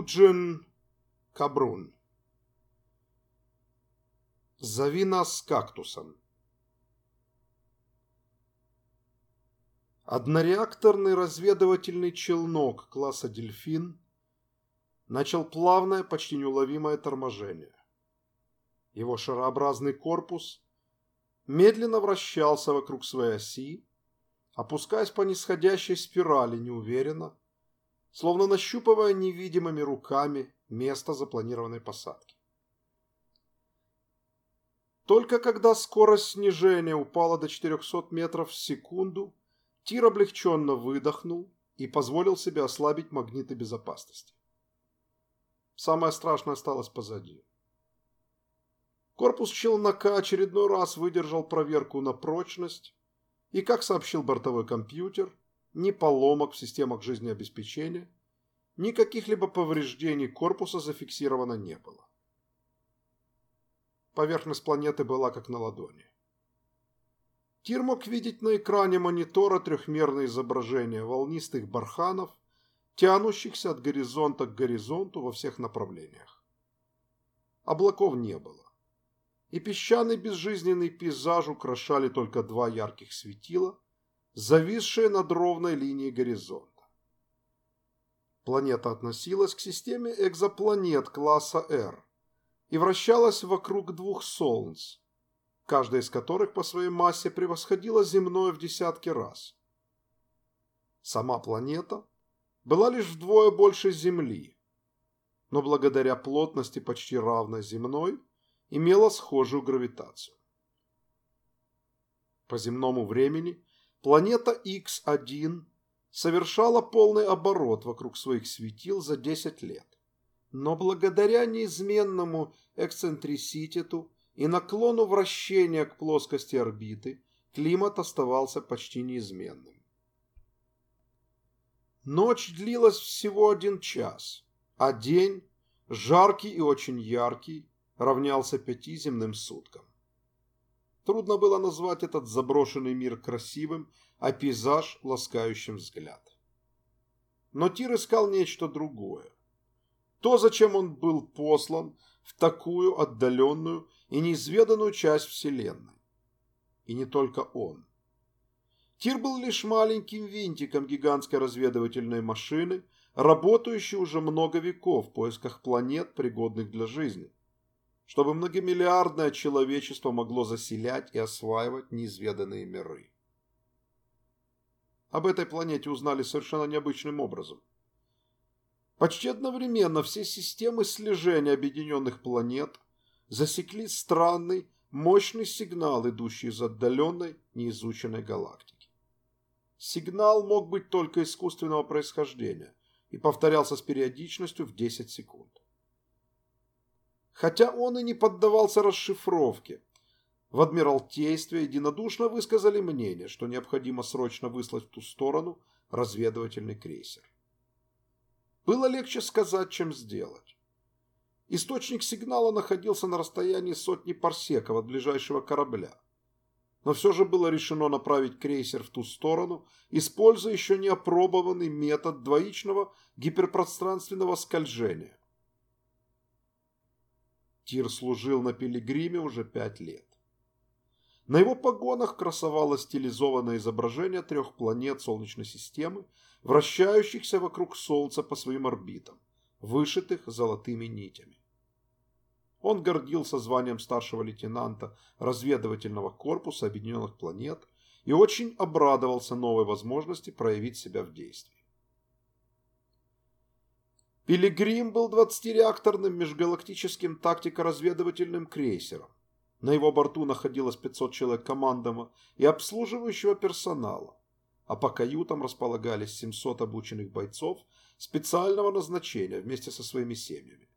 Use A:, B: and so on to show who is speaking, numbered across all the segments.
A: Юджин Кабрун. Зови нас кактусом. Однореакторный разведывательный челнок класса «Дельфин» начал плавное, почти неуловимое торможение. Его шарообразный корпус медленно вращался вокруг своей оси, опускаясь по нисходящей спирали неуверенно, словно нащупывая невидимыми руками место запланированной посадки. Только когда скорость снижения упала до 400 метров в секунду, Тир облегченно выдохнул и позволил себе ослабить магниты безопасности. Самое страшное осталось позади. Корпус челнока очередной раз выдержал проверку на прочность, и, как сообщил бортовой компьютер, ни поломок в системах жизнеобеспечения, ни каких-либо повреждений корпуса зафиксировано не было. Поверхность планеты была как на ладони. Тир мог видеть на экране монитора трехмерное изображение волнистых барханов, тянущихся от горизонта к горизонту во всех направлениях. Облаков не было, и песчаный безжизненный пейзаж украшали только два ярких светила – зависшая над ровной линией горизонта. Планета относилась к системе экзопланет класса R и вращалась вокруг двух солнц, каждая из которых по своей массе превосходила земное в десятки раз. Сама планета была лишь вдвое больше Земли, но благодаря плотности почти равной земной имела схожую гравитацию. По земному времени Планета X1 совершала полный оборот вокруг своих светил за 10 лет. Но благодаря неизменному эксцентриситету и наклону вращения к плоскости орбиты климат оставался почти неизменным. Ночь длилась всего один час, а день, жаркий и очень яркий, равнялся пяти земным суткам. Трудно было назвать этот заброшенный мир красивым, а пейзаж – ласкающим взгляд. Но Тир искал нечто другое. То, зачем он был послан в такую отдаленную и неизведанную часть Вселенной. И не только он. Тир был лишь маленьким винтиком гигантской разведывательной машины, работающей уже много веков в поисках планет, пригодных для жизни чтобы многомиллиардное человечество могло заселять и осваивать неизведанные миры. Об этой планете узнали совершенно необычным образом. Почти одновременно все системы слежения объединенных планет засекли странный, мощный сигнал, идущий из отдаленной, неизученной галактики. Сигнал мог быть только искусственного происхождения и повторялся с периодичностью в 10 секунд хотя он и не поддавался расшифровке. В Адмиралтействе единодушно высказали мнение, что необходимо срочно выслать в ту сторону разведывательный крейсер. Было легче сказать, чем сделать. Источник сигнала находился на расстоянии сотни парсеков от ближайшего корабля. Но все же было решено направить крейсер в ту сторону, используя еще не опробованный метод двоичного гиперпространственного скольжения. Тир служил на пилигриме уже пять лет. На его погонах красовалось стилизованное изображение трех планет Солнечной системы, вращающихся вокруг Солнца по своим орбитам, вышитых золотыми нитями. Он гордился званием старшего лейтенанта разведывательного корпуса Объединенных планет и очень обрадовался новой возможности проявить себя в действии. Пилигрим был 20-реакторным межгалактическим тактико-разведывательным крейсером. На его борту находилось 500 человек командного и обслуживающего персонала, а по каютам располагались 700 обученных бойцов специального назначения вместе со своими семьями.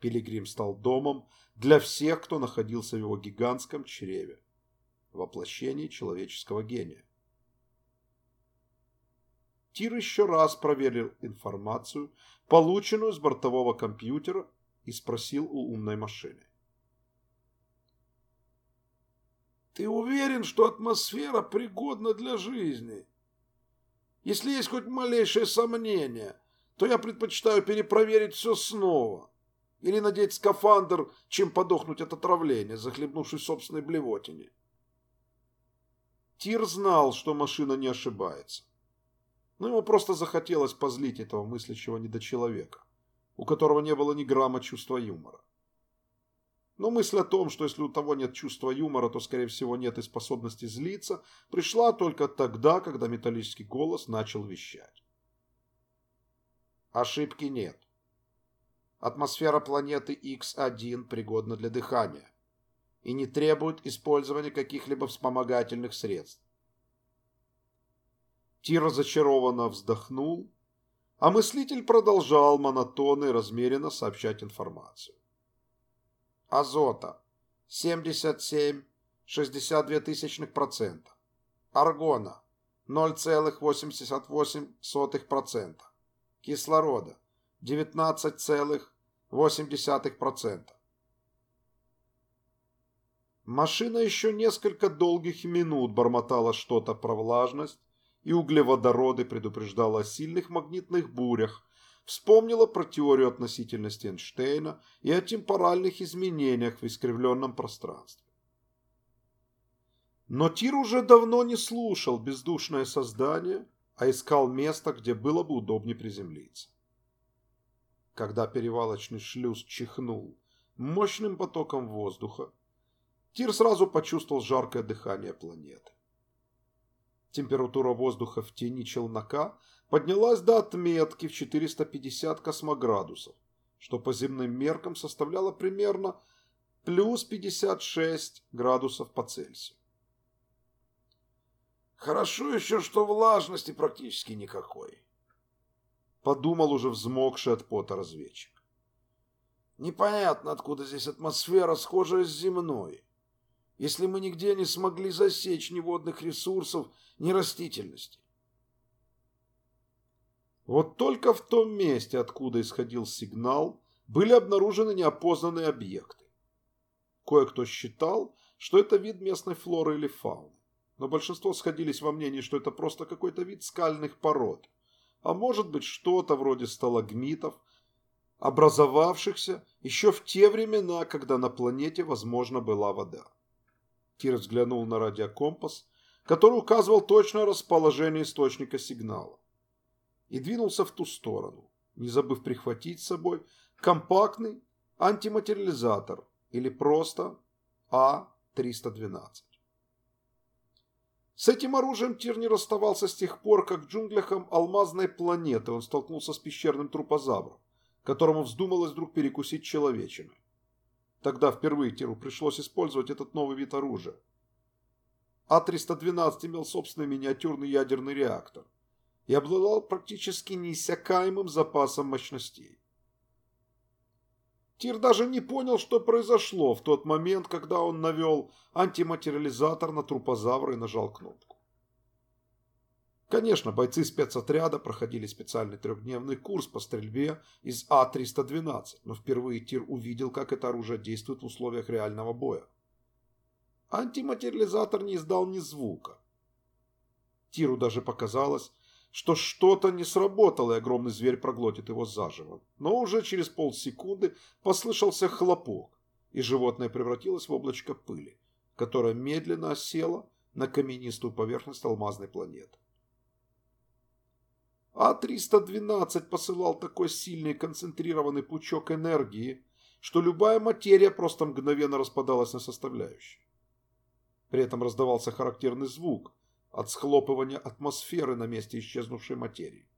A: Пилигрим стал домом для всех, кто находился в его гигантском чреве, воплощении человеческого гения. Тир еще раз проверил информацию, полученную с бортового компьютера, и спросил у умной машины. «Ты уверен, что атмосфера пригодна для жизни? Если есть хоть малейшее сомнение, то я предпочитаю перепроверить все снова. Или надеть скафандр, чем подохнуть от отравления, захлебнувшись собственной блевотине. Тир знал, что машина не ошибается. Но ему просто захотелось позлить этого мыслящего недочеловека, у которого не было ни грамма чувства юмора. Но мысль о том, что если у того нет чувства юмора, то, скорее всего, нет и способности злиться, пришла только тогда, когда металлический голос начал вещать. Ошибки нет. Атмосфера планеты X1 пригодна для дыхания и не требует использования каких-либо вспомогательных средств. Ти разочарованно вздохнул, а мыслитель продолжал монотонно и размеренно сообщать информацию. Азота 77,62%. Аргона 0,88%. Кислорода 19,8%. Машина еще несколько долгих минут бормотала что-то про влажность, и углеводороды предупреждала о сильных магнитных бурях, вспомнила про теорию относительности Эйнштейна и о темпоральных изменениях в искривленном пространстве. Но Тир уже давно не слушал бездушное создание, а искал место, где было бы удобнее приземлиться. Когда перевалочный шлюз чихнул мощным потоком воздуха, Тир сразу почувствовал жаркое дыхание планеты. Температура воздуха в тени челнока поднялась до отметки в 450 космоградусов, что по земным меркам составляло примерно плюс 56 градусов по Цельсию. Хорошо еще, что влажности практически никакой. Подумал уже взмокший от пота разведчик. Непонятно, откуда здесь атмосфера, схожая с земной если мы нигде не смогли засечь ни водных ресурсов, ни растительности. Вот только в том месте, откуда исходил сигнал, были обнаружены неопознанные объекты. Кое-кто считал, что это вид местной флоры или фауны, но большинство сходились во мнении, что это просто какой-то вид скальных пород, а может быть что-то вроде сталагмитов, образовавшихся еще в те времена, когда на планете, возможно, была вода. Кир взглянул на радиокомпас, который указывал точное расположение источника сигнала, и двинулся в ту сторону, не забыв прихватить с собой компактный антиматериализатор или просто А-312. С этим оружием Тир не расставался с тех пор, как в джунглях алмазной планеты он столкнулся с пещерным трупозавром, которому вздумалось вдруг перекусить человечину. Тогда впервые Тиру пришлось использовать этот новый вид оружия. А-312 имел собственный миниатюрный ядерный реактор и обладал практически неиссякаемым запасом мощностей. Тир даже не понял, что произошло в тот момент, когда он навел антиматериализатор на трупозавра и нажал кнопку. Конечно, бойцы спецотряда проходили специальный трехдневный курс по стрельбе из А-312, но впервые Тир увидел, как это оружие действует в условиях реального боя. Антиматериализатор не издал ни звука. Тиру даже показалось, что что-то не сработало, и огромный зверь проглотит его заживо. Но уже через полсекунды послышался хлопок, и животное превратилось в облачко пыли, которое медленно осело на каменистую поверхность алмазной планеты. А-312 посылал такой сильный концентрированный пучок энергии, что любая материя просто мгновенно распадалась на составляющие. При этом раздавался характерный звук от схлопывания атмосферы на месте исчезнувшей материи.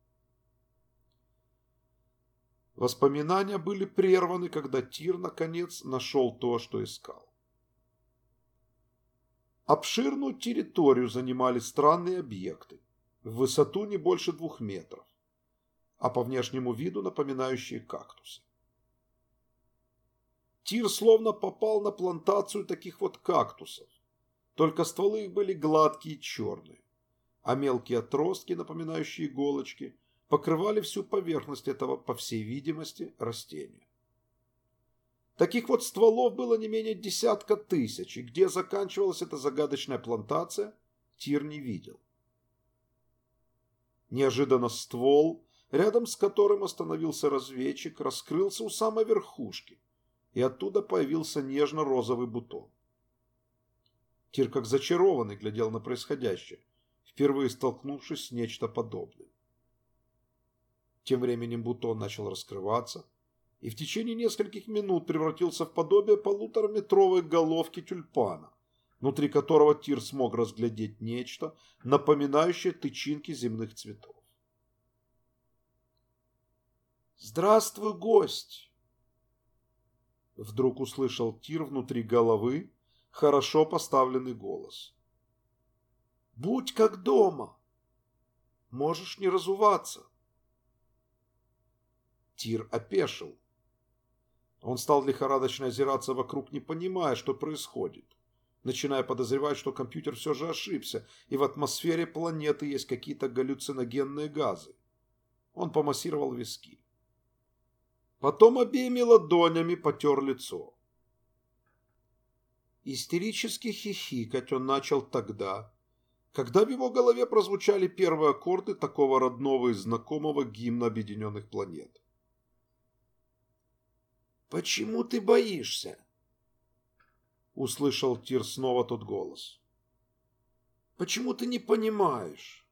A: Воспоминания были прерваны, когда Тир, наконец, нашел то, что искал. Обширную территорию занимали странные объекты в высоту не больше двух метров, а по внешнему виду напоминающие кактусы. Тир словно попал на плантацию таких вот кактусов, только стволы их были гладкие и черные, а мелкие отростки, напоминающие иголочки, покрывали всю поверхность этого, по всей видимости, растения. Таких вот стволов было не менее десятка тысяч, и где заканчивалась эта загадочная плантация, Тир не видел. Неожиданно ствол рядом с которым остановился разведчик, раскрылся у самой верхушки, и оттуда появился нежно-розовый бутон. Тир как зачарованный глядел на происходящее, впервые столкнувшись с нечто подобным. Тем временем бутон начал раскрываться и в течение нескольких минут превратился в подобие полутораметровой головки тюльпана, внутри которого Тир смог разглядеть нечто, напоминающее тычинки земных цветов. «Здравствуй, гость!» Вдруг услышал Тир внутри головы хорошо поставленный голос. «Будь как дома! Можешь не разуваться!» Тир опешил. Он стал лихорадочно озираться вокруг, не понимая, что происходит, начиная подозревать, что компьютер все же ошибся, и в атмосфере планеты есть какие-то галлюциногенные газы. Он помассировал виски. Потом обеими ладонями потер лицо. Истерически хихикать он начал тогда, когда в его голове прозвучали первые аккорды такого родного и знакомого гимна Объединенных Планет. «Почему ты боишься?» Услышал Тир снова тот голос. «Почему ты не понимаешь?»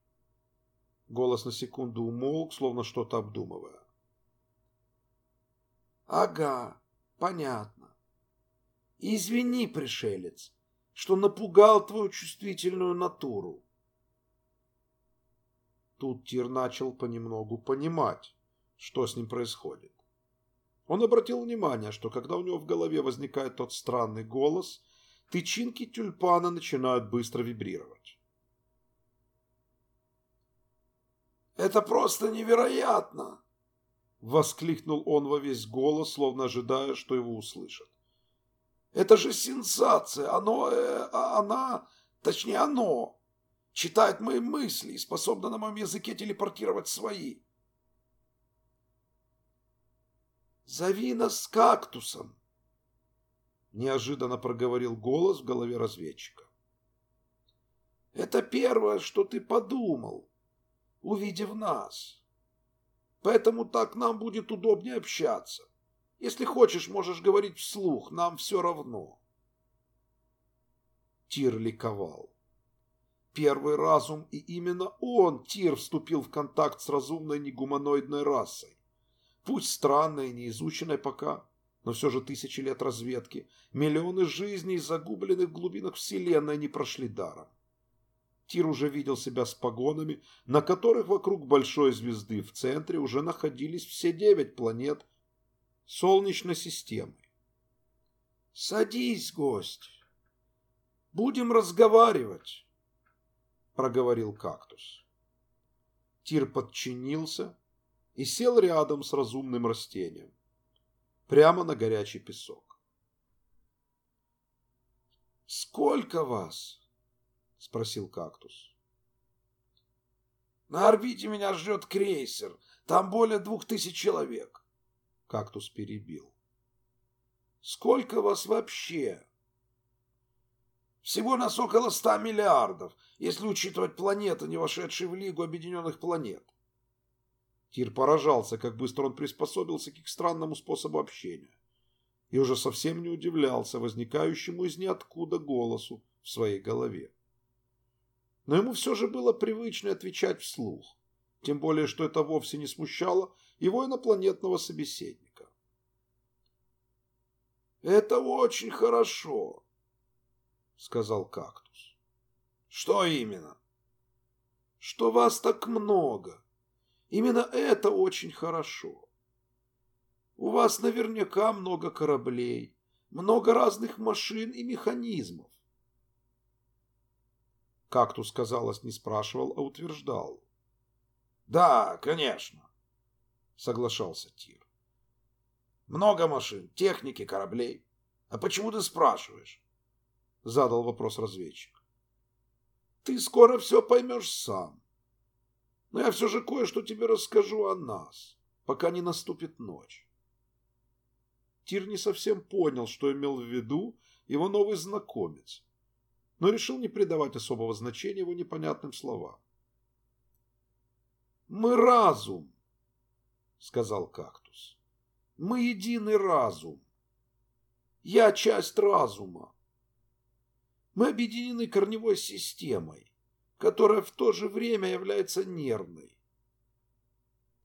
A: Голос на секунду умолк, словно что-то обдумывая. «Ага, понятно. Извини, пришелец, что напугал твою чувствительную натуру». Тут Тир начал понемногу понимать, что с ним происходит. Он обратил внимание, что когда у него в голове возникает тот странный голос, тычинки тюльпана начинают быстро вибрировать. «Это просто невероятно!» Воскликнул он во весь голос, словно ожидая, что его услышат. «Это же сенсация! Оно... Э, а, она... Точнее, оно читает мои мысли и способно на моем языке телепортировать свои. «Зови нас кактусом!» Неожиданно проговорил голос в голове разведчика. «Это первое, что ты подумал, увидев нас. Поэтому так нам будет удобнее общаться. Если хочешь, можешь говорить вслух, нам все равно». Тир ликовал. Первый разум, и именно он, Тир, вступил в контакт с разумной негуманоидной расой пусть странной, неизученной пока, но все же тысячи лет разведки, миллионы жизней, загубленных в глубинах Вселенной, не прошли даром. Тир уже видел себя с погонами, на которых вокруг большой звезды в центре уже находились все девять планет Солнечной системы. «Садись, гость. Будем разговаривать», — проговорил кактус. Тир подчинился, и сел рядом с разумным растением, прямо на горячий песок. «Сколько вас?» — спросил кактус. «На орбите меня ждет крейсер. Там более двух тысяч человек». Кактус перебил. «Сколько вас вообще?» «Всего нас около ста миллиардов, если учитывать планеты, не вошедшие в Лигу Объединенных Планет. Тир поражался, как быстро он приспособился к их странному способу общения. И уже совсем не удивлялся возникающему из ниоткуда голосу в своей голове. Но ему все же было привычно отвечать вслух, тем более, что это вовсе не смущало его инопланетного собеседника. «Это очень хорошо», — сказал кактус. «Что именно?» «Что вас так много», Именно это очень хорошо. У вас наверняка много кораблей, много разных машин и механизмов. Кактус, казалось, не спрашивал, а утверждал. Да, конечно, соглашался Тир. Много машин, техники, кораблей. А почему ты спрашиваешь? Задал вопрос разведчик. Ты скоро все поймешь сам. Но я все же кое-что тебе расскажу о нас, пока не наступит ночь. Тир не совсем понял, что имел в виду его новый знакомец, но решил не придавать особого значения его непонятным словам. «Мы разум», сказал кактус. Мы единый разум. Я часть разума. Мы объединены корневой системой, которая в то же время является нервной.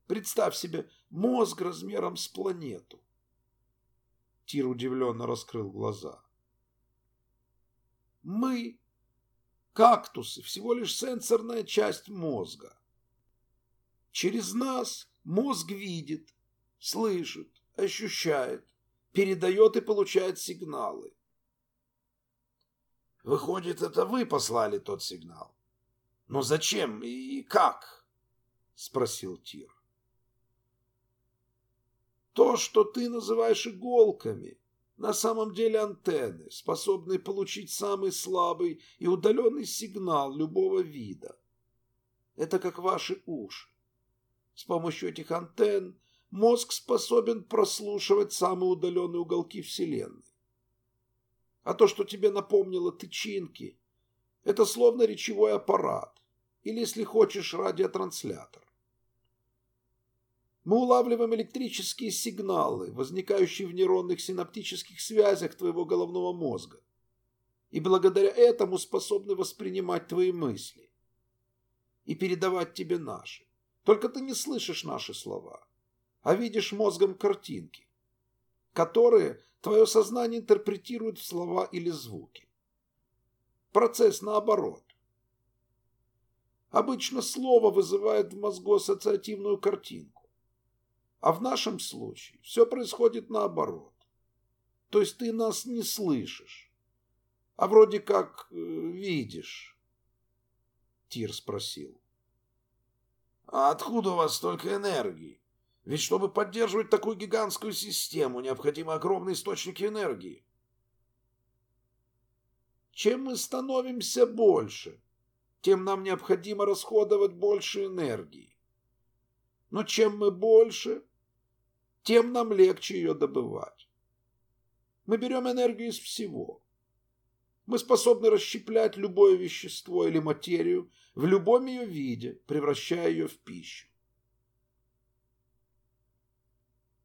A: Представь себе мозг размером с планету. Тир удивленно раскрыл глаза. Мы, кактусы, всего лишь сенсорная часть мозга. Через нас мозг видит, слышит, ощущает, передает и получает сигналы. Выходит, это вы послали тот сигнал. Но зачем и как? Спросил Тир. То, что ты называешь иголками, на самом деле антенны, способные получить самый слабый и удаленный сигнал любого вида. Это как ваши уши. С помощью этих антенн мозг способен прослушивать самые удаленные уголки Вселенной. А то, что тебе напомнило тычинки, это словно речевой аппарат, или, если хочешь, радиотранслятор. Мы улавливаем электрические сигналы, возникающие в нейронных синаптических связях твоего головного мозга, и благодаря этому способны воспринимать твои мысли и передавать тебе наши. Только ты не слышишь наши слова, а видишь мозгом картинки, которые твое сознание интерпретирует в слова или звуки. Процесс наоборот. Обычно слово вызывает в мозгу ассоциативную картинку. А в нашем случае все происходит наоборот. То есть ты нас не слышишь, а вроде как э, видишь. Тир спросил. А откуда у вас столько энергии? Ведь чтобы поддерживать такую гигантскую систему, необходимы огромные источники энергии. Чем мы становимся больше, тем нам необходимо расходовать больше энергии. Но чем мы больше, тем нам легче ее добывать. Мы берем энергию из всего. Мы способны расщеплять любое вещество или материю в любом ее виде, превращая ее в пищу.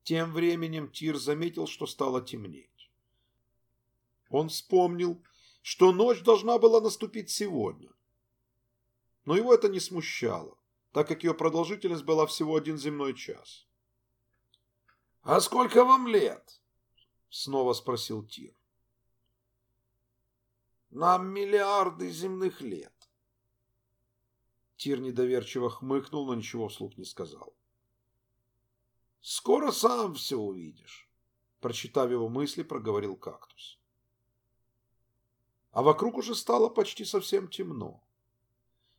A: Тем временем Тир заметил, что стало темнеть. Он вспомнил, что ночь должна была наступить сегодня. Но его это не смущало, так как ее продолжительность была всего один земной час. «А сколько вам лет?» — снова спросил Тир. «Нам миллиарды земных лет». Тир недоверчиво хмыкнул, но ничего вслух не сказал. «Скоро сам все увидишь», — прочитав его мысли, проговорил кактус. А вокруг уже стало почти совсем темно.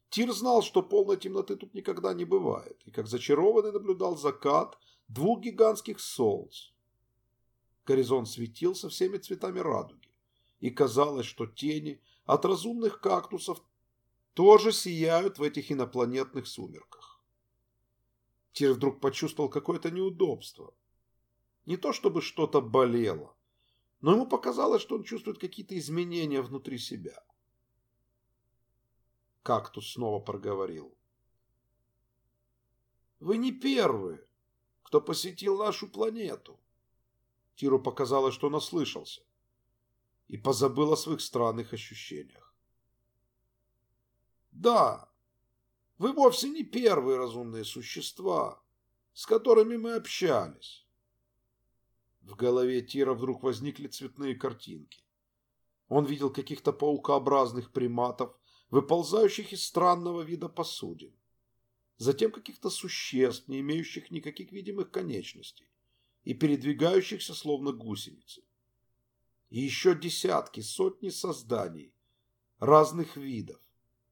A: Тир знал, что полной темноты тут никогда не бывает, и как зачарованный наблюдал закат двух гигантских солнц. Горизонт светился всеми цветами радуги, и казалось, что тени от разумных кактусов тоже сияют в этих инопланетных сумерках. Тир вдруг почувствовал какое-то неудобство. Не то чтобы что-то болело, но ему показалось, что он чувствует какие-то изменения внутри себя. Кактус снова проговорил. «Вы не первые, кто посетил нашу планету». Тиру показалось, что он ослышался и позабыл о своих странных ощущениях. «Да, вы вовсе не первые разумные существа, с которыми мы общались». В голове Тира вдруг возникли цветные картинки. Он видел каких-то паукообразных приматов, выползающих из странного вида посудин. Затем каких-то существ, не имеющих никаких видимых конечностей и передвигающихся словно гусеницы. И еще десятки, сотни созданий разных видов,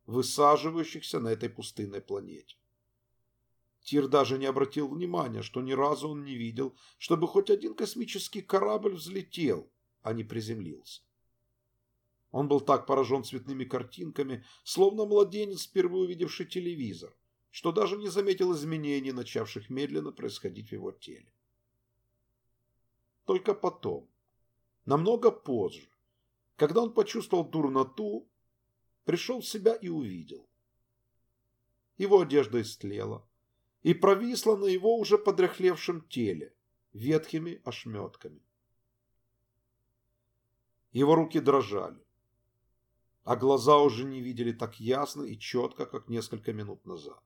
A: высаживающихся на этой пустынной планете. Тир даже не обратил внимания, что ни разу он не видел, чтобы хоть один космический корабль взлетел, а не приземлился. Он был так поражен цветными картинками, словно младенец, впервые увидевший телевизор, что даже не заметил изменений, начавших медленно происходить в его теле. Только потом, намного позже, когда он почувствовал дурноту, пришел в себя и увидел. Его одежда истлела, и провисла на его уже подряхлевшем теле ветхими ошметками. Его руки дрожали, а глаза уже не видели так ясно и четко, как несколько минут назад.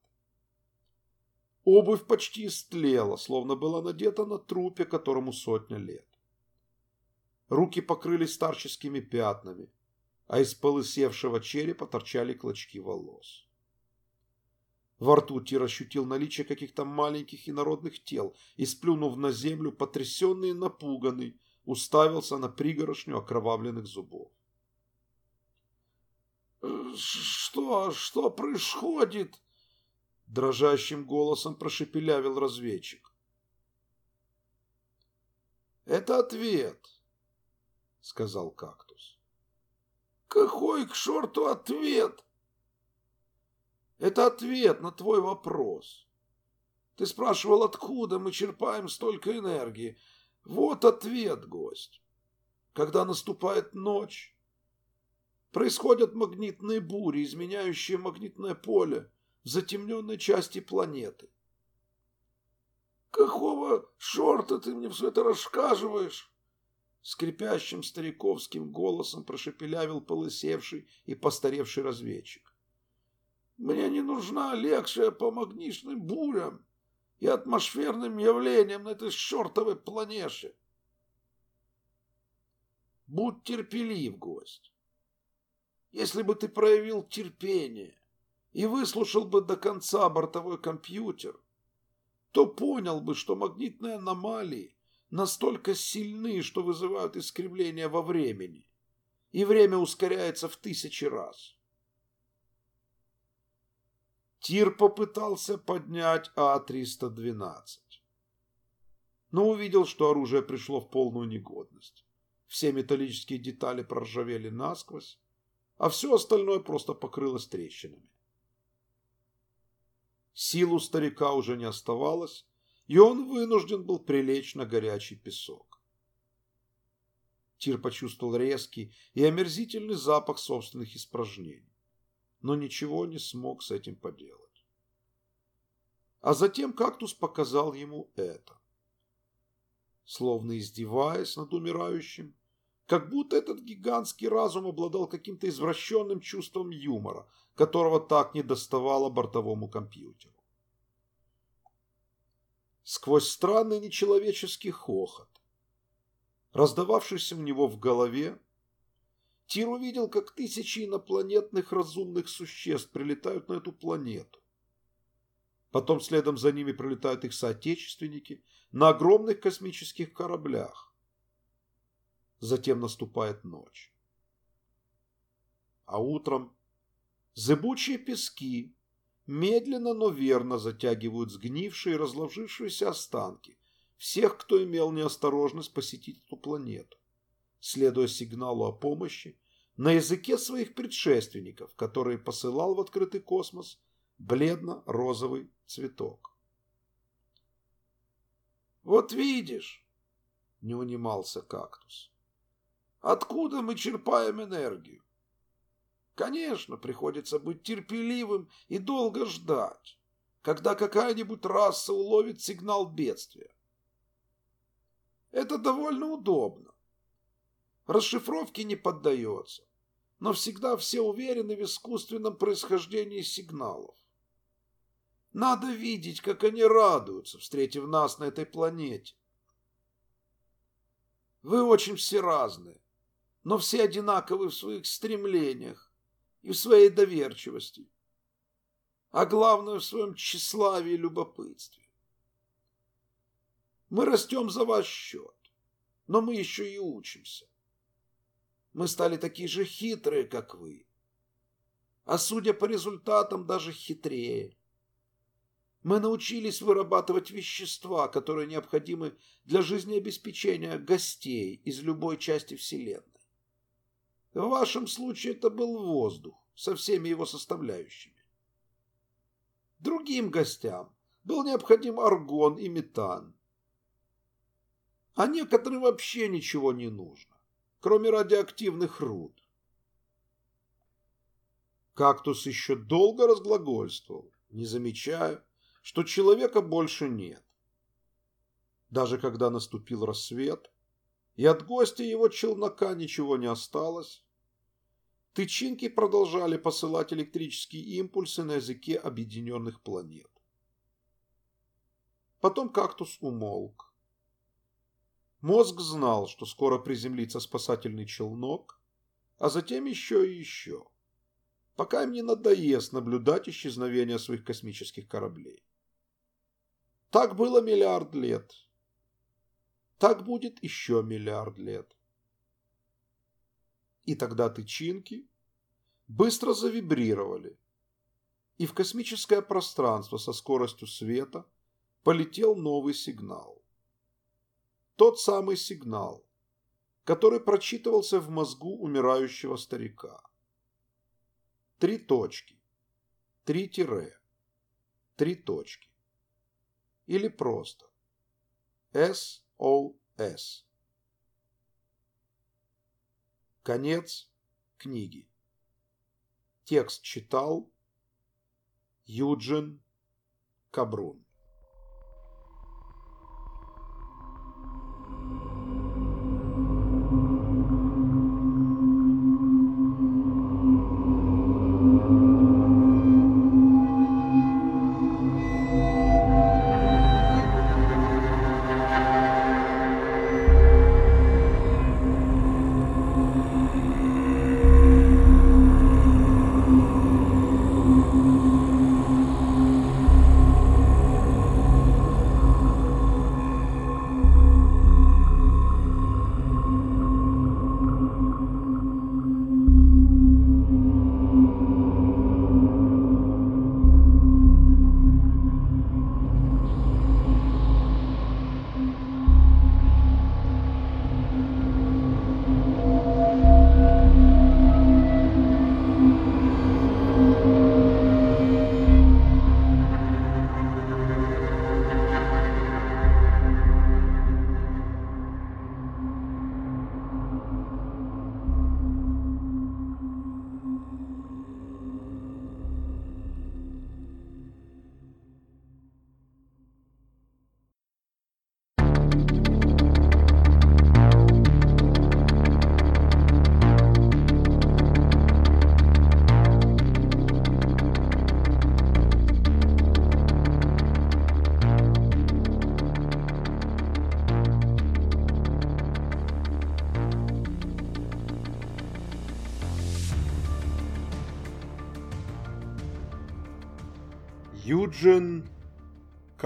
A: Обувь почти истлела, словно была надета на трупе, которому сотня лет. Руки покрылись старческими пятнами, а из полысевшего черепа торчали клочки волос. Во рту Тир ощутил наличие каких-то маленьких инородных тел и, сплюнув на землю, потрясенный и напуганный, уставился на пригорошню окровавленных зубов.
B: «Что, что происходит?» Дрожащим голосом прошепелявил разведчик.
A: «Это ответ», — сказал кактус.
B: «Какой к шорту ответ?»
A: Это ответ на твой вопрос. Ты спрашивал, откуда мы черпаем столько энергии. Вот ответ, гость. Когда наступает ночь, происходят магнитные бури, изменяющие магнитное поле в затемненной части планеты.
B: Какого шорта ты мне все это рассказываешь?
A: Скрипящим стариковским голосом прошепелявил полысевший и постаревший разведчик.
B: Мне не нужна лекция по магнитным бурям и атмосферным явлениям на этой чертовой планете.
A: Будь терпелив, гость. Если бы ты проявил терпение и выслушал бы до конца бортовой компьютер, то понял бы, что магнитные аномалии настолько сильны, что вызывают искривления во времени, и время ускоряется в тысячи раз. Тир попытался поднять А-312, но увидел, что оружие пришло в полную негодность. Все металлические детали проржавели насквозь, а все остальное просто покрылось трещинами. Сил у старика уже не оставалось, и он вынужден был прилечь на горячий песок. Тир почувствовал резкий и омерзительный запах собственных испражнений но ничего не смог с этим поделать. А затем кактус показал ему это. Словно издеваясь над умирающим, как будто этот гигантский разум обладал каким-то извращенным чувством юмора, которого так не доставало бортовому компьютеру. Сквозь странный нечеловеческий хохот, раздававшийся у него в голове, Тир увидел, как тысячи инопланетных разумных существ прилетают на эту планету. Потом следом за ними прилетают их соотечественники на огромных космических кораблях. Затем наступает ночь. А утром зыбучие пески медленно, но верно затягивают сгнившие и разложившиеся останки всех, кто имел неосторожность посетить эту планету следуя сигналу о помощи, на языке своих предшественников, которые посылал в открытый космос бледно-розовый цветок.
B: «Вот видишь», — не унимался кактус, — «откуда мы черпаем энергию? Конечно, приходится быть терпеливым и долго ждать, когда какая-нибудь раса уловит сигнал бедствия. Это довольно удобно расшифровке не поддается, но всегда все уверены в искусственном происхождении сигналов. Надо видеть, как они радуются, встретив нас на этой планете. Вы очень все разные, но все одинаковы в своих стремлениях и в своей доверчивости, а главное в своем тщеславии и любопытстве. Мы растем за ваш счет, но мы еще и учимся. Мы стали такие же хитрые, как вы. А судя по результатам, даже хитрее. Мы научились вырабатывать вещества, которые необходимы для жизнеобеспечения гостей из любой части Вселенной. В вашем случае это был воздух со всеми его составляющими. Другим гостям был необходим аргон и метан. А некоторым вообще ничего не нужно кроме радиоактивных руд. Кактус еще долго разглагольствовал, не замечая,
A: что человека больше нет. Даже когда наступил рассвет, и от гостя его челнока ничего не осталось, тычинки продолжали посылать электрические импульсы на языке объединенных планет. Потом кактус умолк. Мозг знал, что скоро приземлится спасательный челнок, а затем еще и еще, пока им не надоест наблюдать исчезновение своих космических кораблей. Так было миллиард лет. Так будет еще миллиард лет. И тогда тычинки быстро завибрировали, и в космическое пространство со скоростью света полетел новый сигнал. Тот самый сигнал, который прочитывался в мозгу умирающего старика. Три точки, три тире, три точки. Или просто СОС. Конец книги. Текст читал Юджин Кабрун.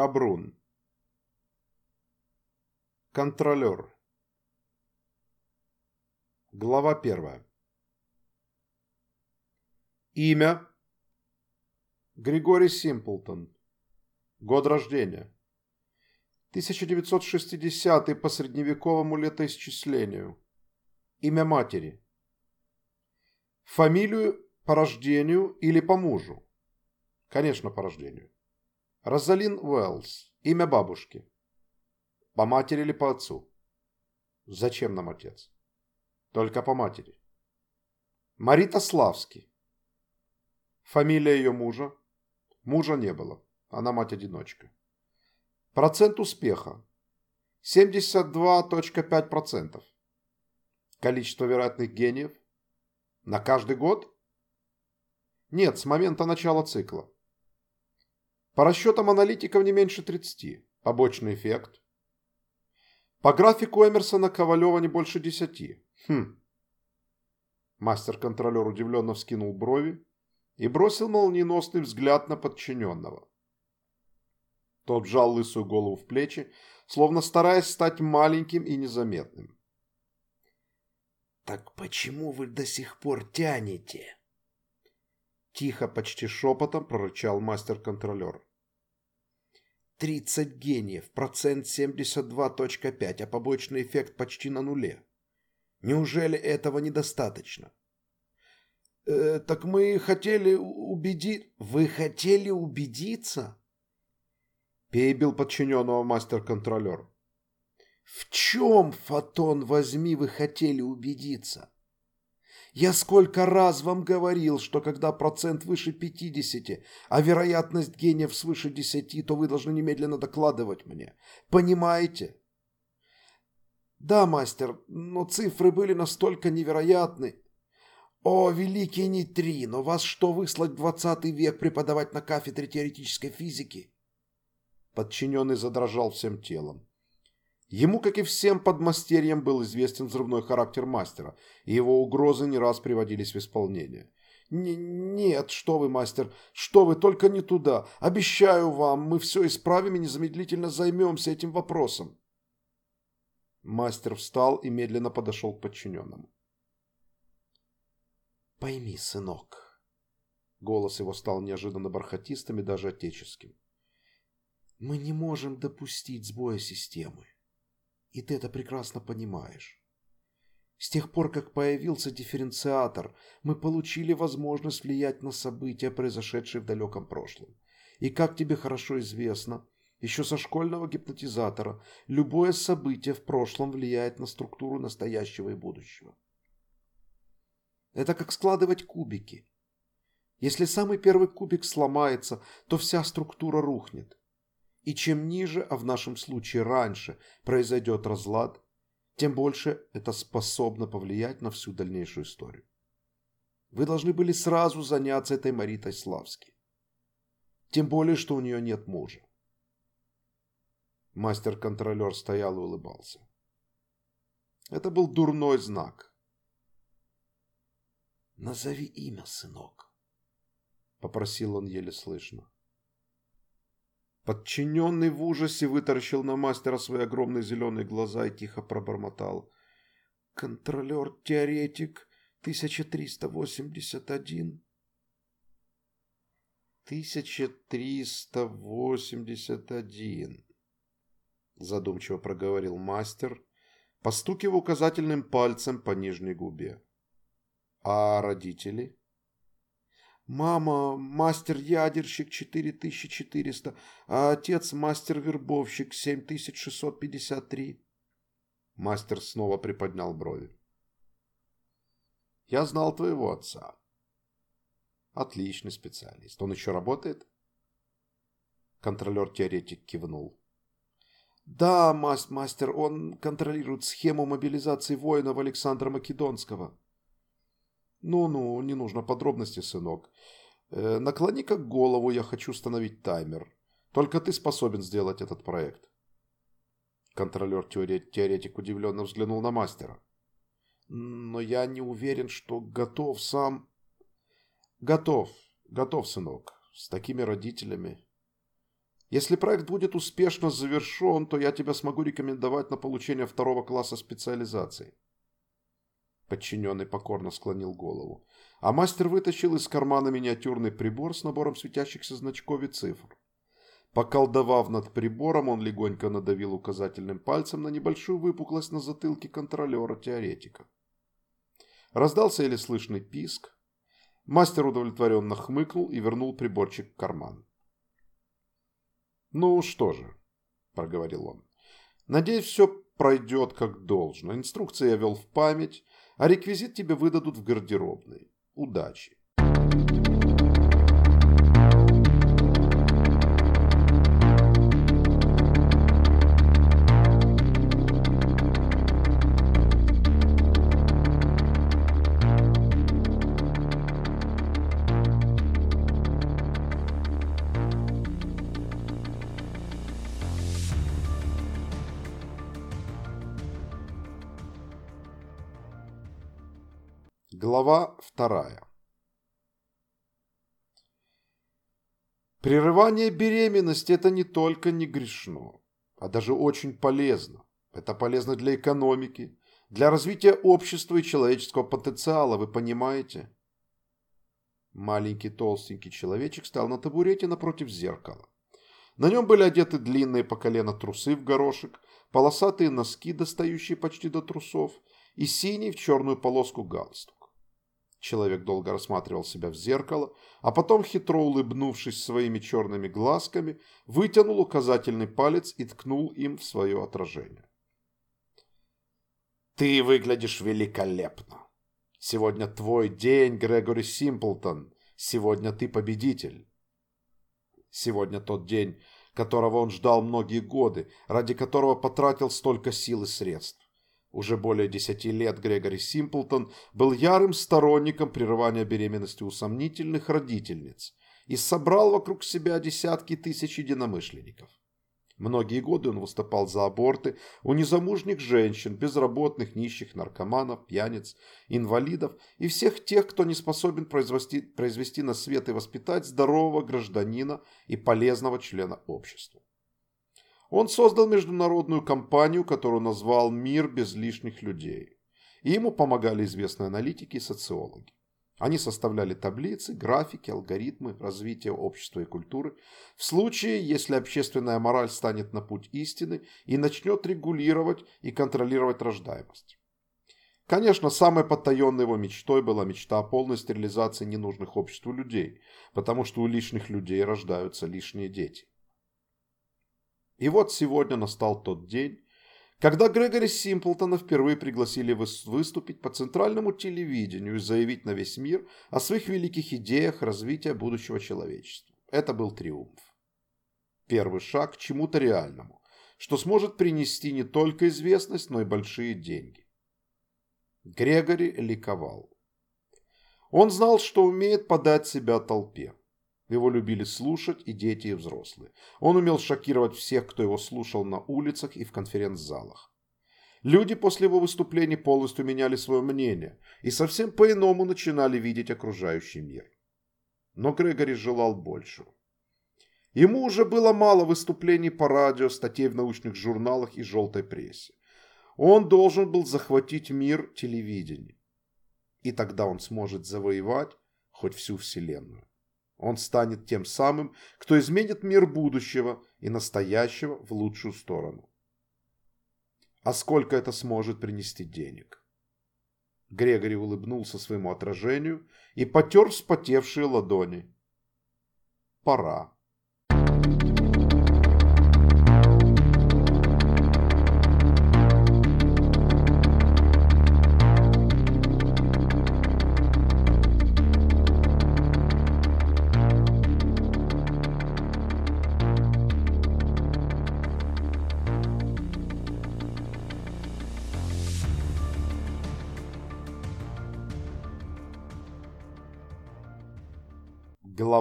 A: Кабрун. Контролер Глава первая. Имя. Григорий Симплтон. Год рождения. 1960 по средневековому летоисчислению. Имя матери. Фамилию по рождению или по мужу? Конечно, по рождению. Розалин Уэллс. Имя бабушки. По матери или по отцу? Зачем нам отец? Только по матери. Марита Славский. Фамилия ее мужа? Мужа не было. Она мать-одиночка. Процент успеха. 72.5%. Количество вероятных гениев? На каждый год? Нет, с момента начала цикла. По расчетам аналитиков не меньше 30. Побочный эффект. По графику Эмерсона Ковалева не больше 10. Хм. Мастер-контролер удивленно вскинул брови и бросил молниеносный взгляд на подчиненного. Тот вжал лысую голову в плечи, словно стараясь стать маленьким и незаметным.
B: «Так почему вы до сих пор тянете?»
A: Тихо, почти шепотом прорычал мастер-контролер.
B: «Тридцать гениев, процент 72.5, а побочный эффект почти на нуле. Неужели этого недостаточно?»
A: э, «Так мы хотели убедить...»
B: «Вы хотели убедиться?»
A: Перебил подчиненного мастер-контролер.
B: «В чем, Фотон, возьми, вы хотели убедиться?» Я сколько раз вам говорил, что когда процент выше 50, а вероятность гениев свыше 10, то вы должны немедленно докладывать мне. Понимаете? Да, мастер, но цифры были настолько невероятны. О, великий нейтрино, вас что, выслать в 20 век преподавать на кафедре теоретической физики?
A: Подчиненный задрожал всем телом. Ему, как и всем подмастерьям, был известен взрывной характер мастера, и его угрозы не раз приводились в исполнение. «Нет, что вы, мастер, что вы, только не туда. Обещаю вам, мы все исправим и незамедлительно займемся этим вопросом». Мастер встал и медленно подошел к подчиненному.
B: «Пойми, сынок», — голос его стал неожиданно бархатистым и даже отеческим, — «мы не можем допустить сбоя системы, и ты это прекрасно понимаешь. С тех пор, как появился дифференциатор, мы получили возможность влиять на события, произошедшие в далеком прошлом. И, как тебе хорошо известно, еще со школьного гипнотизатора, любое событие в прошлом влияет на структуру настоящего и будущего. Это как складывать кубики. Если самый первый кубик сломается, то вся структура рухнет. И чем ниже, а в нашем случае раньше, произойдет разлад, тем больше это способно повлиять на всю дальнейшую историю. Вы должны были сразу заняться этой Маритой Славски. Тем более, что у нее нет мужа. Мастер-контролер стоял и улыбался. Это был дурной знак. «Назови имя, сынок», —
A: попросил он еле слышно. Подчиненный в ужасе вытаращил на мастера свои огромные зеленые глаза и тихо пробормотал.
B: «Контролер-теоретик 1381».
A: «1381», задумчиво проговорил мастер, постукивая указательным пальцем по нижней губе. А родители?
B: Мама мастер-ядерщик 4400, а отец мастер-вербовщик 7653.
A: Мастер снова приподнял брови. Я знал твоего отца. Отличный специалист. Он еще работает? Контролер-теоретик кивнул.
B: Да, мастер, он контролирует схему мобилизации воинов Александра Македонского.
A: Ну-ну, не нужно подробностей, сынок. Э, Наклони-ка голову, я хочу установить таймер. Только ты способен сделать этот проект. Контролер-теоретик удивленно взглянул на мастера. Но я не уверен, что готов сам... Готов, готов, сынок. С такими родителями. Если проект будет успешно завершен, то я тебя смогу рекомендовать на получение второго класса специализации. Подчиненный покорно склонил голову. А мастер вытащил из кармана миниатюрный прибор с набором светящихся значков и цифр. Поколдовав над прибором, он легонько надавил указательным пальцем на небольшую выпуклость на затылке контролера-теоретика. Раздался еле слышный писк. Мастер удовлетворенно хмыкнул и вернул приборчик в карман. «Ну что же», — проговорил он, — «надеюсь, все пройдет как должно. Инструкции я вел в память, а реквизит тебе выдадут в гардеробной. Удачи. Глава вторая. Прерывание беременности – это не только не грешно, а даже очень полезно. Это полезно для экономики, для развития общества и человеческого потенциала, вы понимаете? Маленький толстенький человечек стал на табурете напротив зеркала. На нем были одеты длинные по колено трусы в горошек, полосатые носки, достающие почти до трусов, и синий в черную полоску галстук. Человек долго рассматривал себя в зеркало, а потом, хитро улыбнувшись своими черными глазками, вытянул указательный палец и ткнул им в свое отражение.
B: «Ты выглядишь великолепно», —
A: Сегодня твой день, Грегори Симплтон. Сегодня ты победитель. Сегодня тот день, которого он ждал многие годы, ради которого потратил столько сил и средств. Уже более десяти лет Грегори Симплтон был ярым сторонником прерывания беременности у сомнительных родительниц и собрал вокруг себя десятки тысяч единомышленников. Многие годы он выступал за аборты у незамужних женщин, безработных, нищих, наркоманов, пьяниц, инвалидов и всех тех, кто не способен произвести, произвести на свет и воспитать здорового гражданина и полезного члена общества. Он создал международную компанию, которую назвал «Мир без лишних людей». И ему помогали известные аналитики и социологи. Они составляли таблицы, графики, алгоритмы развития общества и культуры в случае, если общественная мораль станет на путь истины и начнет регулировать и контролировать рождаемость. Конечно, самой потаенной его мечтой была мечта о полной стерилизации ненужных обществу людей, потому что у лишних людей рождаются лишние дети. И вот сегодня настал тот день, когда Грегори Симплтона впервые пригласили выступить по центральному телевидению и заявить на весь мир о своих великих идеях развития будущего человечества. Это был триумф. Первый шаг к чему-то реальному, что сможет принести не только известность, но и большие деньги. Грегори ликовал. Он знал, что умеет подать себя толпе. Его любили слушать и дети, и взрослые. Он умел шокировать всех, кто его слушал на улицах и в конференц-залах. Люди после его выступлений полностью меняли свое мнение и совсем по-иному начинали видеть окружающий мир. Но Грегори желал большего. Ему уже было мало выступлений по радио, статей в научных журналах и желтой прессе. Он должен был захватить мир телевидения. И тогда он сможет завоевать хоть всю Вселенную. Он станет тем самым, кто изменит мир будущего и настоящего в лучшую сторону. А сколько это сможет принести денег? Грегори улыбнулся своему отражению и потер вспотевшие ладони. Пора.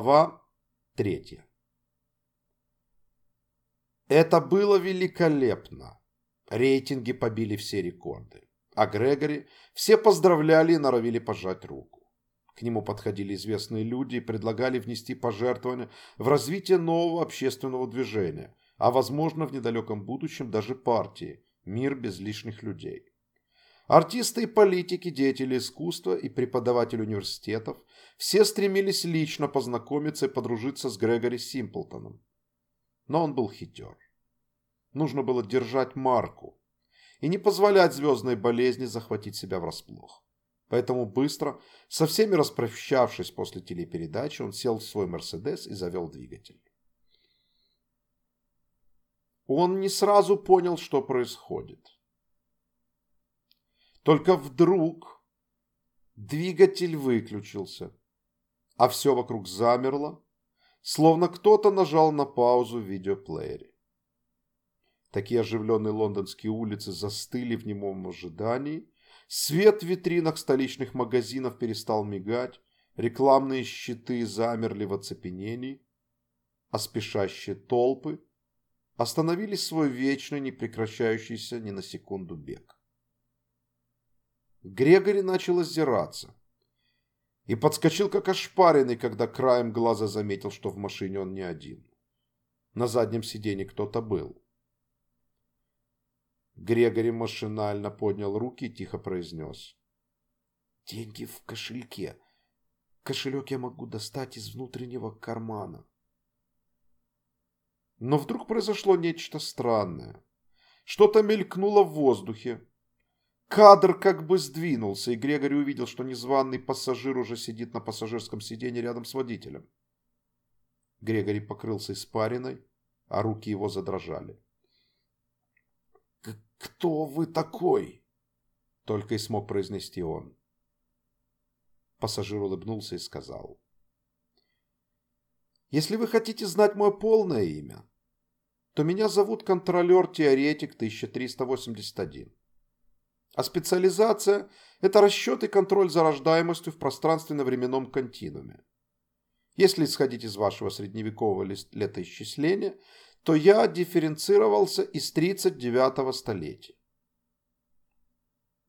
A: Глава третья Это было великолепно. Рейтинги побили все рекорды. А Грегори все поздравляли и норовили пожать руку. К нему подходили известные люди и предлагали внести пожертвования в развитие нового общественного движения, а возможно в недалеком будущем даже партии «Мир без лишних людей». Артисты и политики, деятели искусства и преподаватели университетов все стремились лично познакомиться и подружиться с Грегори Симплтоном. Но он был хитер. Нужно было держать марку и не позволять звездной болезни захватить себя врасплох. Поэтому быстро, со всеми распрощавшись после телепередачи, он сел в свой «Мерседес» и завел двигатель. Он не сразу понял, что происходит. Только вдруг двигатель выключился, а все вокруг замерло, словно кто-то нажал на паузу в видеоплеере. Такие оживленные лондонские улицы застыли в немом ожидании, свет в витринах столичных магазинов перестал мигать, рекламные щиты замерли в оцепенении, а спешащие толпы остановились свой вечный, непрекращающийся ни на секунду бег. Грегори начал озираться. И подскочил, как ошпаренный, когда краем глаза заметил, что в машине он не один. На заднем сиденье кто-то был. Грегори машинально поднял руки и тихо произнес. «Деньги в кошельке. Кошелек я могу достать из внутреннего кармана». Но вдруг произошло нечто странное. Что-то мелькнуло в воздухе, Кадр как бы сдвинулся, и Грегори увидел, что незваный пассажир уже сидит на пассажирском сиденье рядом с водителем. Грегори покрылся испариной, а руки его задрожали. «Кто вы такой?» — только и смог произнести он. Пассажир улыбнулся и сказал. Если вы хотите знать мое полное имя, то меня зовут контролер-теоретик 1381. А специализация – это расчет и контроль за рождаемостью в пространственно-временном континууме. Если исходить из вашего средневекового летоисчисления, то я дифференцировался из 39-го столетия.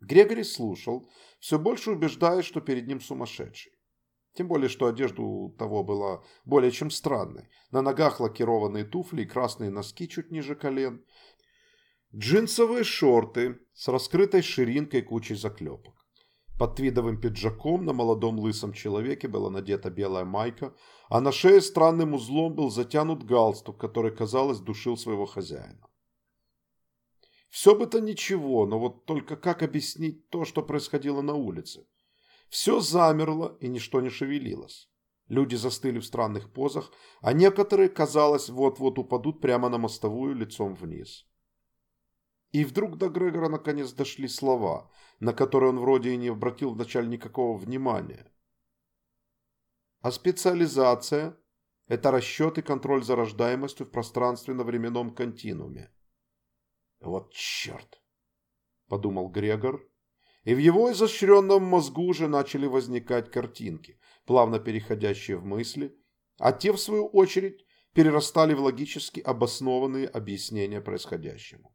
A: Грегори слушал, все больше убеждаясь, что перед ним сумасшедший. Тем более, что одежда у того была более чем странной. На ногах лакированные туфли и красные носки чуть ниже колен. Джинсовые шорты с раскрытой ширинкой кучей заклепок. Под твидовым пиджаком на молодом лысом человеке была надета белая майка, а на шее странным узлом был затянут галстук, который, казалось, душил своего хозяина. Все бы-то ничего, но вот только как объяснить то, что происходило на улице? Все замерло, и ничто не шевелилось. Люди застыли в странных позах, а некоторые, казалось, вот-вот упадут прямо на мостовую лицом вниз. И вдруг до Грегора наконец дошли слова, на которые он вроде и не обратил вначале никакого внимания. А специализация – это расчет и контроль за рождаемостью в пространственно-временном континууме. «Вот черт!» – подумал Грегор, и в его изощренном мозгу уже начали возникать картинки, плавно переходящие в мысли, а те, в свою очередь, перерастали в логически обоснованные объяснения происходящему.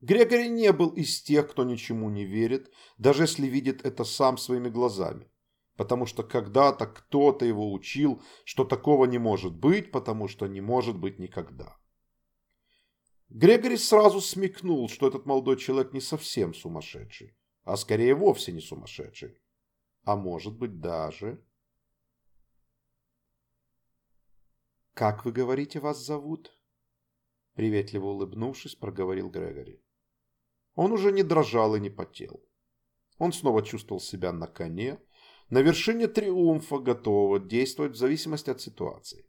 A: Грегори не был из тех, кто ничему не верит, даже если видит это сам своими глазами, потому что когда-то кто-то его учил, что такого не может быть, потому что не может быть никогда. Грегори сразу смекнул, что этот молодой человек не совсем сумасшедший, а скорее вовсе не сумасшедший. А может быть даже... «Как вы говорите, вас зовут?» Приветливо улыбнувшись, проговорил Грегори. Он уже не дрожал и не потел. Он снова чувствовал себя на коне, на вершине триумфа, готового действовать в зависимости от ситуации.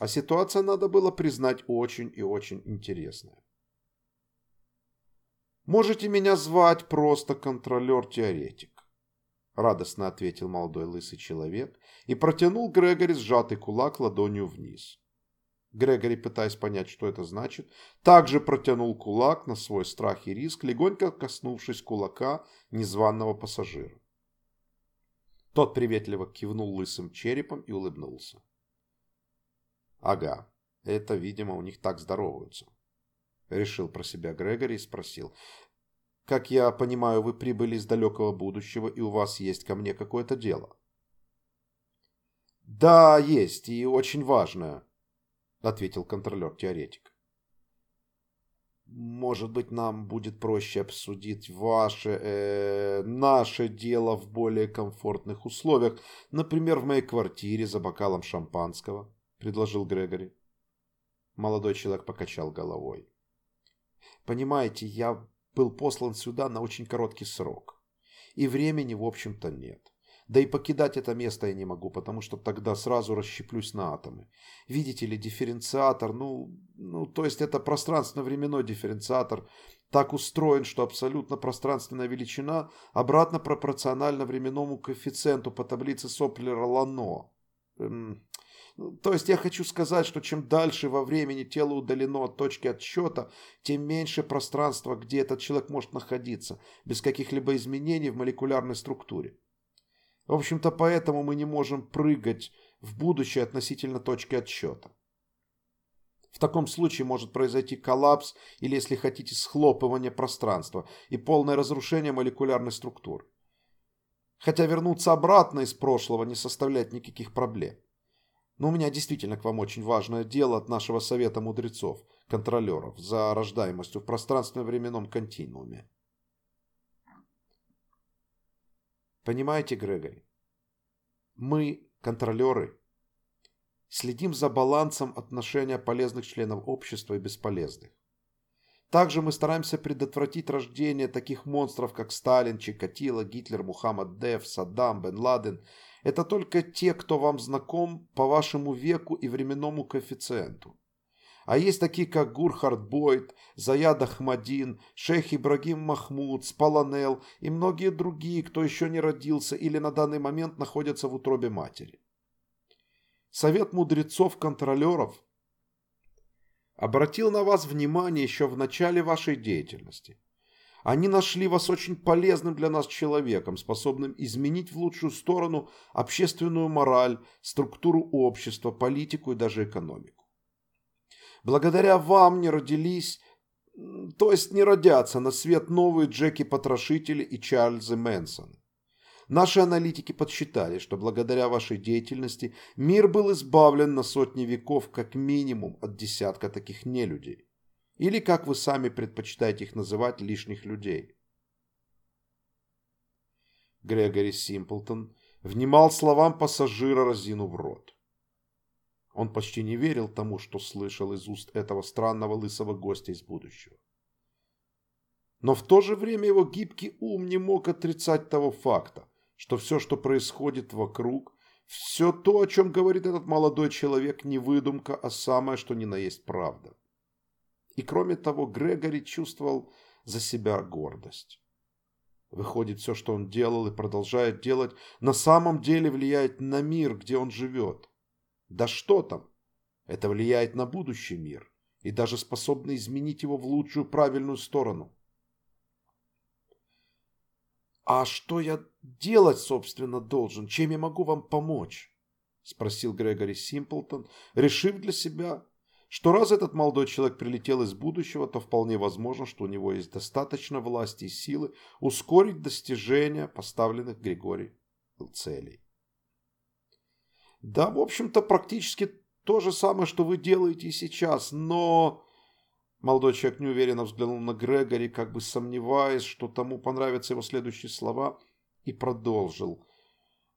A: А ситуация, надо было признать, очень и очень интересная. «Можете меня звать просто контролер-теоретик», – радостно ответил молодой лысый человек и протянул Грегори сжатый кулак ладонью вниз. Грегори, пытаясь понять, что это значит, также протянул кулак на свой страх и риск, легонько коснувшись кулака незваного пассажира. Тот приветливо кивнул лысым черепом и улыбнулся. Ага, это, видимо, у них так здороваются. Решил про себя Грегори и спросил. Как я понимаю, вы прибыли из далекого будущего, и у вас есть ко мне какое-то дело? Да, есть, и очень важное, ответил контролер-теоретик. Может быть, нам будет проще обсудить ваше, э, наше дело в более комфортных условиях, например, в моей квартире за бокалом шампанского предложил Грегори. Молодой человек покачал головой. Понимаете, я был послан сюда на очень короткий срок. И времени, в общем-то, нет. Да и покидать это место я не могу, потому что тогда сразу расщеплюсь на атомы. Видите ли, дифференциатор, ну, ну то есть это пространственно-временной дифференциатор, так устроен, что абсолютно пространственная величина обратно пропорциональна временному коэффициенту по таблице Соплера-Лано. Эм, то есть я хочу сказать, что чем дальше во времени тело удалено от точки отсчета, тем меньше пространства, где этот человек может находиться, без каких-либо изменений в молекулярной структуре. В общем-то, поэтому мы не можем прыгать в будущее относительно точки отсчета. В таком случае может произойти коллапс или, если хотите, схлопывание пространства и полное разрушение молекулярной структуры. Хотя вернуться обратно из прошлого не составляет никаких проблем. Но у меня действительно к вам очень важное дело от нашего совета мудрецов, контролеров, за рождаемостью в пространственно-временном континууме. Понимаете, Грегори? Мы, контролеры, следим за балансом отношения полезных членов общества и бесполезных. Также мы стараемся предотвратить рождение таких монстров, как Сталин, Чикатило, Гитлер, Мухаммад Дев, Саддам, Бен Ладен – это только те, кто вам знаком по вашему веку и временному коэффициенту. А есть такие, как Гурхард Бойд, Заяд Ахмадин, шейх Ибрагим Махмуд, Спаланел и многие другие, кто еще не родился или на данный момент находятся в утробе матери. Совет мудрецов-контролеров обратил на вас внимание еще в начале вашей деятельности. Они нашли вас очень полезным для нас человеком, способным изменить в лучшую сторону общественную мораль, структуру общества, политику и даже экономику. Благодаря вам не родились, то есть не родятся на свет новые Джеки-потрошители и Чарльзы Мэнсоны. Наши аналитики подсчитали, что благодаря вашей деятельности мир был избавлен на сотни веков как минимум от десятка таких нелюдей. Или, как вы сами предпочитаете их называть, лишних людей. Грегори Симплтон внимал словам пассажира, разинув рот. Он почти не верил тому, что слышал из уст этого странного лысого гостя из будущего. Но в то же время его гибкий ум не мог отрицать того факта, что все, что происходит вокруг, все то, о чем говорит этот молодой человек, не выдумка, а самое, что ни на есть правда. И кроме того, Грегори чувствовал за себя гордость. Выходит, все, что он делал и продолжает делать, на самом деле влияет на мир, где он живет. Да что там? Это влияет на будущий мир и даже способно изменить его в лучшую правильную сторону. «А что я делать, собственно, должен? Чем я могу вам помочь?» – спросил Грегори Симплтон, решив для себя, что раз этот молодой человек прилетел из будущего, то вполне возможно, что у него есть достаточно власти и силы ускорить достижения поставленных Григорий целей. Да, в общем-то, практически то же самое, что вы делаете и сейчас, но... Молодой человек неуверенно взглянул на Грегори, как бы сомневаясь, что тому понравятся его следующие слова, и продолжил.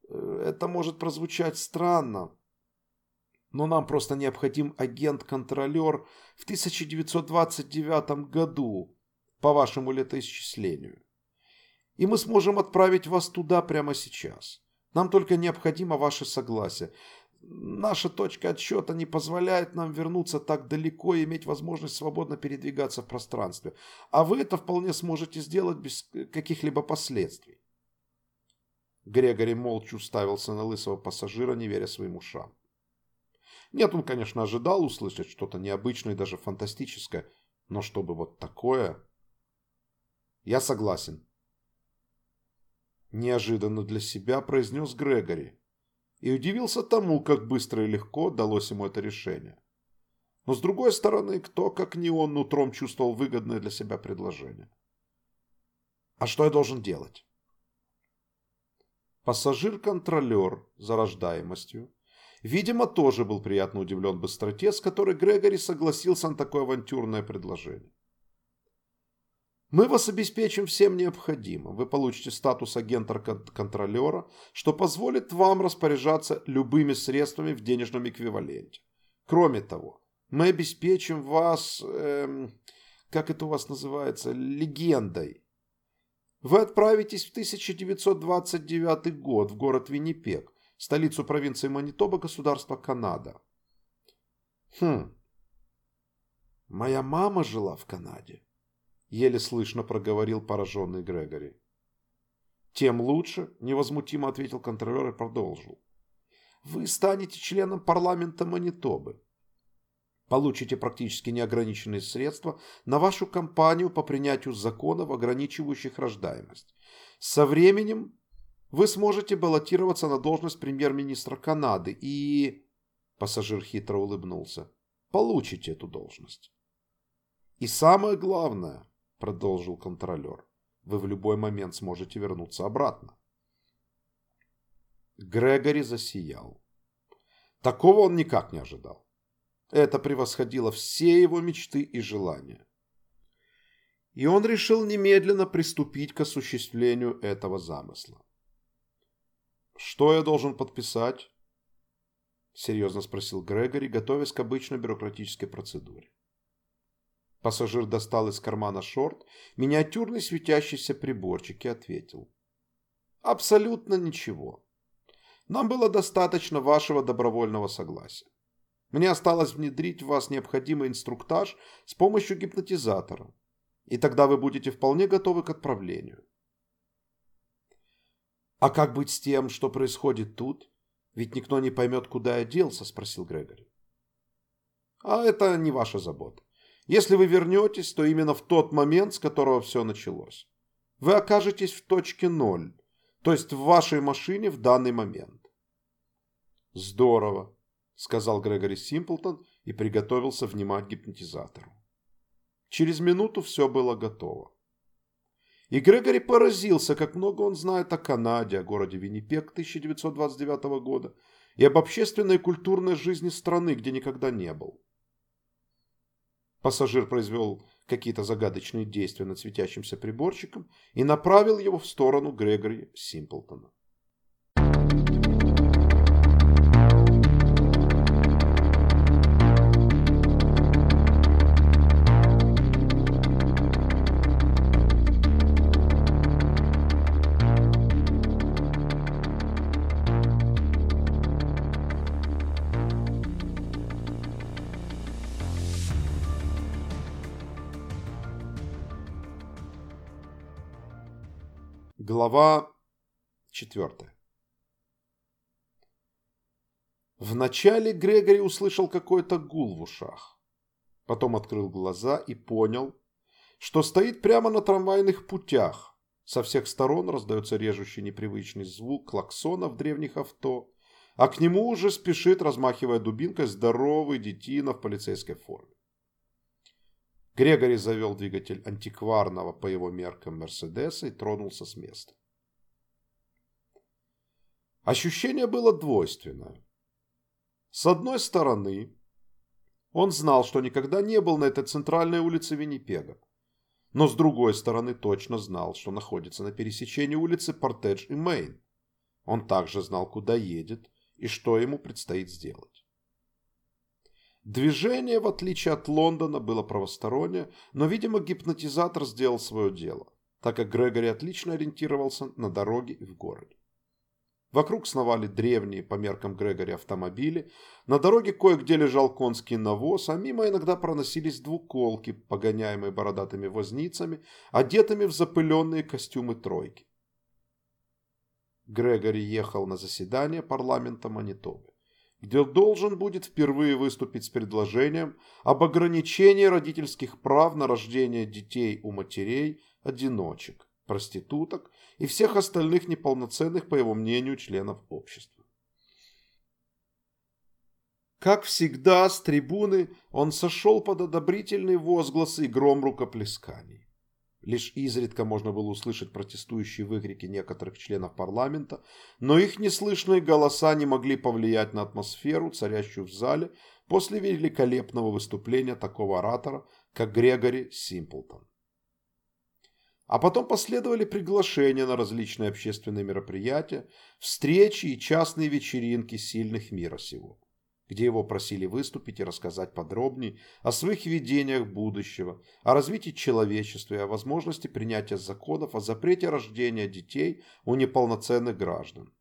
A: «Э, «Это может прозвучать странно, но нам просто необходим агент-контролер в 1929 году, по вашему летоисчислению. И мы сможем отправить вас туда прямо сейчас. Нам только необходимо ваше согласие. Наша точка отсчета не позволяет нам вернуться так далеко и иметь возможность свободно передвигаться в пространстве. А вы это вполне сможете сделать без каких-либо последствий. Грегори молча уставился на лысого пассажира, не веря своим ушам. Нет, он, конечно, ожидал услышать что-то необычное и даже фантастическое, но чтобы вот такое... Я согласен. Неожиданно для себя произнес Грегори и удивился тому, как быстро и легко далось ему это решение. Но с другой стороны, кто, как не он, нутром чувствовал выгодное для себя предложение. А что я должен делать? Пассажир-контролер за рождаемостью, видимо, тоже был приятно удивлен быстроте, с которой Грегори согласился на такое авантюрное предложение. Мы вас обеспечим всем необходимым. Вы получите статус агента-контролера, что позволит вам распоряжаться любыми средствами в денежном эквиваленте. Кроме того, мы обеспечим вас, эм, как это у вас называется, легендой. Вы отправитесь в 1929 год в город Виннипек, столицу провинции Манитоба, государства Канада. Хм. Моя мама жила в Канаде. Еле слышно проговорил пораженный Грегори. «Тем лучше», – невозмутимо ответил контролер и продолжил. «Вы станете членом парламента Манитобы. Получите практически неограниченные средства на вашу кампанию по принятию законов, ограничивающих рождаемость. Со временем вы сможете баллотироваться на должность премьер-министра Канады и...» Пассажир хитро улыбнулся. «Получите эту должность. И самое главное, – продолжил контролер. «Вы в любой момент сможете вернуться обратно». Грегори засиял. Такого он никак не ожидал. Это превосходило все его мечты и желания. И он решил немедленно приступить к осуществлению этого замысла. «Что я должен подписать?» – серьезно спросил Грегори, готовясь к обычной бюрократической процедуре. Пассажир достал из кармана шорт миниатюрный светящийся приборчик и ответил. «Абсолютно ничего. Нам было достаточно вашего добровольного согласия. Мне осталось внедрить в вас необходимый инструктаж с помощью гипнотизатора, и тогда вы будете вполне готовы к отправлению. «А как быть с тем, что происходит тут? Ведь никто не поймет, куда я делся», – спросил Грегори. «А это не ваша забота. Если вы вернетесь, то именно в тот момент, с которого все началось. Вы окажетесь в точке ноль, то есть в вашей машине в данный момент». «Здорово», – сказал Грегори Симплтон и приготовился внимать гипнотизатору. Через минуту все было готово. И Грегори поразился, как много он знает о Канаде, о городе Виннипек 1929 года и об общественной и культурной жизни страны, где никогда не был. Пассажир произвел какие-то загадочные действия над светящимся приборчиком и направил его в сторону Грегори Симплтона. Глава четвертая. Вначале Грегори услышал какой-то гул в ушах. Потом открыл глаза и понял, что стоит прямо на трамвайных путях. Со всех сторон раздается режущий непривычный звук клаксонов древних авто, а к нему уже спешит, размахивая дубинкой, здоровый детина в полицейской форме. Грегори завел двигатель антикварного по его меркам Мерседеса и тронулся с места. Ощущение было двойственное. С одной стороны, он знал, что никогда не был на этой центральной улице Виннипега. Но с другой стороны точно знал, что находится на пересечении улицы Портедж и Мейн. Он также знал, куда едет и что ему предстоит сделать. Движение, в отличие от Лондона, было правостороннее, но, видимо, гипнотизатор сделал свое дело, так как Грегори отлично ориентировался на дороге и в городе. Вокруг сновали древние по меркам Грегори автомобили, на дороге кое-где лежал конский навоз, а мимо иногда проносились двуколки, погоняемые бородатыми возницами, одетыми в запыленные костюмы тройки. Грегори ехал на заседание парламента Манитобы где должен будет впервые выступить с предложением об ограничении родительских прав на рождение детей у матерей, одиночек, проституток и всех остальных неполноценных, по его мнению, членов общества. Как всегда, с трибуны он сошел под одобрительные возгласы и гром рукоплесканий. Лишь изредка можно было услышать протестующие выкрики некоторых членов парламента, но их неслышные голоса не могли повлиять на атмосферу, царящую в зале после великолепного выступления такого оратора, как Грегори Симплтон. А потом последовали приглашения на различные общественные мероприятия, встречи и частные вечеринки сильных мира сего где его просили выступить и рассказать подробнее о своих видениях будущего, о развитии человечества и о возможности принятия законов о запрете рождения детей у неполноценных граждан.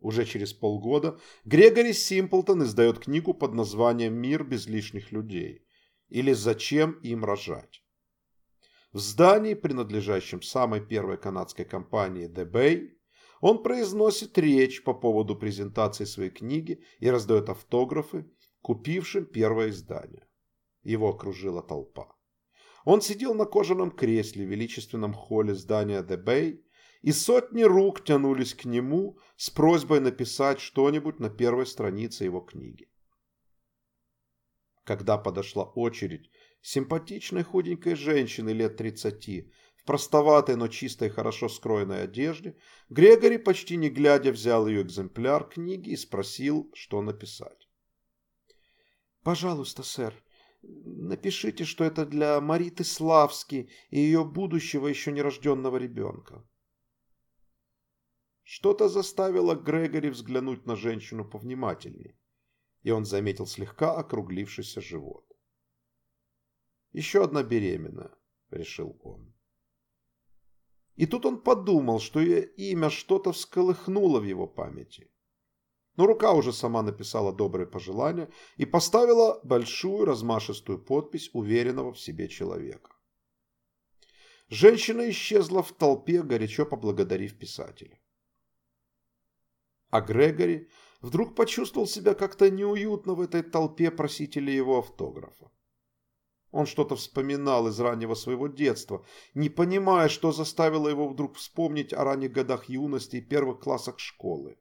A: Уже через полгода Грегори Симплтон издает книгу под названием «Мир без лишних людей» или «Зачем им рожать?». В здании, принадлежащем самой первой канадской компании The Bay, он произносит речь по поводу презентации своей книги и раздает автографы купившим первое издание. Его окружила толпа. Он сидел на кожаном кресле в величественном холле здания The Bay, и сотни рук тянулись к нему с просьбой написать что-нибудь на первой странице его книги. Когда подошла очередь симпатичной худенькой женщины лет тридцати в простоватой, но чистой, хорошо скроенной одежде, Грегори, почти не глядя, взял ее экземпляр книги и спросил, что написать. «Пожалуйста, сэр, напишите, что это для Мариты Славски и ее будущего еще нерожденного ребенка». Что-то заставило Грегори взглянуть на женщину повнимательнее, и он заметил слегка округлившийся живот. «Еще одна беременная», — решил он. И тут он подумал, что имя что-то всколыхнуло в его памяти. но рука уже сама написала добрые пожелания и поставила большую размашистую подпись уверенного в себе человека. Женщина исчезла в толпе, горячо поблагодарив писателя. А Грегори вдруг почувствовал себя как-то неуютно в этой толпе просителей его автографа. Он что-то вспоминал из раннего своего детства, не понимая, что заставило его вдруг вспомнить о ранних годах юности и первых классах школы.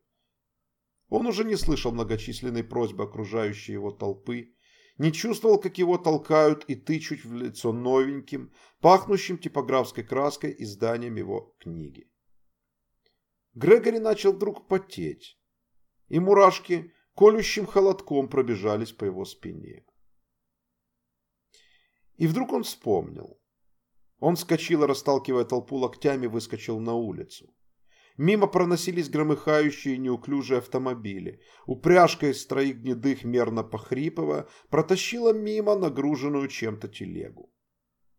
A: Он уже не слышал многочисленной просьбы окружающей его толпы, не чувствовал, как его толкают и тычут в лицо новеньким, пахнущим типографской краской изданием его книги. Грегори начал вдруг потеть, и мурашки колющим холодком пробежались по его спине. И вдруг он вспомнил. Он вскочил, расталкивая толпу локтями, выскочил на улицу. Мимо проносились громыхающие неуклюжие автомобили. Упряжка из троих гнедых, мерно похрипывая, протащила мимо нагруженную чем-то телегу.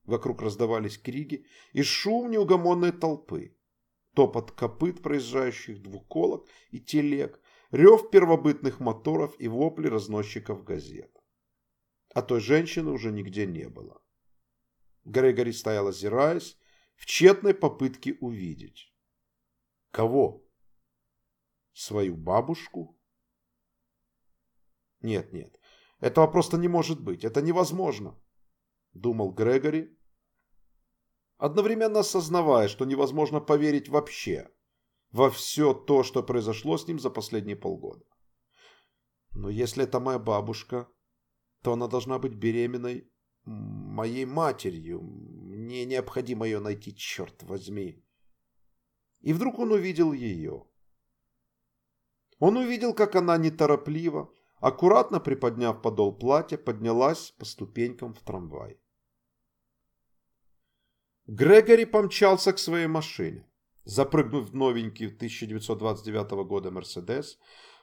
A: Вокруг раздавались крики и шум неугомонной толпы. Топот копыт проезжающих двуколок и телег, рев первобытных моторов и вопли разносчиков газет а той женщины уже нигде не было. Грегори стоял озираясь, в тщетной попытке увидеть. Кого? Свою бабушку? Нет, нет, этого просто не может быть, это невозможно, думал Грегори, одновременно осознавая, что невозможно поверить вообще во все то, что произошло с ним за последние полгода. Но если это моя бабушка, то она должна быть беременной моей матерью. Мне необходимо ее найти, черт возьми. И вдруг он увидел ее. Он увидел, как она неторопливо, аккуратно приподняв подол платья, поднялась по ступенькам в трамвай. Грегори помчался к своей машине. Запрыгнув в новенький 1929 года Мерседес,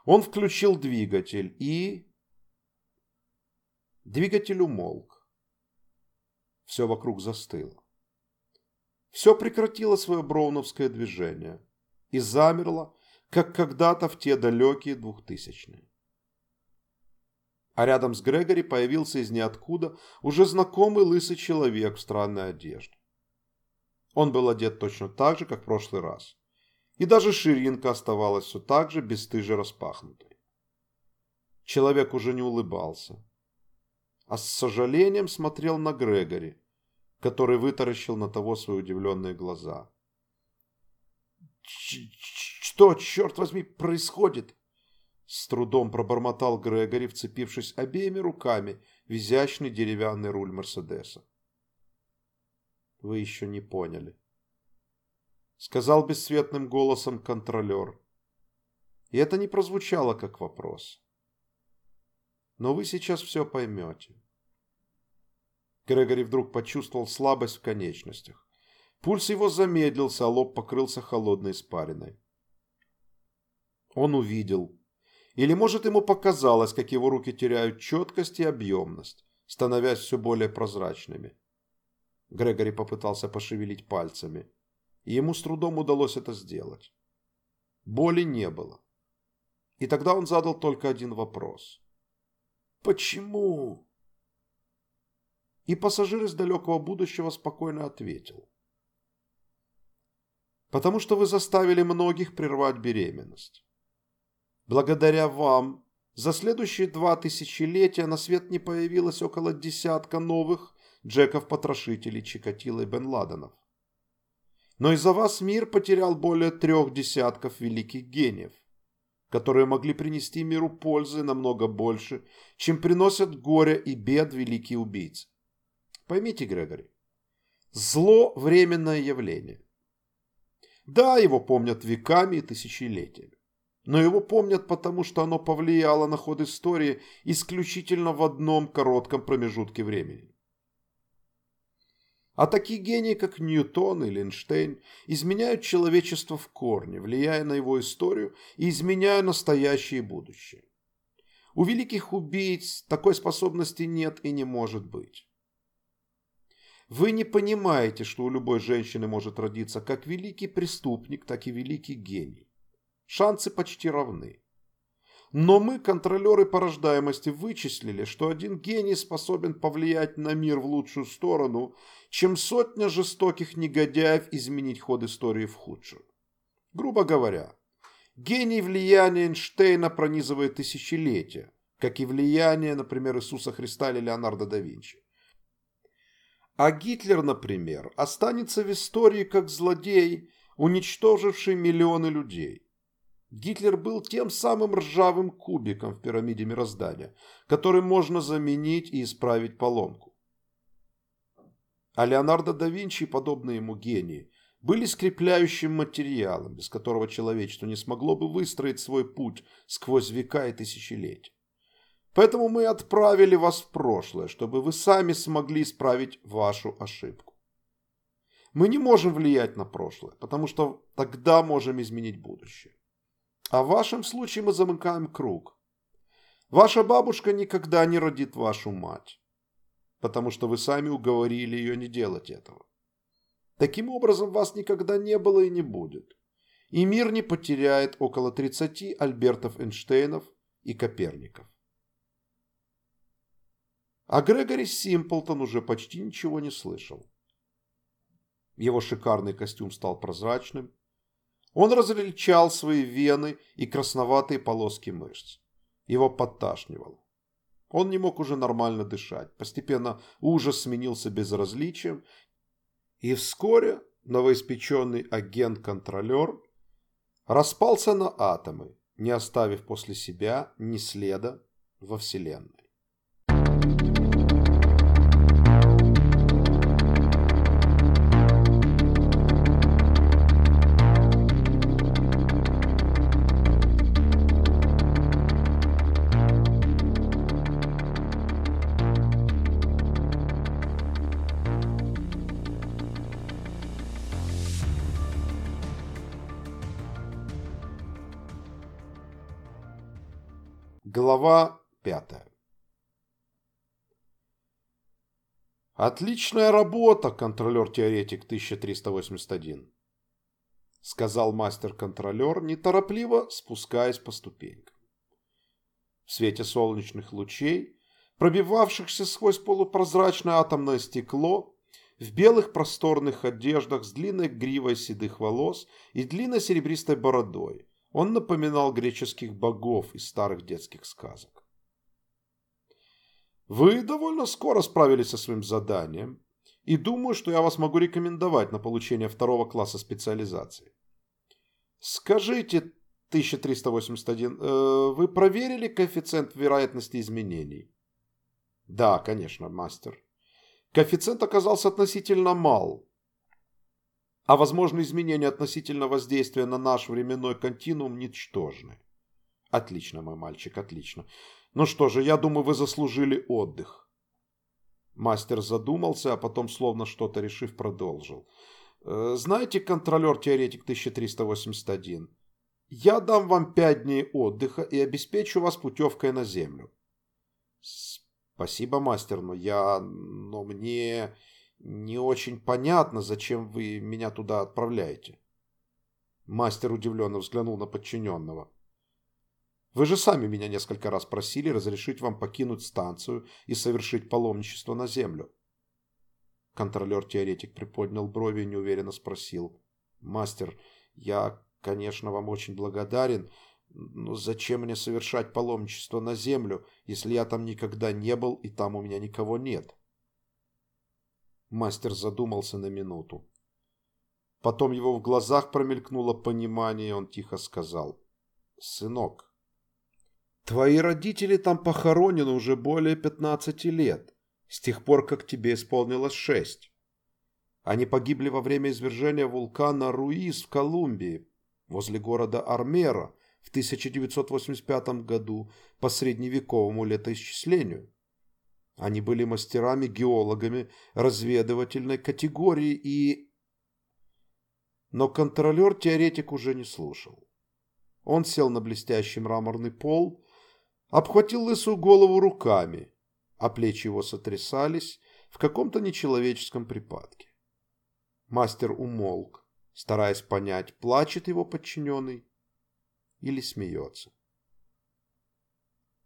A: он включил двигатель и Двигатель умолк. Все вокруг застыло. Все прекратило свое броуновское движение и замерло, как когда-то в те далекие двухтысячные. А рядом с Грегори появился из ниоткуда уже знакомый лысый человек в странной одежде. Он был одет точно так же, как в прошлый раз. И даже ширинка оставалась все так же бесстыже распахнутой. Человек уже не улыбался а с сожалением смотрел на Грегори, который вытаращил на того свои удивленные глаза. «Что, черт возьми, происходит?» С трудом пробормотал Грегори, вцепившись обеими руками в изящный деревянный руль Мерседеса. «Вы еще не поняли», — сказал бесцветным голосом контролер. И это не прозвучало как вопрос. Но вы сейчас все поймете. Грегори вдруг почувствовал слабость в конечностях. Пульс его замедлился, а лоб покрылся холодной испариной. Он увидел. Или, может, ему показалось, как его руки теряют четкость и объемность, становясь все более прозрачными. Грегори попытался пошевелить пальцами, и ему с трудом удалось это сделать. Боли не было. И тогда он задал только один вопрос. «Почему?» И пассажир из далекого будущего спокойно ответил. «Потому что вы заставили многих прервать беременность. Благодаря вам за следующие два тысячелетия на свет не появилось около десятка новых Джеков-потрошителей Чикатило и Бен Ладенов. Но из-за вас мир потерял более трех десятков великих гениев – которые могли принести миру пользы намного больше, чем приносят горе и бед великие убийцы. Поймите, Грегори, зло – временное явление. Да, его помнят веками и тысячелетиями. Но его помнят потому, что оно повлияло на ход истории исключительно в одном коротком промежутке времени. А такие гении, как Ньютон или Эйнштейн, изменяют человечество в корне, влияя на его историю и изменяя настоящее и будущее. У великих убийц такой способности нет и не может быть. Вы не понимаете, что у любой женщины может родиться как великий преступник, так и великий гений. Шансы почти равны. Но мы, контролеры по рождаемости, вычислили, что один гений способен повлиять на мир в лучшую сторону, чем сотня жестоких негодяев изменить ход истории в худшую. Грубо говоря, гений влияния Эйнштейна пронизывает тысячелетия, как и влияние, например, Иисуса Христа или Леонардо да Винчи. А Гитлер, например, останется в истории как злодей, уничтоживший миллионы людей. Гитлер был тем самым ржавым кубиком в пирамиде мироздания, который можно заменить и исправить поломку. А Леонардо да Винчи, подобные ему гении, были скрепляющим материалом, без которого человечество не смогло бы выстроить свой путь сквозь века и тысячелетия. Поэтому мы отправили вас в прошлое, чтобы вы сами смогли исправить вашу ошибку. Мы не можем влиять на прошлое, потому что тогда можем изменить будущее. А в вашем случае мы замыкаем круг. Ваша бабушка никогда не родит вашу мать, потому что вы сами уговорили ее не делать этого. Таким образом, вас никогда не было и не будет. И мир не потеряет около 30 Альбертов Эйнштейнов и Коперников. А Грегори Симплтон уже почти ничего не слышал. Его шикарный костюм стал прозрачным, он различал свои вены и красноватые полоски мышц. Его подташнивало. Он не мог уже нормально дышать. Постепенно ужас сменился безразличием. И вскоре новоиспеченный агент-контролер распался на атомы, не оставив после себя ни следа во Вселенной. Глава пятая «Отличная работа, контролер-теоретик 1381», сказал мастер-контролер, неторопливо спускаясь по ступенькам. В свете солнечных лучей, пробивавшихся сквозь полупрозрачное атомное стекло, в белых просторных одеждах с длинной гривой седых волос и длинной серебристой бородой, он напоминал греческих богов из старых детских сказок. Вы довольно скоро справились со своим заданием, и думаю, что я вас могу рекомендовать на получение второго класса специализации. Скажите, 1381, э, вы проверили коэффициент вероятности изменений? Да, конечно, мастер. Коэффициент оказался относительно мал, а возможные изменения относительно воздействия на наш временной континуум ничтожны. Отлично, мой мальчик, отлично. Ну что же, я думаю, вы заслужили отдых. Мастер задумался, а потом, словно что-то решив, продолжил. «Э, знаете, контролер-теоретик 1381, я дам вам пять дней отдыха и обеспечу вас путевкой на Землю. Спасибо, мастер, но я... но мне... Не очень понятно, зачем вы меня туда отправляете. Мастер удивленно взглянул на подчиненного. Вы же сами меня несколько раз просили разрешить вам покинуть станцию и совершить паломничество на Землю. Контролер-теоретик приподнял брови и неуверенно спросил. «Мастер, я, конечно, вам очень благодарен, но зачем мне совершать паломничество на Землю, если я там никогда не был и там у меня никого нет?» Мастер задумался на минуту. Потом его в глазах промелькнуло понимание, и он тихо сказал. «Сынок, твои родители там похоронены уже более пятнадцати лет, с тех пор, как тебе исполнилось шесть. Они погибли во время извержения вулкана Руис в Колумбии, возле города Армера, в 1985 году по средневековому летоисчислению. Они были мастерами-геологами разведывательной категории и... Но контролер-теоретик уже не слушал. Он сел на блестящий мраморный пол, обхватил лысую голову руками, а плечи его сотрясались в каком-то нечеловеческом припадке. Мастер умолк, стараясь понять, плачет его подчиненный или смеется.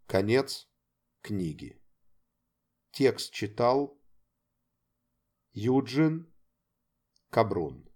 A: Конец книги. Текст читал Юджин Кабрун.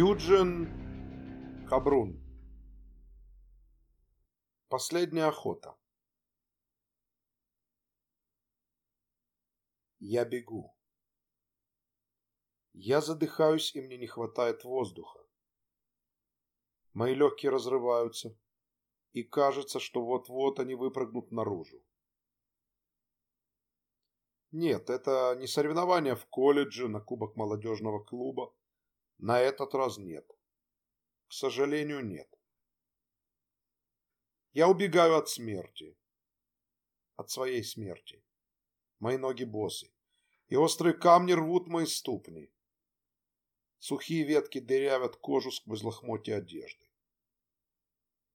A: Юджин Кабрун Последняя охота Я бегу. Я задыхаюсь, и мне не хватает воздуха. Мои легкие разрываются, и кажется, что вот-вот они выпрыгнут наружу. Нет, это не соревнование в колледже на кубок молодежного клуба, на этот раз нет. К сожалению, нет. Я убегаю от смерти. От своей смерти. Мои ноги босы. И острые камни рвут мои ступни. Сухие ветки дырявят кожу сквозь лохмотья одежды.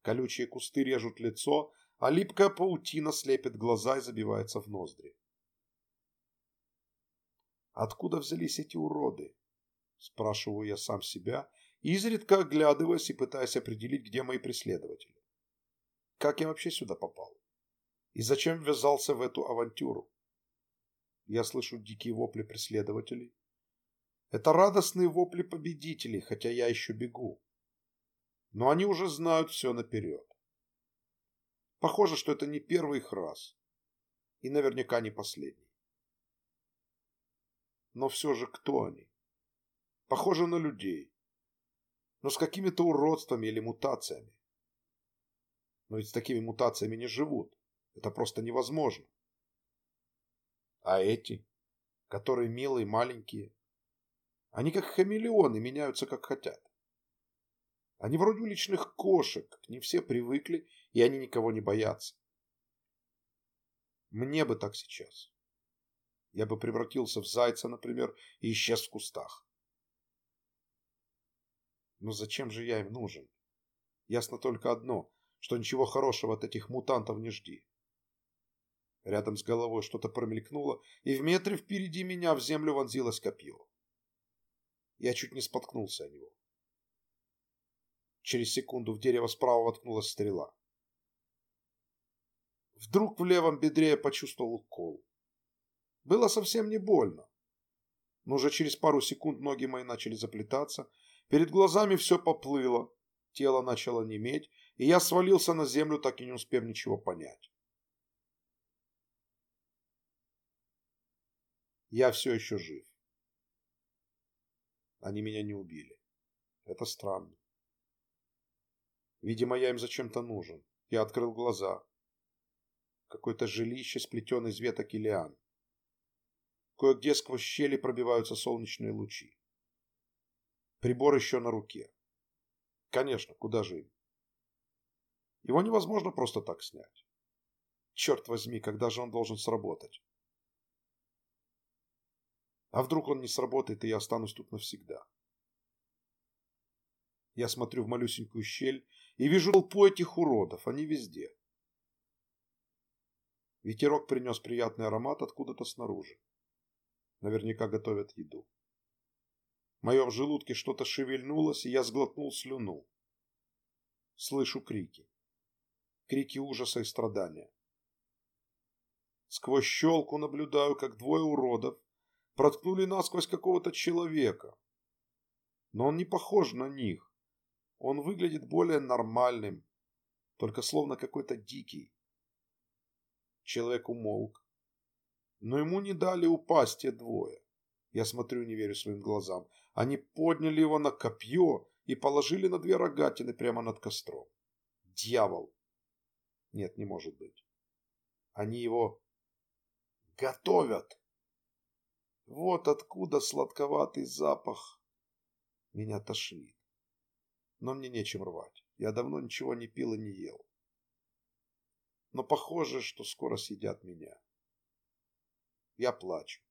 A: Колючие кусты режут лицо, а липкая паутина слепит глаза и забивается в ноздри. Откуда взялись эти уроды? Спрашиваю я сам себя, изредка оглядываясь и пытаясь определить, где мои преследователи. Как я вообще сюда попал? И зачем ввязался в эту авантюру? Я слышу дикие вопли преследователей. Это радостные вопли победителей, хотя я еще бегу. Но они уже знают все наперед. Похоже, что это не первый их раз. И наверняка не последний. Но все же кто они? Похожи на людей, но с какими-то уродствами или мутациями. Но ведь с такими мутациями не живут. Это просто невозможно. А эти, которые милые, маленькие, они как хамелеоны, меняются как хотят. Они вроде уличных кошек, не все привыкли, и они никого не боятся. Мне бы так сейчас. Я бы превратился в зайца, например, и исчез в кустах. Но зачем же я им нужен? Ясно только одно, что ничего хорошего от этих мутантов не жди. Рядом с головой что-то промелькнуло, и в метре впереди меня в землю вонзилось копье. Я чуть не споткнулся о него. Через секунду в дерево справа воткнулась стрела. Вдруг в левом бедре я почувствовал укол. Было совсем не больно. Но уже через пару секунд ноги мои начали заплетаться, Перед глазами все поплыло, тело начало неметь, и я свалился на землю, так и не успев ничего понять. Я все еще жив. Они меня не убили. Это странно. Видимо, я им зачем-то нужен. Я открыл глаза. Какое-то жилище, сплетенное из веток и лиан. Кое-где сквозь щели пробиваются солнечные лучи. Прибор еще на руке. Конечно, куда же им? Его невозможно просто так снять. Черт возьми, когда же он должен сработать? А вдруг он не сработает, и я останусь тут навсегда? Я смотрю в малюсенькую щель и вижу толпу этих уродов, они везде. Ветерок принес приятный аромат откуда-то снаружи. Наверняка готовят еду. Моем желудке что-то шевельнулось, и я сглотнул слюну. Слышу крики. Крики ужаса и страдания. Сквозь щелку наблюдаю, как двое уродов проткнули насквозь какого-то человека. Но он не похож на них. Он выглядит более нормальным, только словно какой-то дикий. Человек умолк. Но ему не дали упасть те двое. Я смотрю и не верю своим глазам. Они подняли его на копье и положили на две рогатины прямо над костром. Дьявол! Нет, не может быть. Они его готовят. Вот откуда сладковатый запах. Меня тошнит. Но мне нечем рвать. Я давно ничего не пил и не ел. Но похоже, что скоро съедят меня. Я плачу.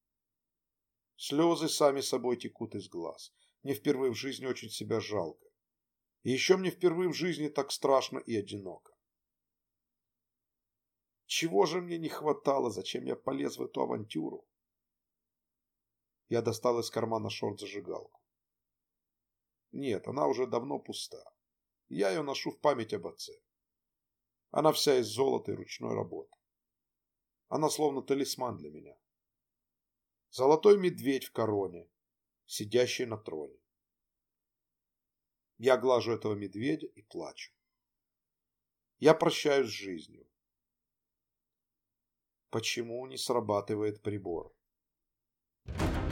A: Слезы сами собой текут из глаз. Мне впервые в жизни очень себя жалко. И еще мне впервые в жизни так страшно и одиноко. Чего же мне не хватало, зачем я полез в эту авантюру? Я достал из кармана шорт зажигалку. Нет, она уже давно пуста. Я ее ношу в память об отце. Она вся из золота и ручной работы. Она словно талисман для меня. Золотой медведь в короне, сидящий на троне. Я глажу этого медведя и плачу. Я прощаюсь с жизнью. Почему не срабатывает прибор? Глава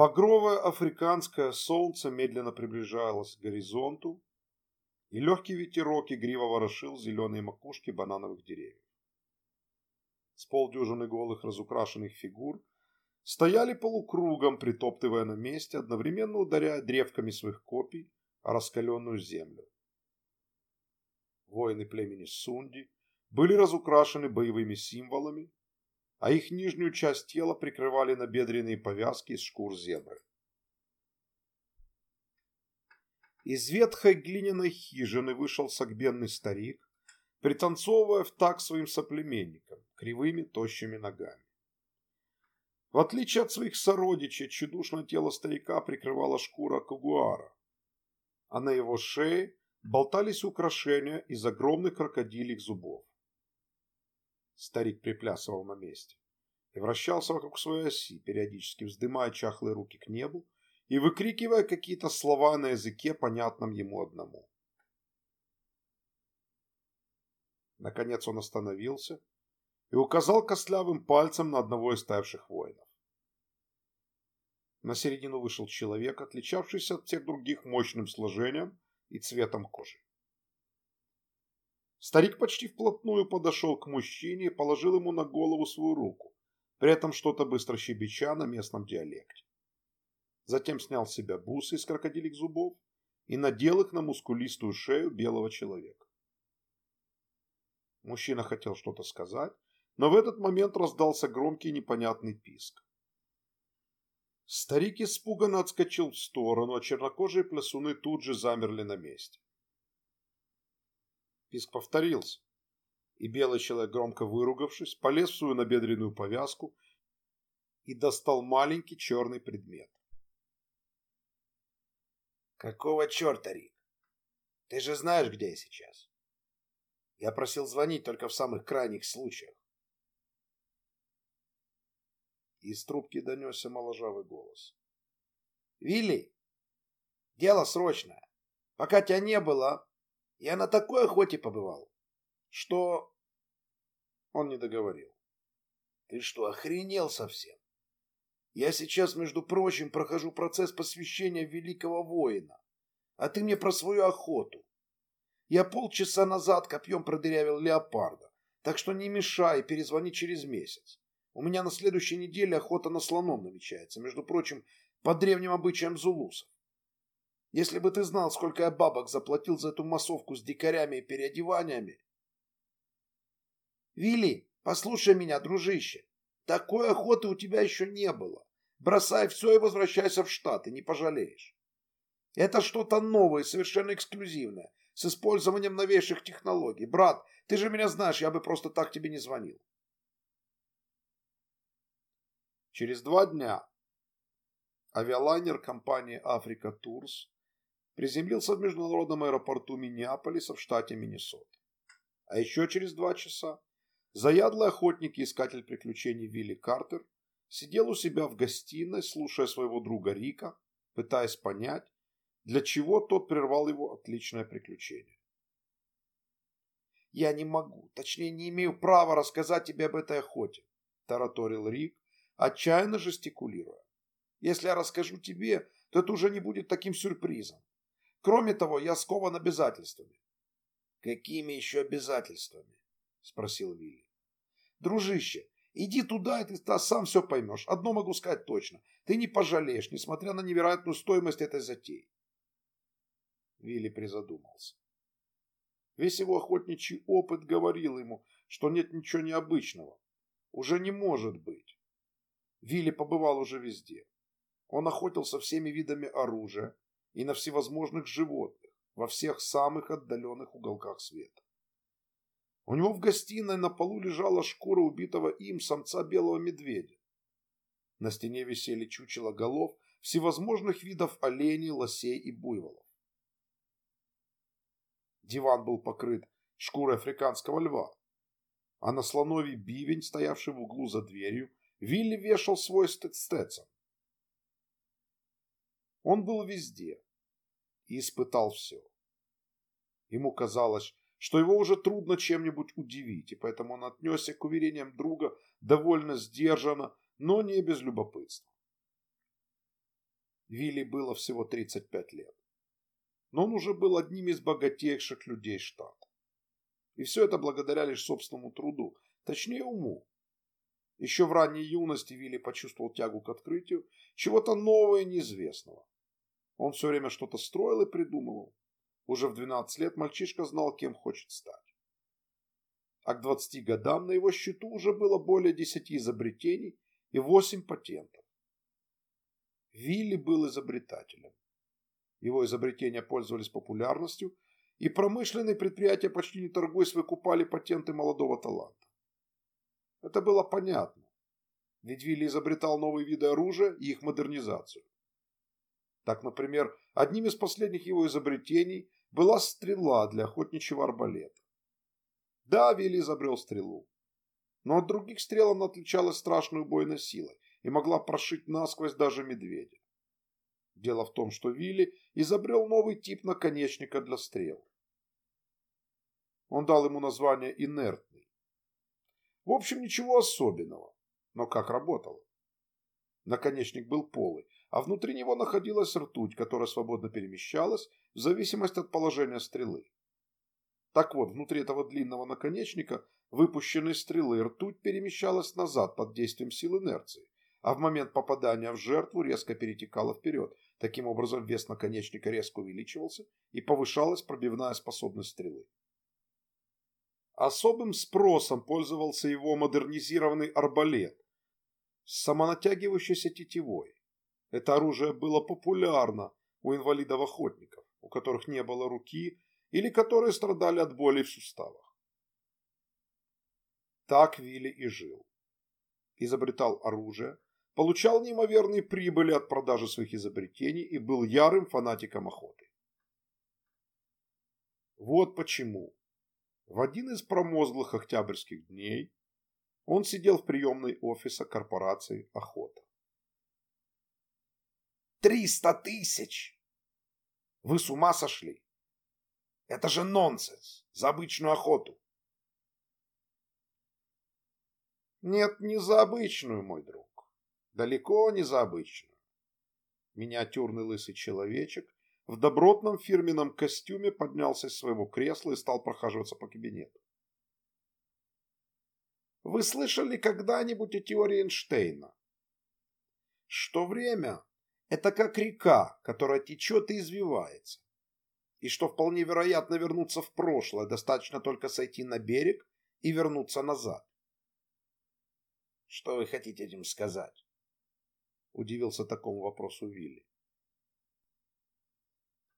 A: Багровое африканское солнце медленно приближалось к горизонту, и легкий ветерок игриво ворошил зеленые макушки банановых деревьев. С полдюжины голых разукрашенных фигур стояли полукругом, притоптывая на месте, одновременно ударяя древками своих копий о раскаленную землю. Воины племени Сунди – были разукрашены боевыми символами, а их нижнюю часть тела прикрывали набедренные повязки из шкур зебры. Из ветхой глиняной хижины вышел согбенный старик, пританцовывая в так своим соплеменникам, кривыми тощими ногами. В отличие от своих сородичей, чудушное тело старика прикрывала шкура кугуара, а на его шее болтались украшения из огромных крокодилих зубов. Старик приплясывал на месте и вращался вокруг своей оси, периодически вздымая чахлые руки к небу и выкрикивая какие-то слова на языке, понятном ему одному. Наконец он остановился и указал костлявым пальцем на одного из ставших воинов. На середину вышел человек, отличавшийся от всех других мощным сложением и цветом кожи. Старик почти вплотную подошел к мужчине и положил ему на голову свою руку, при этом что-то быстро щебеча на местном диалекте. Затем снял с себя бусы из крокодилих зубов и надел их на мускулистую шею белого человека. Мужчина хотел что-то сказать, но в этот момент раздался громкий непонятный писк. Старик испуганно отскочил в сторону, а чернокожие плясуны тут же замерли на месте. Писк повторился, и белый человек, громко выругавшись, полез в свою набедренную повязку и достал маленький черный предмет.
B: «Какого черта, Рик? Ты же знаешь, где я сейчас. Я просил звонить только в самых крайних случаях.
A: Из трубки донесся моложавый голос.
B: «Вилли, дело срочное. Пока тебя не было, я на такой охоте побывал, что...»
A: Он не договорил.
B: «Ты что, охренел совсем? Я сейчас, между прочим, прохожу процесс посвящения великого воина, а ты мне про свою охоту. Я полчаса назад копьем продырявил леопарда, так что не мешай, перезвони через месяц. У меня на следующей неделе охота на слоном намечается. Между прочим, по древним обычаям зулусов. Если бы ты знал, сколько я бабок заплатил за эту массовку с дикарями и переодеваниями. Вилли, послушай меня, дружище. Такой охоты у тебя еще не было. Бросай все и возвращайся в Штаты, не пожалеешь. Это что-то новое, совершенно эксклюзивное, с использованием новейших технологий. Брат, ты же меня знаешь, я бы просто так тебе не звонил.
A: Через два дня авиалайнер компании «Африка Турс» приземлился в международном аэропорту Миннеаполиса в штате Миннесота. А еще через два часа заядлый охотник и искатель приключений Вилли Картер сидел у себя в гостиной, слушая своего друга Рика, пытаясь понять, для чего тот прервал его отличное приключение.
B: «Я не могу, точнее не имею права рассказать тебе об этой охоте», – тараторил Рик, отчаянно жестикулируя. «Если я расскажу тебе, то это уже не будет таким сюрпризом. Кроме того, я скован обязательствами». «Какими еще обязательствами?» – спросил Вилли. «Дружище, иди туда, и ты сам все поймешь. Одно могу сказать точно. Ты не пожалеешь, несмотря на невероятную стоимость этой затеи.
A: Вилли призадумался. Весь его охотничий опыт говорил ему, что нет ничего необычного. Уже не может быть. Вилли побывал уже везде. Он охотился всеми видами оружия и на всевозможных животных во всех самых отдаленных уголках света. У него в гостиной на полу лежала шкура убитого им самца белого медведя. На стене висели чучела голов всевозможных видов оленей, лосей и буйволов. Диван был покрыт шкурой африканского льва, а на слоновий бивень, стоявший в углу за дверью, Вилли вешал свой стецен. Он был везде и испытал все. Ему казалось, что его уже трудно чем-нибудь удивить, и поэтому он отнесся к уверениям друга довольно сдержанно, но не без любопытства. Вилли было всего 35 лет но он уже был одним из богатейших людей штата. И все это благодаря лишь собственному труду, точнее уму. Еще в ранней юности Вилли почувствовал тягу к открытию чего-то нового и неизвестного. Он все время что-то строил и придумывал. Уже в 12 лет мальчишка знал, кем хочет стать. А к 20 годам на его счету уже было более 10 изобретений и 8 патентов. Вилли был изобретателем. Его изобретения пользовались популярностью, и промышленные предприятия почти не торгуясь выкупали патенты молодого таланта. Это было понятно, ведь Вилли изобретал новые виды оружия и их модернизацию. Так, например, одним из последних его изобретений была стрела для охотничьего арбалета. Да, Вилли изобрел стрелу, но от других стрел она отличалась страшной убойной силой и могла прошить насквозь даже медведя. Дело в том, что Вилли изобрел новый тип наконечника для стрел. Он дал ему название «инертный». В общем, ничего особенного, но как работало. Наконечник был полый, а внутри него находилась ртуть, которая свободно перемещалась в зависимости от положения стрелы. Так вот, внутри этого длинного наконечника, выпущенной стрелы, ртуть перемещалась назад под действием сил инерции, а в момент попадания в жертву резко перетекала вперед, Таким образом, вес наконечника резко увеличивался и повышалась пробивная способность стрелы. Особым спросом пользовался его модернизированный арбалет с самонатягивающейся тетивой. Это оружие было популярно у инвалидов-охотников, у которых не было руки или которые страдали от боли в суставах. Так Вилли и жил. Изобретал оружие, получал неимоверные прибыли от продажи своих изобретений и был ярым фанатиком охоты. Вот почему в один из промозглых октябрьских дней он сидел в приемной офиса корпорации «Охота».
B: «Триста тысяч! Вы с ума сошли? Это же нонсенс за обычную охоту!»
A: «Нет, не за обычную, мой друг далеко не за обычную. Миниатюрный лысый человечек в добротном фирменном костюме поднялся из своего кресла и стал прохаживаться по кабинету.
B: Вы слышали когда-нибудь о теории Эйнштейна? Что время Это как река, которая течет и извивается. И что вполне вероятно вернуться в прошлое, достаточно только сойти на берег и вернуться назад. Что вы хотите этим сказать? Удивился такому вопросу Вилли.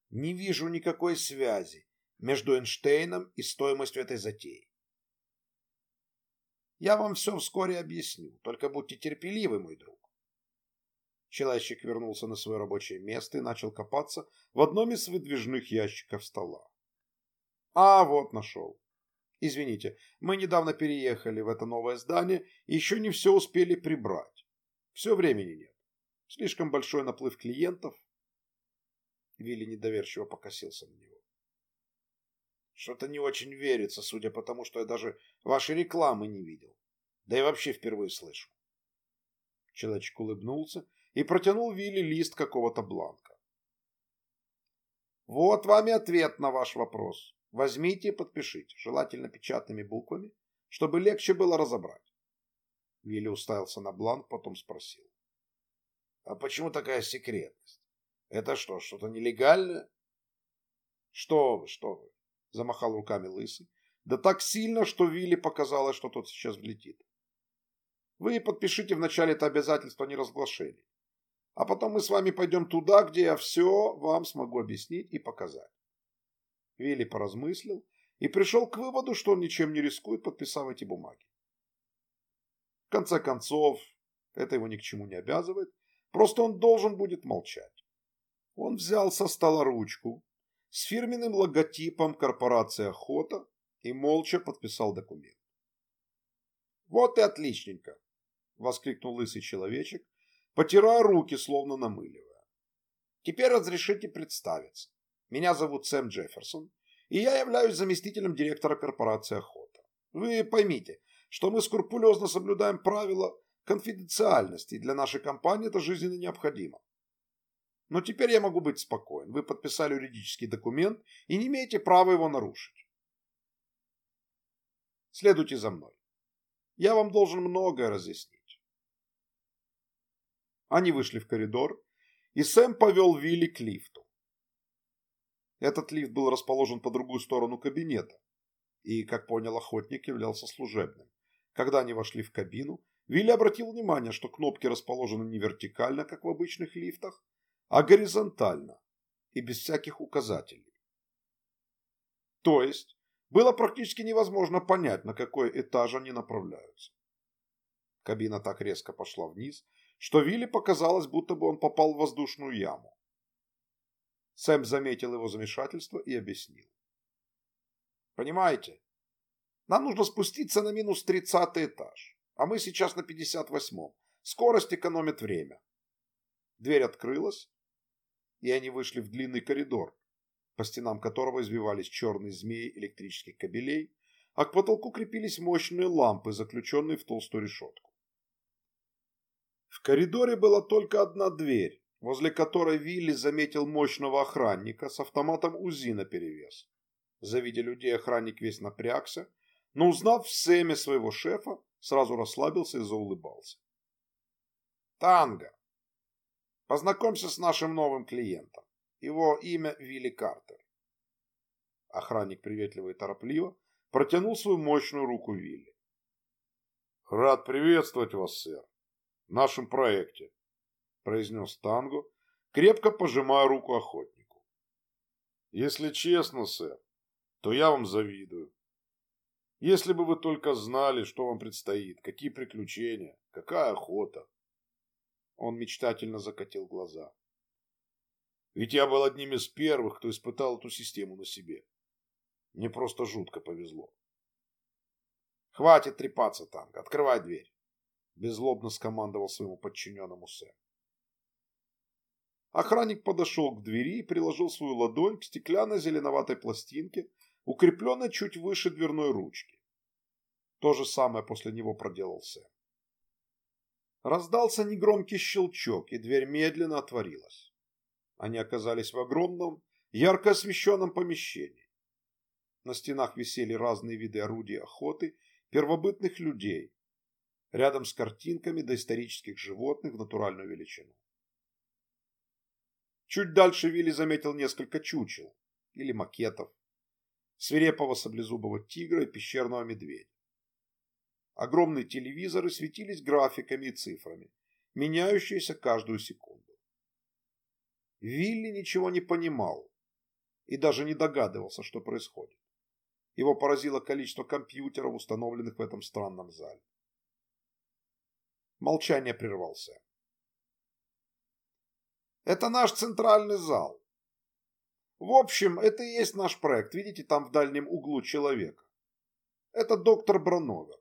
B: Не вижу никакой связи между Эйнштейном и стоимостью этой затеи. Я вам все вскоре объясню, только будьте терпеливы, мой друг. Человечек вернулся на свое рабочее место и начал копаться в одном из выдвижных ящиков стола. А, вот нашел. Извините, мы недавно переехали в это новое здание и еще не все успели прибрать. Все времени нет. Слишком большой наплыв клиентов. Вилли недоверчиво покосился на него. Что-то не очень верится, судя по тому, что я даже вашей рекламы не видел. Да и вообще впервые слышу. Человечек улыбнулся и протянул Вилли лист какого-то бланка. Вот вам и ответ на ваш вопрос. Возьмите и подпишите, желательно печатными буквами, чтобы легче было разобрать. Вилли уставился на бланк, потом спросил. А почему такая секретность? Это что, что-то нелегальное? Что вы, что вы, замахал руками лысый, да так сильно, что Вилли показалось, что тот сейчас влетит. Вы подпишите вначале это обязательство неразглашения. А потом мы с вами пойдем туда, где я все вам смогу объяснить и показать. Вилли поразмыслил и пришел к выводу, что он ничем не рискует, подписав эти бумаги. В конце концов, это его ни к чему не обязывает, просто он должен будет молчать. Он взял со стола ручку с фирменным логотипом корпорации «Охота» и молча подписал документ. «Вот и отличненько!» — воскликнул лысый человечек, потирая руки, словно намыливая. Теперь разрешите представиться. Меня зовут Сэм Джефферсон, и я являюсь заместителем директора корпорации «Охота». Вы поймите, что мы скрупулезно соблюдаем правила конфиденциальности, и для нашей компании это жизненно необходимо. Но теперь я могу быть спокоен. Вы подписали юридический документ и не имеете права его нарушить. Следуйте за мной. Я вам должен многое разъяснить. Они вышли в коридор, и Сэм повел Вилли к лифту. Этот лифт был расположен по другую сторону кабинета и, как понял охотник, являлся служебным. Когда они вошли в кабину, Вилли обратил внимание, что кнопки расположены не вертикально, как в обычных лифтах, а горизонтально и без всяких указателей. То есть было практически невозможно понять, на какой этаж они направляются. Кабина так резко пошла вниз, что Вилли показалось, будто бы он попал в воздушную яму. Сэм заметил его замешательство и объяснил. «Понимаете, нам нужно спуститься на минус тридцатый этаж, а мы сейчас на пятьдесят восьмом. Скорость экономит время». Дверь открылась, и они вышли в длинный коридор, по стенам которого извивались черные змеи электрических кабелей, а к потолку крепились мощные лампы, заключенные в толстую решетку. В коридоре была только одна дверь, возле которой Вилли заметил мощного охранника с автоматом УЗИ наперевес. Завидя людей, охранник весь напрягся, но узнав в Сэме своего шефа, сразу расслабился и заулыбался. «Танго, познакомься с нашим новым клиентом. Его имя Вилли Картер». Охранник приветливо и торопливо протянул свою мощную руку Вилли. «Рад приветствовать вас, сэр нашем проекте», – произнес Танго, крепко пожимая руку охотнику. «Если честно, сэр, то я вам завидую. Если бы вы только знали, что вам предстоит, какие приключения, какая охота». Он мечтательно закатил глаза. Ведь я был одним из первых, кто испытал эту систему на себе. Мне просто жутко повезло. Хватит трепаться, Танго, открывай дверь беззлобно скомандовал своему подчиненному Сэм. Охранник подошел к двери и приложил свою ладонь к стеклянной зеленоватой пластинке, укрепленной чуть выше дверной ручки. То же самое после него проделал Сэм. Раздался негромкий щелчок, и дверь медленно отворилась. Они оказались в огромном, ярко освещенном помещении. На стенах висели разные виды орудий охоты первобытных людей, рядом с картинками доисторических животных в натуральную величину.
A: Чуть дальше Вилли заметил несколько чучел или макетов, свирепого саблезубого тигра и пещерного медведя. Огромные телевизоры светились графиками и цифрами, меняющиеся каждую секунду. Вилли ничего не понимал и даже не догадывался, что происходит. Его поразило количество компьютеров, установленных в этом странном зале. Молчание прервался. Это наш центральный зал. В общем, это и есть наш проект. Видите, там в дальнем углу человека. Это доктор Брановер.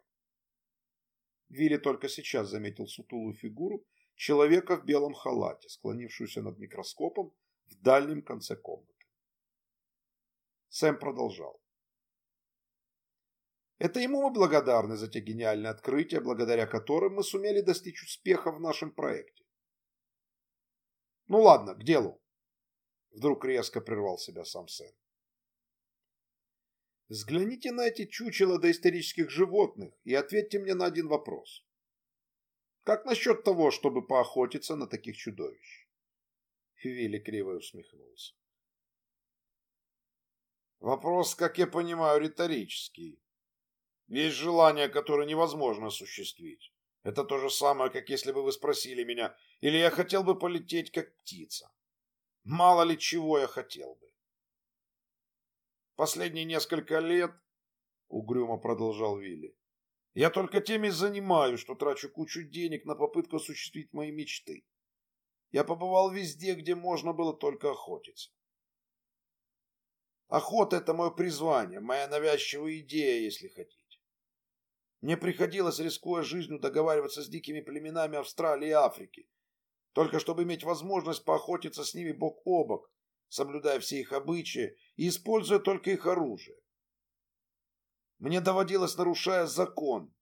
A: Вилли только сейчас заметил сутулую фигуру человека в белом халате, склонившуюся над микроскопом в дальнем конце комнаты. Сэм продолжал. Это ему мы благодарны за те гениальные открытия, благодаря которым мы сумели достичь успеха в нашем проекте. Ну ладно, к делу. Вдруг резко прервал себя сам Сэм. Взгляните на эти чучела доисторических животных и ответьте мне на один вопрос. Как насчет того, чтобы поохотиться на таких чудовищ? Вилли криво усмехнулся. Вопрос, как я понимаю, риторический. Есть желание, которое невозможно осуществить. Это то же самое, как если бы вы спросили меня, или я хотел бы полететь, как птица. Мало ли чего я хотел бы. Последние несколько лет, угрюмо продолжал Вилли, я только теми занимаюсь, что трачу кучу денег на попытку осуществить мои мечты. Я побывал везде, где можно было только охотиться. Охота – это мое призвание, моя навязчивая идея, если хотите. Мне приходилось, рискуя жизнью, договариваться с дикими племенами Австралии и Африки, только чтобы иметь возможность поохотиться с ними бок о бок, соблюдая все их обычаи и используя только их оружие. Мне доводилось, нарушая закон,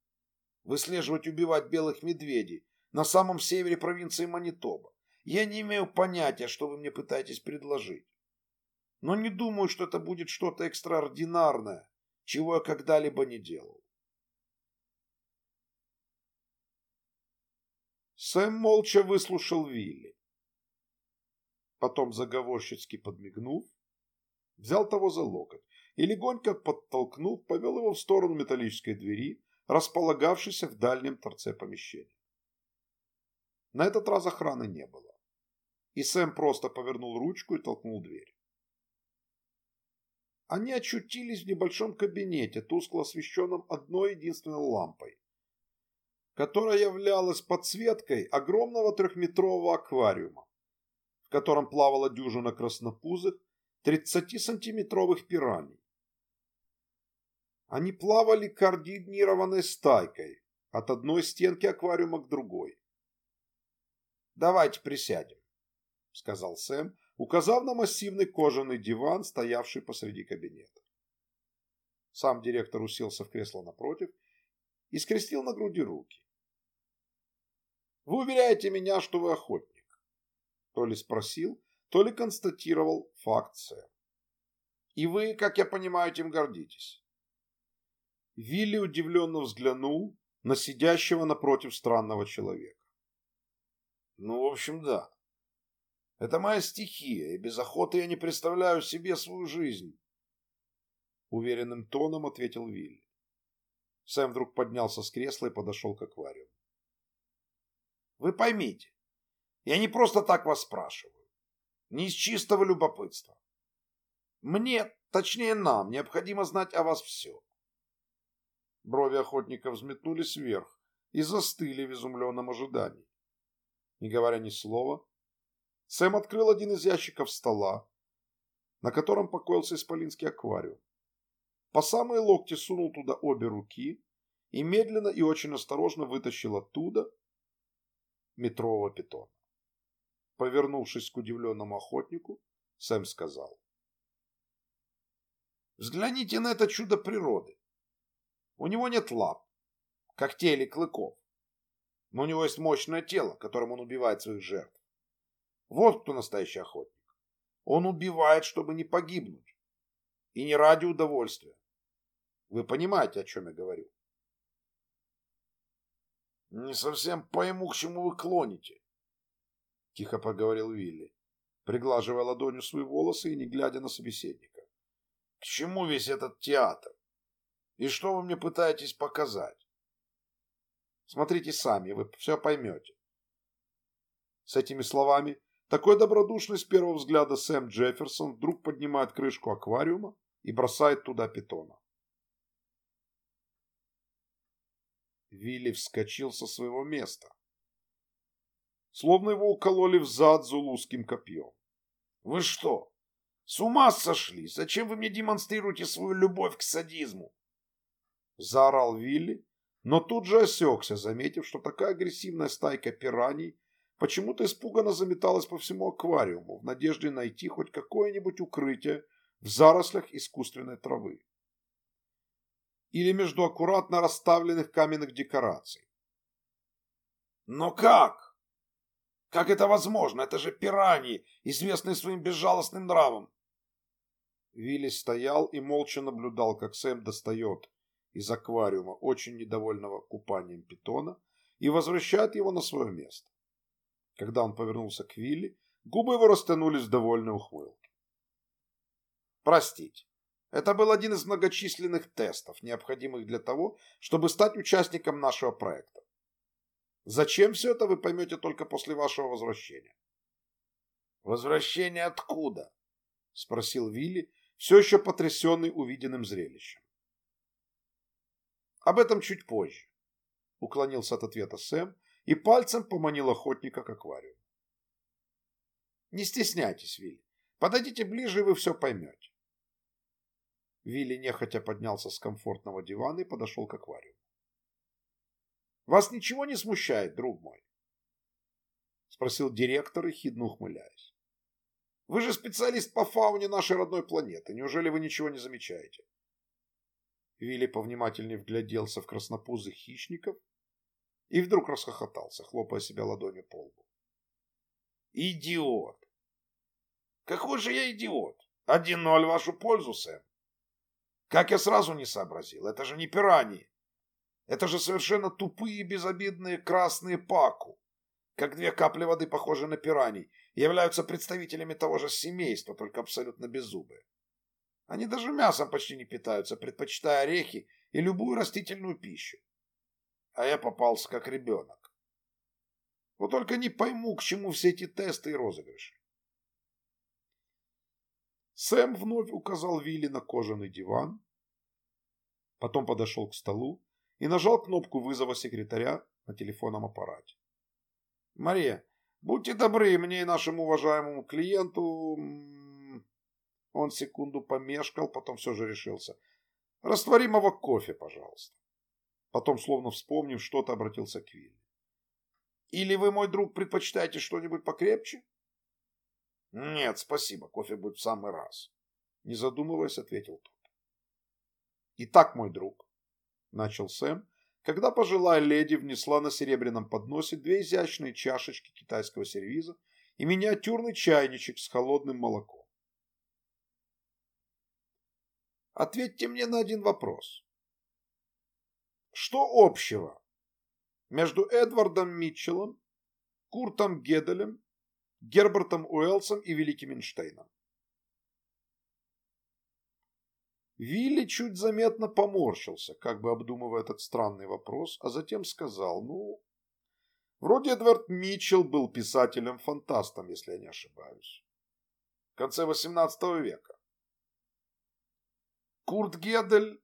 A: выслеживать и убивать белых медведей на самом севере провинции Манитоба. Я не имею понятия, что вы мне пытаетесь предложить. Но не думаю, что это будет что-то экстраординарное, чего я когда-либо не делал. Сэм молча выслушал Вилли. Потом заговорщицки подмигнув, взял того за локоть и, легонько подтолкнув, повел его в сторону металлической двери, располагавшейся в дальнем торце помещения. На этот раз охраны не было, и Сэм просто повернул ручку и толкнул дверь. Они очутились в небольшом кабинете, тускло освещенном одной единственной лампой, которая являлась подсветкой огромного трехметрового аквариума, в котором плавала дюжина краснопузых 30-сантиметровых пираний. Они плавали координированной стайкой от одной стенки аквариума к другой. «Давайте присядем», — сказал Сэм, указав на массивный кожаный диван, стоявший посреди кабинета. Сам директор уселся в кресло напротив и скрестил на груди руки. Вы уверяете меня, что вы охотник. То ли спросил, то ли констатировал факт Сэм. И вы, как я понимаю, этим гордитесь. Вилли удивленно взглянул на сидящего напротив странного человека. Ну, в общем, да. Это моя стихия, и без охоты я не представляю себе свою жизнь. Уверенным тоном ответил Вилли. Сэм вдруг поднялся с кресла и подошел к аквариуму. Вы поймите, я не просто так вас спрашиваю. Не из чистого любопытства. Мне, точнее нам, необходимо знать о вас все. Брови охотника взметнулись вверх и застыли в изумленном ожидании. Не говоря ни слова, Сэм открыл один из ящиков стола, на котором покоился исполинский аквариум. По самые локти сунул туда обе руки и медленно и очень осторожно вытащил оттуда метрового питона. Повернувшись к удивленному охотнику, Сэм сказал. Взгляните на это чудо природы. У него нет лап, когтей или клыков, но у него есть мощное тело, которым он убивает своих жертв. Вот кто настоящий охотник. Он убивает, чтобы не погибнуть. И не ради удовольствия. Вы понимаете, о чем я говорю? Не совсем пойму, к чему вы клоните, тихо проговорил Вилли. приглаживая ладонью свои волосы и не глядя на собеседника. К чему весь этот театр? И что вы мне пытаетесь показать? Смотрите сами, вы все поймете. С этими словами такой добродушный с первого взгляда Сэм Джефферсон вдруг поднимает крышку аквариума и бросает туда питона. Вилли вскочил со своего места. Словно его укололи в зад зулузским копьем. «Вы что, с ума сошли? Зачем вы мне демонстрируете свою любовь к садизму?» Заорал Вилли, но тут же осекся, заметив, что такая агрессивная стайка пираний почему-то испуганно заметалась по всему аквариуму в надежде найти хоть какое-нибудь укрытие в зарослях искусственной травы или между аккуратно расставленных каменных декораций. «Но как? Как это возможно? Это же пираньи, известные своим безжалостным нравом!» Вилли стоял и молча наблюдал, как Сэм достает из аквариума очень недовольного купанием питона и возвращает его на свое место. Когда он повернулся к Вилли, губы его растянулись в довольной ухмылке. «Простите, это был один из многочисленных тестов, необходимых для того, чтобы стать участником нашего проекта. Зачем все это, вы поймете только после вашего возвращения. «Возвращение откуда?» – спросил Вилли, все еще потрясенный увиденным зрелищем. «Об этом чуть позже», – уклонился от ответа Сэм и пальцем поманил охотника к аквариуму. «Не стесняйтесь, Вилли. Подойдите ближе, и вы все поймете. Вилли нехотя поднялся с комфортного дивана и подошел к аквариуму. «Вас ничего не смущает, друг мой?» Спросил директор, ехидно ухмыляясь. «Вы же специалист по фауне нашей родной планеты. Неужели вы ничего не замечаете?» Вилли повнимательнее вгляделся в краснопузых хищников и вдруг расхохотался, хлопая себя ладонью по лбу. «Идиот! Какой же я идиот! Один ноль в вашу пользу, Сэм. Как я сразу не сообразил, это же не пираньи. Это же совершенно тупые безобидные красные паку. Как две капли воды, похожие на пираний, являются представителями того же семейства, только абсолютно беззубые. Они даже мясом почти не питаются, предпочитая орехи и любую растительную пищу. А я попался как ребенок. Вот только не пойму, к чему все эти тесты и розыгрыши. Сэм вновь указал Вилли на кожаный диван, потом подошел к столу и нажал кнопку вызова секретаря на телефонном аппарате. «Мария, будьте добры, мне и нашему уважаемому клиенту...» Он секунду помешкал, потом все же решился. «Растворимого кофе, пожалуйста». Потом, словно вспомнив, что-то обратился к Вилли. «Или вы, мой друг, предпочитаете что-нибудь покрепче?» Нет, спасибо, кофе будет в самый раз. Не задумываясь, ответил тот. Итак, мой друг, начал Сэм, когда пожилая леди внесла на серебряном подносе две изящные чашечки китайского сервиза и миниатюрный чайничек с холодным молоком. Ответьте мне на один вопрос. Что общего между Эдвардом Митчеллом, Куртом Геделем Гербертом Уэллсом и Великим Эйнштейном. Вилли чуть заметно поморщился, как бы обдумывая этот странный вопрос, а затем сказал, ну, вроде Эдвард Митчелл был писателем-фантастом, если я не ошибаюсь. В конце XVIII века. Курт Гедель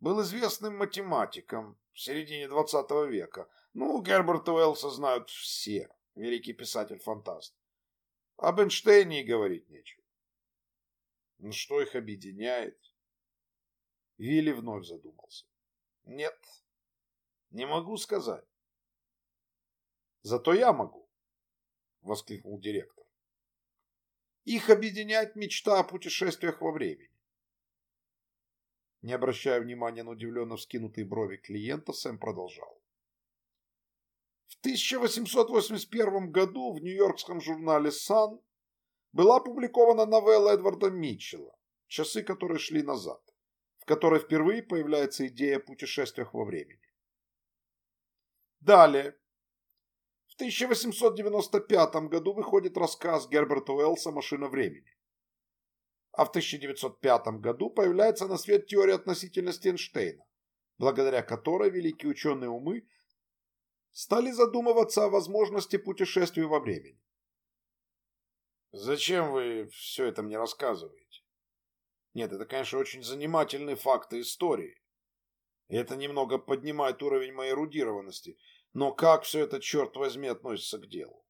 A: был известным математиком в середине XX века. Ну, Герберта Уэллса знают все великий писатель-фантаст. Об Эйнштейне и говорить нечего. Но что их объединяет? Вилли вновь задумался. Нет, не могу сказать. Зато я могу, воскликнул директор. Их объединяет мечта о путешествиях во времени. Не обращая внимания на удивленно вскинутые брови клиента, Сэм продолжал. В 1881 году в нью-йоркском журнале «Сан» была опубликована новелла Эдварда Митчелла «Часы, которые шли назад», в которой впервые появляется идея о путешествиях во времени. Далее, в В 1895 году выходит рассказ Герберта Уэллса «Машина времени». А в 1905 году появляется на свет теория относительности Эйнштейна, благодаря которой великие ученые умы стали задумываться о возможности путешествий во времени.
B: Зачем вы все это мне рассказываете? Нет, это, конечно, очень занимательные факты истории. Это немного поднимает уровень моей эрудированности. Но как все это, черт возьми, относится к делу?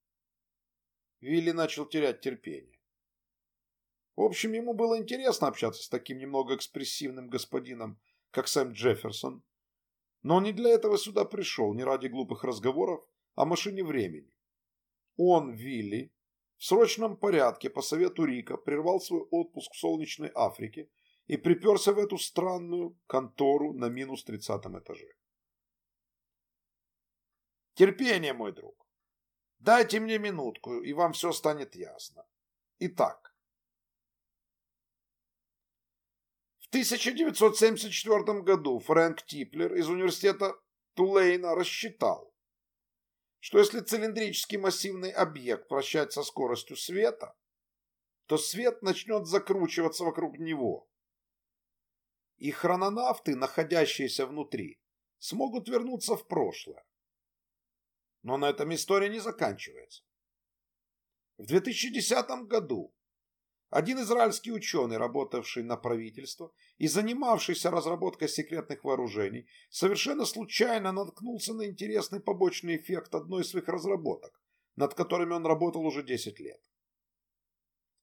B: Вилли начал терять терпение. В общем, ему было интересно общаться с таким немного экспрессивным господином, как Сэм Джефферсон, но не для этого сюда пришел, не ради глупых разговоров о машине времени. Он, Вилли, в срочном порядке по совету Рика прервал свой отпуск в солнечной Африке и приперся в эту странную контору на минус тридцатом этаже. Терпение, мой друг. Дайте мне минутку, и вам все станет ясно. Итак, В 1974 году Фрэнк Типлер из университета Тулейна рассчитал, что если цилиндрический массивный объект вращать со скоростью света, то свет начнет закручиваться вокруг него. И хрононавты, находящиеся внутри, смогут вернуться в прошлое. Но на этом история не заканчивается. В 2010 году один израильский ученый, работавший на правительство и занимавшийся разработкой секретных вооружений, совершенно случайно наткнулся на интересный побочный эффект одной из своих разработок, над которыми он работал уже 10 лет.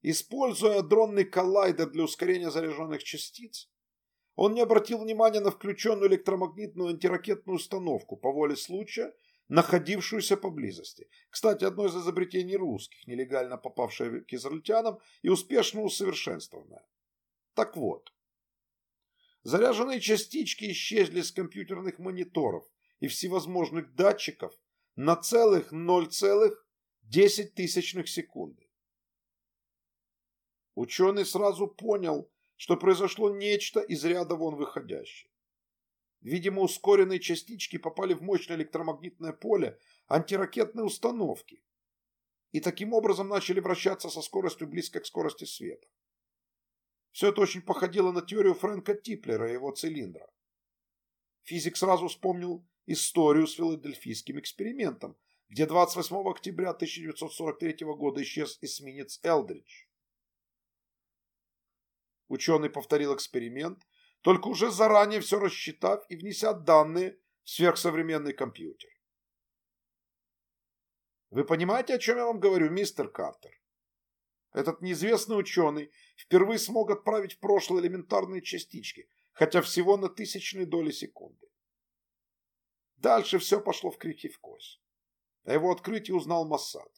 B: Используя дронный коллайдер для ускорения заряженных частиц, он не обратил внимания на включенную электромагнитную антиракетную установку по воле случая находившуюся поблизости. Кстати, одно из изобретений русских, нелегально попавшее к израильтянам и успешно усовершенствованное. Так вот, заряженные частички исчезли с компьютерных мониторов и всевозможных датчиков на целых 0,10 тысячных секунды. Ученый сразу понял, что произошло нечто из ряда вон выходящее. Видимо, ускоренные частички попали в мощное электромагнитное поле антиракетной установки и таким образом начали вращаться со скоростью близкой к скорости света. Все это очень походило на теорию Фрэнка Типлера и его цилиндра. Физик сразу вспомнил историю с филадельфийским экспериментом, где 28 октября 1943 года исчез эсминец Элдридж. Ученый повторил эксперимент только уже заранее все рассчитав и внеся данные в сверхсовременный компьютер. Вы понимаете, о чем я вам говорю, мистер Картер? Этот неизвестный ученый впервые смог отправить в прошлое элементарные частички, хотя всего на тысячные доли секунды. Дальше все пошло в крики в кость. О его открытии узнал Моссад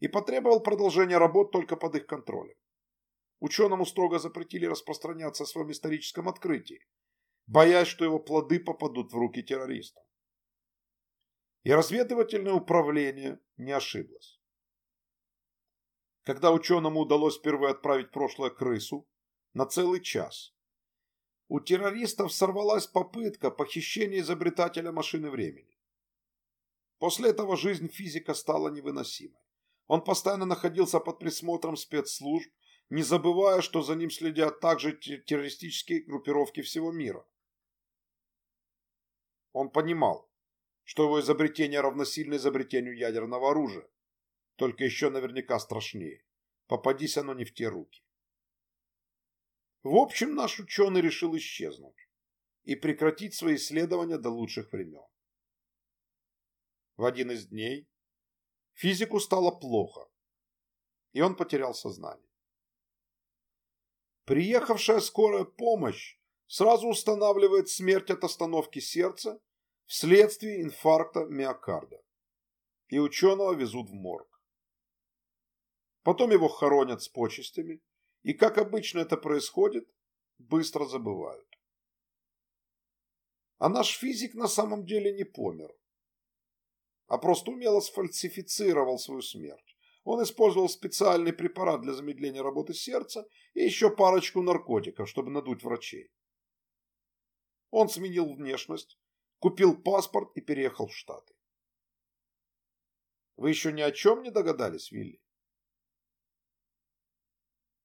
B: и потребовал продолжения работ только под их контролем. Ученому строго запретили распространяться о своем историческом открытии, боясь, что его плоды попадут в руки террористам. И разведывательное управление не ошиблось. Когда ученому удалось впервые отправить прошлое крысу на целый час, у террористов сорвалась попытка похищения изобретателя машины времени. После этого жизнь физика стала невыносимой. Он постоянно находился под присмотром спецслужб не забывая, что за ним следят также террористические группировки всего мира. Он понимал, что его изобретение равносильно изобретению ядерного оружия, только еще наверняка страшнее. Попадись оно не в те руки. В общем, наш ученый решил исчезнуть и прекратить свои исследования до лучших времен. В один из дней физику стало плохо, и он потерял сознание. Приехавшая скорая помощь сразу устанавливает смерть от остановки сердца вследствие инфаркта миокарда. И ученого везут в морг. Потом его хоронят с почестями, и, как обычно это происходит, быстро забывают. А наш физик на самом деле не помер, а просто умело сфальсифицировал свою смерть. Он использовал специальный препарат для замедления работы сердца и еще парочку наркотиков, чтобы надуть врачей. Он сменил внешность, купил паспорт и переехал в Штаты.
A: Вы еще ни о чем не догадались, Вилли?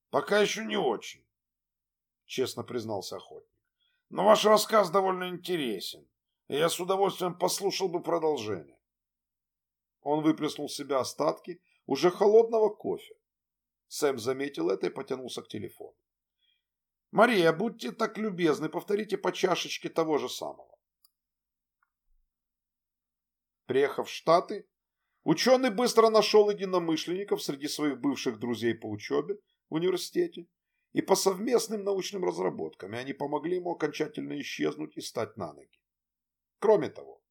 B: Пока еще не очень, честно признался охотник. Но ваш рассказ довольно интересен, и я с удовольствием послушал бы продолжение.
A: Он выплеснул в себя остатки уже холодного кофе. Сэм заметил это и потянулся к телефону. «Мария, будьте так любезны, повторите по чашечке того же самого». Приехав в Штаты, ученый быстро нашел единомышленников среди своих бывших друзей по учебе в университете, и по совместным научным разработкам, они помогли ему окончательно исчезнуть и стать на ноги. Кроме того,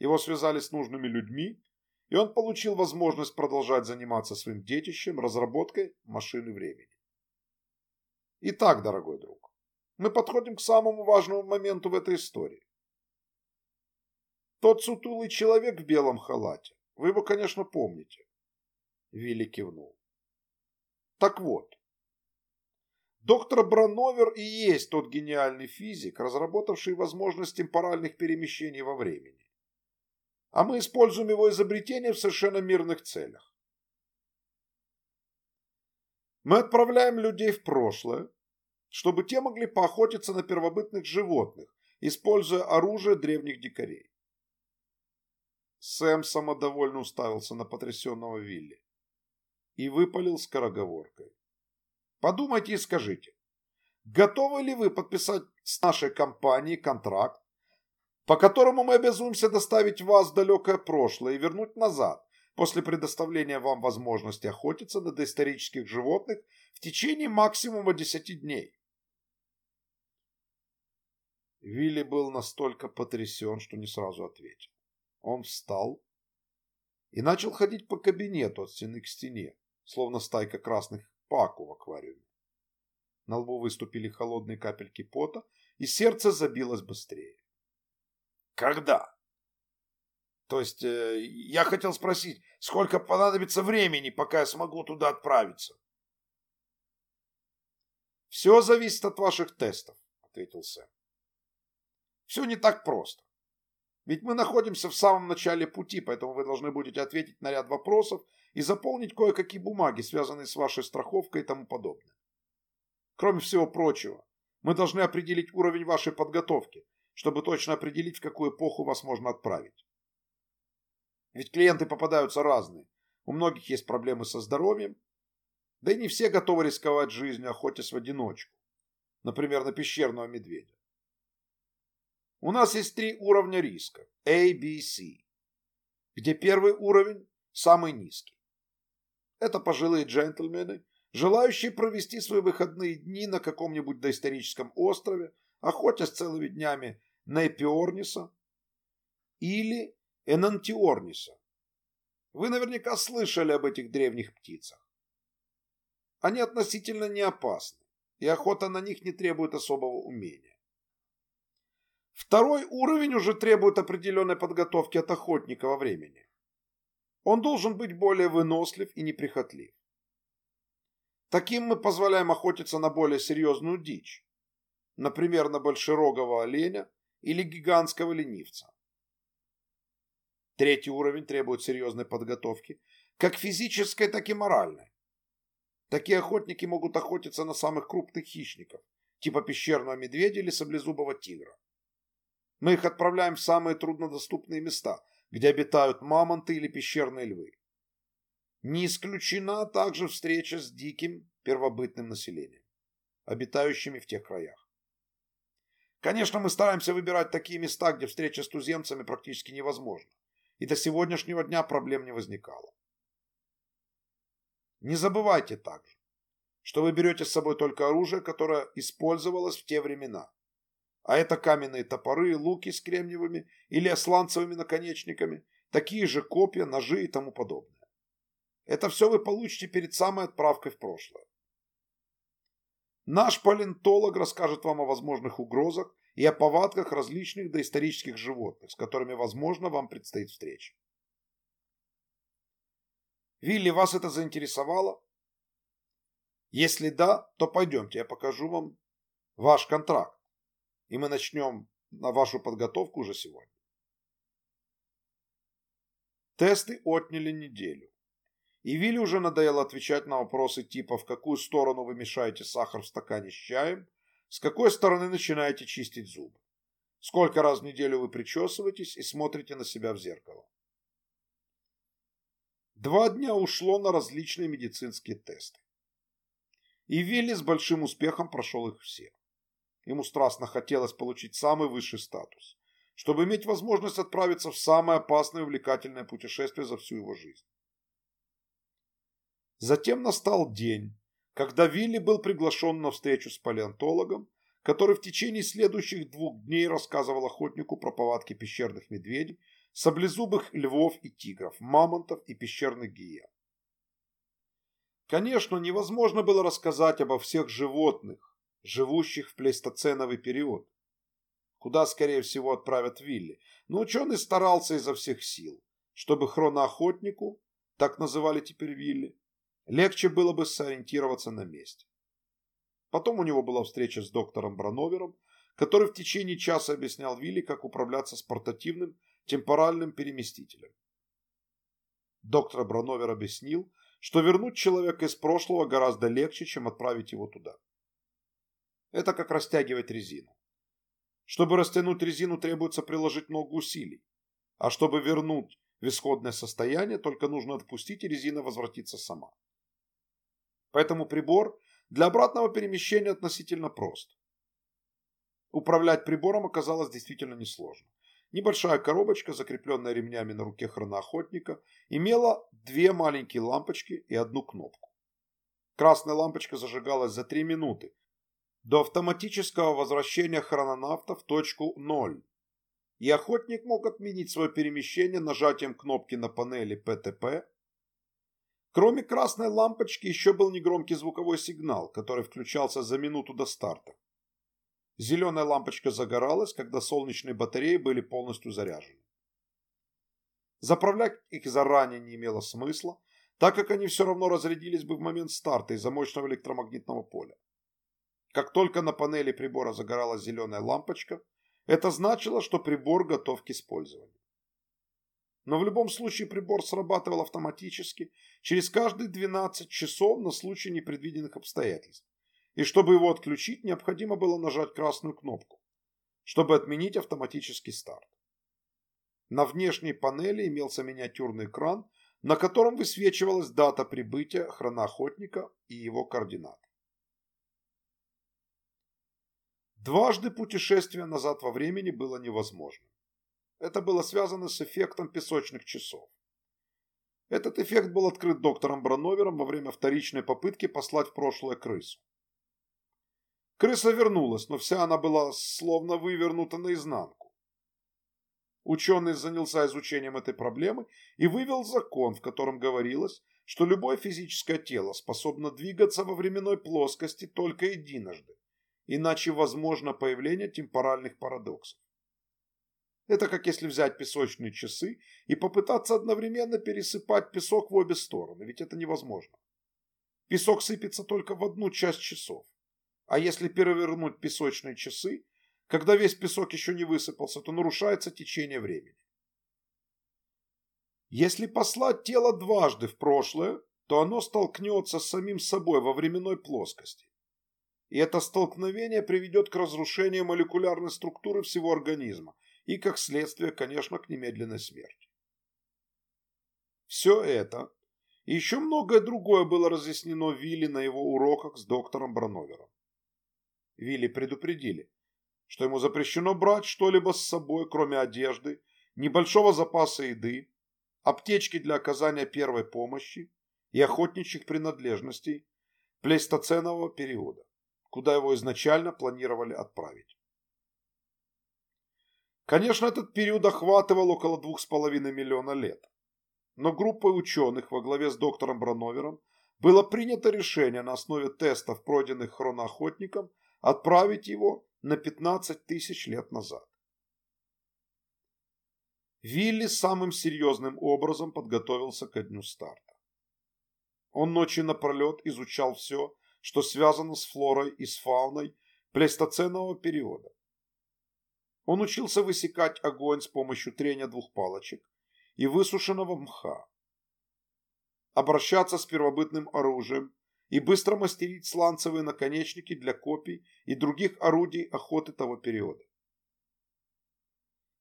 A: его связали с нужными людьми, и он получил возможность продолжать заниматься своим детищем, разработкой машины времени. Итак, дорогой друг, мы подходим к самому важному моменту в этой истории. Тот сутулый человек в белом халате, вы его, конечно, помните. Вилли кивнул. Так вот, доктор Брановер и есть тот гениальный физик, разработавший возможность темпоральных перемещений во времени. А мы используем его изобретение в совершенно мирных целях. Мы отправляем людей в прошлое, чтобы те могли поохотиться на первобытных животных, используя оружие древних дикарей. Сэм самодовольно уставился на потрясенного Вилли и выпалил скороговоркой. Подумайте и скажите, готовы ли вы подписать с нашей компанией контракт, по которому мы обязуемся доставить вас в далекое прошлое и вернуть назад, после предоставления вам возможности охотиться на доисторических животных в течение максимума 10 дней? Вилли был настолько потрясен, что не сразу ответил. Он встал и начал ходить по кабинету от стены к стене, словно стайка красных паку в аквариуме. На лбу выступили холодные капельки пота, и сердце забилось быстрее.
B: Когда? То есть, э, я хотел спросить, сколько понадобится времени, пока я смогу туда отправиться?
A: Все зависит от ваших тестов, ответил Сэм. Все не так просто. Ведь мы находимся в самом начале пути, поэтому вы должны будете ответить на ряд вопросов и заполнить кое-какие бумаги, связанные с вашей страховкой и тому подобное. Кроме всего прочего, мы должны определить уровень вашей подготовки, чтобы точно определить, в какую эпоху вас можно отправить. Ведь клиенты попадаются разные. У многих есть проблемы со здоровьем, да и не все готовы рисковать жизнью, охотясь в одиночку. Например, на пещерного медведя. У нас есть три уровня риска A, B, C, где первый уровень самый низкий. Это пожилые джентльмены, желающие провести свои выходные дни на каком-нибудь доисторическом острове, охотясь целыми днями на Эпиорниса или Энантиорниса. Вы наверняка слышали об этих древних птицах. Они относительно не опасны, и охота на них не требует особого умения. Второй уровень уже требует определенной подготовки от охотника во времени. Он должен быть более вынослив и неприхотлив. Таким мы позволяем охотиться на более серьезную дичь, например, на большерогого оленя или гигантского ленивца. Третий уровень требует серьезной подготовки, как физической, так и моральной. Такие охотники могут охотиться на самых крупных хищников, типа пещерного медведя или саблезубого тигра. Мы их отправляем в самые труднодоступные места, где обитают мамонты или пещерные львы. Не исключена также встреча с диким первобытным населением, обитающими в тех краях. Конечно, мы стараемся выбирать такие места, где встреча с туземцами практически невозможна, и до сегодняшнего дня проблем не возникало. Не забывайте также, что вы берете с собой только оружие, которое использовалось в те времена а это каменные топоры, луки с кремниевыми или сланцевыми наконечниками, такие же копья, ножи и тому подобное. Это все вы получите перед самой отправкой в прошлое. Наш палеонтолог расскажет вам о возможных угрозах и о повадках различных доисторических животных, с которыми, возможно, вам предстоит встреча. Вилли, вас это заинтересовало? Если да, то пойдемте, я покажу вам ваш контракт и мы начнем на вашу подготовку уже сегодня. Тесты отняли неделю. И Вилли уже надоело отвечать на вопросы типа «в какую сторону вы мешаете сахар в стакане с чаем?», «с какой стороны начинаете чистить зубы?», «сколько раз в неделю вы причесываетесь и смотрите на себя в зеркало?». Два дня ушло на различные медицинские тесты. И Вилли с большим успехом прошел их все. Ему страстно хотелось получить самый высший статус, чтобы иметь возможность отправиться в самое опасное и увлекательное путешествие за всю его жизнь. Затем настал день, когда Вилли был приглашен на встречу с палеонтологом, который в течение следующих двух дней рассказывал охотнику про повадки пещерных медведей, саблезубых львов и тигров, мамонтов и пещерных гиен. Конечно, невозможно было рассказать обо всех животных, живущих в плейстоценовый период, куда, скорее всего, отправят Вилли, но ученый старался изо всех сил, чтобы хроноохотнику, так называли теперь Вилли, Легче было бы сориентироваться на месте. Потом у него была встреча с доктором Брановером, который в течение часа объяснял Вилли, как управляться с портативным темпоральным переместителем. Доктор Брановер объяснил, что вернуть человека из прошлого гораздо легче, чем отправить его туда. Это как растягивать резину. Чтобы растянуть резину, требуется приложить много усилий, а чтобы вернуть в исходное состояние, только нужно отпустить, и резина возвратится сама. Поэтому прибор для обратного перемещения относительно прост. Управлять прибором оказалось действительно несложно. Небольшая коробочка, закрепленная ремнями на руке хроноохотника, имела две маленькие лампочки и одну кнопку. Красная лампочка зажигалась за три минуты до автоматического возвращения хрононавта в точку 0. И охотник мог отменить свое перемещение нажатием кнопки на панели ПТП Кроме красной лампочки еще был негромкий звуковой сигнал, который включался за минуту до старта. Зеленая лампочка загоралась, когда солнечные батареи были полностью заряжены. Заправлять их заранее не имело смысла, так как они все равно разрядились бы в момент старта из-за мощного электромагнитного поля. Как только на панели прибора загоралась зеленая лампочка, это значило, что прибор готов к использованию. Но в любом случае прибор срабатывал автоматически через каждые 12 часов на случай непредвиденных обстоятельств. И чтобы его отключить, необходимо было нажать красную кнопку, чтобы отменить автоматический старт. На внешней панели имелся миниатюрный экран, на котором высвечивалась дата прибытия хроноохотника и его координаты. Дважды путешествие назад во времени было невозможно. Это было связано с эффектом песочных часов. Этот эффект был открыт доктором Брановером во время вторичной попытки послать в прошлое крысу. Крыса вернулась, но вся она была словно вывернута наизнанку. Ученый занялся изучением этой проблемы и вывел закон, в котором говорилось, что любое физическое тело способно двигаться во временной плоскости только единожды, иначе возможно появление темпоральных парадоксов. Это как если взять песочные часы и попытаться одновременно пересыпать песок в обе стороны, ведь это невозможно. Песок сыпется только в одну часть часов. А если перевернуть песочные часы, когда весь песок еще не высыпался, то нарушается течение времени. Если послать тело дважды в прошлое, то оно столкнется с самим собой во временной плоскости. И это столкновение приведет к разрушению молекулярной структуры всего организма – и, как следствие, конечно, к немедленной смерти. Все это и еще многое другое было разъяснено Вилли на его уроках с доктором Брановером. Вилли предупредили, что ему запрещено брать что-либо с собой, кроме одежды, небольшого запаса еды, аптечки для оказания первой помощи и охотничьих принадлежностей плейстоценового периода, куда его изначально планировали отправить. Конечно, этот период охватывал около двух с половиной миллиона лет. Но группой ученых во главе с доктором Брановером было принято решение на основе тестов, пройденных хроноохотником, отправить его на 15 тысяч лет назад. Вилли самым серьезным образом подготовился ко дню старта. Он ночи напролет изучал все, что связано с флорой и с фауной плейстоценового периода. Он учился высекать огонь с помощью трения двух палочек и высушенного мха. Обращаться с первобытным оружием и быстро мастерить сланцевые наконечники для копий и других орудий охоты того периода.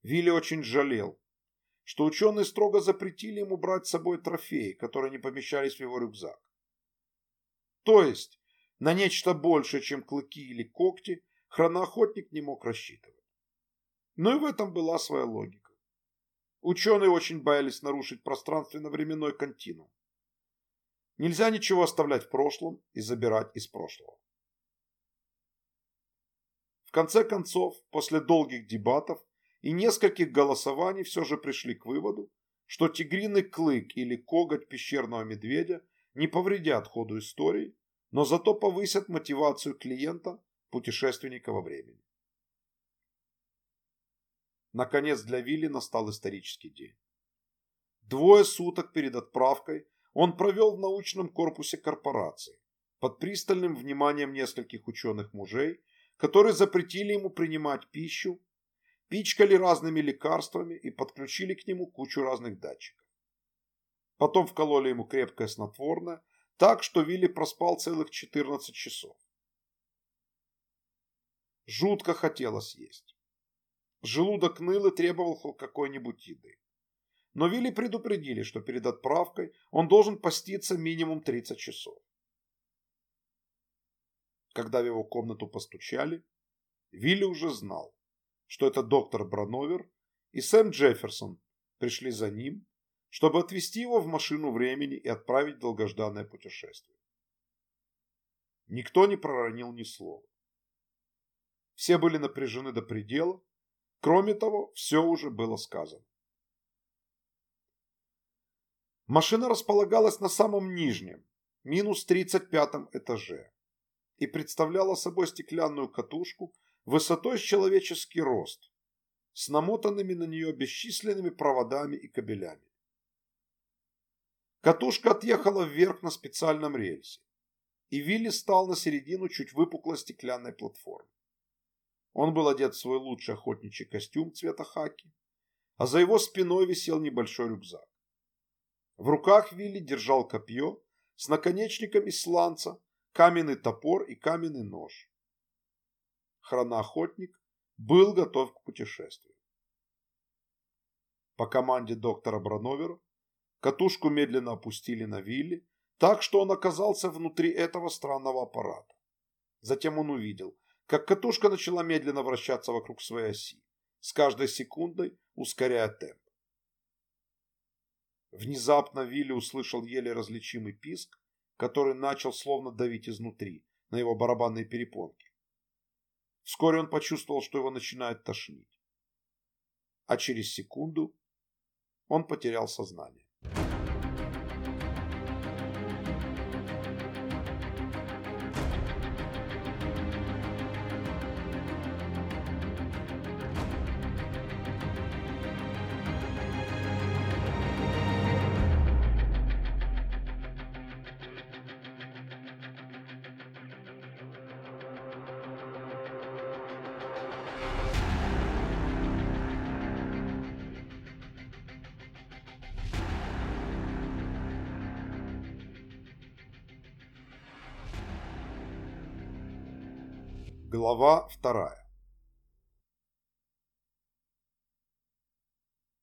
A: Вилли очень жалел, что ученые строго запретили ему брать с собой трофеи, которые не помещались в его рюкзак. То есть на нечто большее, чем клыки или когти, хроноохотник не мог рассчитывать. Но и в этом была своя логика. Ученые очень боялись нарушить пространственно-временной континуум. Нельзя ничего оставлять в прошлом и забирать из прошлого. В конце концов, после долгих дебатов и нескольких голосований все же пришли к выводу, что тигриный клык или коготь пещерного медведя не повредят ходу истории, но зато повысят мотивацию клиента, путешественника во времени. Наконец для Вилли настал исторический день. Двое суток перед отправкой он провел в научном корпусе корпорации под пристальным вниманием нескольких ученых-мужей, которые запретили ему принимать пищу, пичкали разными лекарствами и подключили к нему кучу разных датчиков. Потом вкололи ему крепкое снотворное, так что Вилли проспал целых 14 часов. Жутко хотелось есть. Желудок ныл и требовал какой-нибудь еды. Но Вилли предупредили, что перед отправкой он должен поститься минимум 30 часов. Когда в его комнату постучали, Вилли уже знал, что это доктор Брановер и Сэм Джефферсон пришли за ним, чтобы отвезти его в машину времени и отправить долгожданное путешествие. Никто не проронил ни слова. Все были напряжены до предела, кроме того, все уже было сказано. Машина располагалась на самом нижнем, минус 35 этаже, и представляла собой стеклянную катушку высотой с человеческий рост, с намотанными на нее бесчисленными проводами и кабелями. Катушка отъехала вверх на специальном рельсе, и Вилли стал на середину чуть выпуклой стеклянной платформы. Он был одет в свой лучший охотничий костюм цвета хаки, а за его спиной висел небольшой рюкзак. В руках Вилли держал копье с наконечником из сланца, каменный топор и каменный нож. Хроноохотник был готов к путешествию. По команде доктора Брановера катушку медленно опустили на Вилли, так что он оказался внутри этого странного аппарата. Затем он увидел, как катушка начала медленно вращаться вокруг своей оси, с каждой секундой ускоряя темп. Внезапно Вилли услышал еле различимый писк, который начал словно давить изнутри, на его барабанные перепонки. Вскоре он почувствовал, что его начинает тошнить. А через секунду он потерял сознание. Вторая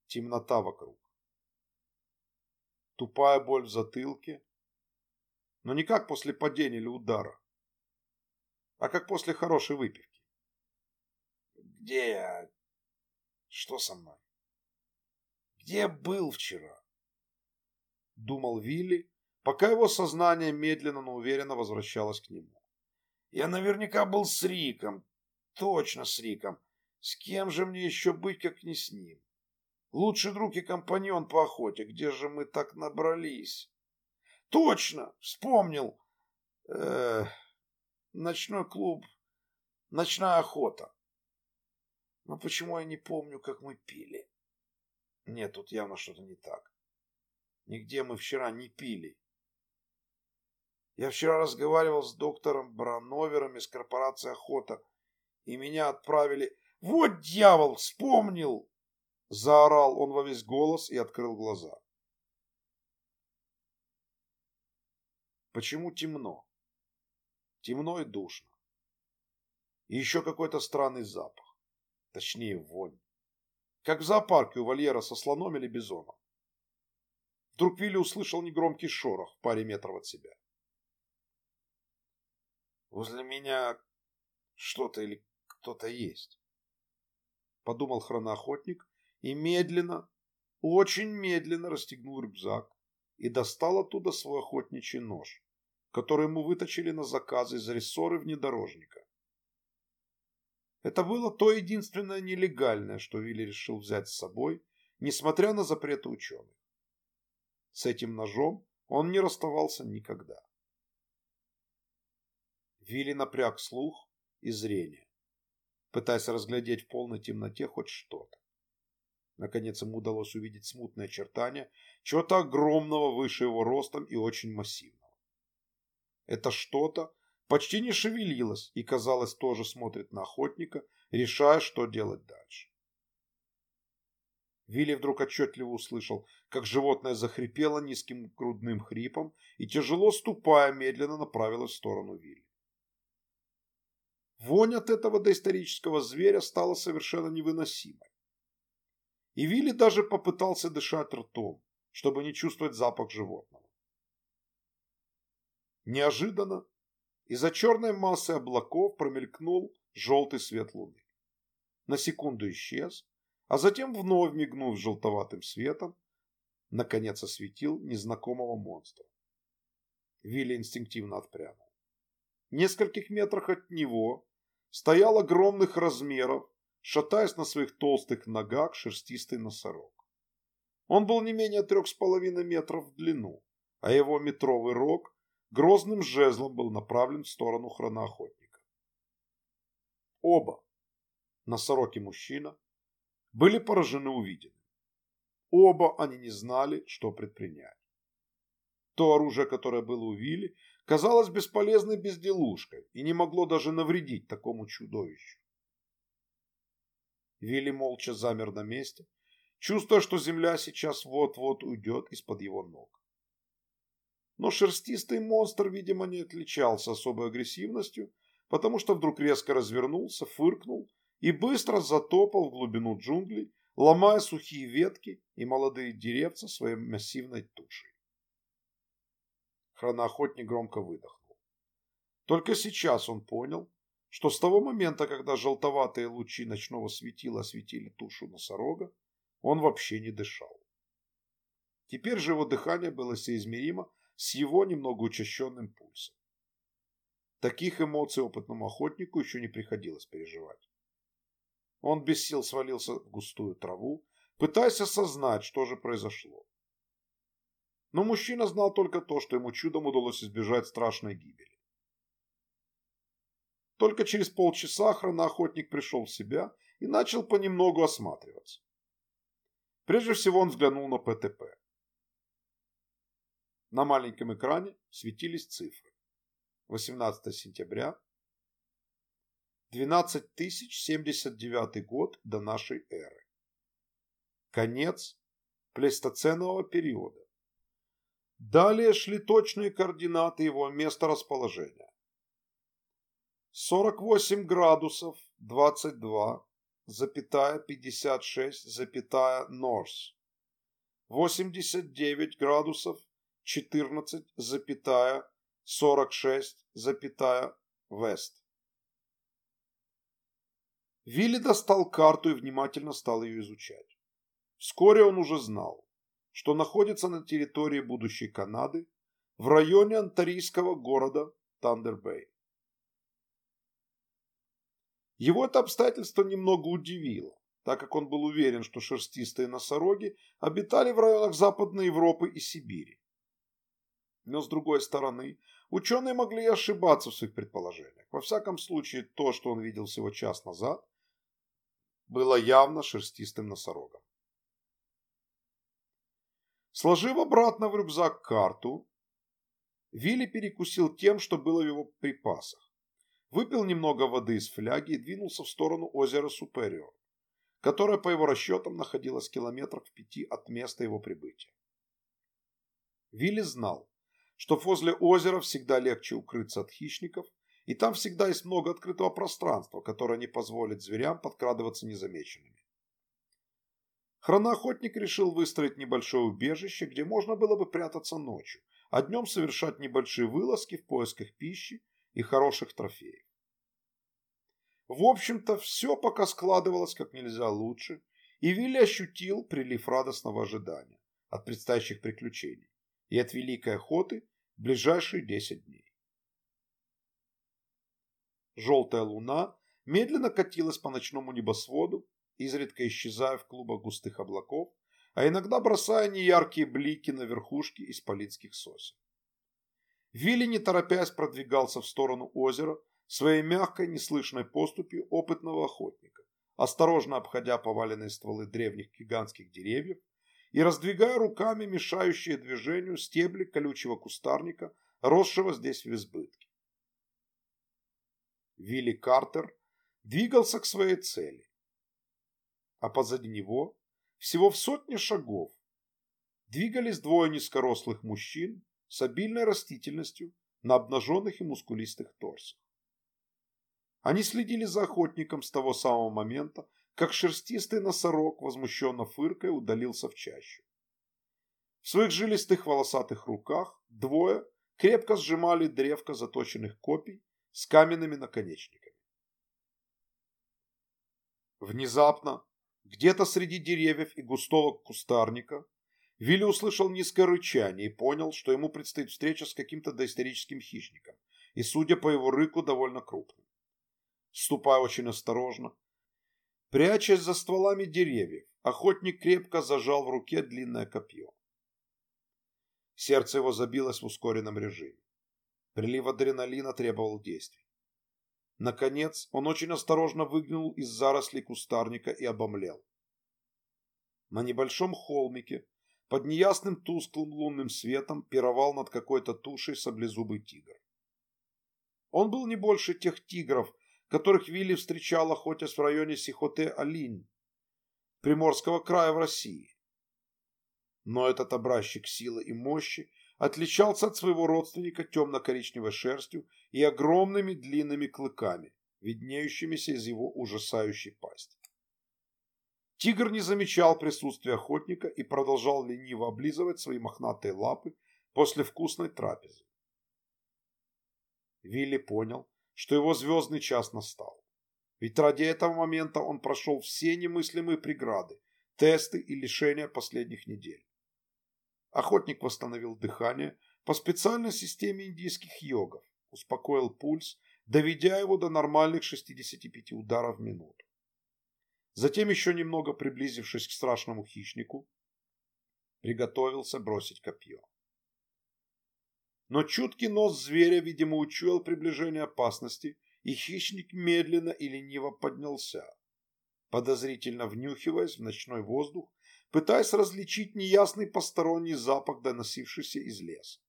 A: Темнота вокруг. Тупая боль в затылке, но не как после падения или удара, а как после хорошей выпивки.
B: Где я? Что со мной? Где я был вчера?
A: Думал Вилли, пока его сознание медленно, но уверенно возвращалось к нему.
B: Я наверняка был с Риком. Точно с Риком. С кем же мне еще быть, как не с ним? Лучший друг и компаньон по охоте. Где же мы так набрались? Точно! Вспомнил. Э ночной клуб. Ночная охота. Но почему я не помню, как мы пили? Нет, тут явно что-то не так. Нигде мы вчера не пили. Я вчера разговаривал с доктором Брановером из корпорации «Охота», и меня отправили... Вот дьявол, вспомнил!
A: Заорал он во весь голос и открыл глаза. Почему темно? Темно и душно. И еще какой-то странный запах. Точнее, вонь. Как в зоопарке у вольера со слоном или бизоном. Вдруг Вилли услышал негромкий шорох в паре метров от себя. Возле меня что-то или кто-то есть. Подумал хроноохотник и медленно, очень медленно расстегнул рюкзак и достал оттуда свой охотничий нож, который ему выточили на заказ из рессоры внедорожника. Это было то единственное нелегальное, что Вилли решил взять с собой, несмотря на запреты ученых. С этим ножом он не расставался никогда. Вилли напряг слух и зрение, пытаясь разглядеть в полной темноте хоть что-то. Наконец ему удалось увидеть смутные очертания чего-то огромного выше его ростом и очень массивного. Это что-то почти не шевелилась и, казалось, тоже смотрит на охотника, решая, что делать дальше. Вилли вдруг отчетливо услышал, как животное захрипело низким грудным хрипом и, тяжело ступая, медленно направилось в сторону Вилли. Вонь от этого доисторического зверя стала совершенно невыносимой. И Вилли даже попытался дышать ртом, чтобы не чувствовать запах животного. Неожиданно из-за черной массы облаков промелькнул желтый свет луны. На секунду исчез, а затем вновь мигнув желтоватым светом, наконец осветил незнакомого монстра. Вилли инстинктивно отпрянул. В нескольких метрах от него стоял огромных размеров, шатаясь на своих толстых ногах шерстистый носорог. Он был не менее трех с половиной метров в длину, а его метровый рог грозным жезлом был направлен в сторону хроноохотника. Оба, носорог и мужчина, были поражены увиденным. Оба они не знали, что предпринять. То оружие, которое было у Вилли, казалось бесполезной безделушкой и не могло даже навредить такому чудовищу. Вилли молча замер на месте, чувствуя, что земля сейчас вот-вот уйдет из-под его ног. Но шерстистый монстр, видимо, не отличался особой агрессивностью, потому что вдруг резко развернулся, фыркнул и быстро затопал в глубину джунглей, ломая сухие ветки и молодые деревца своей массивной тушей. Хроноохотник громко выдохнул. Только сейчас он понял, что с того момента, когда желтоватые лучи ночного светила осветили тушу носорога, он вообще не дышал. Теперь же его дыхание было соизмеримо с его немного учащенным пульсом. Таких эмоций опытному охотнику еще не приходилось переживать. Он без сил свалился в густую траву, пытаясь осознать, что же произошло. Но мужчина знал только то, что ему чудом удалось избежать страшной гибели. Только через полчаса хроноохотник пришел в себя и начал понемногу осматриваться. Прежде всего он взглянул на ПТП. На маленьком экране светились цифры. 18 сентября, 12079 год до нашей эры. Конец плейстоценового периода. Далее шли точные координаты его месторасположения. 48 градусов 22, запятая 56, запятая Норс. 89 градусов 14, запятая 46, запятая Вест. Вилли достал карту и внимательно стал ее изучать. Вскоре он уже знал, что находится на территории будущей Канады в районе антарийского города Тандербэй. Его это обстоятельство немного удивило, так как он был уверен, что шерстистые носороги обитали в районах Западной Европы и Сибири. Но с другой стороны, ученые могли ошибаться в своих предположениях. Во всяком случае, то, что он видел всего час назад, было явно шерстистым носорогом. Сложив обратно в рюкзак карту, Вилли перекусил тем, что было в его припасах. Выпил немного воды из фляги и двинулся в сторону озера Супериор, которая, по его расчетам, находилась километрах в пяти от места его прибытия. Вилли знал, что возле озера всегда легче укрыться от хищников, и там всегда есть много открытого пространства, которое не позволит зверям подкрадываться незамеченными. Хроноохотник решил выстроить небольшое убежище, где можно было бы прятаться ночью, а днем совершать небольшие вылазки в поисках пищи и хороших трофеев. В общем-то, все пока складывалось как нельзя лучше, и Вилли ощутил прилив радостного ожидания от предстоящих приключений и от великой охоты в ближайшие десять дней. Желтая луна медленно катилась по ночному небосводу, изредка исчезая в клубах густых облаков, а иногда бросая неяркие блики на верхушки исполинских сосен. Вилли, не торопясь, продвигался в сторону озера своей мягкой, неслышной поступью опытного охотника, осторожно обходя поваленные стволы древних гигантских деревьев и раздвигая руками мешающие движению стебли колючего кустарника, росшего здесь в избытке. Вилли Картер двигался к своей цели, а позади него, всего в сотне шагов, двигались двое низкорослых мужчин с обильной растительностью на обнаженных и мускулистых торсах. Они следили за охотником с того самого момента, как шерстистый носорог, возмущенно фыркая, удалился в чащу. В своих жилистых волосатых руках двое крепко сжимали древко заточенных копий с каменными наконечниками. Внезапно, где-то среди деревьев и густого кустарника, Вилли услышал низкое рычание и понял, что ему предстоит встреча с каким-то доисторическим хищником, и, судя по его рыку, довольно крупным. Ступая очень осторожно, прячась за стволами деревьев, охотник крепко зажал в руке длинное копье. Сердце его забилось в ускоренном режиме. Прилив адреналина требовал действий. Наконец, он очень осторожно выглянул из зарослей кустарника и обомлел. На небольшом холмике под неясным тусклым лунным светом пировал над какой-то тушей саблезубый тигр. Он был не больше тех тигров, которых Вилли встречал, охотясь в районе Сихоте-Алинь, Приморского края в России. Но этот образчик силы и мощи отличался от своего родственника темно-коричневой шерстью и огромными длинными клыками, виднеющимися из его ужасающей пасти. Тигр не замечал присутствия охотника и продолжал лениво облизывать свои мохнатые лапы после вкусной трапезы. Вилли понял, что его звездный час настал. Ведь ради этого момента он прошел все немыслимые преграды, тесты и лишения последних недель. Охотник восстановил дыхание по специальной системе индийских йогов, успокоил пульс, доведя его до нормальных 65 ударов в минуту. Затем, еще немного приблизившись к страшному хищнику, приготовился бросить копье. Но чуткий нос зверя, видимо, учуял приближение опасности, и хищник медленно и лениво поднялся, подозрительно внюхиваясь в ночной воздух, пытаясь различить неясный посторонний запах, доносившийся из леса.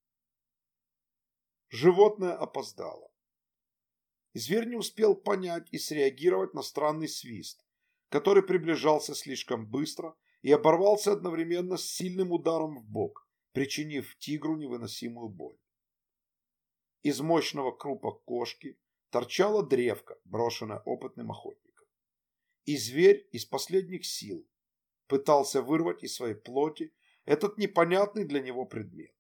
A: Животное опоздало. Зверь не успел понять и среагировать на странный свист, который приближался слишком быстро и оборвался одновременно с сильным ударом в бок, причинив тигру невыносимую боль. Из мощного крупа кошки торчала древка, брошенная опытным охотником. И зверь из последних сил пытался вырвать из своей плоти этот непонятный для него предмет.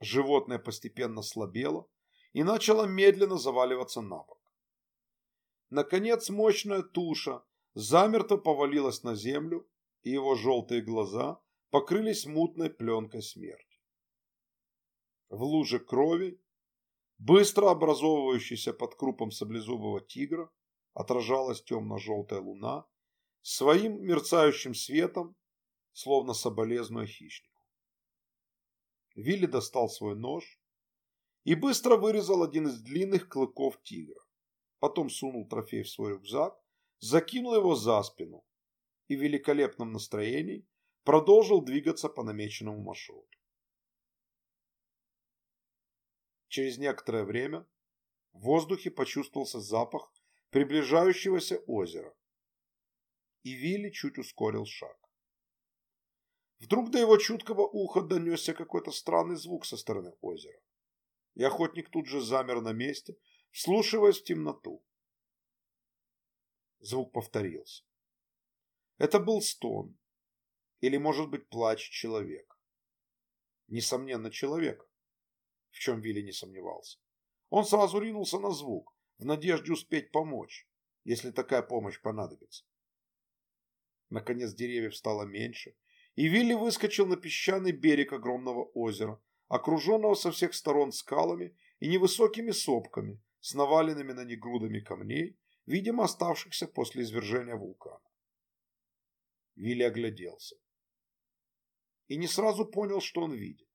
A: Животное постепенно слабело и начало медленно заваливаться на бок. Наконец мощная туша замерто повалилась на землю, и его желтые глаза покрылись мутной пленкой смерти. В луже крови, быстро образовывающейся под крупом саблезубого тигра, отражалась темно-желтая луна своим мерцающим светом, словно соболезнуя хищнику. Вилли достал свой нож и быстро вырезал один из длинных клыков тигра потом сунул трофей в свой рюкзак, закинул его за спину и в великолепном настроении продолжил двигаться по намеченному маршруту. Через некоторое время в воздухе почувствовался запах приближающегося озера, и Вилли чуть ускорил шаг. Вдруг до его чуткого уха донесся какой-то странный звук со стороны озера, и охотник тут же замер на месте, вслушиваясь в темноту. Звук повторился. Это был стон, или, может быть, плач человека. Несомненно, человека, в чем Вилли не сомневался. Он сразу ринулся на звук, в надежде успеть помочь, если такая помощь понадобится. Наконец деревьев стало меньше, и Вилли выскочил на песчаный берег огромного озера, окруженного со всех сторон скалами и невысокими сопками, с наваленными на них грудами камней, видимо, оставшихся после извержения вулкана. Вилли огляделся и не сразу понял, что он видит.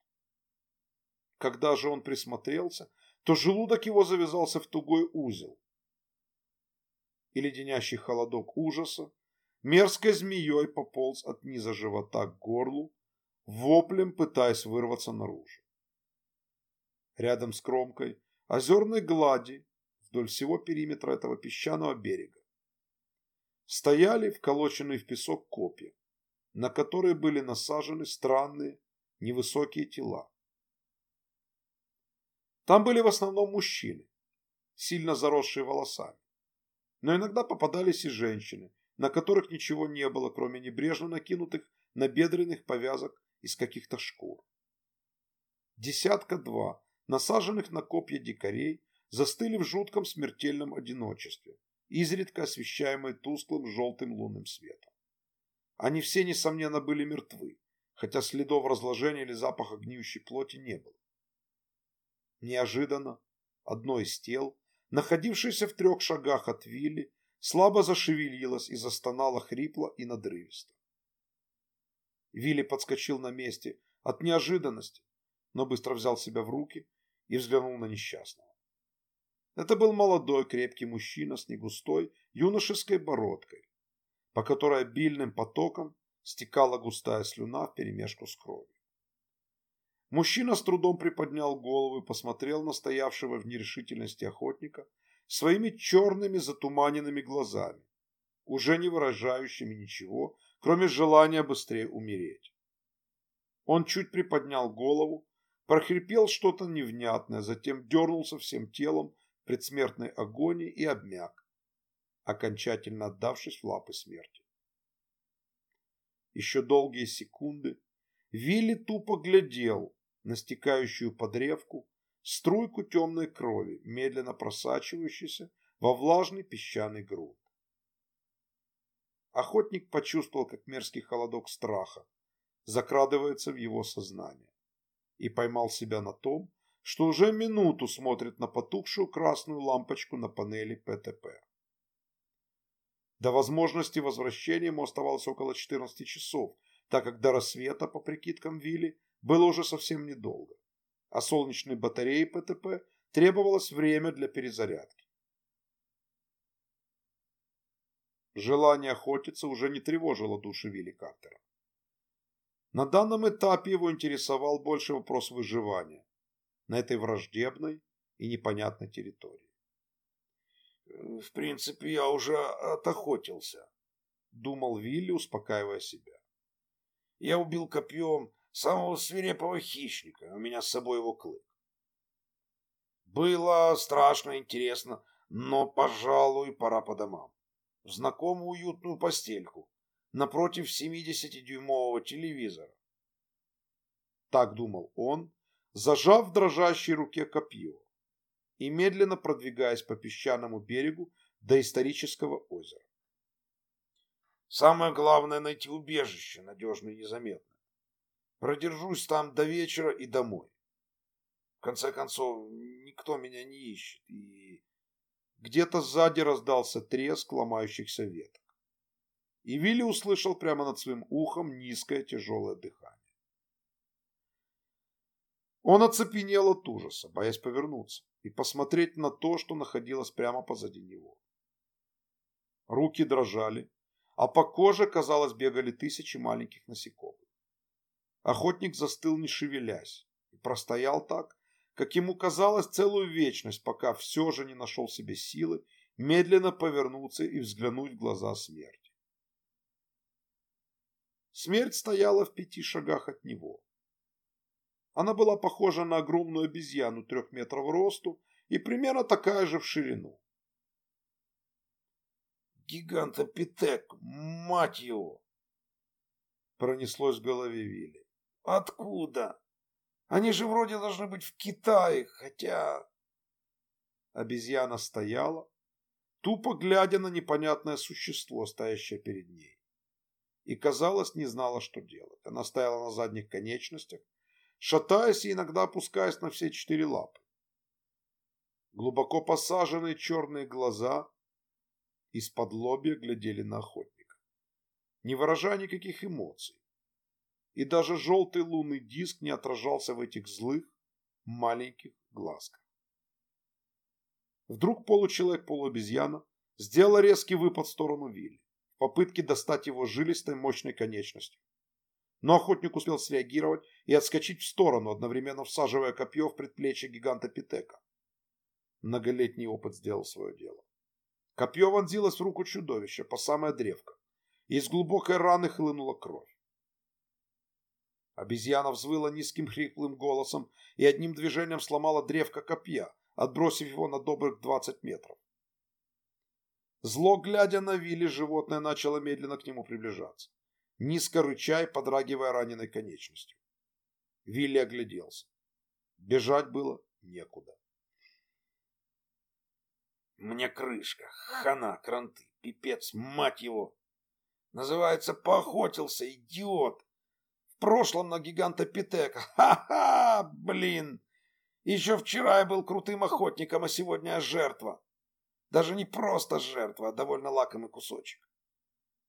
A: Когда же он присмотрелся, то желудок его завязался в тугой узел. И леденящий холодок ужаса мерзкой змеей пополз от низа живота к горлу, воплем пытаясь вырваться наружу. Рядом с кромкой озерной глади вдоль всего периметра этого песчаного берега стояли вколоченные в песок копья, на которые были насажены странные невысокие тела. Там были в основном мужчины, сильно заросшие волосами. Но иногда попадались и женщины, на которых ничего не было, кроме небрежно накинутых набедренных повязок из каких-то шкур. Десятка-два насаженных на копья дикарей застыли в жутком смертельном одиночестве, изредка освещаемые тусклым желтым лунным светом. Они все, несомненно, были мертвы, хотя следов разложения или запаха гниющей плоти не было. Неожиданно одно из тел, находившееся в трех шагах от Вилли, слабо зашевелилось и застонало хрипло и надрывисто. Вилли подскочил на месте от неожиданности, но быстро взял себя в руки и взглянул на несчастного. Это был молодой крепкий мужчина с негустой юношеской бородкой, по которой обильным потоком стекала густая слюна вперемешку с кровью. Мужчина с трудом приподнял голову и посмотрел на стоявшего в нерешительности охотника своими черными затуманенными глазами, уже не выражающими ничего, кроме желания быстрее умереть. Он чуть приподнял голову, прохрипел что-то невнятное, затем дернулся всем телом в предсмертной агонии и обмяк, окончательно отдавшись в лапы смерти. Еще долгие секунды Вилли тупо глядел на стекающую под ревку струйку темной крови, медленно просачивающейся во влажный песчаный грунт. Охотник почувствовал, как мерзкий холодок страха закрадывается в его сознание и поймал себя на том, что уже минуту смотрит на потухшую красную лампочку на панели ПТП. До возможности возвращения ему оставалось около 14 часов, так как до рассвета, по прикидкам Вилли, было уже совсем недолго, а солнечной батареи ПТП требовалось время для перезарядки. Желание охотиться уже не тревожило души Вилли Картера. На данном этапе его интересовал больше вопрос выживания на этой враждебной и непонятной территории.
B: «В принципе, я уже отохотился», — думал Вилли, успокаивая себя. «Я убил копьем самого свирепого хищника, у меня с собой его клык. Было страшно интересно, но, пожалуй, пора по домам. В знакомую уютную постельку, напротив 70-дюймового телевизора.
A: Так думал он, зажав в дрожащей руке копье и медленно продвигаясь по песчаному берегу до исторического озера.
B: Самое главное найти убежище, надежно и незаметно. Продержусь там до вечера и домой. В конце концов, никто меня не ищет, и...
A: Где-то сзади раздался треск ломающихся веток. И Вилли услышал прямо над своим ухом низкое тяжелое дыхание. Он оцепенел от ужаса, боясь повернуться и посмотреть на то, что находилось прямо позади него. Руки дрожали, а по коже, казалось, бегали тысячи маленьких насекомых. Охотник застыл, не шевелясь, и простоял так, как ему казалось целую вечность, пока все же не нашел себе силы медленно повернуться и взглянуть в глаза смерти. Смерть стояла в пяти шагах от него. Она была похожа на огромную обезьяну трех метров росту и примерно такая же в ширину.
B: «Гигантопитек, мать его!» Пронеслось в голове Вилли. «Откуда? Они же вроде должны быть в Китае, хотя...»
A: Обезьяна стояла, тупо глядя на непонятное существо, стоящее перед ней. И, казалось, не знала, что делать. Она стояла на задних конечностях, шатаясь и иногда опускаясь на все четыре лапы. Глубоко посаженные черные глаза из-под лобья глядели на охотника, не выражая никаких эмоций. И даже желтый лунный диск не отражался в этих злых, маленьких глазках. Вдруг получеловек-полуобезьяна сделал резкий выпад в сторону Вилли, в попытке достать его жилистой мощной конечностью. Но охотник успел среагировать и отскочить в сторону, одновременно всаживая копье в предплечье гиганта Питека. Многолетний опыт сделал свое дело. Копье вонзилось в руку чудовища по самое древко, и из глубокой раны хлынула кровь. Обезьяна взвыла низким хриплым голосом и одним движением сломала древко копья, отбросив его на добрых двадцать метров. Зло, глядя на Вилли, животное начало медленно к нему приближаться, низко рыча и подрагивая раненой конечностью. Вилли огляделся. Бежать было некуда.
B: Мне крышка, хана, кранты, пипец, мать его. Называется, поохотился, идиот. Прошлом на гиганта Питека. Ха-ха, блин. Еще вчера я был крутым охотником, а сегодня я жертва. Даже не просто жертва, а довольно лакомый кусочек.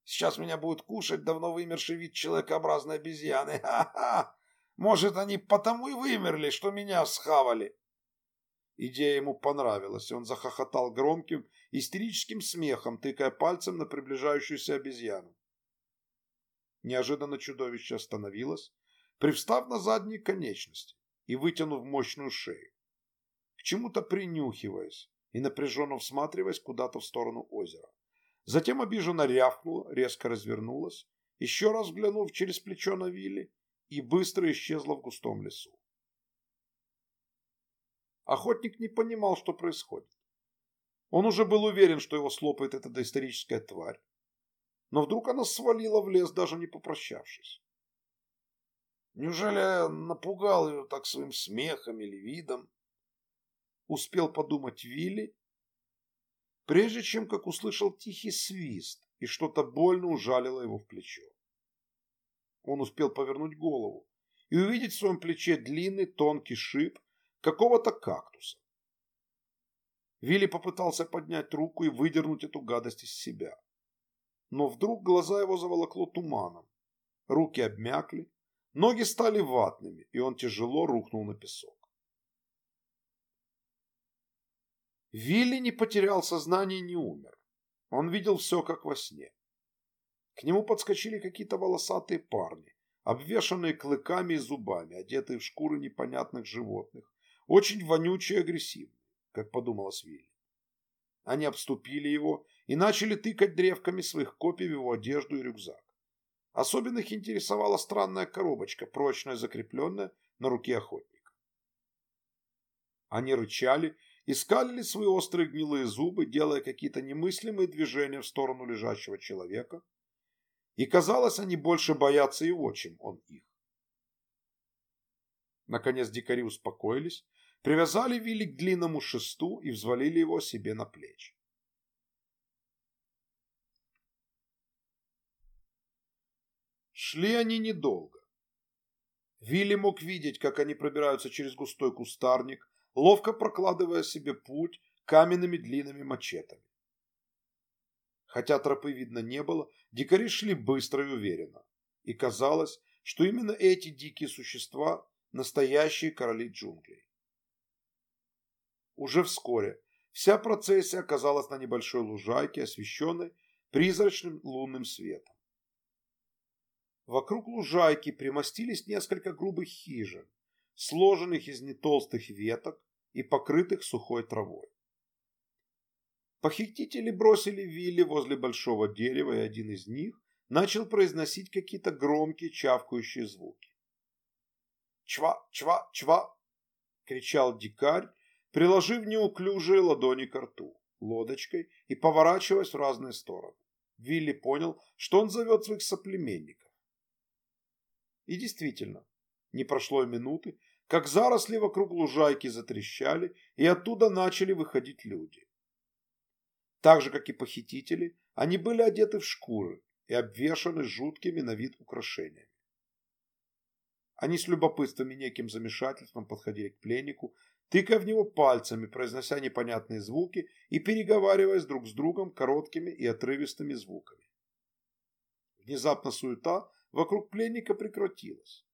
B: Сейчас меня будут кушать давно вымерший вид человекообразной обезьяны. Ха-ха! Может, они потому и вымерли, что меня схавали.
A: Идея ему понравилась, и он захохотал громким, истерическим смехом, тыкая пальцем на приближающуюся обезьяну. Неожиданно чудовище остановилось, привстав на задние конечности и вытянув мощную шею, к чему-то принюхиваясь и напряженно всматриваясь куда-то в сторону озера. Затем обиженно рявкнула, резко развернулась, еще раз взглянув через плечо на Вилли и быстро исчезла в густом лесу. Охотник не понимал, что происходит. Он уже был уверен, что его слопает эта доисторическая тварь. Но вдруг она свалила в лес, даже не попрощавшись.
B: Неужели напугал ее так своим смехом или видом?
A: Успел подумать Вилли, прежде чем как услышал тихий свист, и что-то больно ужалило его в плечо. Он успел повернуть голову и увидеть в своем плече длинный тонкий шип, какого-то кактуса. Вилли попытался поднять руку и выдернуть эту гадость из себя. Но вдруг глаза его заволокло туманом. Руки обмякли, ноги стали ватными, и он тяжело рухнул на песок. Вилли не потерял сознание и не умер. Он видел все, как во сне. К нему подскочили какие-то волосатые парни, обвешанные клыками и зубами, одетые в шкуры непонятных животных, очень вонючий и агрессивный, как подумалось Вилли. Они обступили его и начали тыкать древками своих копий в его одежду и рюкзак. Особенно их интересовала странная коробочка, прочно закрепленная на руке охотника. Они рычали и скалили свои острые гнилые зубы, делая какие-то немыслимые движения в сторону лежащего человека, и казалось, они больше боятся его, чем он их. Наконец дикари успокоились привязали Вилли к длинному шесту и взвалили его себе на плечи. Шли они недолго. Вилли мог видеть, как они пробираются через густой кустарник, ловко прокладывая себе путь каменными длинными мачетами. Хотя тропы видно не было, дикари шли быстро и уверенно. И казалось, что именно эти дикие существа – настоящие короли джунглей. Уже вскоре вся процессия оказалась на небольшой лужайке, освещенной призрачным лунным светом. Вокруг лужайки примостились несколько грубых хижин, сложенных из нетолстых веток и покрытых сухой травой. Похитители бросили Вилли возле большого дерева, и один из них начал произносить какие-то громкие чавкающие звуки. «Чва, чва, чва!» — кричал дикарь, приложив неуклюжие ладони к рту, лодочкой и поворачиваясь в разные стороны. Вилли понял, что он зовет своих соплеменников. И действительно, не прошло и минуты, как заросли вокруг лужайки затрещали, и оттуда начали выходить люди. Так же, как и похитители, они были одеты в шкуры и обвешаны жуткими на вид украшениями. Они с любопытством и неким замешательством подходили к пленнику, тыкая в него пальцами, произнося непонятные звуки и переговариваясь друг с другом короткими и отрывистыми звуками. Внезапно суета вокруг пленника прекратилась.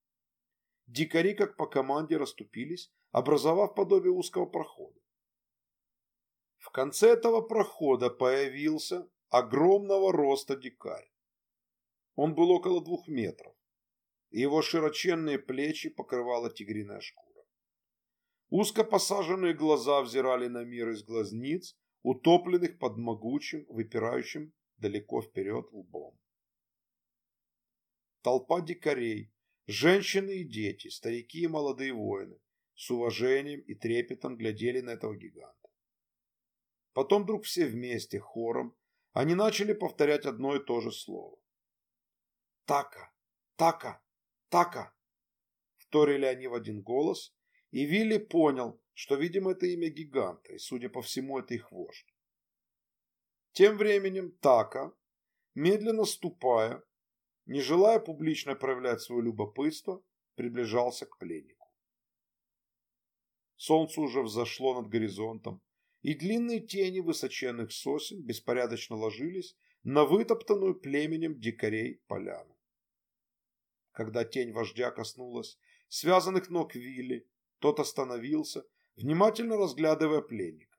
A: Дикари, как по команде, расступились, образовав подобие узкого прохода. В конце этого прохода появился огромного роста дикарь. Он был около двух метров, и его широченные плечи покрывала тигриная шкура. Узко посаженные глаза взирали на мир из глазниц, утопленных под могучим, выпирающим далеко вперед лбом. Толпа дикарей, Женщины и дети, старики и молодые воины с уважением и трепетом глядели на этого гиганта. Потом вдруг все вместе, хором, они начали повторять одно и то же слово. «Така! Така! Така!» Вторили они в один голос, и Вилли понял, что, видимо, это имя гиганта, и, судя по всему, это их вождь. Тем временем Така, медленно ступая, не желая публично проявлять свое любопытство, приближался к пленнику. Солнце уже взошло над горизонтом, и длинные тени высоченных сосен беспорядочно ложились на вытоптанную племенем дикарей поляну. Когда тень вождя коснулась связанных ног Вилли, тот остановился, внимательно разглядывая пленника.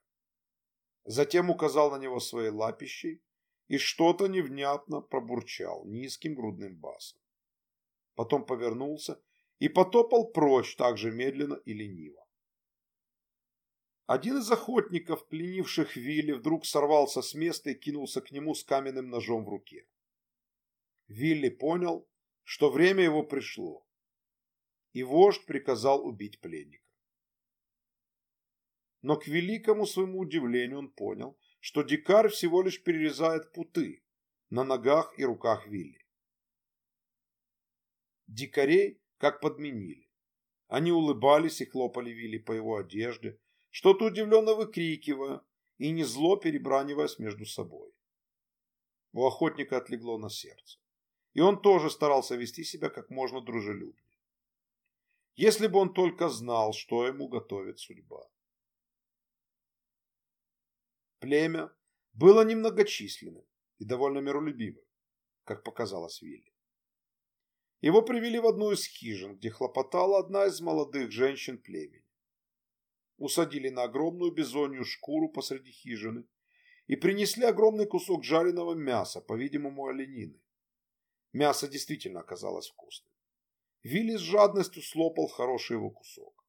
A: Затем указал на него своей лапищей и что-то невнятно пробурчал низким грудным басом. Потом повернулся и потопал прочь так же медленно и лениво. Один из охотников, пленивших Вилли, вдруг сорвался с места и кинулся к нему с каменным ножом в руке. Вилли понял, что время его пришло, и вождь приказал убить пленника. Но к великому своему удивлению он понял, что дикарь всего лишь перерезает путы на ногах и руках Вилли. Дикарей как подменили. Они улыбались и хлопали Вилли по его одежде, что-то удивленно выкрикивая и не зло перебраниваясь между собой. У охотника отлегло на сердце, и он тоже старался вести себя как можно дружелюбнее. Если бы он только знал, что ему готовит судьба. Племя было немногочисленным и довольно миролюбивым, как показалось Вилли. Его привели в одну из хижин, где хлопотала одна из молодых женщин племени. Усадили на огромную бизонью шкуру посреди хижины и принесли огромный кусок жареного мяса, по-видимому, оленины. Мясо действительно оказалось вкусным. Вилли с жадностью слопал хороший его кусок.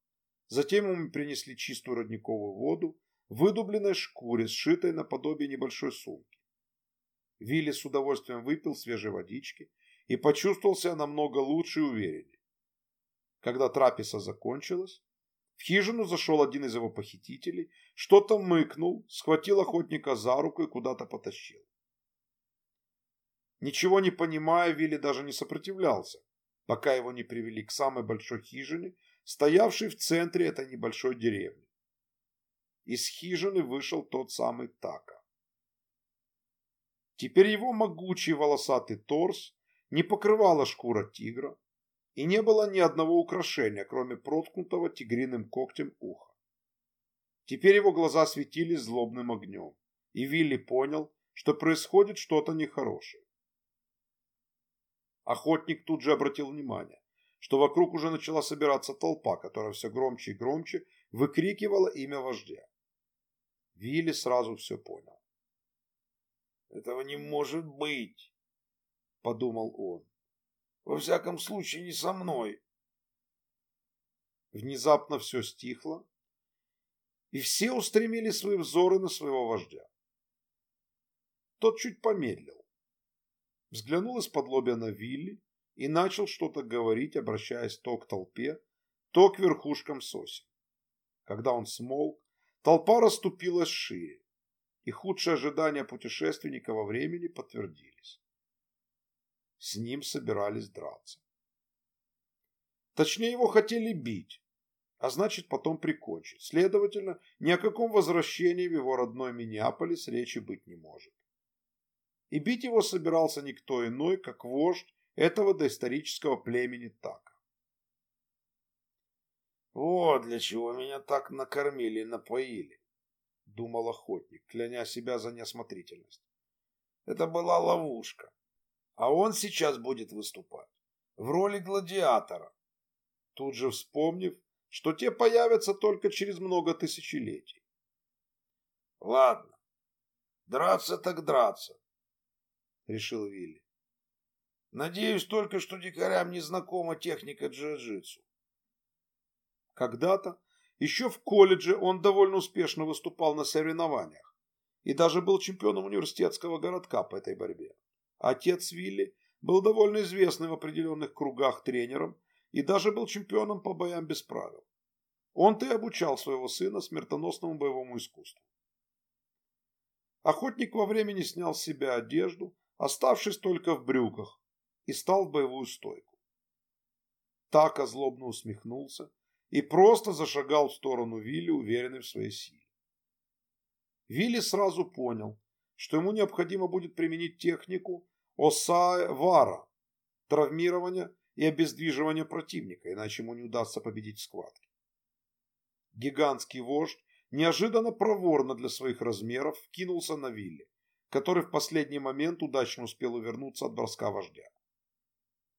A: Затем ему принесли чистую родниковую воду выдубленной шкуре, сшитой наподобие небольшой сумки. Вилли с удовольствием выпил свежей водички и почувствовал себя намного лучше и увереннее. Когда трапеза закончилась, в хижину зашел один из его похитителей, что-то мыкнул, схватил охотника за руку и куда-то потащил. Ничего не понимая, Вилли даже не сопротивлялся, пока его не привели к самой большой хижине, стоявшей в центре этой небольшой деревни. Из хижины вышел тот самый Така. Теперь его могучий волосатый торс не покрывала шкура тигра, и не было ни одного украшения, кроме проткнутого тигриным когтем уха. Теперь его глаза светились злобным огнем, и Вилли понял, что происходит что-то нехорошее. Охотник тут же обратил внимание, что вокруг уже начала собираться толпа, которая все громче и громче выкрикивала имя вождя. Вилли сразу все понял. «Этого не может быть!» – подумал он. «Во всяком случае, не со мной!» Внезапно все стихло, и все устремили свои взоры на своего вождя. Тот чуть помедлил. взглянул из-под лобя на Вилли и начал что-то говорить, обращаясь то к толпе, то к верхушкам сосен. Когда он смолк, толпа расступилась шире, и худшие ожидания путешественника во времени подтвердились. С ним собирались драться. Точнее, его хотели бить, а значит потом прикончить. Следовательно, ни о каком возвращении в его родной Миннеаполис речи быть не может. И бить его собирался никто иной, как вождь этого доисторического племени Така.
B: «Вот для чего меня так накормили и напоили», — думал охотник, кляня себя за неосмотрительность. «Это была ловушка, а он сейчас будет выступать в роли гладиатора».
A: Тут же вспомнив, что те появятся только через много тысячелетий.
B: «Ладно, драться так драться», — решил Вилли. «Надеюсь только, что дикарям не знакома техника джиу-джитсу».
A: Когда-то, еще в колледже, он довольно успешно выступал на соревнованиях и даже был чемпионом университетского городка по этой борьбе. Отец Вилли был довольно известным в определенных кругах тренером и даже был чемпионом по боям без правил. Он-то и обучал своего сына смертоносному боевому искусству. Охотник во времени снял с себя одежду, оставшись только в брюках, и стал в боевую стойку. Так злобно усмехнулся и просто зашагал в сторону Вилли, уверенный в своей силе. Вилли сразу понял, что ему необходимо будет применить технику Осаe-Вара, травмирования и обездвиживания противника, иначе ему не удастся победить в схватке. Гигантский вождь неожиданно проворно для своих размеров кинулся на Вилли, который в последний момент удачно успел увернуться от броска вождя.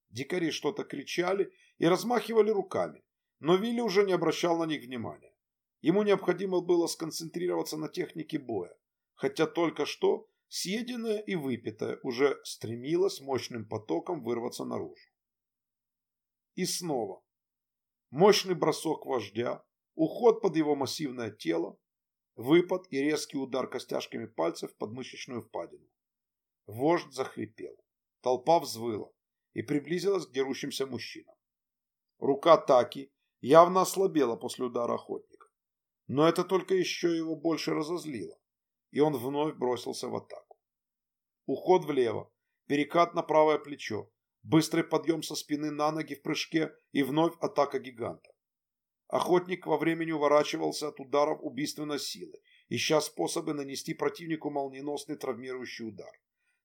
A: Дикари что-то кричали и размахивали руками, но Вилли уже не обращал на них внимания. Ему необходимо было сконцентрироваться на технике боя, хотя только что съеденное и выпитое уже стремилось мощным потоком вырваться наружу. И снова. Мощный бросок вождя, уход под его массивное тело, выпад и резкий удар костяшками пальцев под мышечную впадину. Вождь захрипел. Толпа взвыла и приблизилась к дерущимся мужчинам. Рука Таки явно ослабела после удара охотника, но это только еще его больше разозлило, и он вновь бросился в атаку. Уход влево, перекат на правое плечо, Быстрый подъем со спины на ноги в прыжке и вновь атака гиганта. Охотник во времени уворачивался от ударов убийственной силы, ища способы нанести противнику молниеносный травмирующий удар.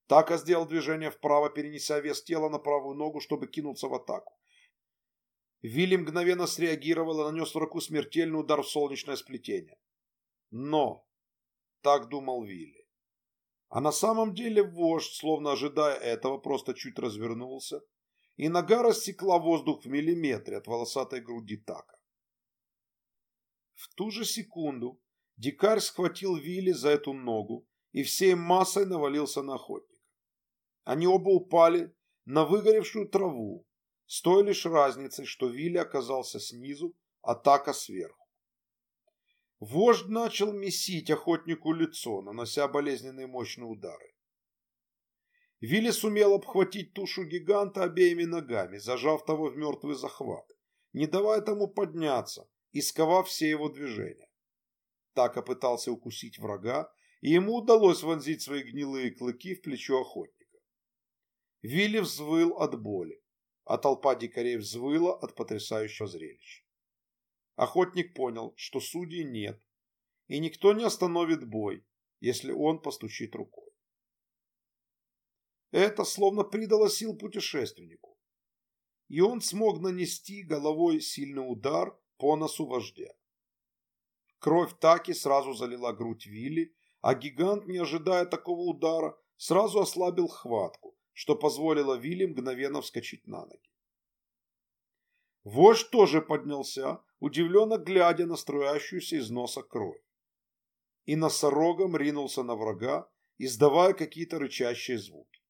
A: Така сделал движение вправо, перенеся вес тела на правую ногу, чтобы кинуться в атаку. Вилли мгновенно среагировал и нанес врагу смертельный удар в солнечное сплетение. Но, так думал Вилли, а на самом деле вождь, словно ожидая этого, просто чуть развернулся, и нога рассекла воздух в миллиметре от волосатой груди Така. В ту же секунду дикарь схватил Вилли за эту ногу и всей массой навалился на охотника. Они оба упали на выгоревшую траву, с той лишь разницей, что Вилли оказался снизу, а Така сверху. Вождь начал месить охотнику лицо, нанося болезненные мощные удары. Вилли сумел обхватить тушу гиганта обеими ногами, зажав того в мертвый захват, не давая тому подняться и сковав все его движения. Така пытался укусить врага, и ему удалось вонзить свои гнилые клыки в плечо охотника. Вилли взвыл от боли, а толпа дикарей взвыла от потрясающего зрелища. Охотник понял, что судей нет, и никто не остановит бой, если он постучит рукой. Это словно придало сил путешественнику, и он смог нанести головой сильный удар по носу вождя. Кровь Таки сразу залила грудь Вилли, а гигант, не ожидая такого удара, сразу ослабил хватку, что позволило Вилли мгновенно вскочить на ноги. Вождь тоже поднялся, удивленно глядя на струящуюся из носа кровь. И носорогом ринулся на врага, издавая какие-то рычащие звуки.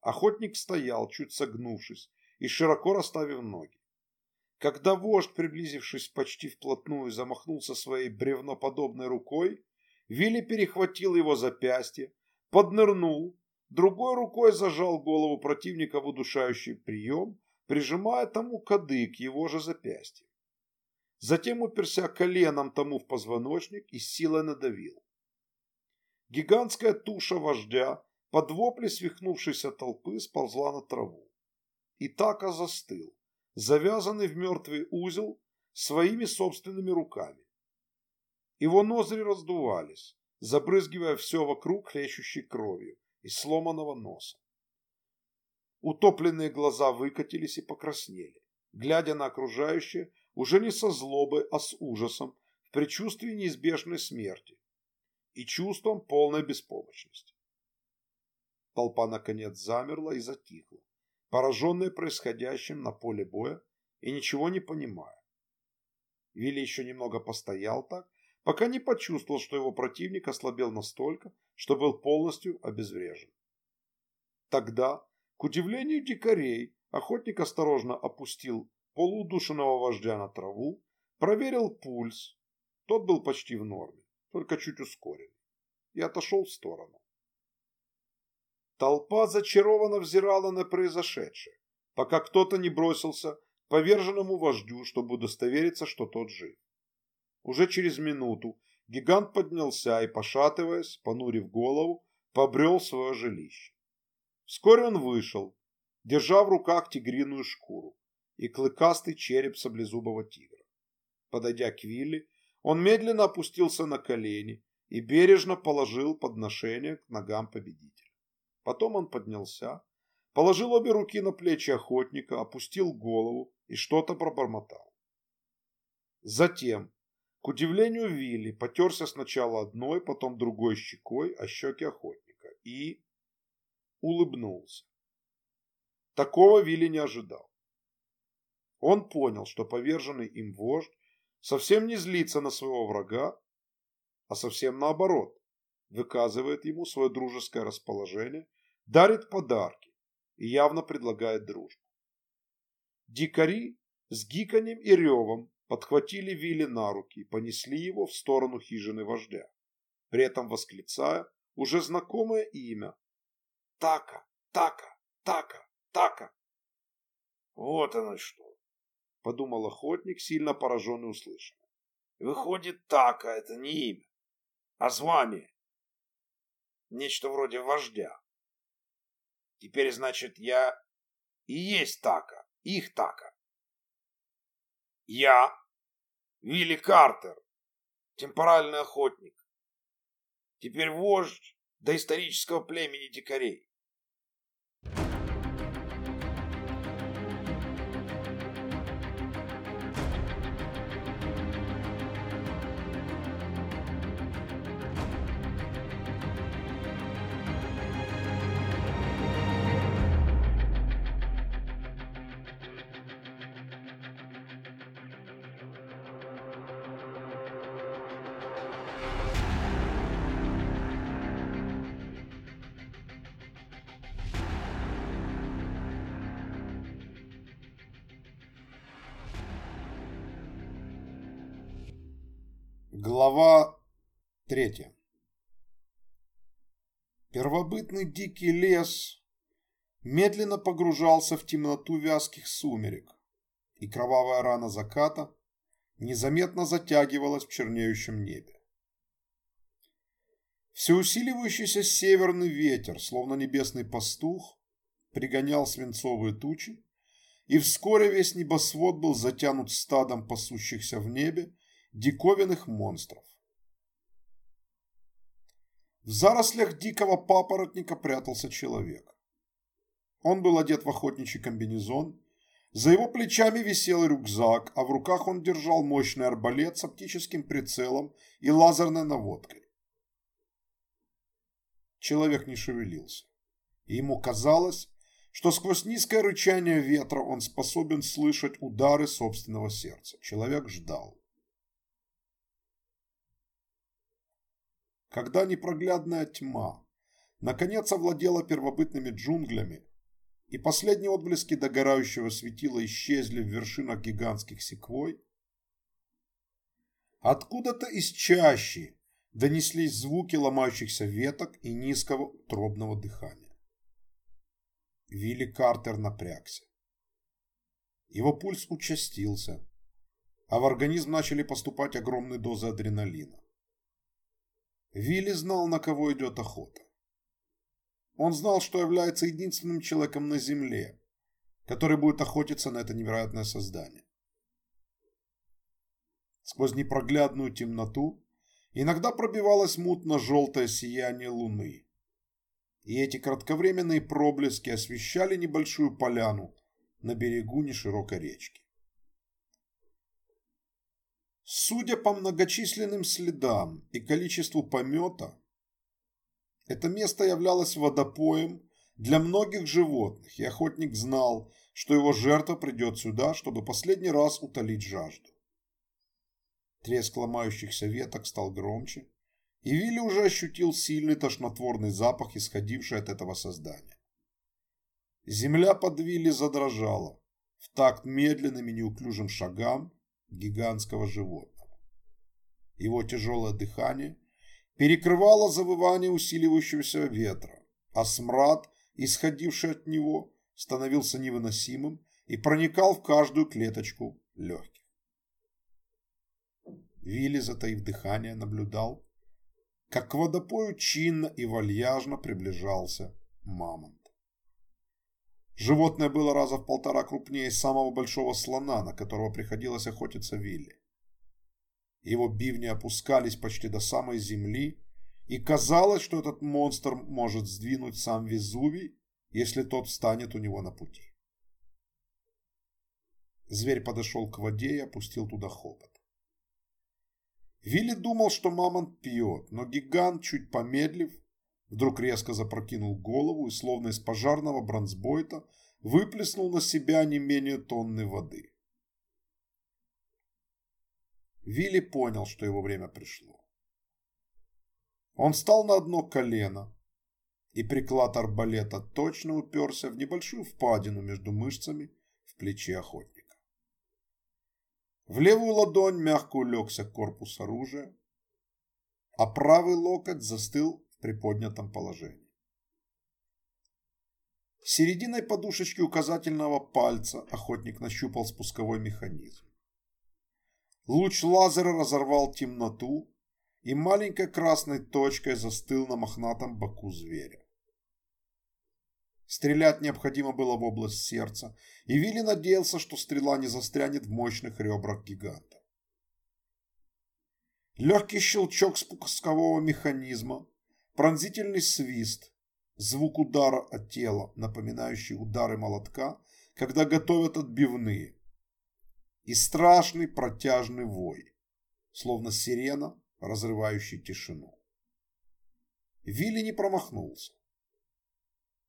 A: Охотник стоял, чуть согнувшись и широко расставив ноги. Когда вождь, приблизившись почти вплотную, замахнулся своей бревноподобной рукой, Вилли перехватил его запястье, поднырнул, другой рукой зажал голову противника в удушающий прием, прижимая тому кадык его же запястья. Затем уперся коленом тому в позвоночник и силой надавил. Гигантская туша вождя под вопли свихнувшейся толпы сползла на траву. Итака застыл, завязанный в мертвый узел своими собственными руками. Его ноздри раздувались, забрызгивая все вокруг хлещущей кровью из сломанного носа. Утопленные глаза выкатились и покраснели, глядя на окружающее уже не со злобой, а с ужасом, в предчувствии неизбежной смерти и чувством полной беспомощности. Толпа наконец замерла и затихла, пораженная происходящим на поле боя и ничего не понимая. Вилли еще немного постоял так, пока не почувствовал, что его противник ослабел настолько, что был полностью обезврежен. Тогда, к удивлению дикарей, охотник осторожно опустил полуудушенного вождя на траву, проверил пульс. Тот был почти в норме, только чуть ускорен, и отошел в сторону. Толпа зачарованно взирала на произошедшее, пока кто-то не бросился к поверженному вождю, чтобы удостовериться, что тот жив. Уже через минуту гигант поднялся и, пошатываясь, понурив голову, побрел свое жилище. Вскоре он вышел, держа в руках тигриную шкуру и клыкастый череп саблезубого тигра. Подойдя к Вилли, он медленно опустился на колени и бережно положил подношение к ногам победителя. Потом он поднялся, положил обе руки на плечи охотника, опустил голову и что-то пробормотал. Затем, к удивлению Вилли, потерся сначала одной, потом другой щекой о щеки охотника и улыбнулся. Такого Вилли не ожидал. Он понял, что поверженный им вождь совсем не злится на своего врага, а совсем наоборот, выказывает ему свое дружеское расположение, дарит подарки и явно предлагает дружбу. Дикари с гиканьем и ревом подхватили Вилли на руки и понесли его в сторону хижины вождя, при этом восклицая уже знакомое имя. Така, Така, Така, Така. Вот оно что, подумал охотник, сильно пораженный услышанным. Выходит, Така – это не имя, а звание. Нечто вроде вождя. Теперь, значит, я и есть Така, их Така. Я, Вилли Картер, темпоральный охотник. Теперь вождь доисторического племени дикарей. 3. Первобытный дикий лес медленно погружался в темноту вязких сумерек, и кровавая рана заката незаметно затягивалась в чернеющем небе. Всеусиливающийся северный ветер, словно небесный пастух, пригонял свинцовые тучи, и вскоре весь небосвод был затянут стадом пасущихся в небе диковинных монстров. В зарослях дикого папоротника прятался человек. Он был одет в охотничий комбинезон, за его плечами висел рюкзак, а в руках он держал мощный арбалет с оптическим прицелом и лазерной наводкой. Человек не шевелился, и ему казалось, что сквозь низкое рычание ветра он способен слышать удары собственного сердца. Человек ждал. Когда непроглядная тьма наконец овладела первобытными джунглями, и последние отблески догорающего светила исчезли в вершинах гигантских секвой, откуда-то из чащи донеслись звуки ломающихся веток и низкого утробного дыхания. Вилли Картер напрягся. Его пульс участился, а в организм начали поступать огромные дозы адреналина. Вилли знал, на кого идет охота. Он знал, что является единственным человеком на Земле, который будет охотиться на это невероятное создание. Сквозь непроглядную темноту иногда пробивалось мутно-желтое сияние луны. И эти кратковременные проблески освещали небольшую поляну на берегу неширокой речки. Судя по многочисленным следам и количеству помета, это место являлось водопоем для многих животных, и охотник знал, что его жертва придет сюда, чтобы последний раз утолить жажду. Треск ломающихся веток стал громче, и Вилли уже ощутил сильный тошнотворный запах, исходивший от этого создания. Земля под Вилли задрожала в такт медленным и неуклюжим шагам гигантского животного. Его тяжелое дыхание перекрывало завывание усиливающегося ветра, а смрад, исходивший от него, становился невыносимым и проникал в каждую клеточку легких. Вилли, затаив дыхание, наблюдал, как к водопою чинно и вальяжно приближался мамонт. Животное было раза в полтора крупнее самого большого слона, на которого приходилось охотиться Вилли. Его бивни опускались почти до самой земли, и казалось, что этот монстр может сдвинуть сам Везувий, если тот встанет у него на пути. Зверь подошел к воде и опустил туда хобот. Вилли думал, что мамонт пьет, но гигант, чуть помедлив, вдруг резко запрокинул голову и, словно из пожарного бронзбойта, выплеснул на себя не менее тонны воды. Вилли понял, что его время пришло. Он встал на одно колено, и приклад арбалета точно уперся в небольшую впадину между мышцами в плече охотника. В левую ладонь мягко улегся корпус оружия, а правый локоть застыл приподнятом положении. Серединой подушечки указательного пальца охотник нащупал спусковой механизм. Луч лазера разорвал темноту и маленькой красной точкой застыл на мохнатом боку зверя. Стрелять необходимо было в область сердца, и Вилли надеялся, что стрела не застрянет в мощных ребрах гиганта. Легкий щелчок спускового механизма, пронзительный свист, звук удара от тела, напоминающий удары молотка, когда готовят отбивные, и страшный протяжный вой, словно сирена, разрывающий тишину. Вилли не промахнулся.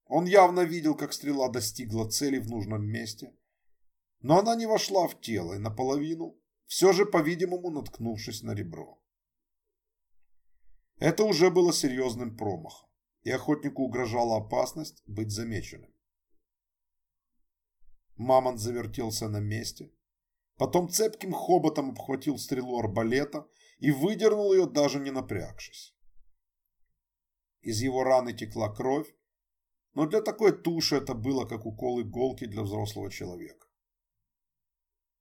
A: Он явно видел, как стрела достигла цели в нужном месте, но она не вошла в тело и наполовину, все же, по-видимому, наткнувшись на ребро. Это уже было серьезным промахом и охотнику угрожала опасность быть замеченным. Мамонт завертелся на месте, потом цепким хоботом обхватил стрелу арбалета и выдернул ее, даже не напрягшись. Из его раны текла кровь, но для такой туши это было как укол иголки для взрослого человека.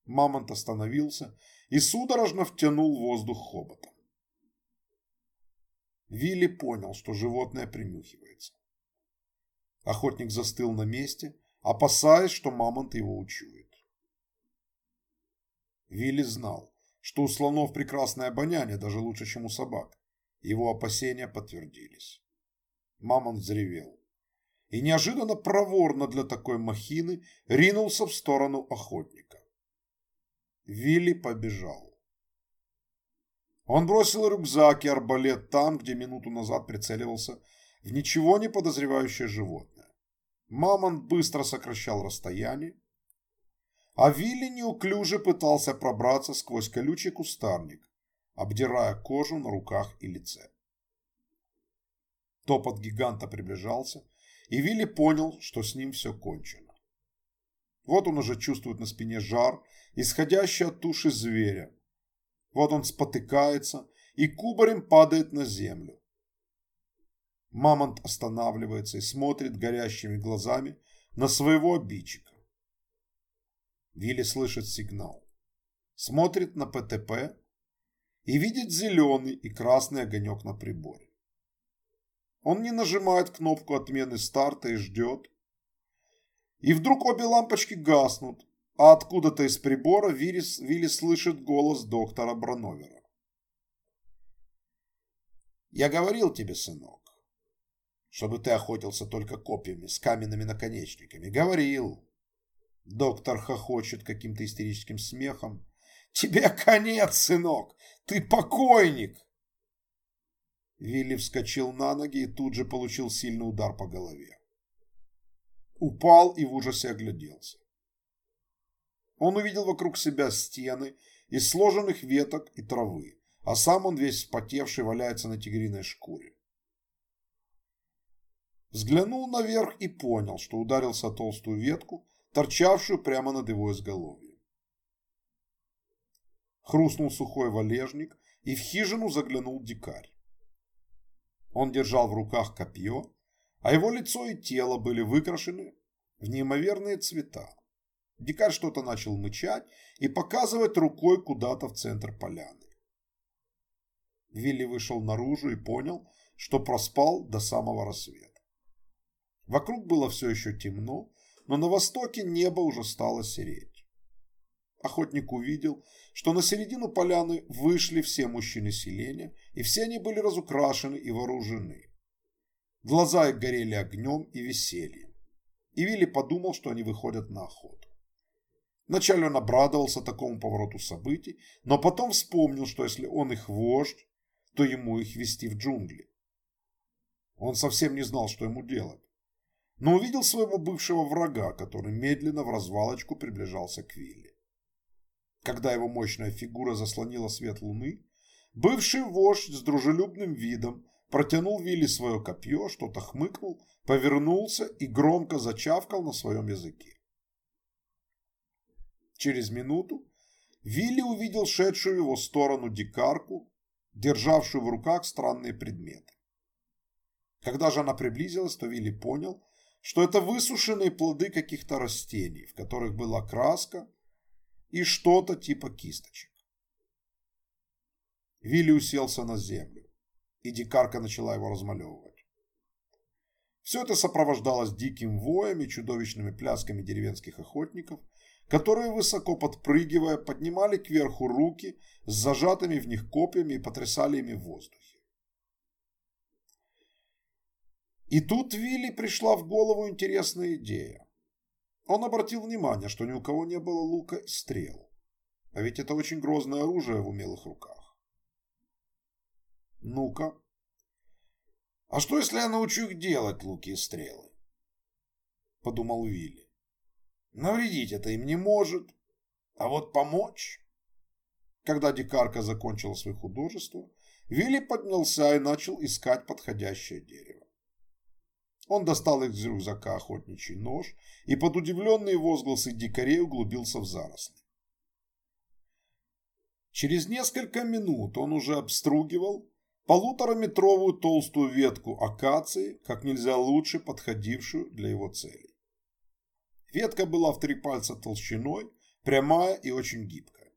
A: Мамонт остановился и судорожно втянул воздух хоботом. Вилли понял, что животное принюхивается. Охотник застыл на месте, опасаясь, что мамонт его учует. Вилли знал, что у слонов прекрасное обоняние, даже лучше, чем у собак. Его опасения подтвердились. Мамонт взревел. И неожиданно проворно для такой махины ринулся в сторону охотника. Вилли побежал. Он бросил рюкзак и арбалет там, где минуту назад прицеливался в ничего не подозревающее животное. Мамонт быстро сокращал расстояние, а Вилли неуклюже пытался пробраться сквозь колючий кустарник, обдирая кожу на руках и лице. Топот гиганта приближался, и Вилли понял, что с ним все кончено. Вот он уже чувствует на спине жар, исходящий от туши зверя, вот он спотыкается и кубарем падает на землю. Мамонт останавливается и смотрит горящими глазами на своего обидчика. Вилли слышит сигнал. Смотрит на ПТП и видит зеленый и красный огонек на приборе. Он не нажимает кнопку отмены старта и ждет. И вдруг обе лампочки гаснут, а откуда-то из прибора Вилли, Вилли слышит голос доктора Брановера. «Я говорил тебе, сынок, чтобы ты охотился только копьями с каменными наконечниками. Говорил». Доктор хохочет каким-то истерическим смехом. «Тебе конец, сынок! Ты покойник!» Вилли вскочил на ноги и тут же получил сильный удар по голове. Упал и в ужасе огляделся. Он увидел вокруг себя стены из сложенных веток и травы, а сам он весь вспотевший валяется на тигриной шкуре. Взглянул наверх и понял, что ударился о толстую ветку, торчавшую прямо над его изголовьем. Хрустнул сухой валежник, и в хижину заглянул дикарь. Он держал в руках копье, а его лицо и тело были выкрашены в неимоверные цвета. Дикарь что-то начал мычать и показывать рукой куда-то в центр поляны. Вилли вышел наружу и понял, что проспал до самого рассвета. Вокруг было все еще темно, но на востоке небо уже стало сереть. Охотник увидел, что на середину поляны вышли все мужчины селения, и все они были разукрашены и вооружены. Глаза их горели огнем и весельем. И Вилли подумал, что они выходят на охоту. Вначале он обрадовался такому повороту событий, но потом вспомнил, что если он их вождь, то ему их вести в джунгли. Он совсем не знал, что ему делать но увидел своего бывшего врага, который медленно в развалочку приближался к Вилли. Когда его мощная фигура заслонила свет луны, бывший вождь с дружелюбным видом протянул Вилли свое копье, что-то хмыкнул, повернулся и громко зачавкал на своем языке. Через минуту Вилли увидел шедшую в его сторону дикарку, державшую в руках странные предметы. Когда же она приблизилась, то Вилли понял, что это высушенные плоды каких-то растений, в которых была краска и что-то типа кисточек. Вилли уселся на землю, и дикарка начала его размалевывать. Все это сопровождалось диким воем и чудовищными плясками деревенских охотников, которые, высоко подпрыгивая, поднимали кверху руки с зажатыми в них копьями и потрясали ими в воздухе. И тут Вилли пришла в голову интересная идея. Он обратил внимание, что ни у кого не было лука и стрел. А ведь это очень грозное оружие в умелых руках. Ну-ка. А что, если я научу их делать луки и стрелы? Подумал Вилли. Навредить это им не может. А вот помочь... Когда дикарка закончила свои художества, Вилли поднялся и начал искать подходящее дерево. Он достал из рюкзака охотничий нож и под удивленные возгласы дикарей углубился в заросли. Через несколько минут он уже обстругивал полутораметровую толстую ветку акации, как нельзя лучше подходившую для его целей. Ветка была в три пальца толщиной, прямая и очень гибкая.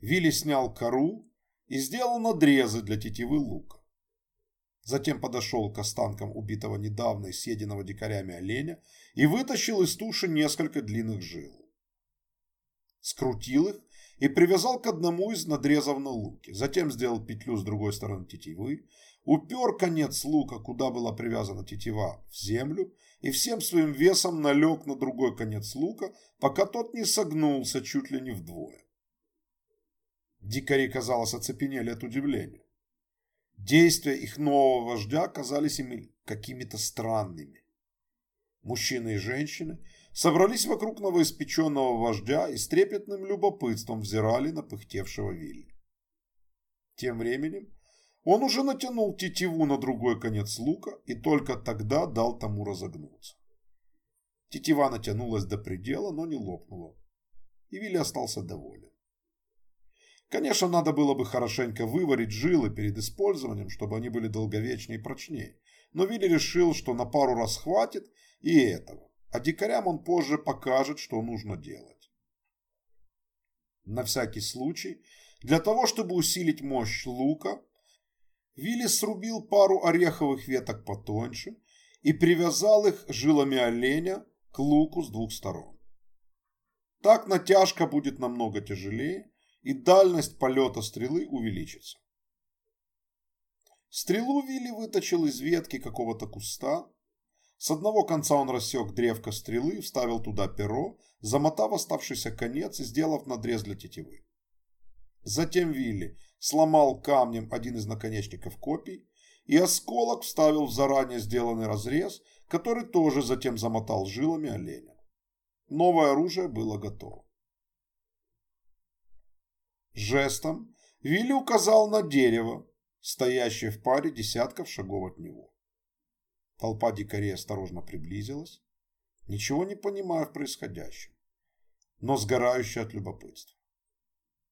A: Вилли снял кору и сделал надрезы для тетивы лука. Затем подошел к останкам убитого недавно и съеденного дикарями оленя и вытащил из туши несколько длинных жил. Скрутил их и привязал к одному из надрезов на луке. Затем сделал петлю с другой стороны тетивы, упер конец лука, куда была привязана тетива, в землю и всем своим весом налег на другой конец лука, пока тот не согнулся чуть ли не вдвое. Дикари, казалось, оцепенели от удивления. Действия их нового вождя казались им какими-то странными. Мужчины и женщины собрались вокруг новоиспеченного вождя и с трепетным любопытством взирали на пыхтевшего Вилли. Тем временем он уже натянул тетиву на другой конец лука и только тогда дал тому разогнуться. Тетива натянулась до предела, но не лопнула, и Вилли остался доволен. Конечно, надо было бы хорошенько выварить жилы перед использованием, чтобы они были долговечнее и прочнее. Но Вилли решил, что на пару раз хватит и этого. а дикарям он позже покажет, что нужно делать. На всякий случай, для того, чтобы усилить мощь лука, Вилли срубил пару ореховых веток потоньше и привязал их жилами оленя к луку с двух сторон. Так натяжка будет намного тяжелее, и дальность полета стрелы увеличится. Стрелу Вилли выточил из ветки какого-то куста. С одного конца он рассек древко стрелы, вставил туда перо, замотав оставшийся конец и сделав надрез для тетивы. Затем Вилли сломал камнем один из наконечников копий и осколок вставил в заранее сделанный разрез, который тоже затем замотал жилами оленя. Новое оружие было готово. Жестом Вилли указал на дерево, стоящее в паре десятков шагов от него. Толпа дикарей осторожно приблизилась, ничего не понимая в происходящем, но сгорающая от любопытства.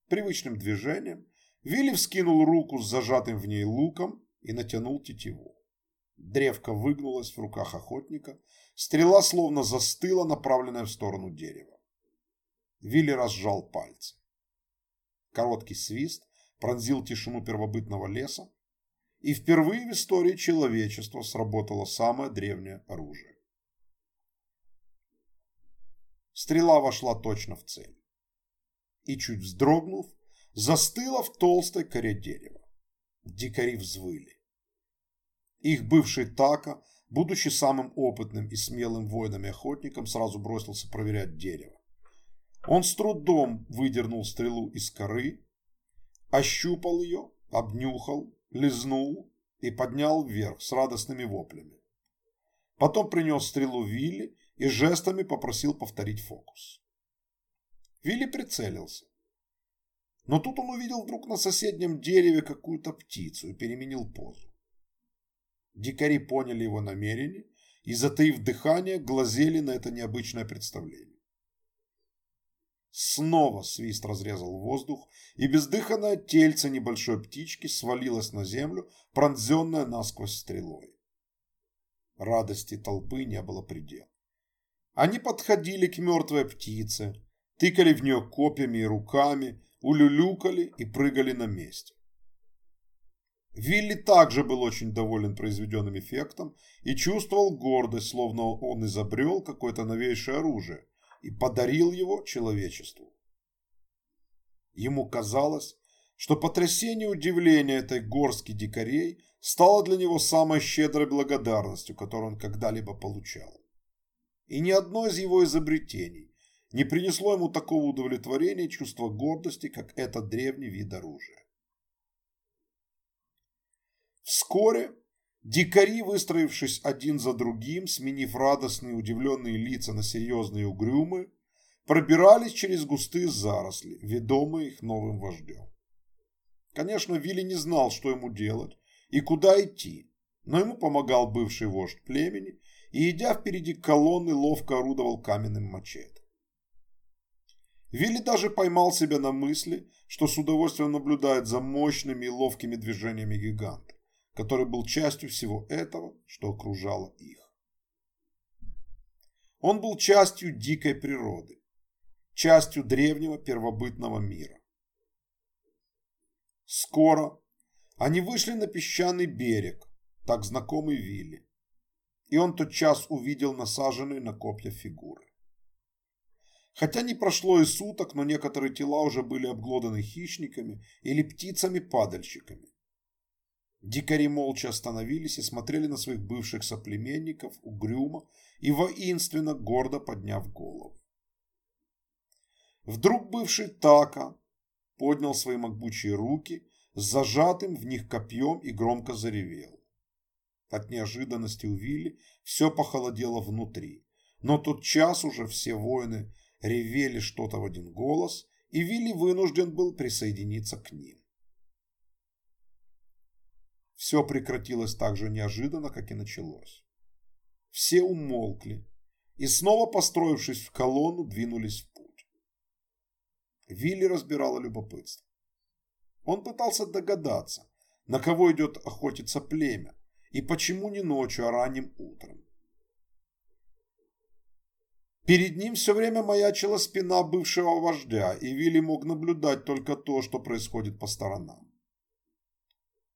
A: Привычным движением Вилли вскинул руку с зажатым в ней луком и натянул тетиву. Древко выгнулось в руках охотника, стрела словно застыла, направленная в сторону дерева. Вилли разжал пальцы. Короткий свист пронзил тишину первобытного леса, и впервые в истории человечества сработало самое древнее оружие. Стрела вошла точно в цель и, чуть вздрогнув, застыла в толстой коре дерева. Дикари взвыли. Их бывший Така, будучи самым опытным и смелым воином и охотником, сразу бросился проверять дерево. Он с трудом выдернул стрелу из коры, ощупал ее, обнюхал, лизнул и поднял вверх с радостными воплями. Потом принес стрелу Вилли и жестами попросил повторить фокус. Вилли прицелился. Но тут он увидел вдруг на соседнем дереве какую-то птицу и переменил позу. Дикари поняли его намерение и, затаив дыхание, глазели на это необычное представление. Снова свист разрезал воздух, и бездыханное тельце небольшой птички свалилось на землю, пронзенное насквозь стрелой. Радости толпы не было предела. Они подходили к мертвой птице, тыкали в нее копьями и руками, улюлюкали и прыгали на месте. Вилли также был очень доволен произведенным эффектом и чувствовал гордость, словно он изобрел какое-то новейшее оружие и подарил его человечеству. Ему казалось, что потрясение и удивление этой горстки дикарей стало для него самой щедрой благодарностью, которую он когда-либо получал. И ни одно из его изобретений не принесло ему такого удовлетворения чувства гордости, как этот древний вид оружия. Вскоре дикари, выстроившись один за другим, сменив радостные удивленные лица на серьезные и угрюмые, пробирались через густые заросли, ведомые их новым вождем. Конечно, Вилли не знал, что ему делать и куда идти, но ему помогал бывший вождь племени и, идя впереди колонны, ловко орудовал каменным мачете. Вилли даже поймал себя на мысли, что с удовольствием наблюдает за мощными и ловкими движениями гиганта который был частью всего этого, что окружало их. Он был частью дикой природы, частью древнего первобытного мира. Скоро они вышли на песчаный берег, так знакомый Вилли, и он тотчас увидел насаженные на копья фигуры. Хотя не прошло и суток, но некоторые тела уже были обглоданы хищниками или птицами-падальщиками. Дикари молча остановились и смотрели на своих бывших соплеменников угрюмо и воинственно гордо подняв голову. Вдруг бывший Така поднял свои могучие руки с зажатым в них копьем и громко заревел. От неожиданности у Вилли все похолодело внутри, но тот час уже все воины ревели что-то в один голос, и Вилли вынужден был присоединиться к ним. Все прекратилось так же неожиданно, как и началось. Все умолкли и снова, построившись в колонну, двинулись в путь. Вилли разбирало любопытство. Он пытался догадаться, на кого идет охотиться племя, и почему не ночью, а ранним утром. Перед ним все время маячила спина бывшего вождя, и Вилли мог наблюдать только то, что происходит по сторонам.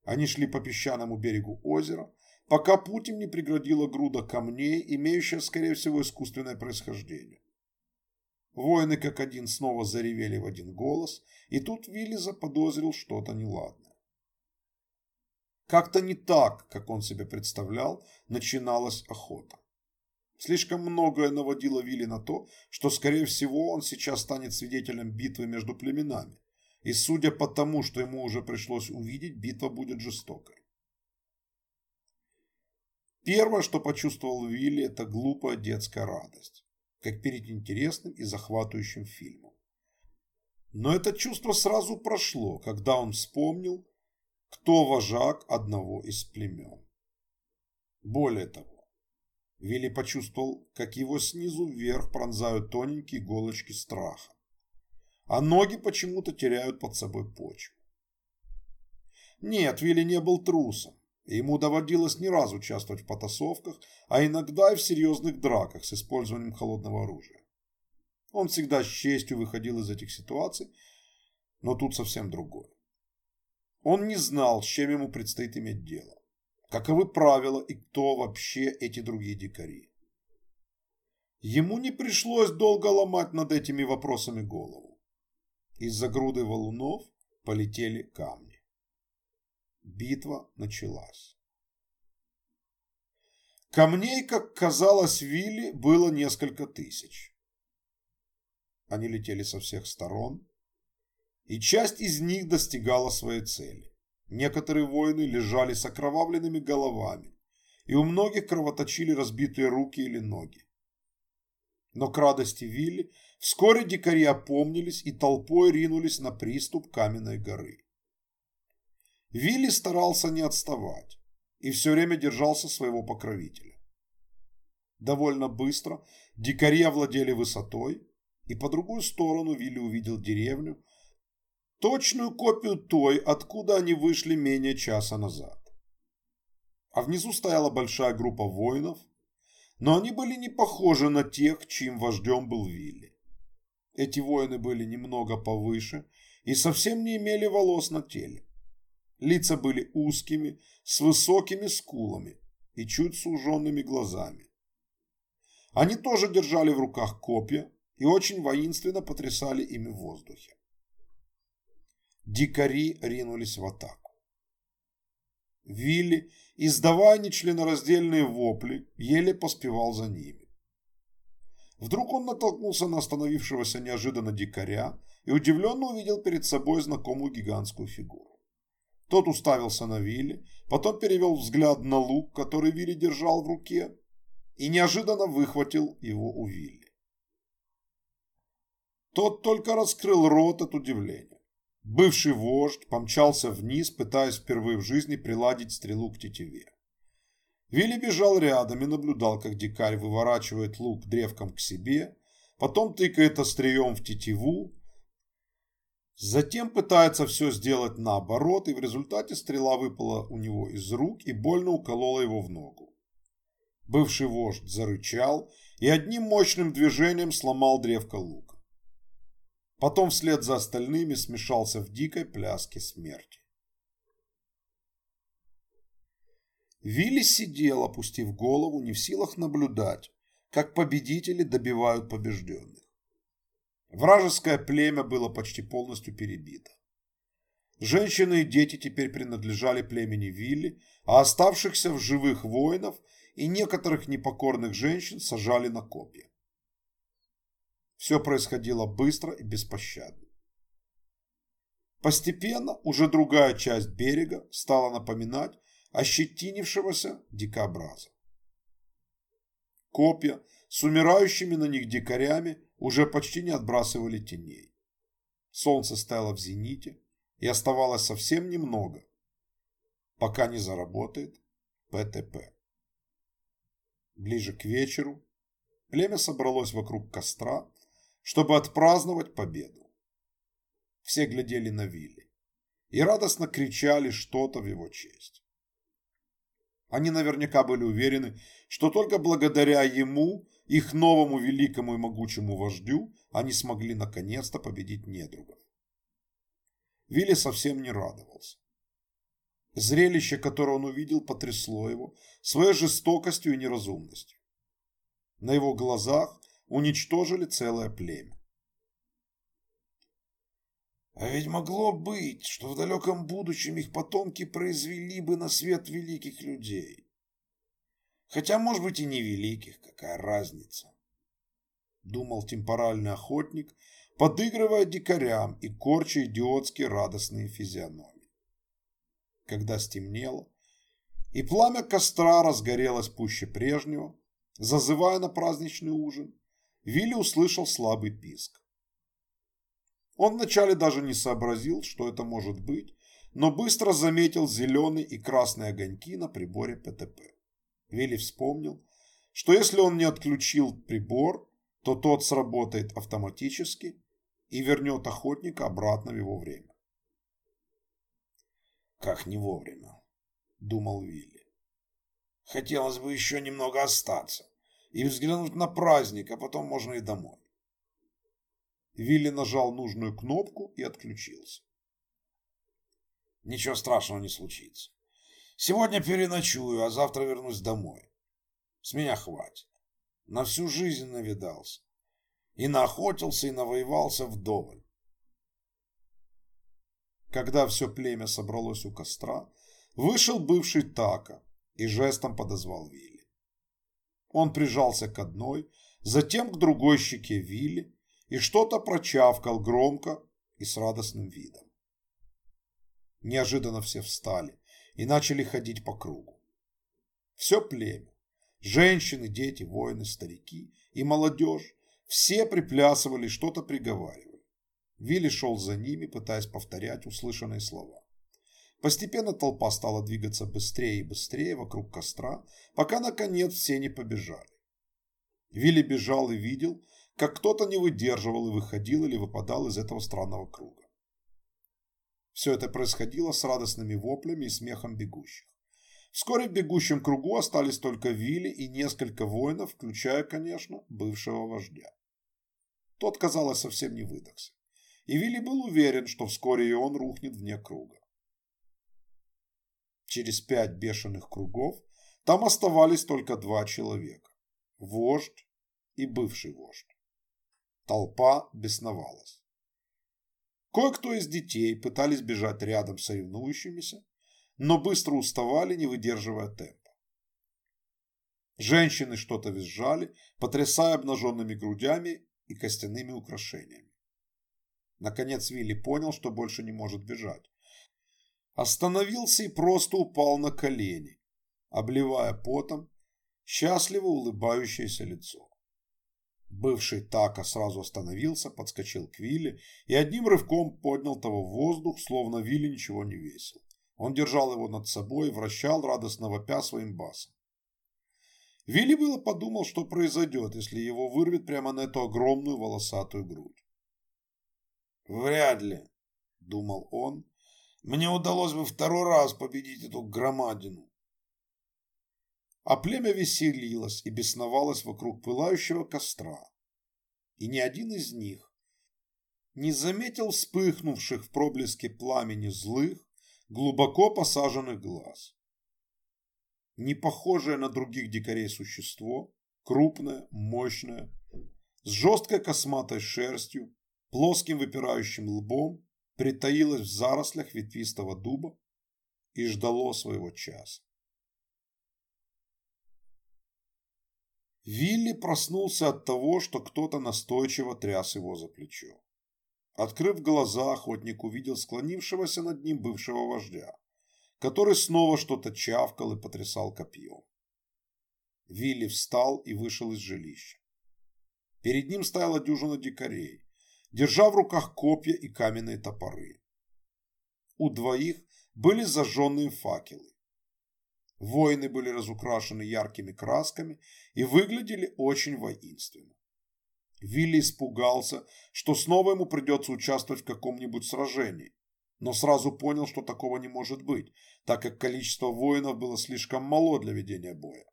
A: Они шли по песчаному берегу озера, пока путь им не преградила груда камней, имеющая, скорее всего, искусственное происхождение. Воины как один снова заревели в один голос, и тут Вилли заподозрил что-то неладное. Как-то не так, как он себе представлял, начиналась охота. Слишком многое наводило Вилли на то, что, скорее всего, он сейчас станет свидетелем битвы между племенами. И судя по тому, что ему уже пришлось увидеть, битва будет жестокой. Первое, что почувствовал Вилли, это глупая детская радость, как перед интересным и захватывающим фильмом. Но это чувство сразу прошло, когда он вспомнил, кто вожак одного из племен. Более того, Вилли почувствовал, как его снизу вверх пронзают тоненькие иголочки страха, а ноги почему-то теряют под собой почву. Нет, Вилли не был трусом. Ему доводилось не раз участвовать в потасовках, а иногда и в серьезных драках с использованием холодного оружия. Он всегда с честью выходил из этих ситуаций, но тут совсем другое. Он не знал, с чем ему предстоит иметь дело. Каковы правила и кто вообще эти другие дикари. Ему не пришлось долго ломать над этими вопросами голову. Из-за груды валунов полетели камни. Битва началась. Камней, как казалось Вилли, было несколько тысяч. Они летели со всех сторон, и часть из них достигала своей цели. Некоторые воины лежали с окровавленными головами, и у многих кровоточили разбитые руки или ноги. Но к радости Вилли вскоре дикари опомнились и толпой ринулись на приступ каменной горы. Вилли старался не отставать и все время держался своего покровителя. Довольно быстро дикари овладели высотой, и по другую сторону Вилли увидел деревню, точную копию той, откуда они вышли менее часа назад. А внизу стояла большая группа воинов, но они были не похожи на тех, чьим вождем был Вилли. Эти воины были немного повыше и совсем не имели волос на теле. Лица были узкими, с высокими скулами и чуть суженными глазами. Они тоже держали в руках копья и очень воинственно потрясали ими в воздухе. Дикари ринулись в атаку. Вилли, издавая нечленораздельные вопли, еле поспевал за ними. Вдруг он натолкнулся на остановившегося неожиданно дикаря и удивленно увидел перед собой знакомую гигантскую фигуру. Тот уставился на Вилли, потом перевел взгляд на лук, который Вилли держал в руке, и неожиданно выхватил его у Вилли. Тот только раскрыл рот от удивления. Бывший вождь помчался вниз, пытаясь впервые в жизни приладить стрелу к тетиве. Вилли бежал рядом и наблюдал, как дикарь выворачивает лук древком к себе, потом тыкает острием в тетиву, Затем пытается все сделать наоборот, и в результате стрела выпала у него из рук и больно уколола его в ногу. Бывший вождь зарычал и одним мощным движением сломал древко лука. Потом вслед за остальными смешался в дикой пляске смерти. Вилли сидел, опустив голову, не в силах наблюдать, как победители добивают побежденных. Вражеское племя было почти полностью перебито. Женщины и дети теперь принадлежали племени Вилли, а оставшихся в живых воинов и некоторых непокорных женщин сажали на копья. Все происходило быстро и беспощадно. Постепенно уже другая часть берега стала напоминать ощетинившегося дикобраза. Копья с умирающими на них дикарями уже почти не отбрасывали теней. Солнце стояло в зените, и оставалось совсем немного, пока не заработает ПТП. Ближе к вечеру племя собралось вокруг костра, чтобы отпраздновать победу. Все глядели на Вилли и радостно кричали что-то в его честь. Они наверняка были уверены, что только благодаря ему, их новому великому и могучему вождю, они смогли наконец-то победить недругов. Вилли совсем не радовался. Зрелище, которое он увидел, потрясло его своей жестокостью и неразумностью. На его глазах уничтожили целое племя.
B: А ведь могло быть, что в далеком будущем их потомки произвели бы на свет великих людей. Хотя, может быть, и не великих, какая разница? Думал темпоральный охотник, подыгрывая дикарям и корча идиотски радостные физиономии. Когда стемнело, и пламя костра разгорелось пуще прежнего, зазывая на праздничный ужин, Вилли услышал слабый писк. Он вначале даже не сообразил, что это может быть, но быстро заметил зеленые и красные огоньки на приборе ПТП. Вилли вспомнил, что если он не отключил прибор, то тот сработает автоматически и вернет охотника обратно в его время. «Как не вовремя», — думал Вилли. «Хотелось бы еще немного остаться и взглянуть на праздник, а потом можно и домой».
A: Вилли нажал нужную кнопку и отключился.
B: Ничего страшного не случится. Сегодня переночую, а завтра вернусь домой. С меня хватит. На всю жизнь навидался. И наохотился, и навоевался вдоволь.
A: Когда все племя собралось у костра, вышел бывший Така и жестом подозвал Вилли. Он прижался к одной, затем к другой щеке Вилли и что-то прочавкал громко и с радостным видом. Неожиданно все встали и начали ходить по кругу. Все племя, женщины, дети, воины, старики и молодежь, все приплясывали, что-то приговаривали. Вилли шел за ними, пытаясь повторять услышанные слова. Постепенно толпа стала двигаться быстрее и быстрее вокруг костра, пока, наконец, все не побежали. Вилли бежал и видел, как кто-то не выдерживал и выходил или выпадал из этого странного круга. Все это происходило с радостными воплями и смехом бегущих. Вскоре в бегущем кругу остались только Вилли и несколько воинов, включая, конечно, бывшего вождя. Тот, казалось, совсем не выдохся. И Вилли был уверен, что вскоре и он рухнет вне круга. Через пять бешеных кругов там оставались только два человека – вождь и бывший вождь. Толпа бесновалась. Кое-кто из детей пытались бежать рядом с соревнующимися, но быстро уставали, не выдерживая темпа. Женщины что-то визжали, потрясая обнаженными грудями и костяными украшениями. Наконец Вилли понял, что больше не может бежать. Остановился и просто упал на колени, обливая потом счастливо улыбающееся лицо. Бывший Така сразу остановился, подскочил к Вилле и одним рывком поднял того в воздух, словно Вилли ничего не весил. Он держал его над собой и вращал, радостно вопя своим басом. Вилли было подумал, что произойдет, если его вырвет прямо на эту огромную волосатую грудь.
B: «Вряд ли», — думал он, — «мне удалось бы второй раз победить эту громадину
A: а племя веселилось и бесновалось вокруг пылающего костра. И ни один из них не заметил вспыхнувших в проблеске пламени злых, глубоко посаженных глаз. Не похожее на других дикарей существо, крупное, мощное, с жесткой косматой шерстью, плоским выпирающим лбом, притаилось в зарослях ветвистого дуба и ждало своего часа. Вилли проснулся от того, что кто-то настойчиво тряс его за плечо. Открыв глаза, охотник увидел склонившегося над ним бывшего вождя, который снова что-то чавкал и потрясал копьем. Вилли встал и вышел из жилища. Перед ним стояла дюжина дикарей, держа в руках копья и каменные топоры. У двоих были зажженные факелы. Воины были разукрашены яркими красками и выглядели очень воинственно. Вилли испугался, что снова ему придется участвовать в каком-нибудь сражении, но сразу понял, что такого не может быть, так как количество воинов было слишком мало для ведения боя.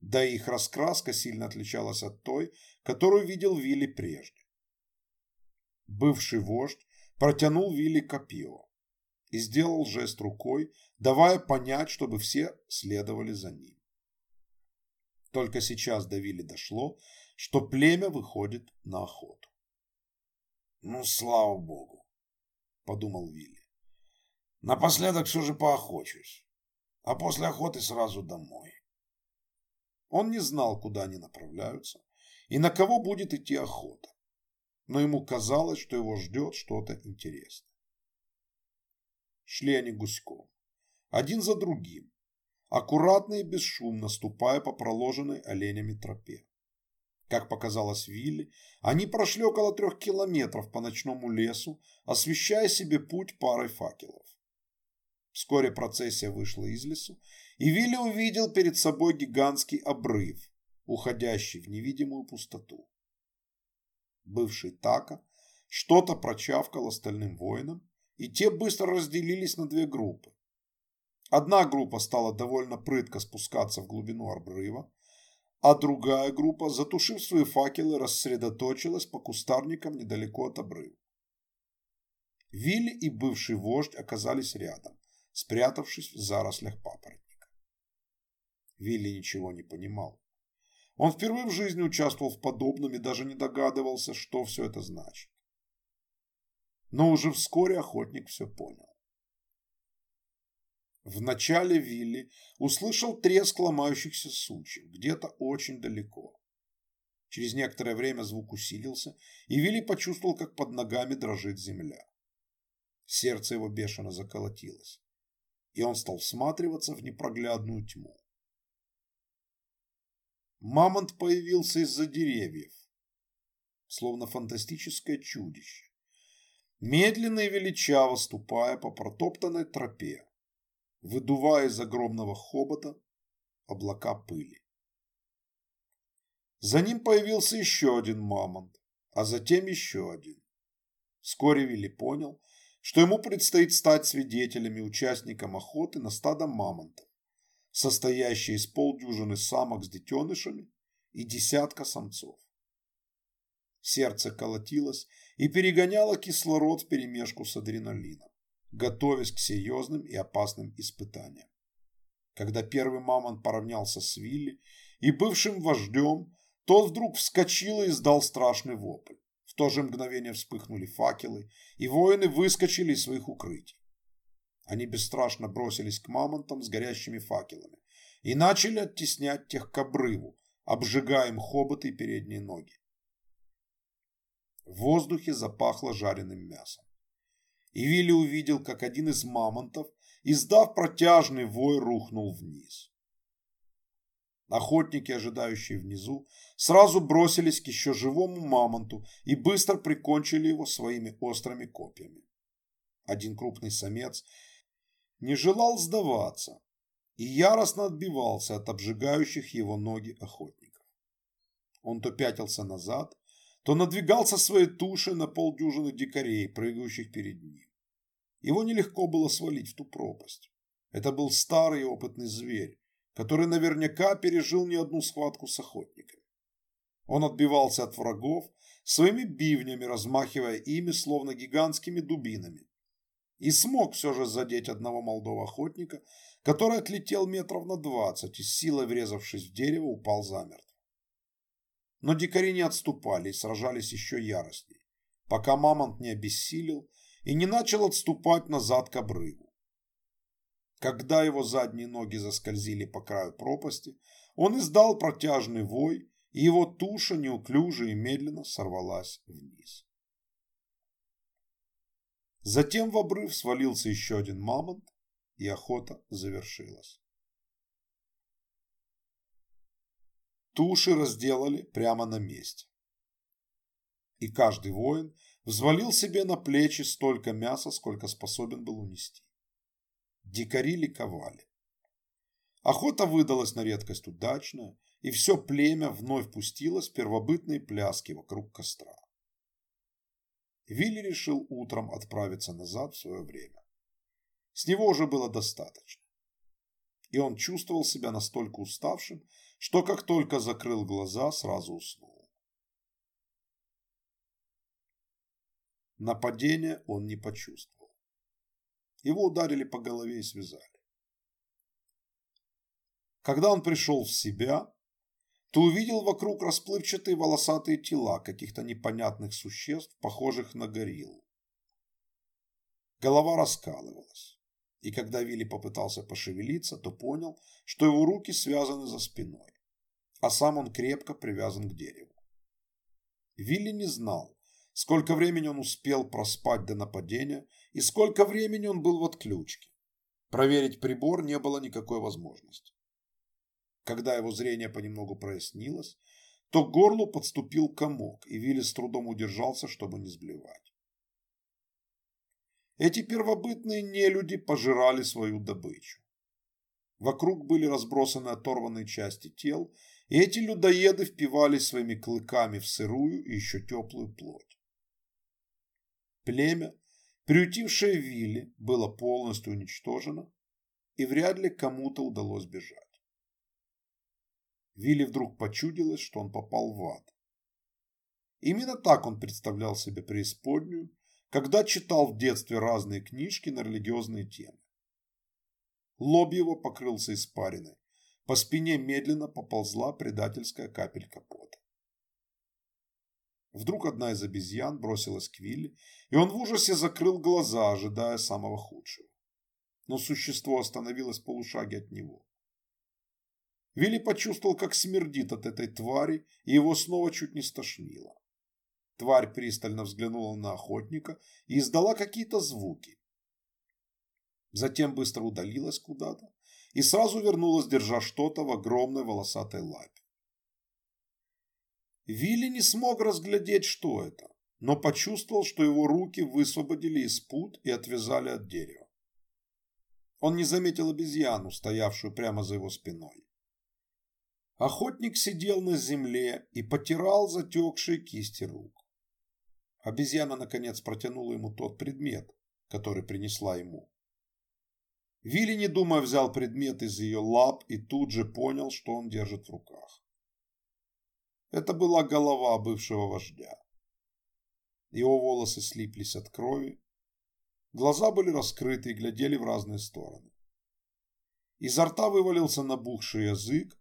A: Да и их раскраска сильно отличалась от той, которую видел Вилли прежде. Бывший вождь протянул Вилли копье и сделал жест рукой, давая понять, чтобы все следовали за ним. Только сейчас до Вилли дошло, что племя выходит на охоту. «Ну, слава богу!» — подумал Вилли. «Напоследок все же поохочусь, а после охоты сразу домой». Он не знал, куда они направляются и на кого будет идти охота, но ему казалось, что его ждет что-то интересное. Шли они гуськом, один за другим, аккуратно и бесшумно ступая по проложенной оленями тропе. Как показалось Вилли, они прошли около трех километров по ночному лесу, освещая себе путь парой факелов. Вскоре процессия вышла из лесу, и Вилли увидел перед собой гигантский обрыв, уходящий в невидимую пустоту. Бывший Така что-то прочавкал остальным воинам, и те быстро разделились на две группы. Одна группа стала довольно прытко спускаться в глубину обрыва, а другая группа, затушив свои факелы, рассредоточилась по кустарникам недалеко от обрыва. Вилли и бывший вождь оказались рядом, спрятавшись в зарослях папоротника. Вилли ничего не понимал. Он впервые в жизни участвовал в подобном и даже не догадывался, что все это значит. Но уже вскоре охотник все понял. В начале Вилли услышал треск ломающихся сучьев где-то очень далеко. Через некоторое время звук усилился, и Вилли почувствовал, как под ногами дрожит земля. Сердце его бешено заколотилось, и он стал всматриваться в непроглядную тьму. Мамонт появился из-за деревьев, словно фантастическое чудище, медленно и величаво ступая по протоптанной тропе выдувая из огромного хобота облака пыли. За ним появился еще один мамонт, а затем еще один. Вскоре Вилли понял, что ему предстоит стать свидетелем и участником охоты на стадо мамонтов, состоящей из полдюжины самок с детенышами и десятка самцов. Сердце колотилось и перегоняло кислород в перемешку с адреналином готовясь к серьезным и опасным испытаниям. Когда первый мамонт поравнялся с Вилли и бывшим вождем, тот вдруг вскочил и издал страшный вопль. В то же мгновение вспыхнули факелы, и воины выскочили из своих укрытий. Они бесстрашно бросились к мамонтам с горящими факелами и начали оттеснять тех к обрыву, обжигая им хоботы и передние ноги. В воздухе запахло жареным мясом и Вилли увидел, как один из мамонтов, издав протяжный вой, рухнул вниз. Охотники, ожидающие внизу, сразу бросились к еще живому мамонту и быстро прикончили его своими острыми копьями. Один крупный самец не желал сдаваться и яростно отбивался от обжигающих его ноги охотников. Он то пятился назад, то надвигался своей тушей на полдюжины дикарей, прыгающих перед ним. Его нелегко было свалить в ту пропасть. Это был старый и опытный зверь, который наверняка пережил не одну схватку с охотниками. Он отбивался от врагов своими бивнями, размахивая ими, словно гигантскими дубинами. И смог все же задеть одного молодого охотника, который отлетел метров на двадцать и силой врезавшись в дерево, упал замертво. Но дикари не отступали и сражались еще яростнее, пока мамонт не обессилел и не начал отступать назад к обрыву. Когда его задние ноги заскользили по краю пропасти, он издал протяжный вой, и его туша неуклюже и медленно сорвалась вниз. Затем в обрыв свалился еще один мамонт, и охота завершилась. Туши разделали прямо на месте. И каждый воин взвалил себе на плечи столько мяса, сколько способен был унести. Дикари ликовали. Охота выдалась на редкость удачная, и все племя вновь пустилось в первобытные пляски вокруг костра. Вилли решил утром отправиться назад в свое время. С него уже было достаточно. И он чувствовал себя настолько уставшим, что как только закрыл глаза, сразу уснул. Нападения он не почувствовал. Его ударили по голове и связали. Когда он пришел в себя, то увидел вокруг расплывчатые волосатые тела каких-то непонятных существ, похожих на горилл. Голова раскалывалась, и когда Вилли попытался пошевелиться, то понял, что его руки связаны за спиной, а сам он крепко привязан к дереву. Вилли не знал, сколько времени он успел проспать до нападения и сколько времени он был в отключке. Проверить прибор не было никакой возможности. Когда его зрение понемногу прояснилось, то к горлу подступил комок, и Вилли с трудом удержался, чтобы не сблевать. Эти первобытные нелюди пожирали свою добычу. Вокруг были разбросаны оторванные части тел, и эти людоеды впивались своими клыками в сырую и еще теплую плоть. Племя, приютившее Вилли, было полностью уничтожено, и вряд ли кому-то удалось бежать. Вилли вдруг почудилось, что он попал в ад. Именно так он представлял себе преисподнюю, когда читал в детстве разные книжки на религиозные темы. Лоб его покрылся испариной, по спине медленно поползла предательская капелька пота. Вдруг одна из обезьян бросилась к Вилли, и он в ужасе закрыл глаза, ожидая самого худшего. Но существо остановилось в полушаге от него. Вилли почувствовал, как смердит от этой твари, и его снова чуть не стошнило. Тварь пристально взглянула на охотника и издала какие-то звуки. Затем быстро удалилась куда-то и сразу вернулась, держа что-то в огромной волосатой лапе. Вилли не смог разглядеть, что это, но почувствовал, что его руки высвободили из пут и отвязали от дерева. Он не заметил обезьяну, стоявшую прямо за его спиной. Охотник сидел на земле и потирал затекшие кисти рук. Обезьяна, наконец, протянула ему тот предмет, который принесла ему. Вилли, не думая, взял предмет из ее лап и тут же понял, что он держит в руках. Это была голова бывшего вождя. Его волосы слиплись от крови, глаза были раскрыты и глядели в разные стороны. Изо рта вывалился набухший язык,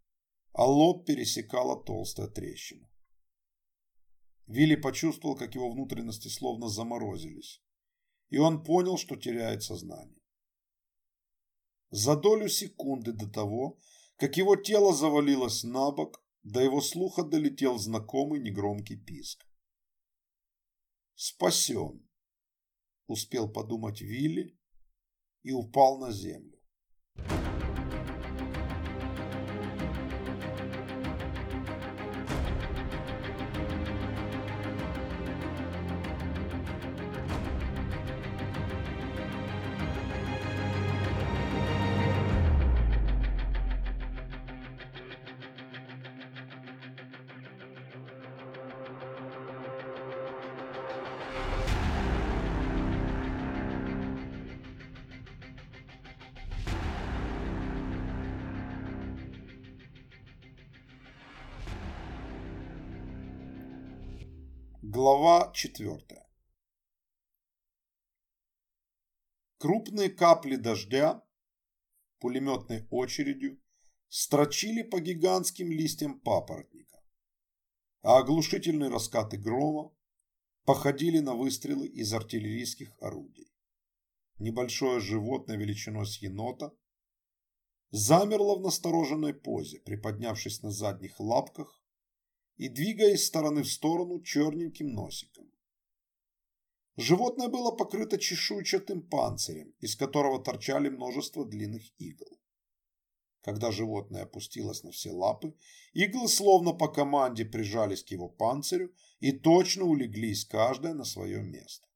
A: а лоб пересекала толстая трещина. Вилли почувствовал, как его внутренности словно заморозились, и он понял, что теряет сознание. За долю секунды до того, как его тело завалилось на бок, до его слуха долетел знакомый негромкий писк. «Спасен», — успел подумать Вилли и упал на землю. Глава четвертая. Крупные капли дождя пулеметной очередью строчили по гигантским листьям папоротника, а оглушительные раскаты грома походили на выстрелы из артиллерийских орудий. Небольшое животное величиной с енота замерло в настороженной позе, приподнявшись на задних лапках и двигая из стороны в сторону черненьким носиком. Животное было покрыто чешуйчатым панцирем, из которого торчали множество длинных игл. Когда животное опустилось на все лапы, иглы словно по команде прижались к его панцирю и точно улеглись каждая на свое место.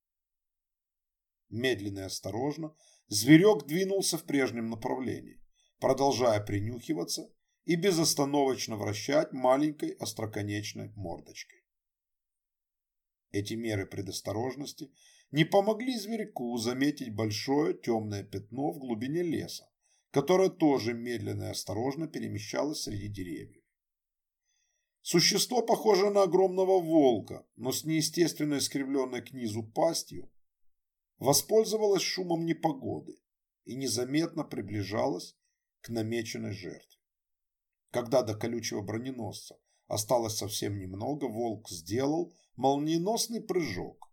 A: Медленно и осторожно зверек двинулся в прежнем направлении, продолжая принюхиваться и безостановочно вращать маленькой остроконечной мордочкой. Эти меры предосторожности не помогли зверьку заметить большое темное пятно в глубине леса, которое тоже медленно и осторожно перемещалось среди деревьев. Существо, похожее на огромного волка, но с неестественно искривленной к низу пастью, воспользовалось шумом непогоды и незаметно приближалось к намеченной жертве. Когда до колючего броненосца осталось совсем немного, волк сделал молниеносный прыжок.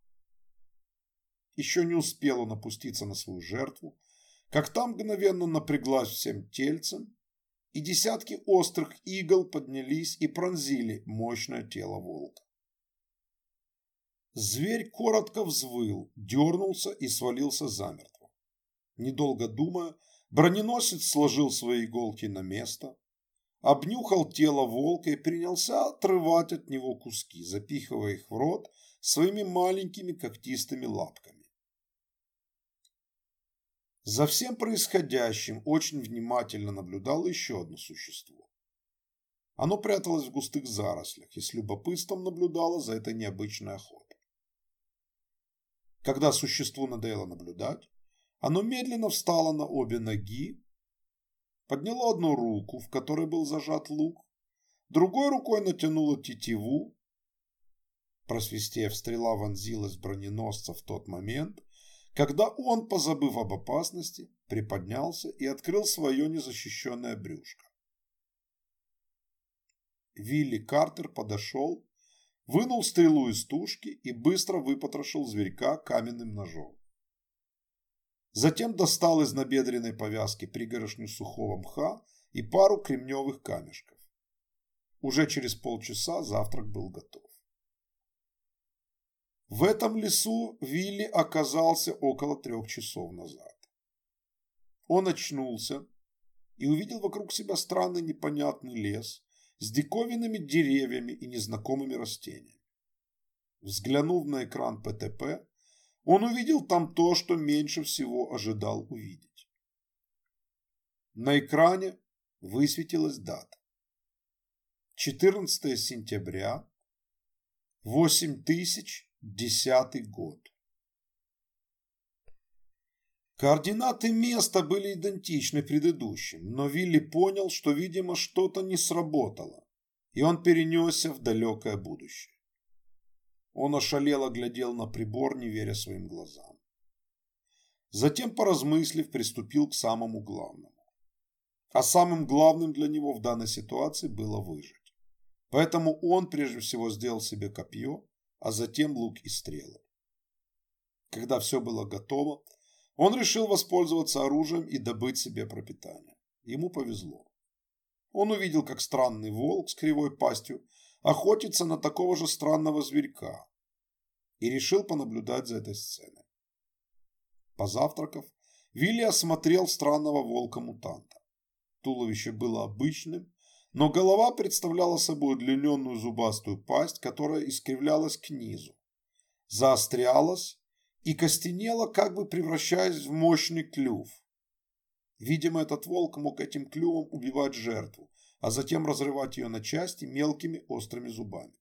A: Еще не успел он опуститься на свою жертву, как там мгновенно напряглась всем тельцем, и десятки острых игл поднялись и пронзили мощное тело волка. Зверь коротко взвыл, дернулся и свалился замертво. Недолго думая, броненосец сложил свои иголки на место, обнюхал тело волка и принялся отрывать от него куски, запихивая их в рот своими маленькими когтистыми лапками. За всем происходящим очень внимательно наблюдало еще одно существо. Оно пряталось в густых зарослях и с любопытством наблюдало за этой необычной охотой. Когда существу надоело наблюдать, оно медленно встало на обе ноги, подняло одну руку, в которой был зажат лук, другой рукой натянуло тетиву. Просвистев, стрела вонзилась броненосца в тот момент, когда он, позабыв об опасности, приподнялся и открыл свое незащищенное брюшко. Вилли Картер подошел вынул стрелу из тушки и быстро выпотрошил зверька каменным ножом. Затем достал из набедренной повязки пригорошню сухого мха и пару кремневых камешков. Уже через полчаса завтрак был готов. В этом лесу Вилли оказался около трех часов назад. Он очнулся и увидел вокруг себя странный непонятный лес, с диковинными деревьями и незнакомыми растениями. Взглянув на экран ПТП, он увидел там то, что меньше всего ожидал увидеть. На экране высветилась дата. 14 сентября, 8010 год. Координаты места были идентичны предыдущим, но Вилли понял, что, видимо, что-то не сработало, и он перенесся в далекое будущее. Он ошалело глядел на прибор, не веря своим глазам. Затем, поразмыслив, приступил к самому главному. А самым главным для него в данной ситуации было выжить. Поэтому он прежде всего сделал себе копье, а затем лук и стрелы. Когда все было готово, он решил воспользоваться оружием и добыть себе пропитание. Ему повезло. Он увидел, как странный волк с кривой пастью охотится на такого же странного зверька и решил понаблюдать за этой сценой. Позавтракав, Вилли осмотрел странного волка-мутанта. Туловище было обычным, но голова представляла собой удлиненную зубастую пасть, которая искривлялась к низу, заострялась и костенела, как бы превращаясь в мощный клюв. Видимо, этот волк мог этим клювом убивать жертву, а затем разрывать ее на части мелкими острыми зубами.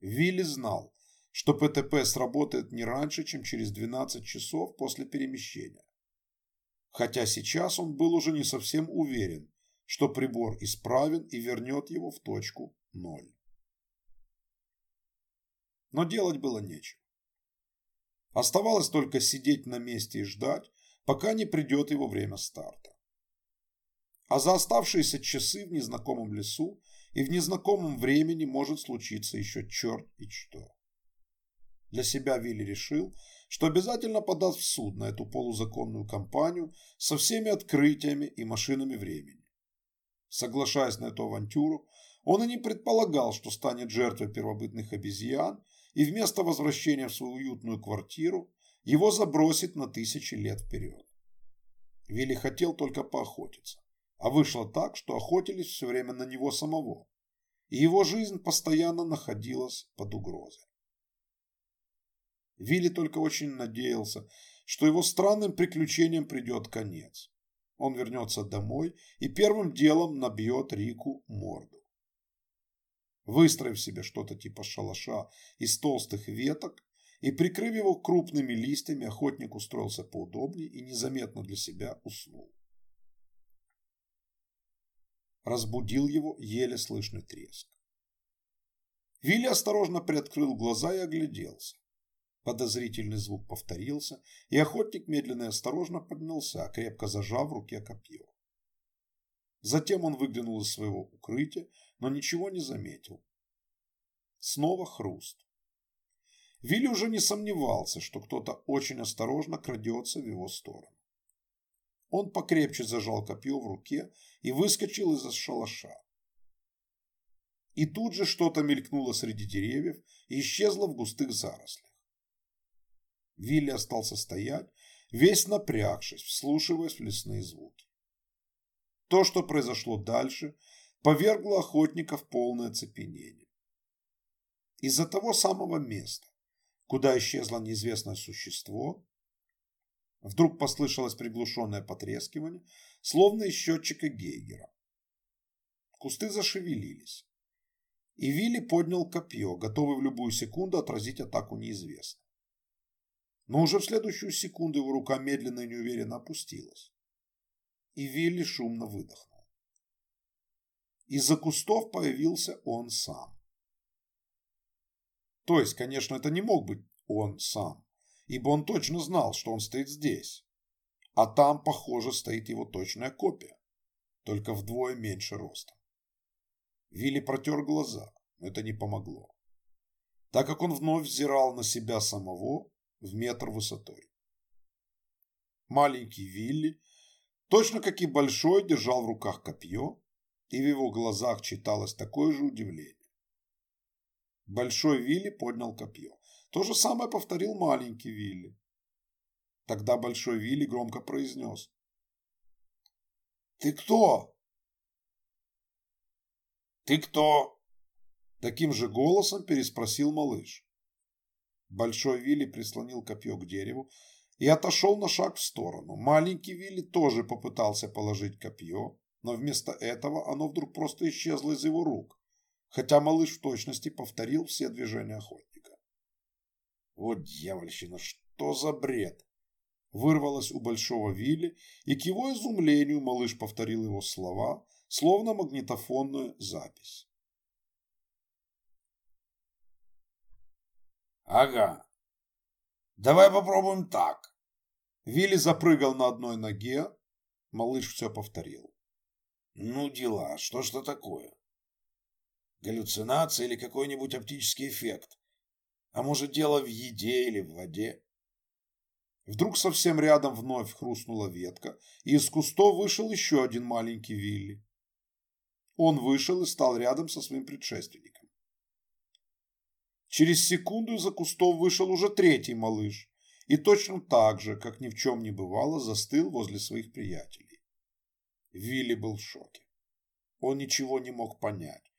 A: Вилли знал, что ПТП сработает не раньше, чем через 12 часов после перемещения. Хотя сейчас он был уже не совсем уверен, что прибор исправен и вернет его в точку ноль. Но делать было нечего. Оставалось только сидеть на месте и ждать, пока не придет его время старта. А за оставшиеся часы в незнакомом лесу и в незнакомом времени может случиться еще черт и что. Для себя Вилли решил, что обязательно подаст в суд на эту полузаконную компанию со всеми открытиями и машинами времени. Соглашаясь на эту авантюру, он и не предполагал, что станет жертвой первобытных обезьян и вместо возвращения в свою уютную квартиру его забросит на тысячи лет вперед. Вилли хотел только поохотиться, а вышло так, что охотились все время на него самого, и его жизнь постоянно находилась под угрозой. Вилли только очень надеялся, что его странным приключениям придет конец. Он вернется домой и первым делом набьет Рику морду. Выстроив себе что-то типа шалаша из толстых веток и прикрыв его крупными листьями, охотник устроился поудобнее и незаметно для себя уснул. Разбудил его еле слышный треск. Вилли осторожно приоткрыл глаза и огляделся. Подозрительный звук повторился, и охотник медленно и осторожно поднялся, крепко зажав в руке копье. Затем он выглянул из своего укрытия, но ничего не заметил. Снова хруст. Вилли уже не сомневался, что кто-то очень осторожно крадется в его сторону. Он покрепче зажал копье в руке и выскочил из-за шалаша. И тут же что-то мелькнуло среди деревьев и исчезло в густых зарослях. Вилли остался стоять, весь напрягшись, вслушиваясь в лесные звуки. То, что произошло дальше, повергло охотника в полное цепенение. Из-за того самого места, куда исчезло неизвестное существо, вдруг послышалось приглушенное потрескивание, словно из счетчика Гейгера. Кусты зашевелились, и Вилли поднял копье, готовый в любую секунду отразить атаку неизвестного. Но уже в следующую секунду его рука медленно и неуверенно опустилась. И Вилли шумно выдохнул. Из-за кустов появился он сам. То есть, конечно, это не мог быть он сам, ибо он точно знал, что он стоит здесь. А там, похоже, стоит его точная копия, только вдвое меньше ростом. Вилли протер глаза, но это не помогло, так как он вновь взирал на себя самого в метр высотой. Маленький Вилли, точно как и большой, держал в руках копье, и в его глазах читалось такое же удивление. Большой Вилли поднял копье. То же самое повторил маленький Вилли. Тогда Большой Вилли громко произнес. «Ты кто?» «Ты кто?» Таким же голосом переспросил малыш. Большой Вилли прислонил копье к дереву и отошел на шаг в сторону. Маленький Вилли тоже попытался положить копье, но вместо этого оно вдруг просто исчезло из его рук, хотя малыш в точности повторил все движения охотника. Вот дьявольщина, что за бред! Вырвалось у большого Вилли, и к его изумлению малыш повторил его слова, словно магнитофонную запись. Ага. Давай попробуем так. Вилли запрыгал на одной ноге. Малыш все повторил. Ну дела, что ж это такое? Галлюцинация или какой-нибудь оптический эффект? А может дело в еде или в воде? Вдруг совсем рядом вновь хрустнула ветка, и из кустов вышел еще один маленький Вилли. Он вышел и стал рядом со своим предшественником. Через секунду из-за кустов вышел уже третий малыш и точно так же, как ни в чем не бывало, застыл возле своих приятелей. Вилли был в шоке. Он ничего не мог понять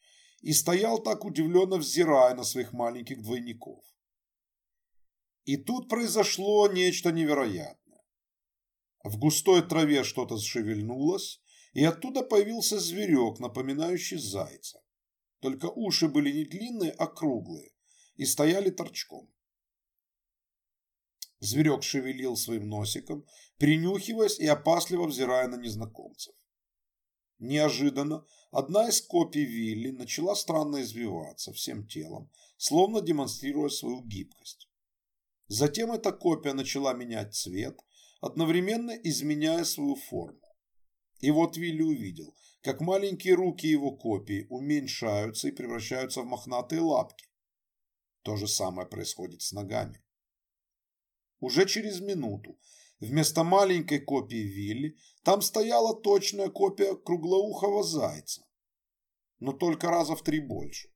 A: и стоял так удивленно взирая на своих маленьких двойников. И тут произошло нечто невероятное. В густой траве что-то шевельнулось, и оттуда появился зверек, напоминающий зайца. Только уши были не длинные, а круглые, и стояли торчком. Зверек шевелил своим носиком, принюхиваясь и опасливо взирая на незнакомцев. Неожиданно одна из копий Вилли начала странно извиваться всем телом, словно демонстрируя свою гибкость. Затем эта копия начала менять цвет, одновременно изменяя свою форму. И вот Вилли увидел, как маленькие руки его копии уменьшаются и превращаются в мохнатые лапки, то же самое происходит с ногами. Уже через минуту вместо маленькой копии Вилли там стояла точная копия круглоухого зайца, но только раза в три больше.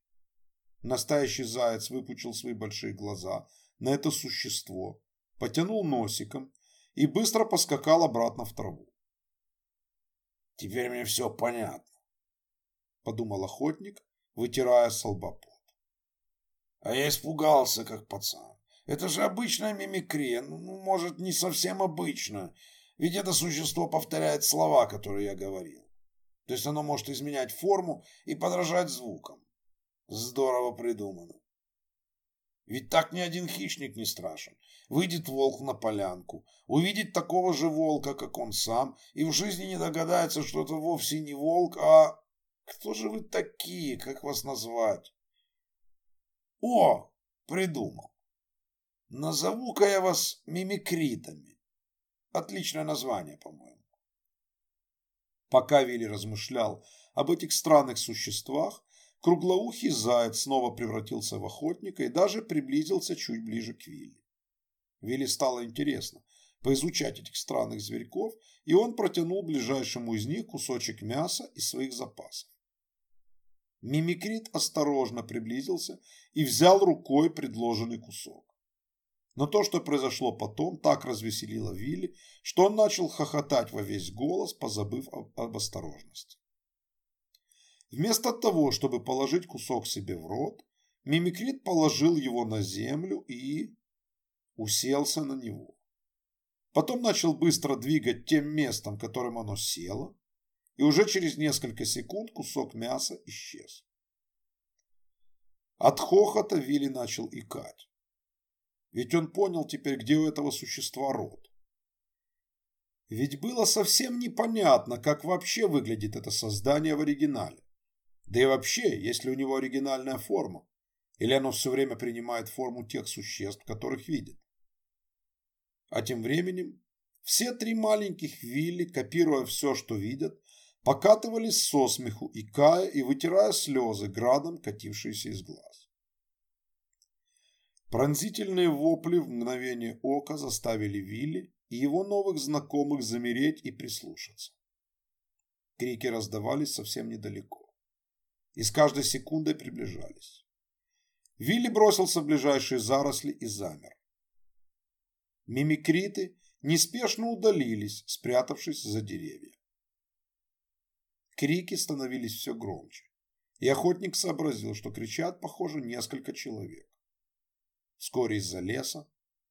A: Настоящий заяц выпучил свои большие глаза на это существо, потянул носиком и быстро поскакал обратно в траву. «Теперь мне все понятно», — подумал охотник, вытирая с а я испугался, как пацан. Это же обычная мимикрия, ну, ну, может, не совсем обычно, ведь это существо повторяет слова, которые я говорил. То есть оно может изменять форму и подражать звукам.
B: Здорово придумано. Ведь так ни один хищник не страшен. Выйдет волк на полянку, увидит такого же волка, как он сам, и в жизни не догадается, что это вовсе не волк, а... Кто же вы такие, как вас назвать? О, придумал. Назову-ка я вас мимикритами. Отличное название, по-моему.
A: Пока Вилли размышлял об этих странных существах, круглоухий заяц снова превратился в охотника и даже приблизился чуть ближе к Вилли. Вилли стало интересно поизучать этих странных зверьков, и он протянул ближайшему из них кусочек мяса из своих запасов. Мимикрит осторожно приблизился и взял рукой предложенный кусок. Но то, что произошло потом, так развеселило Вилли, что он начал хохотать во весь голос, позабыв об, об осторожности. Вместо того, чтобы положить кусок себе в рот, Мимикрит положил его на землю и уселся на него. Потом начал быстро двигать тем местом, которым оно село, и уже через несколько секунд кусок мяса исчез. От хохота Вилли начал икать. Ведь он понял теперь, где у этого существа рот. Ведь было совсем непонятно, как вообще выглядит это создание в оригинале. Да и вообще, есть ли у него оригинальная форма, или оно все время принимает форму тех существ, которых видит. А тем временем все три маленьких Вилли, копируя все, что видят, покатывались со смеху, икая и вытирая слезы, градом катившиеся из глаз. Пронзительные вопли в мгновение ока заставили Вилли и его новых знакомых замереть и прислушаться. Крики раздавались совсем недалеко и с каждой секундой приближались. Вилли бросился в ближайшие заросли и замер. Мимикриты неспешно удалились, спрятавшись за деревья. Крики становились все громче, и охотник сообразил, что кричат, похоже, несколько человек. Вскоре из-за леса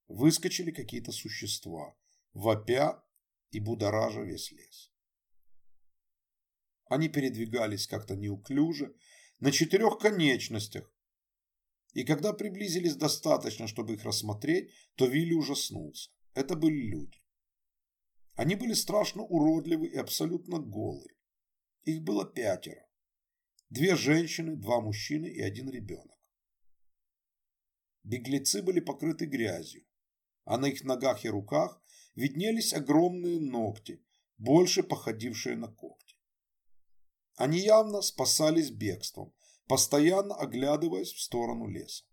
A: выскочили какие-то существа, вопя и будоража весь лес. Они передвигались как-то неуклюже, на четырех конечностях. И когда приблизились достаточно, чтобы их рассмотреть, то Вилли ужаснулся. Это были люди. Они были страшно уродливы и абсолютно голые. Их было пятеро. Две женщины, два мужчины и один ребенок. Беглецы были покрыты грязью, а на их ногах и руках виднелись огромные ногти, больше походившие на когти. Они явно спасались бегством, постоянно оглядываясь в сторону леса.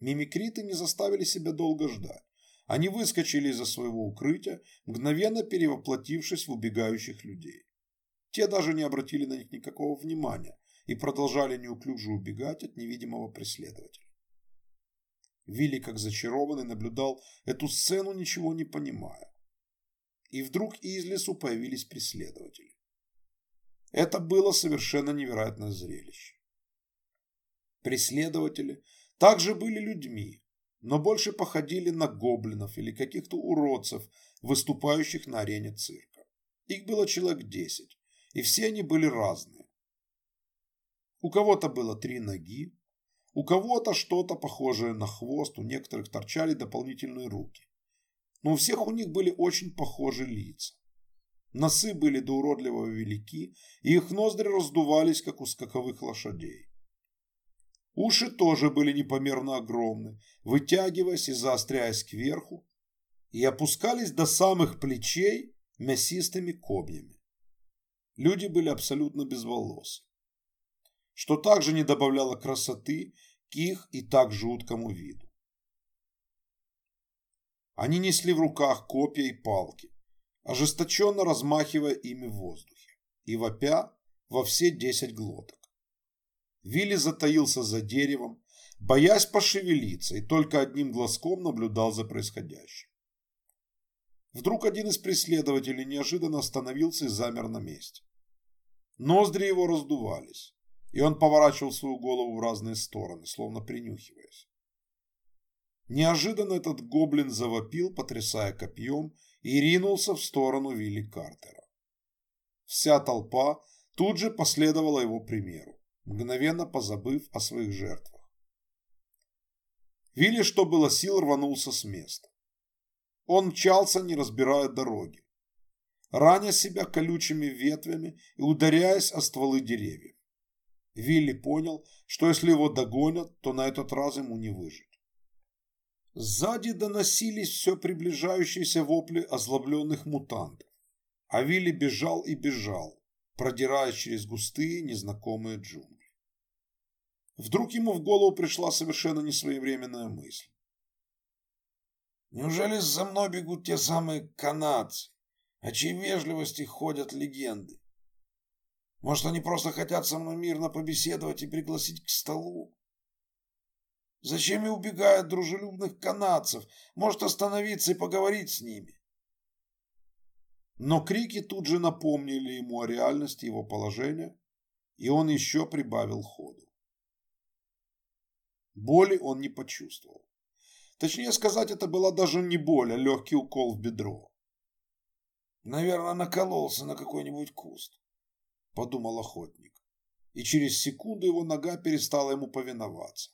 A: Мимикриты не заставили себя долго ждать. Они выскочили из-за своего укрытия, мгновенно перевоплотившись в убегающих людей. Те даже не обратили на них никакого внимания и продолжали неуклюже убегать от невидимого преследователя. Вилли, как зачарованный, наблюдал эту сцену, ничего не понимая. И вдруг из лесу появились преследователи. Это было совершенно невероятное зрелище. Преследователи также были людьми, но больше походили на гоблинов или каких-то уродцев, выступающих на арене цирка. Их было человек десять, и все они были разные. У кого-то было три ноги, у кого-то что-то похожее на хвост, у некоторых торчали дополнительные руки. Но у всех у них были очень похожи лица. Носы были до уродливого велики, и их ноздри раздувались, как у скаковых лошадей. Уши тоже были непомерно огромны, вытягиваясь и заостряясь кверху, и опускались до самых плечей мясистыми кобьями. Люди были абсолютно безволосы, что также не добавляло красоты к их и так жуткому виду. Они несли в руках копья и палки, ожесточенно размахивая ими в воздухе и вопя во все десять глоток. Вилли затаился за деревом, боясь пошевелиться, и только одним глазком наблюдал за происходящим. Вдруг один из преследователей неожиданно остановился и замер на месте. Ноздри его раздувались, и он поворачивал свою голову в разные стороны, словно принюхиваясь. Неожиданно этот гоблин завопил, потрясая копьем, и ринулся в сторону Вилли Картера. Вся толпа тут же последовала его примеру. мгновенно позабыв о своих жертвах. Вилли, что было сил, рванулся с места. Он мчался, не разбирая дороги, раня себя колючими ветвями и ударяясь о стволы деревьев. Вилли понял, что если его догонят, то на этот раз ему не выжить. Сзади доносились все приближающиеся вопли озлобленных мутантов, а Вилли бежал и бежал, продираясь через густые незнакомые джунгли. Вдруг ему в голову пришла совершенно несвоевременная мысль.
B: Неужели за мной бегут те самые канадцы, о чьей вежливости ходят легенды? Может, они просто хотят со мной мирно побеседовать и пригласить к столу? Зачем и убегают дружелюбных канадцев? Может, остановиться и поговорить с ними?
A: Но крики тут же напомнили ему о реальности его положения, и он еще прибавил ходу. Боли он не почувствовал. Точнее сказать, это была даже не боль, а легкий укол в бедро.
B: Наверное, накололся на какой-нибудь куст, подумал охотник. И через секунду его нога перестала ему повиноваться.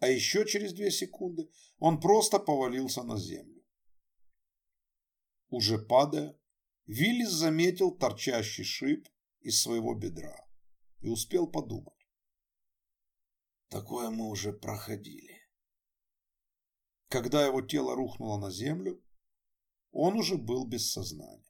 B: А еще через две секунды он просто повалился на землю.
A: Уже падая, Виллис заметил торчащий шип из своего бедра и успел подумать.
B: Такое мы уже проходили.
A: Когда его тело рухнуло на землю, он уже был без сознания.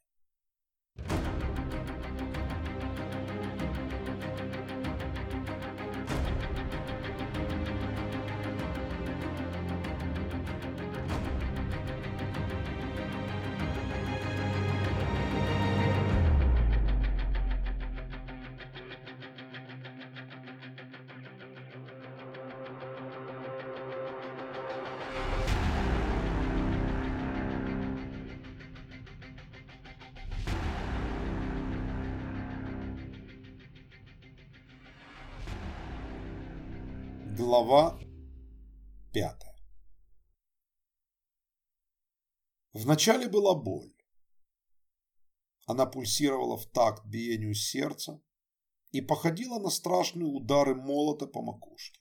A: Глава пятая Вначале была боль. Она пульсировала в такт биению сердца и походила на страшные удары молота по макушке.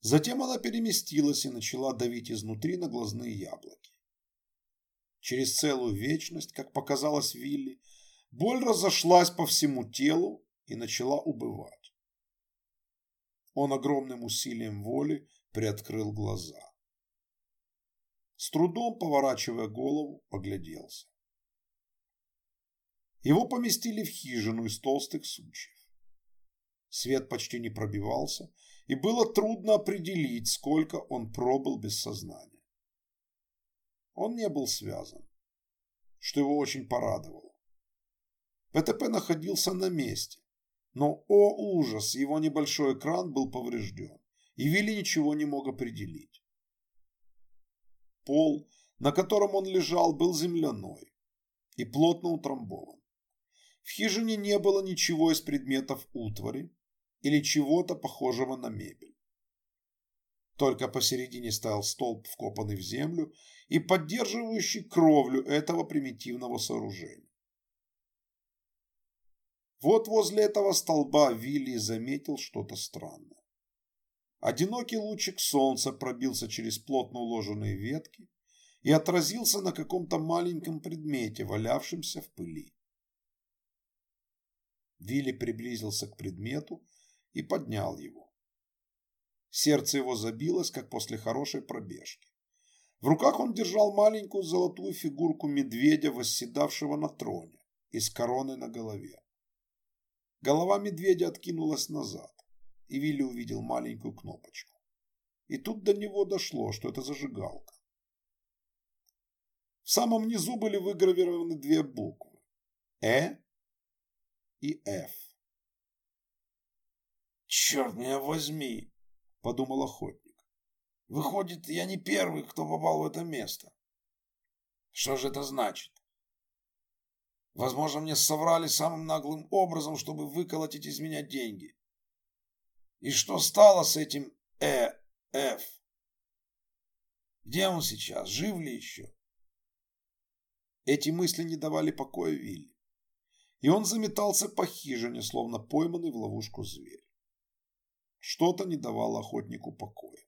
A: Затем она переместилась и начала давить изнутри на глазные яблоки. Через целую вечность, как показалось Вилли, боль разошлась по всему телу и начала убывать. Он огромным усилием воли приоткрыл глаза. С трудом поворачивая голову, огляделся. Его поместили в хижину из толстых сучьев. Свет почти не пробивался, и было трудно определить, сколько он пробыл без сознания. Он не был связан, что его очень порадовало. ПТП находился на месте, но, о ужас, его небольшой экран был поврежден, и Вилли ничего не мог определить. Пол, на котором он лежал, был земляной и плотно утрамбован. В хижине не было ничего из предметов утвари или чего-то похожего на мебель. Только посередине стоял столб, вкопанный в землю и поддерживающий кровлю этого примитивного сооружения. Вот возле этого столба Вилли заметил что-то странное. Одинокий лучик солнца пробился через плотно уложенные ветки и отразился на каком-то маленьком предмете, валявшемся в пыли. Вилли приблизился к предмету и поднял его. Сердце его забилось, как после хорошей пробежки. В руках он держал маленькую золотую фигурку медведя, восседавшего на троне и с короной на голове. Голова медведя откинулась назад, и Вилли увидел маленькую кнопочку. И тут до него дошло, что это зажигалка. В самом низу были выгравированы две буквы – «Э» и «Ф».
B: «Черт меня возьми!» – подумал охотник. «Выходит, я не первый, кто попал в это место. Что же это значит? Возможно, мне соврали самым наглым образом, чтобы выколотить из меня деньги. И что стало с этим Э, Ф? Где он сейчас? Жив ли еще?
A: Эти мысли не давали покоя Вилли. и он заметался по хижине, словно пойманный в ловушку зверь. Что-то не давало охотнику покоя.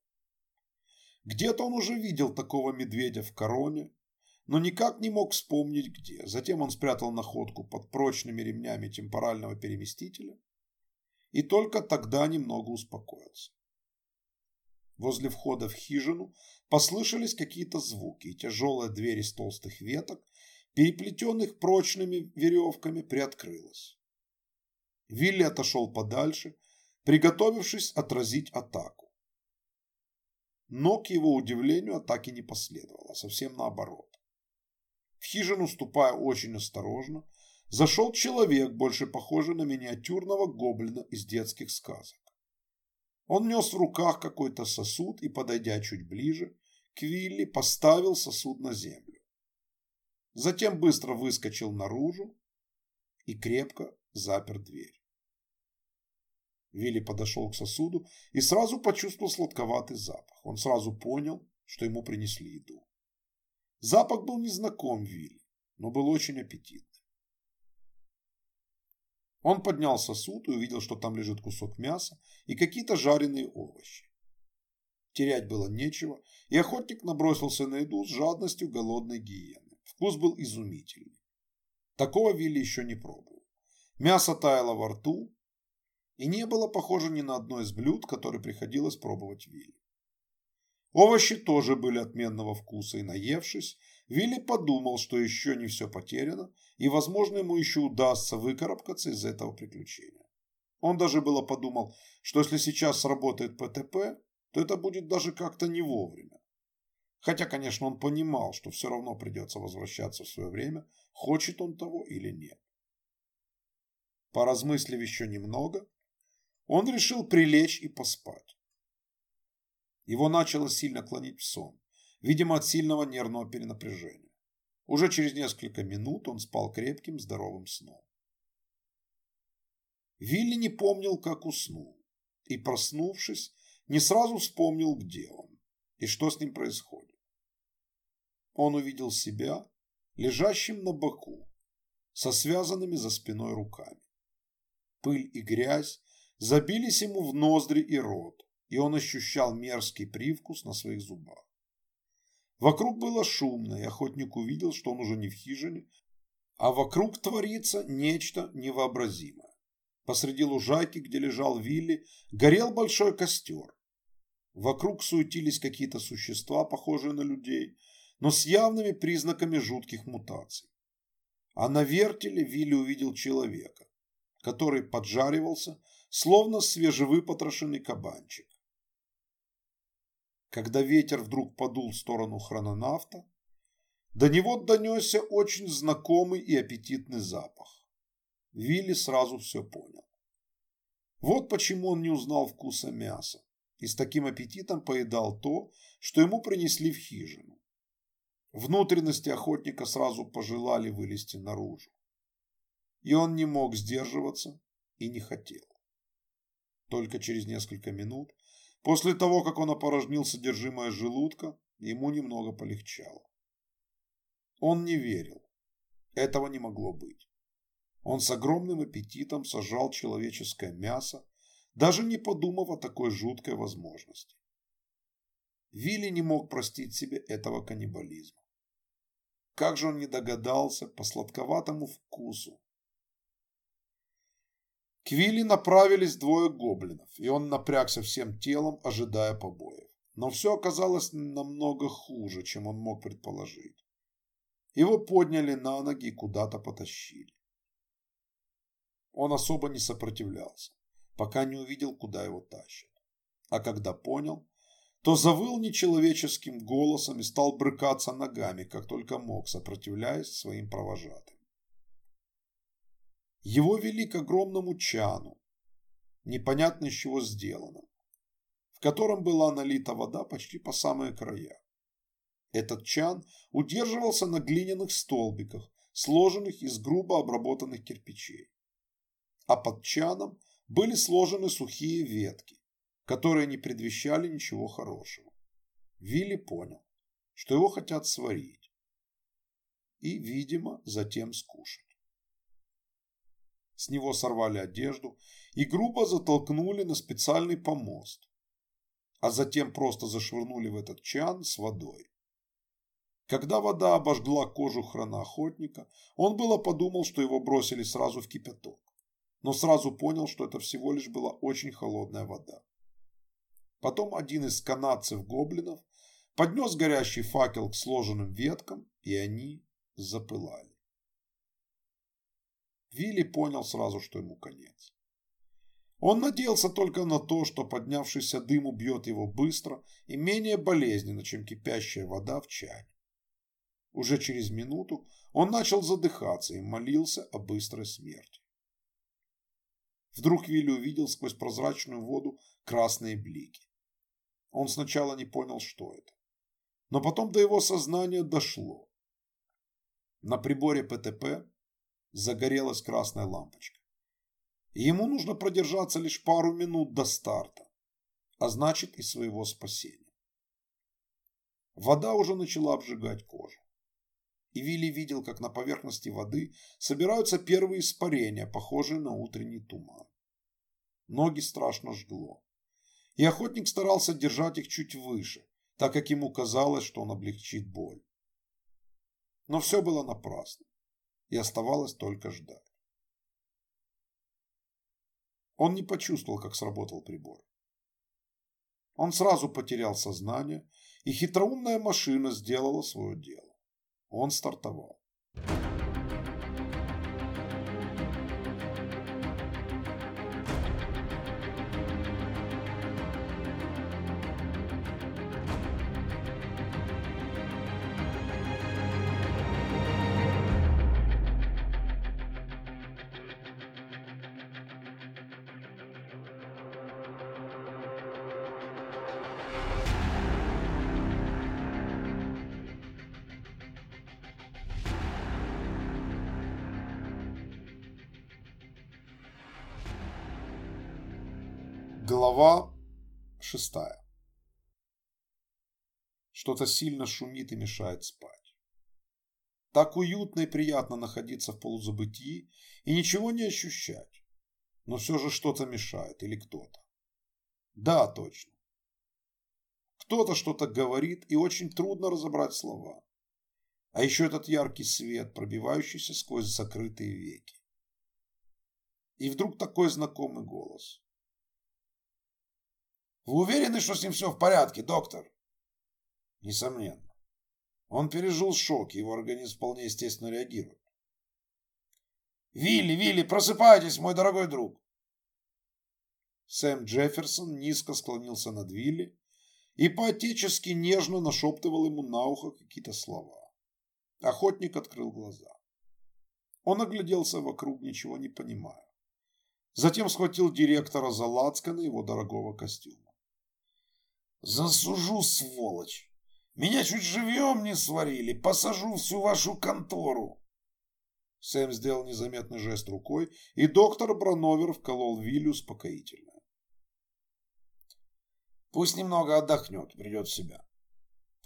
A: Где-то он уже видел такого медведя в короне, но никак не мог вспомнить где. Затем он спрятал находку под прочными ремнями темпорального переместителя и только тогда немного успокоился. Возле входа в хижину послышались какие-то звуки, и тяжелая дверь из толстых веток, переплетенных прочными веревками, приоткрылась. Вилли отошел подальше, приготовившись отразить атаку. Но, к его удивлению, атаки не последовало, совсем наоборот. В хижину, ступая очень осторожно, зашел человек, больше похожий на миниатюрного гоблина из детских сказок. Он нес в руках какой-то сосуд и, подойдя чуть ближе, к Вилли поставил сосуд на землю. Затем быстро выскочил наружу и крепко запер дверь. Вилли подошел к сосуду и сразу почувствовал сладковатый запах. Он сразу понял, что ему принесли еду. Запах был незнаком Вилли, но был очень аппетитный. Он поднял сосуд и увидел, что там лежит кусок мяса и какие-то жареные овощи. Терять было нечего, и охотник набросился на еду с жадностью голодной гиены. Вкус был изумительный. Такого Вилли еще не пробовал. Мясо таяло во рту, и не было похоже ни на одно из блюд, которые приходилось пробовать Вилли. Овощи тоже были отменного вкуса, и наевшись, Вилли подумал, что еще не все потеряно, и, возможно, ему еще удастся выкарабкаться из этого приключения. Он даже было подумал, что если сейчас сработает ПТП, то это будет даже как-то не вовремя. Хотя, конечно, он понимал, что все равно придется возвращаться в свое время, хочет он того или нет. Поразмыслив еще немного, он решил прилечь и поспать. Его начало сильно клонить в сон, видимо, от сильного нервного перенапряжения. Уже через несколько минут он спал крепким, здоровым сном. Вилли не помнил, как уснул, и, проснувшись, не сразу вспомнил, где он и что с ним происходит. Он увидел себя лежащим на боку, со связанными за спиной руками. Пыль и грязь забились ему в ноздри и рот, и он ощущал мерзкий привкус на своих зубах. Вокруг было шумно, и охотник увидел, что он уже не в хижине, а вокруг творится нечто невообразимое. Посреди лужайки, где лежал Вилли, горел большой костер. Вокруг суетились какие-то существа, похожие на людей, но с явными признаками жутких мутаций. А на вертеле Вилли увидел человека, который поджаривался словно свежевыпотрошенный кабанчик. Когда ветер вдруг подул в сторону хрононавта, до него донесся очень знакомый и аппетитный запах. Вилли сразу все понял. Вот почему он не узнал вкуса мяса и с таким аппетитом поедал то, что ему принесли в хижину. Внутренности охотника сразу пожелали вылезти наружу. И он не мог сдерживаться и не хотел. Только через несколько минут, после того, как он опорожнил содержимое желудка, ему немного полегчало. Он не верил. Этого не могло быть. Он с огромным аппетитом сажал человеческое мясо, даже не подумав о такой жуткой возможности. Вилли не мог простить себе этого каннибализма. Как же он не догадался по сладковатому вкусу, к Вилли направились двое гоблинов, и он напрягся всем телом, ожидая побоев. Но все оказалось намного хуже, чем он мог предположить. Его подняли на ноги и куда-то потащили. Он особо не сопротивлялся, пока не увидел, куда его тащат. А когда понял, то завыл нечеловеческим голосом и стал брыкаться ногами, как только мог, сопротивляясь своим провожатым. Его вели к огромному чану, непонятно из чего сделано, в котором была налита вода почти по самые края. Этот чан удерживался на глиняных столбиках, сложенных из грубо обработанных кирпичей. А под чаном были сложены сухие ветки, которые не предвещали ничего хорошего. Вилли понял, что его хотят сварить и, видимо, затем скушать. С него сорвали одежду и грубо затолкнули на специальный помост, а затем просто зашвырнули в этот чан с водой. Когда вода обожгла кожу хроноохотника, он было подумал, что его бросили сразу в кипяток, но сразу понял, что это всего лишь была очень холодная вода. Потом один из канадцев-гоблинов поднес горящий факел к сложенным веткам, и они запылали. Вилли понял сразу, что ему конец. Он надеялся только на то, что поднявшийся дым убьет его быстро и менее болезненно, чем кипящая вода в чане. Уже через минуту он начал задыхаться и молился о быстрой смерти. Вдруг Вилли увидел сквозь прозрачную воду красные блики. Он сначала не понял, что это. Но потом до его сознания дошло. На приборе ПТП загорелась красная лампочка. Ему нужно продержаться лишь пару минут до старта, а значит и своего спасения. Вода уже начала обжигать кожу. И Вилли видел, как на поверхности воды собираются первые испарения, похожие на утренний туман. Ноги страшно жгло. И охотник старался держать их чуть выше, так как ему казалось, что он облегчит боль. Но все было напрасно и оставалось только ждать. Он не почувствовал, как сработал прибор. Он сразу потерял сознание, и хитроумная машина сделала свое дело. Он стартовал. Что-то сильно шумит и мешает спать. Так уютно и приятно находиться в полузабытии и ничего не ощущать. Но все же что-то мешает или кто-то. Да, точно. Кто-то что-то говорит и очень трудно разобрать слова. А еще этот яркий свет, пробивающийся сквозь закрытые веки. И вдруг такой знакомый голос. Вы уверены, что с ним все в порядке, доктор? Несомненно. Он пережил шок, его организм вполне естественно реагирует. «Вилли, Вилли, просыпайтесь, мой дорогой друг!» Сэм Джефферсон низко склонился над Вилли и по-отечески нежно нашептывал ему на ухо какие-то слова. Охотник открыл глаза. Он огляделся вокруг, ничего не понимая. Затем схватил директора за лацканы его дорогого костюма. Засужу, сволочь. Меня чуть живьем не сварили. Посажу всю вашу контору. Сэм сделал незаметный жест рукой, и доктор Брановер вколол Вилли успокоительное. Пусть немного отдохнет, придет в себя.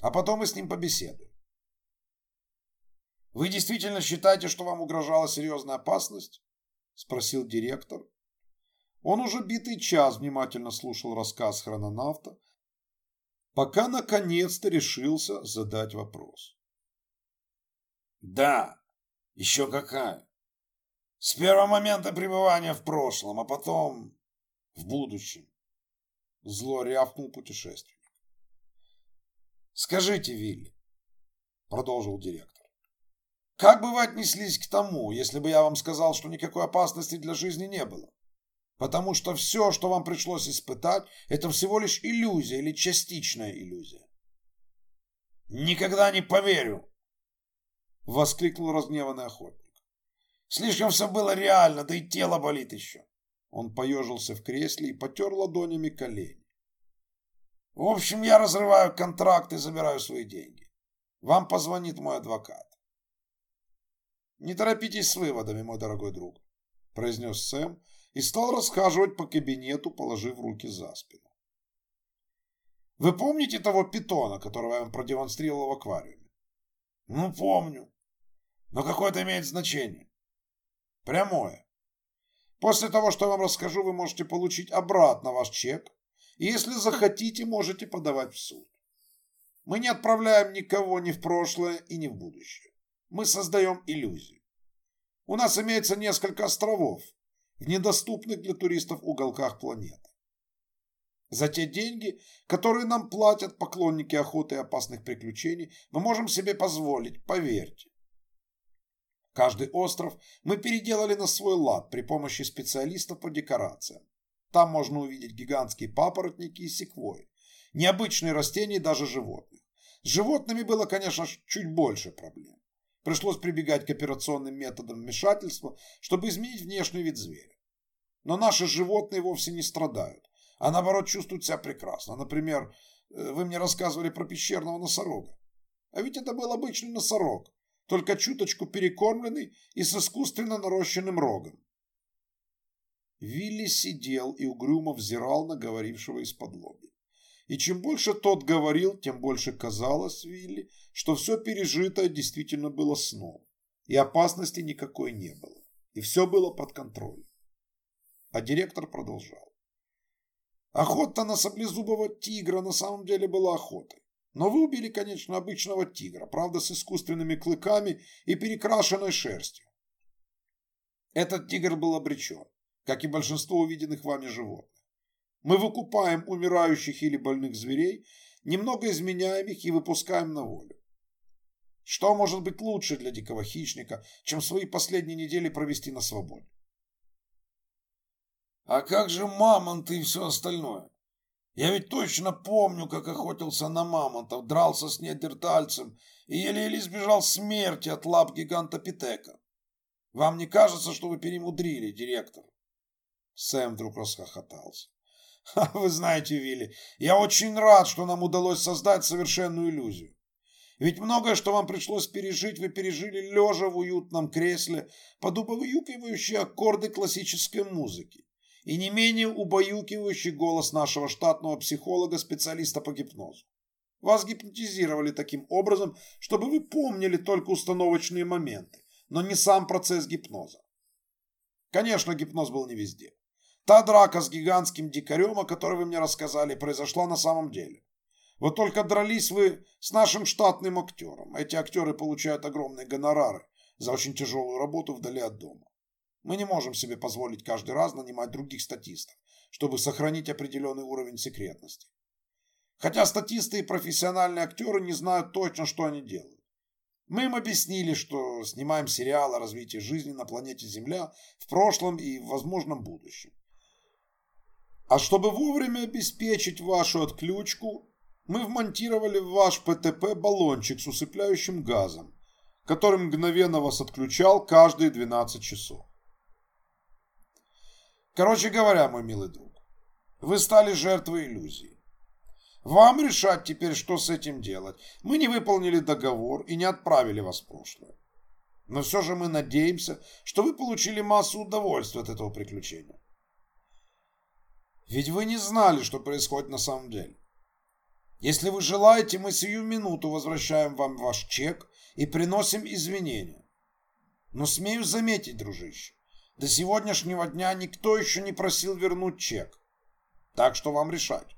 A: А потом мы с ним побеседуем. Вы действительно считаете, что вам угрожала серьезная опасность? Спросил директор. Он уже битый час внимательно слушал рассказ хрононавта, пока наконец-то решился задать вопрос. «Да, еще какая. С первого момента пребывания в прошлом, а потом в будущем», — зло рявкнул путешественник. «Скажите, Вилли», — продолжил директор, — «как бы вы отнеслись к тому, если бы я вам сказал, что никакой опасности для жизни не было?» Потому что все, что вам пришлось испытать, это всего лишь иллюзия или частичная иллюзия. «Никогда не поверю!» — воскликнул разгневанный охотник. «Слишком все было реально, да и тело болит еще». Он поежился в кресле и потер ладонями колени. «В общем, я разрываю контракт и забираю свои деньги. Вам позвонит мой адвокат». «Не торопитесь с выводами, мой дорогой друг», — произнес Сэм, и стал расхаживать по кабинету, положив руки за спину. Вы помните того питона, которого я вам продемонстрировал в аквариуме? Ну, помню. Но какое это имеет значение? Прямое.
B: После того, что я вам расскажу, вы можете получить обратно ваш чек, и если захотите, можете подавать в суд. Мы не отправляем никого ни в прошлое и ни в будущее. Мы создаем иллюзию. У нас имеется несколько островов в недоступных для туристов уголках планеты. За те деньги, которые нам платят поклонники охоты и опасных приключений, мы можем себе позволить, поверьте. Каждый остров мы переделали на свой лад при помощи специалистов по декорациям. Там можно увидеть гигантские папоротники и секвои, необычные растения и даже животных. С животными было, конечно, чуть больше проблем. Пришлось прибегать к операционным методам вмешательства, чтобы изменить внешний вид зверя. Но наши животные вовсе не страдают, а наоборот чувствуют себя прекрасно. Например, э, вы мне рассказывали про пещерного носорога. А ведь это был обычный носорог, только чуточку перекормленный и с искусственно нарощенным рогом. Вилли сидел и угрюмо взирал на говорившего из-под лоби. И чем больше тот говорил, тем больше казалось Вилли, что все пережитое действительно было сном, и опасности никакой не было, и все было под контролем. А директор продолжал. Охота на саблезубого тигра на самом деле была охотой. Но вы убили, конечно, обычного тигра, правда, с искусственными клыками и перекрашенной шерстью. Этот тигр был обречен как и большинство увиденных вами животных. Мы выкупаем умирающих или больных зверей, немного изменяем их и выпускаем на волю. Что может быть лучше для дикого хищника, чем свои последние недели провести на свободе? А как же мамонты и все остальное? Я ведь точно помню, как охотился на мамонтов, дрался с недертальцем и еле-еле избежал смерти от лап гиганта Питека. Вам не кажется, что вы перемудрили, директор? Сэм вдруг расхохотался. вы знаете, Вилли, я очень рад, что нам удалось создать совершенную иллюзию. Ведь многое, что вам пришлось пережить, вы пережили лежа в уютном кресле под убаюкивающие аккорды классической музыки и не менее убаюкивающий голос нашего штатного психолога-специалиста по гипнозу. Вас гипнотизировали таким образом, чтобы вы помнили только установочные моменты, но не сам процесс гипноза. Конечно, гипноз был не везде. Та драка с гигантским дикарем, о которой вы мне рассказали, произошла на самом деле. Вот только дрались вы с нашим штатным актером. Эти актеры получают огромные гонорары за очень тяжелую работу вдали от дома. Мы не можем себе позволить каждый раз нанимать других статистов, чтобы сохранить определенный уровень секретности. Хотя статисты и профессиональные актеры не знают точно, что они делают. Мы им объяснили, что снимаем сериал о развитии жизни на планете Земля в прошлом и в возможном будущем. А чтобы вовремя обеспечить вашу отключку, мы вмонтировали в ваш ПТП баллончик с усыпляющим газом, который мгновенно вас отключал каждые 12 часов. Короче говоря, мой милый друг, вы стали жертвой иллюзии. Вам решать теперь, что с этим делать. Мы не выполнили договор и не отправили вас в прошлое. Но все же мы надеемся, что вы получили массу удовольствия от этого приключения. Ведь вы не знали, что происходит на самом деле. Если вы желаете, мы сию минуту возвращаем вам ваш чек и приносим извинения. Но смею заметить, дружище, до сегодняшнего дня никто еще не просил вернуть чек. Так что вам решать.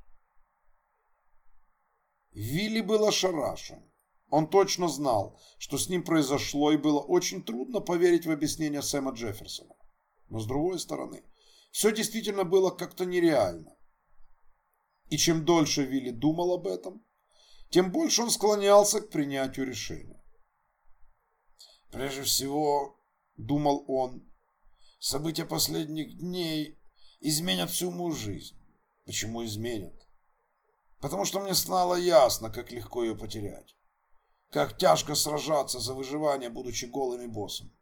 B: Вилли был ошарашен. Он точно знал, что с ним произошло, и было очень трудно поверить в объяснение Сэма Джефферсона. Но с другой стороны, все действительно было как-то нереально. И чем дольше Вилли думал об этом, тем больше он склонялся к принятию решения. Прежде всего, думал он, события последних дней изменят всю мою жизнь. Почему изменят? Потому что мне стало ясно, как легко ее потерять. Как тяжко сражаться за выживание, будучи голым и боссом.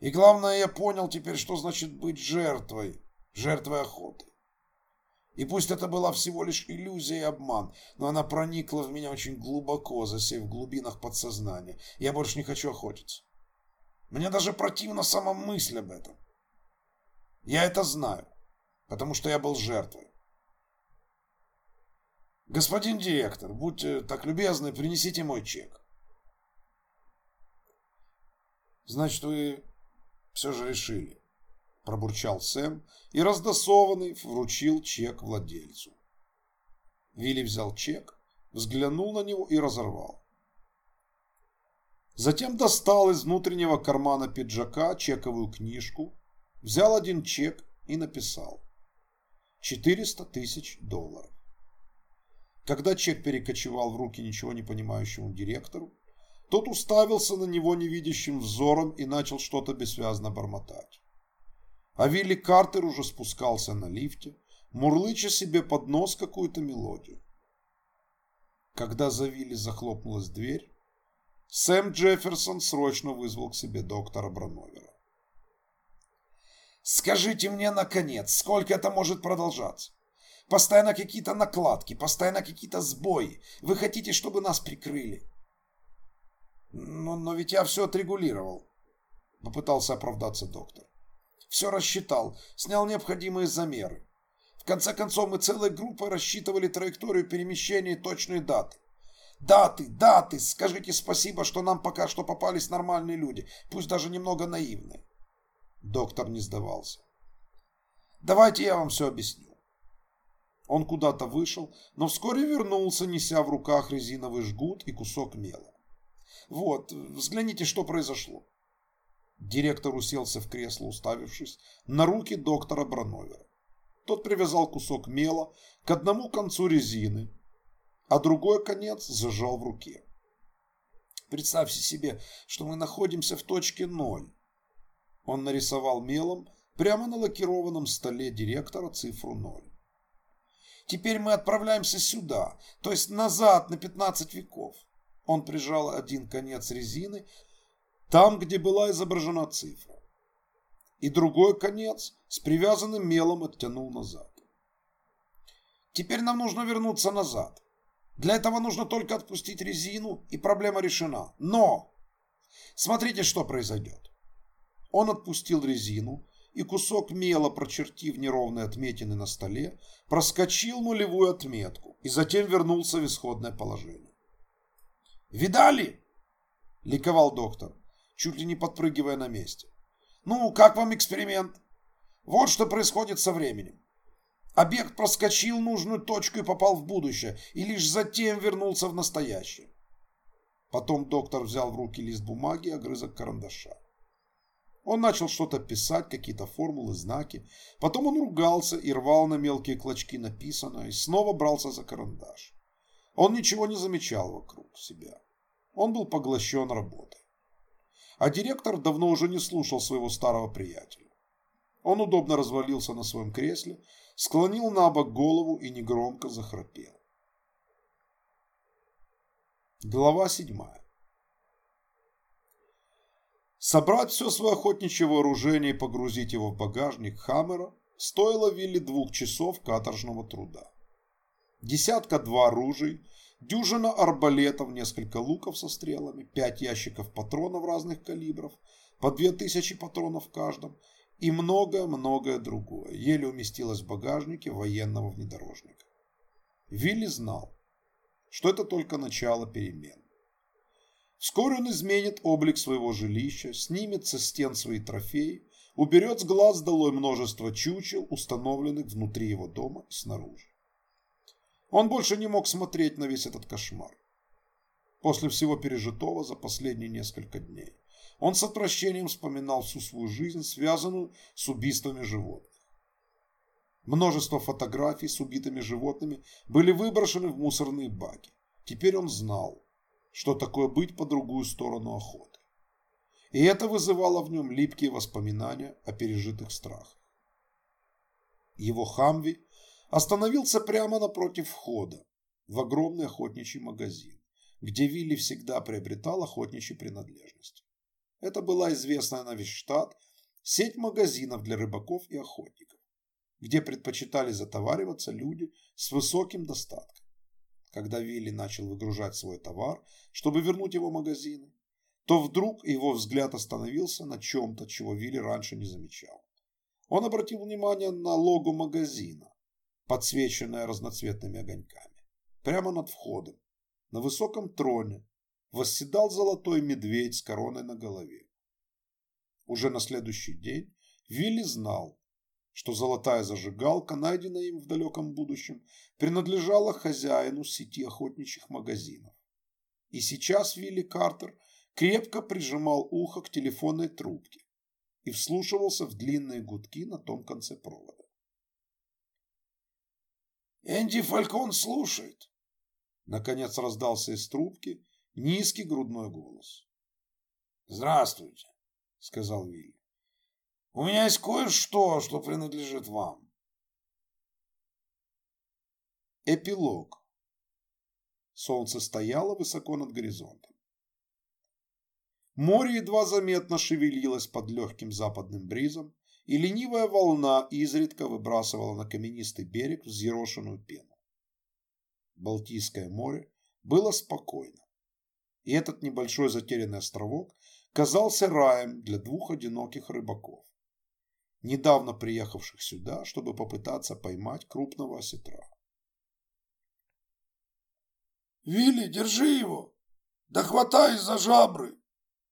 B: И главное, я понял теперь, что значит быть жертвой, жертвой охоты. И пусть это была всего лишь иллюзия и обман, но она проникла в меня очень глубоко, засев в глубинах подсознания. Я больше не хочу охотиться. Мне даже противна сама мысль об этом. Я это знаю, потому что я был жертвой. Господин директор, будьте так любезны, принесите мой чек. Значит, вы все же решили
A: пробурчал Сэм и раздосованный вручил чек владельцу. Вилли взял чек, взглянул на него и разорвал. Затем достал из внутреннего кармана пиджака чековую книжку, взял один чек и написал 400 тысяч долларов. Когда чек перекочевал в руки ничего не понимающему директору, тот уставился на него невидящим взором и начал что-то бессвязно бормотать. А Вилли Картер уже спускался на лифте, мурлыча себе под нос какую-то мелодию. Когда за Вилли захлопнулась дверь, Сэм Джефферсон срочно вызвал к себе доктора Брановера.
B: «Скажите мне, наконец, сколько это может продолжаться? Постоянно какие-то накладки, постоянно какие-то сбои. Вы хотите, чтобы нас прикрыли?» «Но, но ведь я все отрегулировал», — попытался оправдаться доктор. «Все рассчитал, снял необходимые замеры. В конце концов, мы целой группой рассчитывали траекторию перемещения и точные даты. Даты, даты, скажите спасибо, что нам пока что попались нормальные люди, пусть даже немного наивные.
A: Доктор не сдавался.
B: Давайте я вам все объясню.
A: Он куда-то вышел, но вскоре вернулся, неся в руках резиновый жгут и кусок мела.
B: Вот, взгляните, что произошло.
A: Директор уселся в кресло, уставившись на руки доктора Брановера. Тот привязал кусок мела к одному концу резины, а другой конец зажал в руке.
B: Представьте себе, что мы находимся в точке ноль.
A: Он нарисовал мелом прямо на лакированном столе директора цифру ноль.
B: Теперь мы отправляемся сюда, то есть назад на 15 веков. Он прижал один конец резины там, где была изображена цифра.
A: И другой конец с привязанным мелом оттянул назад.
B: Теперь нам нужно вернуться назад. Для этого нужно только отпустить резину, и проблема решена. Но! Смотрите, что произойдет. Он отпустил резину, и кусок мела, прочертив неровные отметины на столе, проскочил нулевую отметку и затем вернулся в исходное положение. «Видали?» – ликовал доктор, чуть ли не подпрыгивая на месте. «Ну, как вам эксперимент? Вот что происходит со временем. Объект проскочил нужную точку и попал в будущее, и лишь затем вернулся в настоящее.
A: Потом доктор взял в руки лист бумаги и огрызок карандаша. Он начал что-то писать, какие-то формулы, знаки. Потом он ругался и рвал на мелкие клочки написанное, и снова брался за карандаш. Он ничего не замечал вокруг себя. Он был поглощен работой. А директор давно уже не слушал своего старого приятеля. Он удобно развалился на своем кресле, склонил на бок голову и негромко захрапел. Глава седьмая. Собрать все свое охотничье вооружение и погрузить его в багажник Хаммера стоило Вилли двух часов каторжного труда. Десятка-два оружий, дюжина арбалетов, несколько луков со стрелами, пять ящиков патронов разных калибров, по две тысячи патронов в каждом – и многое-многое другое еле уместилось в багажнике военного внедорожника. Вилли знал, что это только начало перемен. Вскоре он изменит облик своего жилища, снимет со стен свои трофеи, уберет с глаз долой множество чучел, установленных внутри его дома и снаружи. Он больше не мог смотреть на весь этот кошмар. После всего пережитого за последние несколько дней он с отвращением вспоминал всю свою жизнь, связанную с убийствами животных. Множество фотографий с убитыми животными были выброшены в мусорные баки. Теперь он знал, что такое быть по другую сторону охоты. И это вызывало в нем липкие воспоминания о пережитых страхах. Его Хамви остановился прямо напротив входа в огромный охотничий магазин, где Вилли всегда приобретал охотничьи принадлежности. Это была известная на весь штат сеть магазинов для рыбаков и охотников, где предпочитали затовариваться люди с высоким достатком. Когда Вилли начал выгружать свой товар, чтобы вернуть его в магазины, то вдруг его взгляд остановился на чем-то, чего Вилли раньше не замечал. Он обратил внимание на лого магазина, подсвеченное разноцветными огоньками. Прямо над входом, на высоком троне, восседал золотой медведь с короной на голове. Уже на следующий день Вилли знал, что золотая зажигалка, найденная им в далеком будущем, принадлежала хозяину сети охотничьих магазинов. И сейчас Вилли Картер крепко прижимал ухо к телефонной трубке и вслушивался в длинные гудки на том конце провода.
B: «Энди Фалькон слушает!»
A: Наконец раздался из трубки низкий грудной голос.
B: «Здравствуйте», — сказал Вилли. «У меня есть кое-что, что принадлежит вам».
A: Эпилог. Солнце стояло высоко над горизонтом. Море едва заметно шевелилось под легким западным бризом, и ленивая волна изредка выбрасывала на каменистый берег взъерошенную пену. Балтийское море было спокойно, и этот небольшой затерянный островок казался раем для двух одиноких рыбаков, недавно приехавших сюда, чтобы попытаться поймать крупного осетра.
B: «Вилли, держи его! Да хватай за жабры,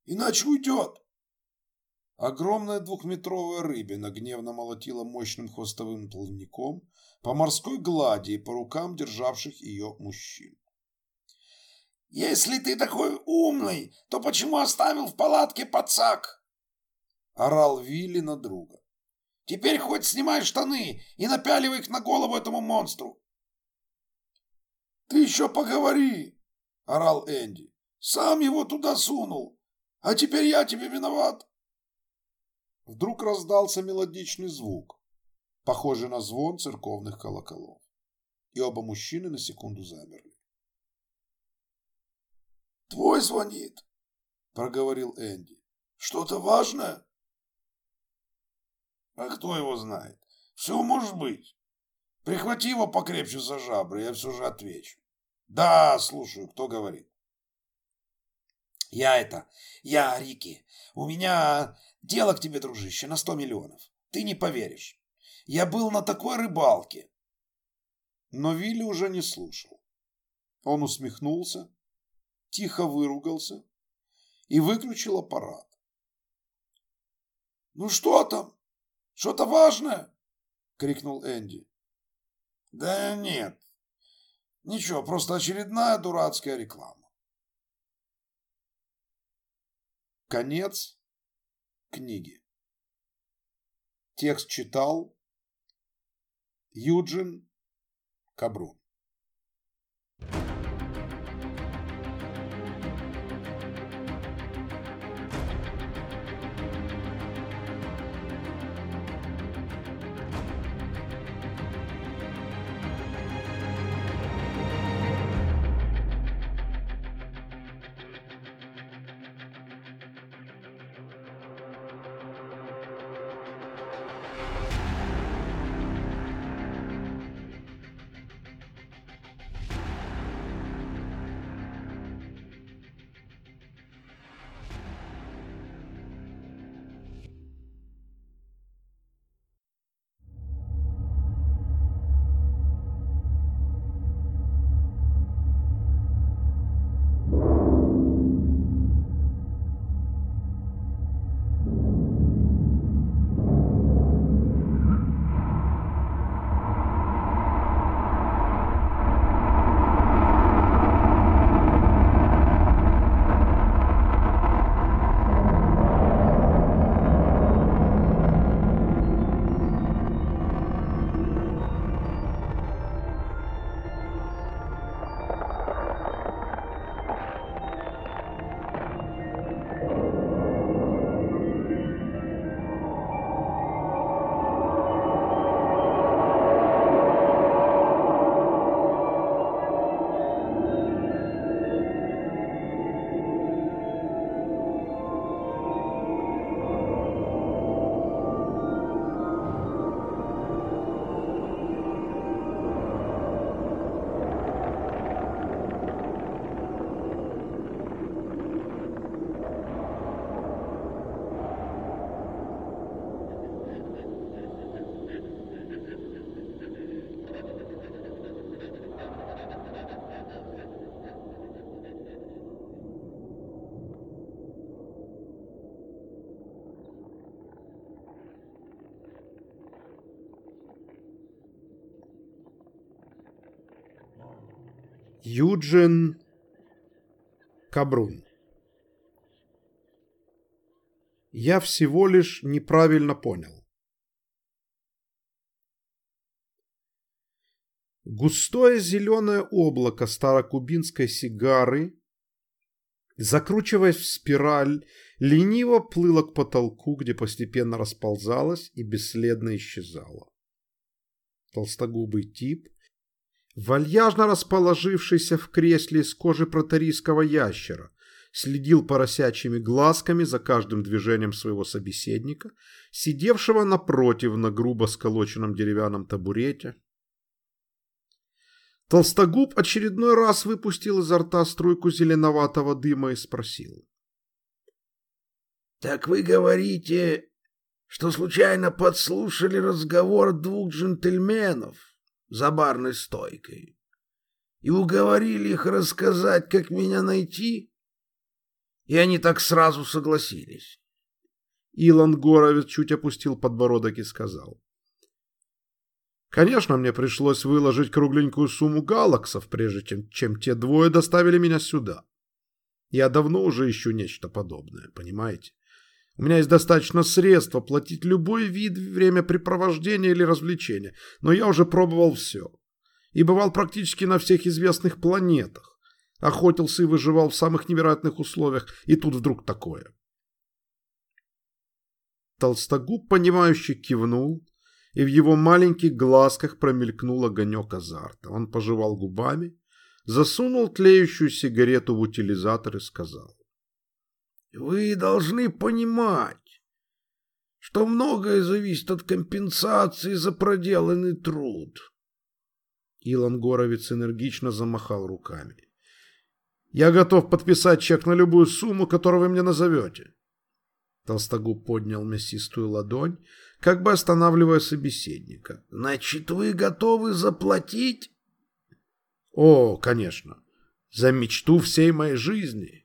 B: иначе уйдет!»
A: Огромная двухметровая рыбина гневно молотила мощным хвостовым плавником по морской глади и по рукам державших ее мужчин.
B: «Если ты такой умный, то почему оставил в палатке подсак?» — орал Вилли на друга. «Теперь хоть снимай штаны и напяливай их на голову этому монстру!» «Ты еще поговори!» — орал Энди. «Сам его туда сунул, а теперь я тебе виноват!»
A: Вдруг раздался мелодичный звук, похожий на звон церковных колоколов, и оба мужчины на секунду замерли.
B: «Твой звонит», — проговорил Энди. «Что-то важное?» «А кто его знает? Все может быть. Прихвати его покрепче за жабры, я все же отвечу». «Да, слушаю, кто говорит?» «Я это, я Рики. У меня Дело к тебе, дружище, на сто миллионов. Ты не поверишь. Я был на такой рыбалке.
A: Но Вилли уже не слушал. Он усмехнулся, тихо выругался и выключил аппарат.
B: «Ну что там? Что-то важное?» — крикнул Энди. «Да нет. Ничего, просто очередная дурацкая реклама».
A: Конец книги. Текст читал Юджин Кабрун. Юджин Кабрун. Я всего лишь неправильно понял. Густое зеленое облако старокубинской сигары, закручиваясь в спираль, лениво плыло к потолку, где постепенно расползалось и бесследно исчезало. Толстогубый тип вальяжно расположившийся в кресле из кожи проторийского ящера, следил поросячьими глазками за каждым движением своего собеседника, сидевшего напротив на грубо сколоченном деревянном табурете. Толстогуб очередной раз выпустил изо рта струйку зеленоватого дыма и спросил.
B: «Так вы говорите, что случайно подслушали разговор двух джентльменов?» За барной стойкой и уговорили их рассказать, как меня найти, и они так сразу согласились.
A: Илон Горовец чуть опустил подбородок и сказал. Конечно, мне пришлось выложить кругленькую сумму галаксов, прежде чем, чем те двое доставили меня сюда. Я давно уже ищу нечто подобное, понимаете? У меня есть достаточно средств оплатить любой вид времяпрепровождения или развлечения, но я уже пробовал все. И бывал практически на всех известных планетах. Охотился и выживал в самых невероятных условиях, и тут вдруг такое. Толстогуб, понимающе кивнул, и в его маленьких глазках промелькнул огонек азарта. Он пожевал губами, засунул тлеющую сигарету в утилизатор и сказал.
B: Вы должны понимать, что многое зависит от компенсации за проделанный труд.
A: Илон Горовец энергично замахал руками. «Я готов подписать чек на любую сумму, которую вы мне назовете». Толстогуб поднял мясистую ладонь, как бы останавливая собеседника.
B: «Значит, вы готовы заплатить?»
A: «О, конечно. За мечту всей моей жизни».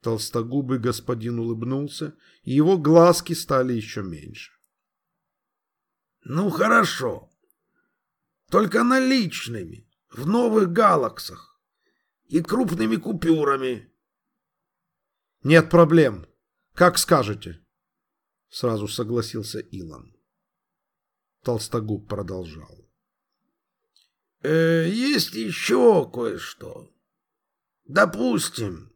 A: Толстогубый господин улыбнулся, и его глазки стали еще меньше.
B: «Ну, хорошо. Только наличными, в новых галаксах и крупными купюрами».
A: «Нет проблем. Как скажете», — сразу согласился Илон. Толстогуб продолжал.
B: «Э, «Есть еще кое-что. Допустим,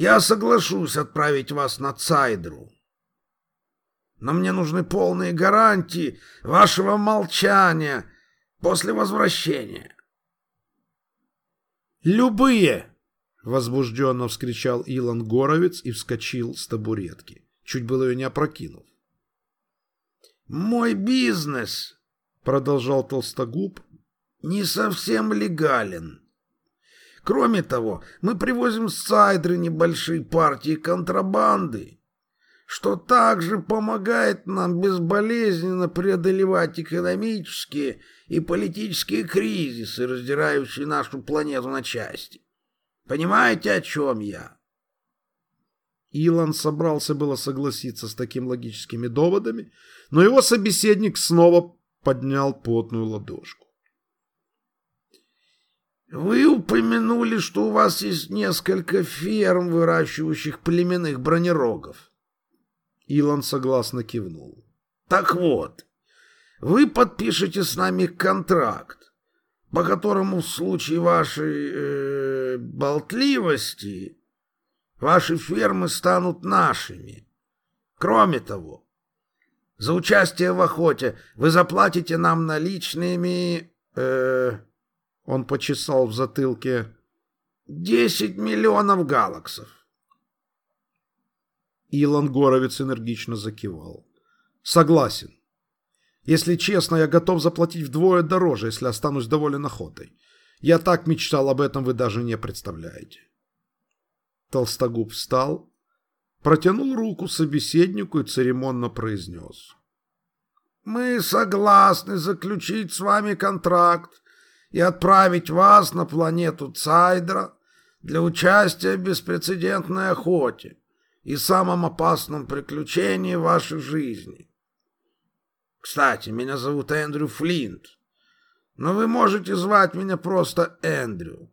B: я соглашусь отправить вас на Цайдру. Но мне нужны полные гарантии вашего молчания после возвращения.
A: «Любые!» — возбужденно вскричал Илон Горовец и вскочил с табуретки, чуть было ее не опрокинув.
B: «Мой бизнес!» — продолжал Толстогуб. «Не совсем легален. Кроме того, мы привозим с Сайдры небольшие партии контрабанды, что также помогает нам безболезненно преодолевать экономические и политические кризисы, раздирающие нашу планету на части. Понимаете, о чем я?
A: Илон собрался было согласиться с такими логическими доводами, но его собеседник снова поднял потную ладошку.
B: Вы упомянули, что у вас есть несколько ферм, выращивающих племенных бронерогов.
A: Илон согласно кивнул.
B: Так вот, вы подпишете с нами контракт, по которому в случае вашей э, болтливости ваши фермы станут нашими. Кроме того, за участие в охоте вы заплатите нам наличными... Э, он почесал в затылке. «Десять миллионов галаксов!»
A: Илон Горовец энергично закивал. «Согласен. Если честно, я готов заплатить вдвое дороже, если останусь доволен охотой. Я так мечтал об этом, вы даже не представляете». Толстогуб встал, протянул руку собеседнику и церемонно произнес.
B: «Мы согласны заключить с вами контракт и отправить вас на планету Цайдра для участия в беспрецедентной охоте и самом опасном приключении вашей жизни. Кстати, меня зовут Эндрю Флинт, Но вы можете звать меня просто Эндрю.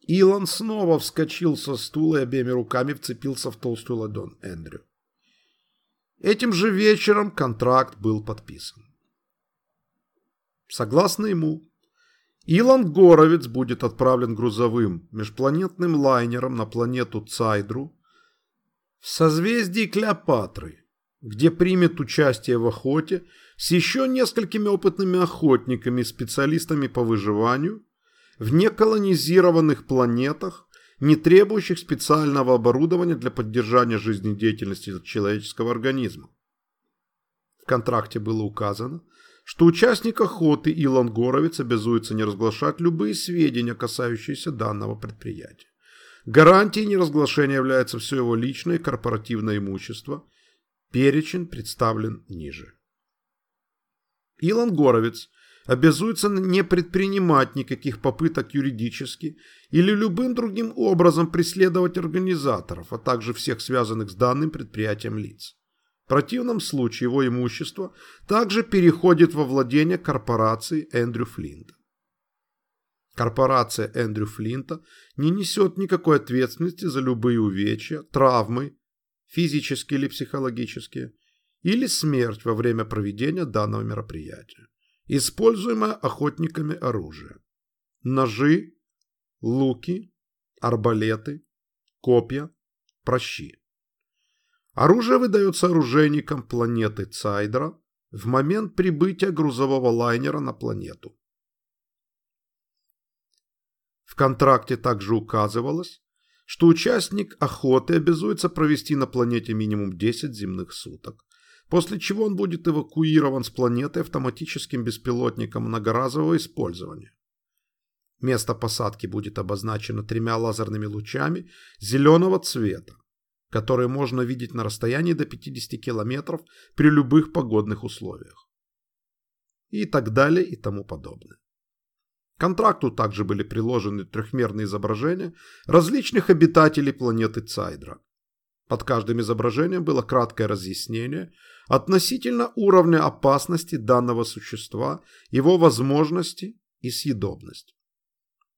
A: Илон снова вскочил со стула и обеими руками вцепился в толстую ладонь Эндрю. Этим же вечером контракт был подписан. Согласно ему, Илон Горовец будет отправлен грузовым межпланетным лайнером на планету Цайдру в созвездии Клеопатры, где примет участие в охоте с еще несколькими опытными охотниками и специалистами по выживанию в неколонизированных планетах, не требующих специального оборудования для поддержания жизнедеятельности человеческого организма. В контракте было указано, что участник охоты Илон Горовец обязуется не разглашать любые сведения, касающиеся данного предприятия. Гарантией неразглашения является все его личное корпоративное имущество. Перечень представлен ниже. Илон Горовец обязуется не предпринимать никаких попыток юридически или любым другим образом преследовать организаторов, а также всех связанных с данным предприятием лиц. В противном случае его имущество также переходит во владение корпорации Эндрю Флинта. Корпорация Эндрю Флинта не несет никакой ответственности за любые увечья, травмы, физические или психологические, или смерть во время проведения данного мероприятия, используемое охотниками оружие. Ножи, луки, арбалеты, копья, прощи. Оружие выдается оружейникам планеты Цайдра в момент прибытия грузового лайнера на планету. В контракте также указывалось, что участник охоты обязуется провести на планете минимум 10 земных суток, после чего он будет эвакуирован с планеты автоматическим беспилотником многоразового использования. Место посадки будет обозначено тремя лазерными лучами зеленого цвета которые можно видеть на расстоянии до 50 километров при любых погодных условиях. И так далее и тому подобное. К контракту также были приложены трехмерные изображения различных обитателей планеты Цайдра. Под каждым изображением было краткое разъяснение относительно уровня опасности данного существа, его возможности и съедобность.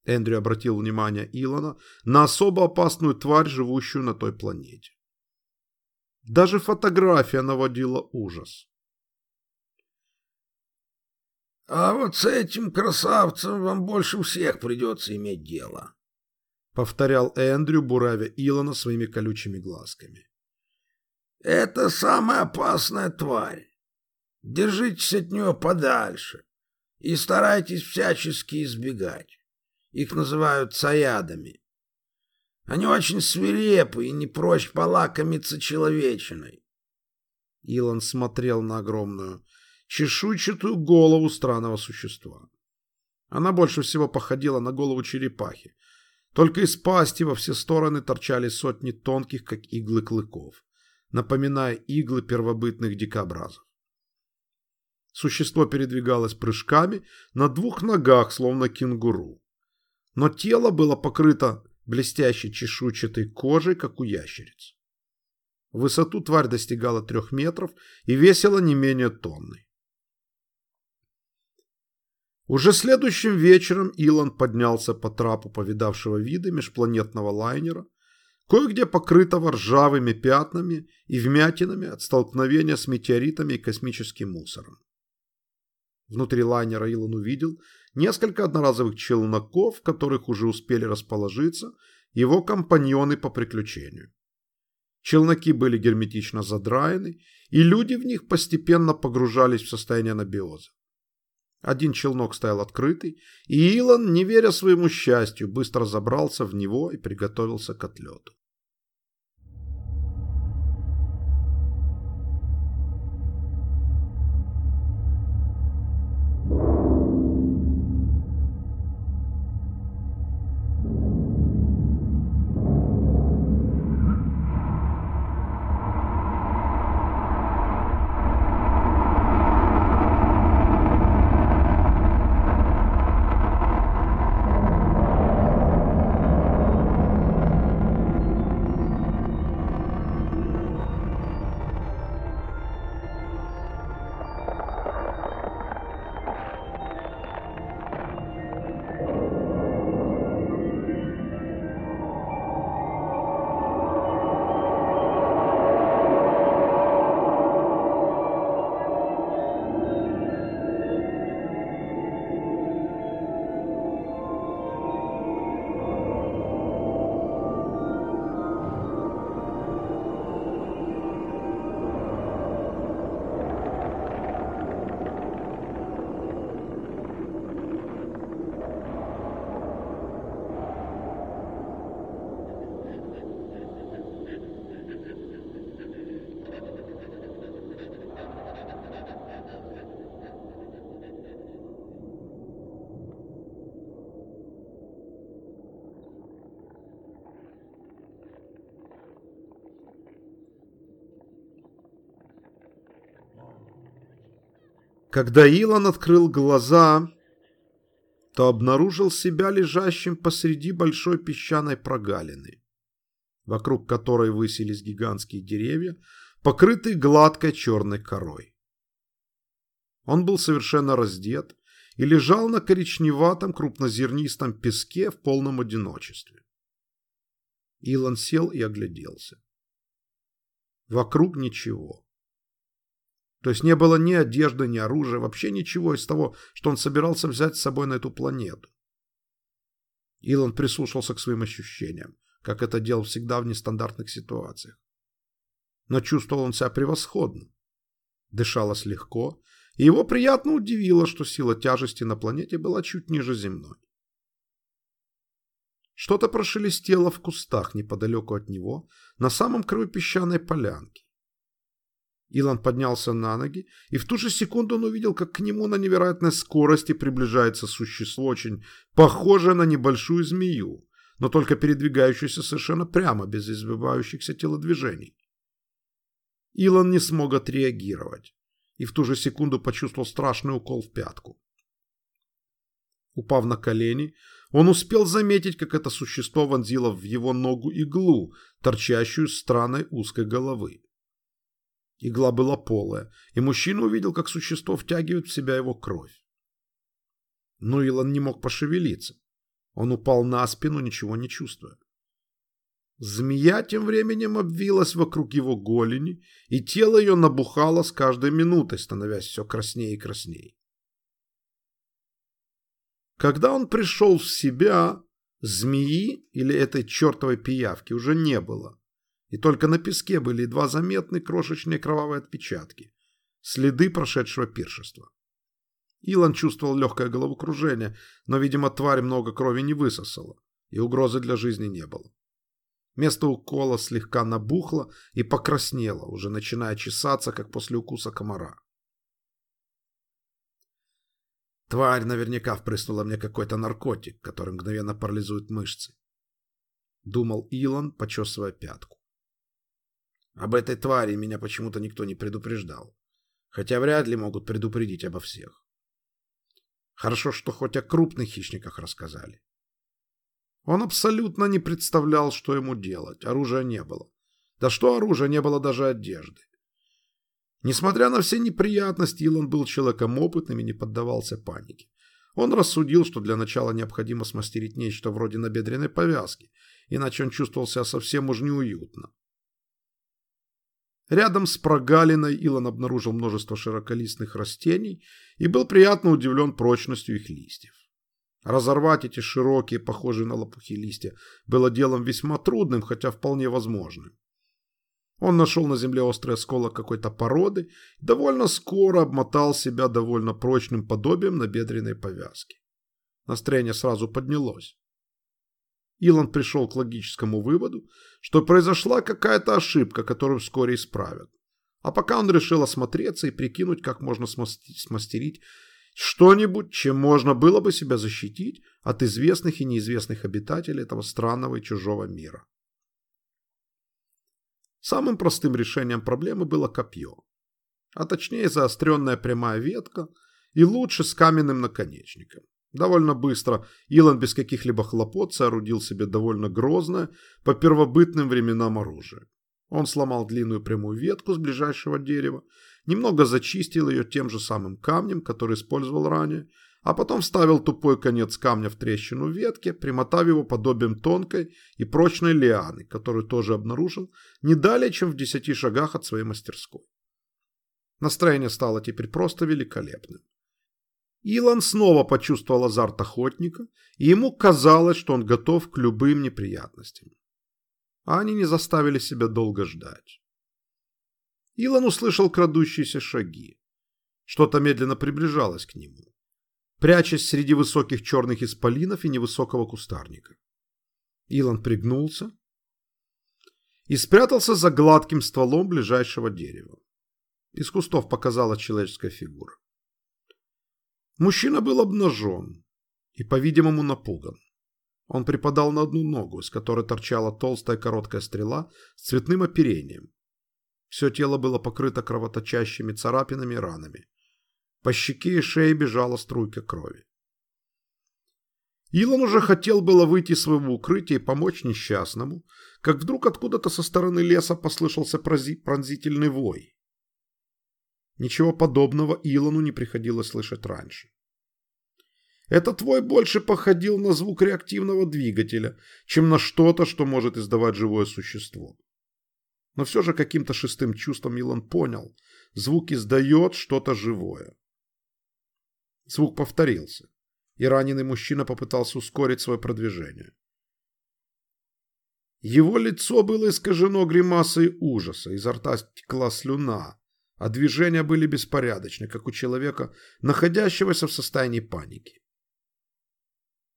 A: Эндрю обратил внимание Илона на особо опасную тварь, живущую на той планете. Даже фотография наводила ужас.
B: «А вот с этим красавцем вам больше всех придется иметь дело», — повторял Эндрю, буравя Илона своими колючими глазками. «Это самая опасная тварь. Держитесь от нее подальше и старайтесь всячески избегать. Их называют цаядами. Они очень свирепы и не прочь полакомиться человечиной.
A: Илон смотрел на огромную, чешуйчатую голову странного существа. Она больше всего походила на голову черепахи. Только из пасти во все стороны торчали сотни тонких, как иглы клыков, напоминая иглы первобытных дикобразов. Существо передвигалось прыжками на двух ногах, словно кенгуру но тело было покрыто блестящей чешуйчатой кожей, как у ящериц. Высоту тварь достигала трех метров и весила не менее тонны. Уже следующим вечером Илон поднялся по трапу повидавшего виды межпланетного лайнера, кое-где покрытого ржавыми пятнами и вмятинами от столкновения с метеоритами и космическим мусором. Внутри лайнера Илон увидел несколько одноразовых челноков, в которых уже успели расположиться его компаньоны по приключению. Челноки были герметично задраены, и люди в них постепенно погружались в состояние анабиоза. Один челнок стоял открытый, и Илон, не веря своему счастью, быстро забрался в него и приготовился к отлету. Когда Илон открыл глаза, то обнаружил себя лежащим посреди большой песчаной прогалины, вокруг которой высились гигантские деревья, покрытые гладкой черной корой. Он был совершенно раздет и лежал на коричневатом крупнозернистом песке в полном одиночестве. Илон сел и огляделся. Вокруг ничего. То есть не было ни одежды, ни оружия, вообще ничего из того, что он собирался взять с собой на эту планету. Илон прислушался к своим ощущениям, как это делал всегда в нестандартных ситуациях. Но чувствовал он себя превосходно. Дышалось легко, и его приятно удивило, что сила тяжести на планете была чуть ниже земной. Что-то прошелестело в кустах неподалеку от него, на самом краю песчаной полянки. Илон поднялся на ноги, и в ту же секунду он увидел, как к нему на невероятной скорости приближается существо, очень похожее на небольшую змею, но только передвигающуюся совершенно прямо, без избивающихся телодвижений. Илон не смог отреагировать, и в ту же секунду почувствовал страшный укол в пятку. Упав на колени, он успел заметить, как это существо вонзило в его ногу иглу, торчащую с странной узкой головы. Игла была полая, и мужчина увидел, как существо втягивает в себя его кровь. Но Илон не мог пошевелиться. Он упал на спину, ничего не чувствуя. Змея тем временем обвилась вокруг его голени, и тело ее набухало с каждой минутой, становясь все краснее и краснее. Когда он пришел в себя, змеи или этой чертовой пиявки уже не было и только на песке были едва заметны крошечные кровавые отпечатки, следы прошедшего пиршества. Илон чувствовал легкое головокружение, но, видимо, тварь много крови не высосала, и угрозы для жизни не было. Место укола слегка набухло и покраснело, уже начиная чесаться, как после укуса комара. Тварь наверняка впрыснула мне какой-то наркотик, который мгновенно парализует мышцы. Думал Илон, почесывая пятку. Об этой твари меня почему-то никто не предупреждал. Хотя вряд ли могут предупредить обо всех. Хорошо, что хоть о крупных хищниках рассказали. Он абсолютно не представлял, что ему делать. Оружия не было. Да что оружия, не было даже одежды. Несмотря на все неприятности, Илон был человеком опытным и не поддавался панике. Он рассудил, что для начала необходимо смастерить нечто вроде набедренной повязки, иначе он чувствовал себя совсем уж неуютно. Рядом с прогалиной Илон обнаружил множество широколистных растений и был приятно удивлен прочностью их листьев. Разорвать эти широкие, похожие на лопухи листья, было делом весьма трудным, хотя вполне возможным. Он нашел на земле острый осколок какой-то породы и довольно скоро обмотал себя довольно прочным подобием набедренной повязки. Настроение сразу поднялось. Илон пришел к логическому выводу, что произошла какая-то ошибка, которую вскоре исправят. А пока он решил осмотреться и прикинуть, как можно смастерить что-нибудь, чем можно было бы себя защитить от известных и неизвестных обитателей этого странного и чужого мира. Самым простым решением проблемы было копье, а точнее заостренная прямая ветка и лучше с каменным наконечником. Довольно быстро Илон без каких-либо хлопот соорудил себе довольно грозное по первобытным временам оружие. Он сломал длинную прямую ветку с ближайшего дерева, немного зачистил ее тем же самым камнем, который использовал ранее, а потом вставил тупой конец камня в трещину ветки, примотав его подобием тонкой и прочной лианы, которую тоже обнаружил не далее, чем в десяти шагах от своей мастерской. Настроение стало теперь просто великолепным. Илон снова почувствовал азарт охотника, и ему казалось, что он готов к любым неприятностям. А они не заставили себя долго ждать. Илон услышал крадущиеся шаги. Что-то медленно приближалось к нему, прячась среди высоких черных исполинов и невысокого кустарника. Илон пригнулся и спрятался за гладким стволом ближайшего дерева. Из кустов показалась человеческая фигура. Мужчина был обнажен и, по-видимому, напуган. Он припадал на одну ногу, с которой торчала толстая короткая стрела с цветным оперением. Все тело было покрыто кровоточащими царапинами и ранами. По щеке и шее бежала струйка крови. Илон уже хотел было выйти из своего укрытия и помочь несчастному, как вдруг откуда-то со стороны леса послышался пронзительный вой. Ничего подобного Илону не приходилось слышать раньше. Этот вой больше походил на звук реактивного двигателя, чем на что-то, что может издавать живое существо. Но все же каким-то шестым чувством Илон понял, звук издает что-то живое. Звук повторился, и раненый мужчина попытался ускорить свое продвижение. Его лицо было искажено гримасой ужаса, изо рта текла слюна, а движения были беспорядочны, как у человека, находящегося в состоянии паники.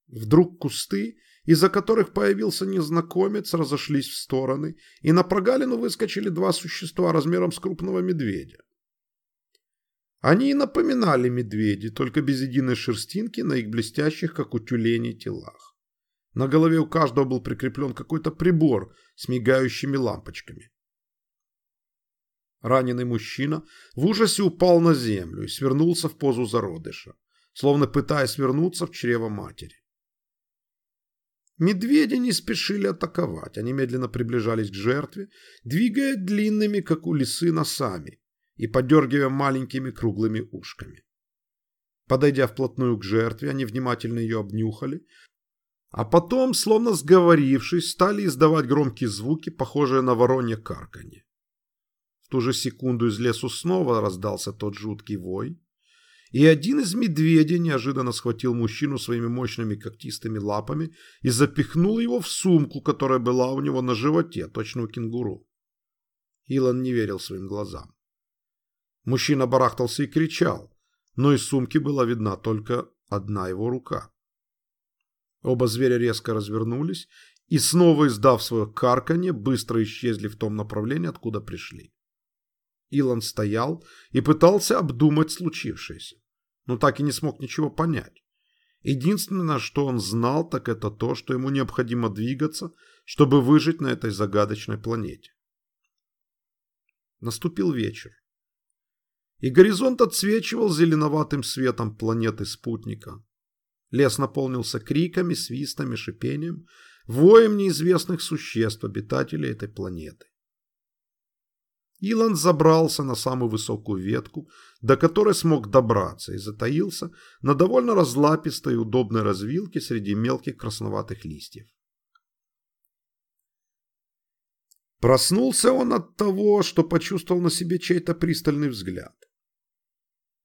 A: Вдруг кусты, из-за которых появился незнакомец, разошлись в стороны, и на прогалину выскочили два существа размером с крупного медведя. Они и напоминали медведи, только без единой шерстинки на их блестящих, как у тюленей, телах. На голове у каждого был прикреплен какой-то прибор с мигающими лампочками. Раненый мужчина в ужасе упал на землю и свернулся в позу зародыша, словно пытаясь вернуться в чрево матери. Медведи не спешили атаковать, они медленно приближались к жертве, двигая длинными, как у лисы, носами и подергивая маленькими круглыми ушками. Подойдя вплотную к жертве, они внимательно ее обнюхали, а потом, словно сговорившись, стали издавать громкие звуки, похожие на воронье карканье ту же секунду из лесу снова раздался тот жуткий вой, и один из медведей неожиданно схватил мужчину своими мощными когтистыми лапами и запихнул его в сумку, которая была у него на животе, точно у кенгуру. Илон не верил своим глазам. Мужчина барахтался и кричал, но из сумки была видна только одна его рука. Оба зверя резко развернулись и, снова издав свое карканье, быстро исчезли в том направлении, откуда пришли. Илон стоял и пытался обдумать случившееся, но так и не смог ничего понять. Единственное, что он знал, так это то, что ему необходимо двигаться, чтобы выжить на этой загадочной планете. Наступил вечер. И горизонт отсвечивал зеленоватым светом планеты спутника. Лес наполнился криками, свистами, шипением, воем неизвестных существ, обитателей этой планеты. Илон забрался на самую высокую ветку, до которой смог добраться, и затаился на довольно разлапистой и удобной развилке среди мелких красноватых листьев. Проснулся он от того, что почувствовал на себе чей-то пристальный взгляд.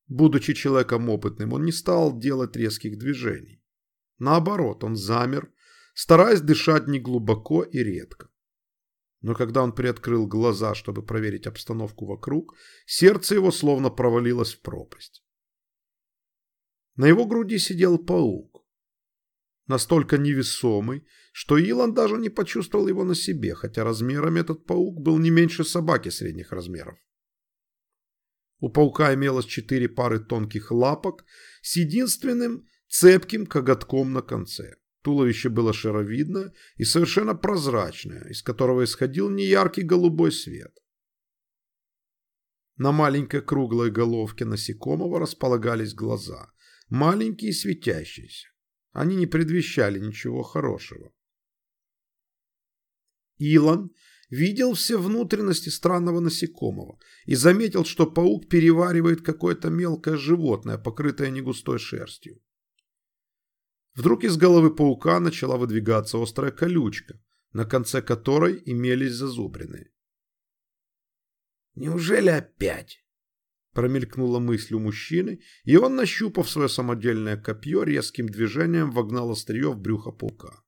A: Будучи человеком опытным, он не стал делать резких движений. Наоборот, он замер, стараясь дышать неглубоко и редко. Но когда он приоткрыл глаза, чтобы проверить обстановку вокруг, сердце его словно провалилось в пропасть. На его груди сидел паук. Настолько невесомый, что Илон даже не почувствовал его на себе, хотя размером этот паук был не меньше собаки средних размеров. У паука имелось четыре пары тонких лапок с единственным цепким коготком на конце. Туловище было шаровидное и совершенно прозрачное, из которого исходил неяркий голубой свет. На маленькой круглой головке насекомого располагались глаза, маленькие и светящиеся. Они не предвещали ничего хорошего. Илон видел все внутренности странного насекомого и заметил, что паук переваривает какое-то мелкое животное, покрытое негустой шерстью. Вдруг из головы паука начала выдвигаться острая колючка, на конце которой имелись зазубрины.
B: «Неужели опять?»
A: Промелькнула мысль у мужчины, и он, нащупав свое самодельное копье, резким движением вогнал острие в брюхо паука.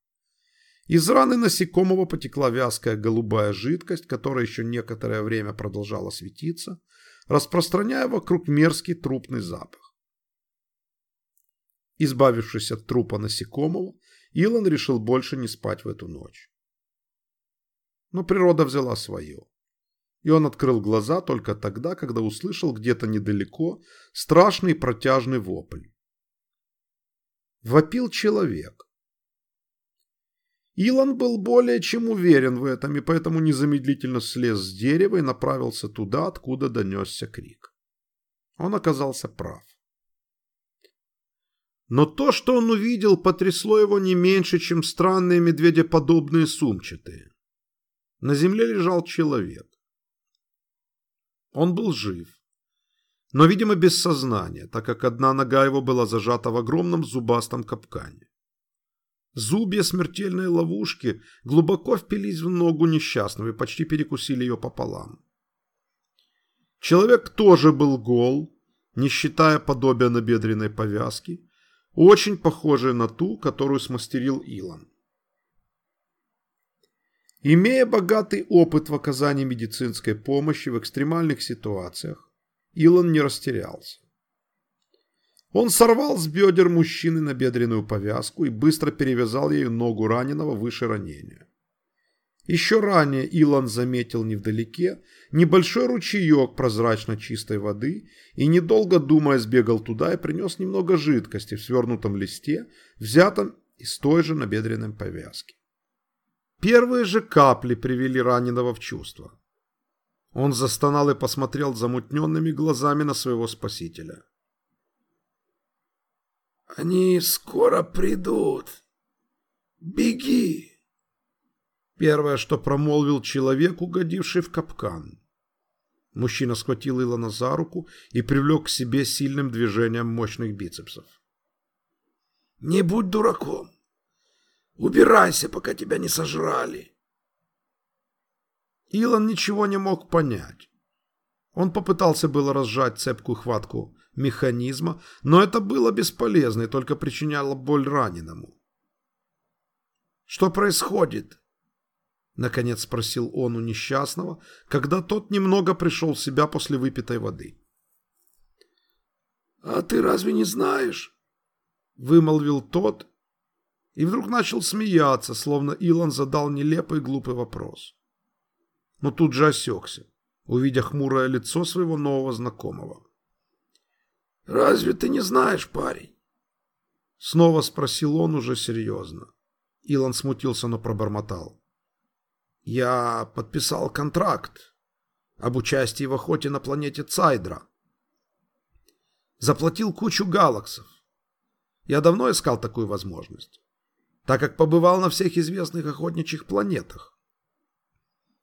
A: Из раны насекомого потекла вязкая голубая жидкость, которая еще некоторое время продолжала светиться, распространяя вокруг мерзкий трупный запах. Избавившись от трупа насекомого, Илон решил больше не спать в эту ночь. Но природа взяла свое. И он открыл глаза только тогда, когда услышал где-то недалеко страшный протяжный вопль. Вопил человек. Илон был более чем уверен в этом, и поэтому незамедлительно слез с дерева и направился туда, откуда донесся крик. Он оказался прав. Но то, что он увидел, потрясло его не меньше, чем странные медведеподобные сумчатые. На земле лежал человек. Он был жив, но, видимо, без сознания, так как одна нога его была зажата в огромном зубастом капкане. Зубья смертельной ловушки глубоко впились в ногу несчастного и почти перекусили ее пополам. Человек тоже был гол, не считая подобия набедренной повязки, очень похожей на ту, которую смастерил Илон. Имея богатый опыт в оказании медицинской помощи в экстремальных ситуациях, Илон не растерялся. Он сорвал с бедер мужчины набедренную повязку и быстро перевязал ею ногу раненого выше ранения. Еще ранее Илон заметил невдалеке небольшой ручеек прозрачно чистой воды и, недолго думая, сбегал туда и принес немного жидкости в свернутом листе, взятом из той же набедренной повязки. Первые же капли привели раненого в чувство. Он застонал и посмотрел замутненными глазами на своего спасителя.
B: «Они скоро придут. Беги!»
A: Первое, что промолвил человек, угодивший в капкан. Мужчина схватил Илона за руку и привлек к себе сильным движением мощных бицепсов.
B: «Не будь дураком. Убирайся, пока тебя не сожрали».
A: Илон ничего не мог понять. Он попытался было разжать цепкую хватку механизма, но это было бесполезно и только причиняло боль раненому. «Что происходит?» Наконец спросил он у несчастного, когда тот немного пришел в себя после выпитой воды.
B: «А ты разве не знаешь?»
A: Вымолвил тот и вдруг начал смеяться, словно Илон задал нелепый глупый вопрос. Но тут же осекся, увидя хмурое лицо своего нового знакомого.
B: «Разве ты не знаешь, парень?»
A: Снова спросил он уже серьезно. Илон смутился, но пробормотал. Я подписал контракт об участии в охоте на планете Цайдра. Заплатил кучу галаксов. Я давно искал такую возможность, так как побывал на всех известных охотничьих планетах.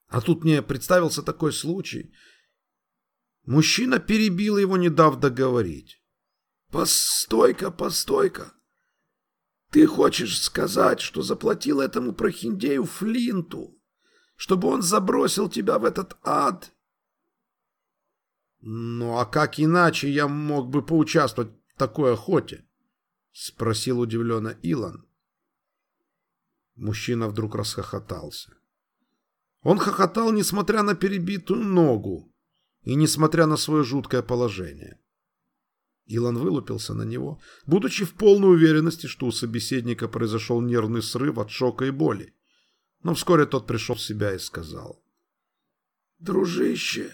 A: А тут мне представился такой случай. Мужчина перебил его, не дав договорить.
B: «Постой-ка, постой-ка! Ты хочешь сказать, что заплатил этому прохиндею Флинту чтобы он забросил тебя в этот ад.
A: Ну а как иначе я мог бы поучаствовать в такой охоте? Спросил удивленно Илон. Мужчина вдруг расхохотался. Он хохотал, несмотря на перебитую ногу и несмотря на свое жуткое положение. Илон вылупился на него, будучи в полной уверенности, что у собеседника произошел нервный срыв от шока и боли. Но вскоре тот пришел в себя и сказал.
B: «Дружище,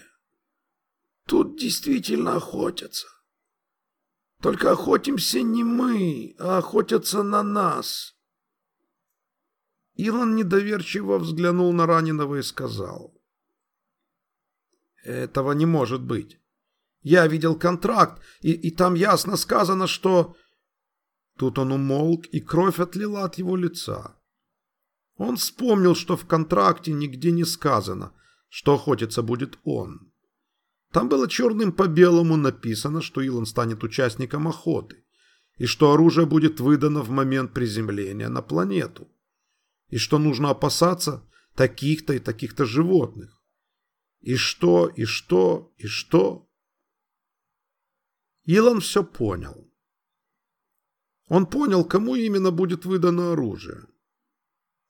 B: тут действительно охотятся. Только охотимся не мы, а охотятся на нас».
A: Илон недоверчиво взглянул на раненого и сказал. «Этого не может быть. Я видел контракт, и, и там ясно сказано, что...» Тут он умолк, и кровь отлила от его лица. Он вспомнил, что в контракте нигде не сказано, что охотиться будет он. Там было черным по белому написано, что Илон станет участником охоты, и что оружие будет выдано в момент приземления на планету, и что нужно опасаться таких-то и таких-то животных. И что, и что, и что. Илон все понял. Он понял, кому именно будет выдано оружие.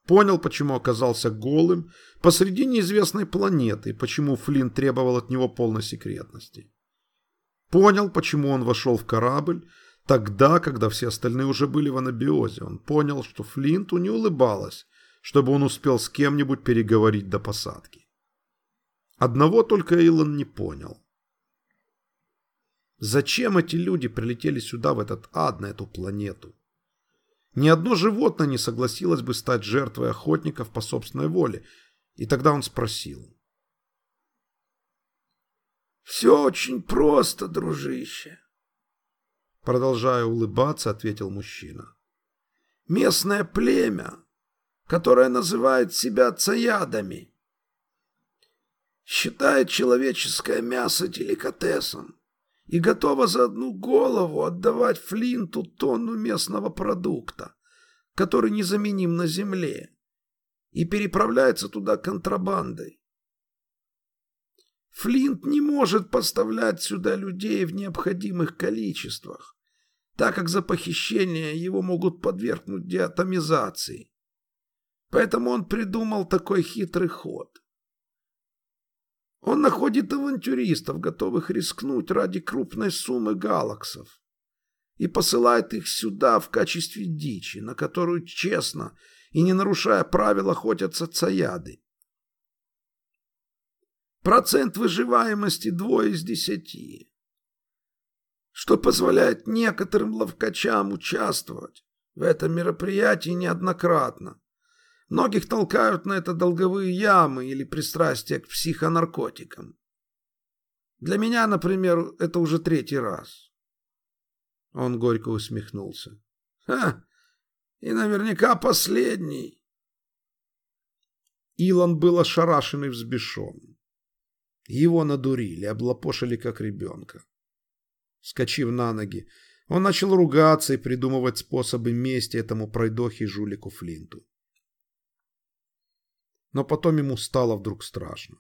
A: Понял, почему оказался голым посреди неизвестной планеты почему Флинн требовал от него полной секретности. Понял, почему он вошел в корабль тогда, когда все остальные уже были в анабиозе. Он понял, что Флинту не улыбалось, чтобы он успел с кем-нибудь переговорить до посадки. Одного только Эйлон не понял. Зачем эти люди прилетели сюда, в этот ад, на эту планету? Ни одно животное не согласилось бы стать жертвой охотников по собственной воле. И тогда он спросил.
B: «Все очень просто, дружище.
A: Продолжая улыбаться, ответил мужчина.
B: Местное племя, которое называет себя цаядами, считает человеческое мясо деликатесом и готово за одну голову отдавать Флинту тонну местного продукта, который незаменим на земле, и переправляется туда контрабандой. Флинт не может поставлять сюда людей в необходимых количествах, так как за похищение его могут подвергнуть диатомизации. Поэтому он придумал такой хитрый ход. Он находит авантюристов, готовых рискнуть ради крупной суммы галаксов, и посылает их сюда в качестве дичи, на которую честно и не нарушая правил охотятся цаяды. Процент выживаемости двое из десяти, что позволяет некоторым ловкачам участвовать в этом мероприятии неоднократно. Многих толкают на это долговые ямы или пристрастие к психонаркотикам. Для меня, например, это уже третий раз. Он горько усмехнулся. Ха! И наверняка последний.
A: Илон был ошарашен и взбешен. Его надурили, облапошили как ребенка. Скочив на ноги, он начал ругаться и придумывать способы мести этому пройдохе жулику Флинту но потом ему стало вдруг страшно.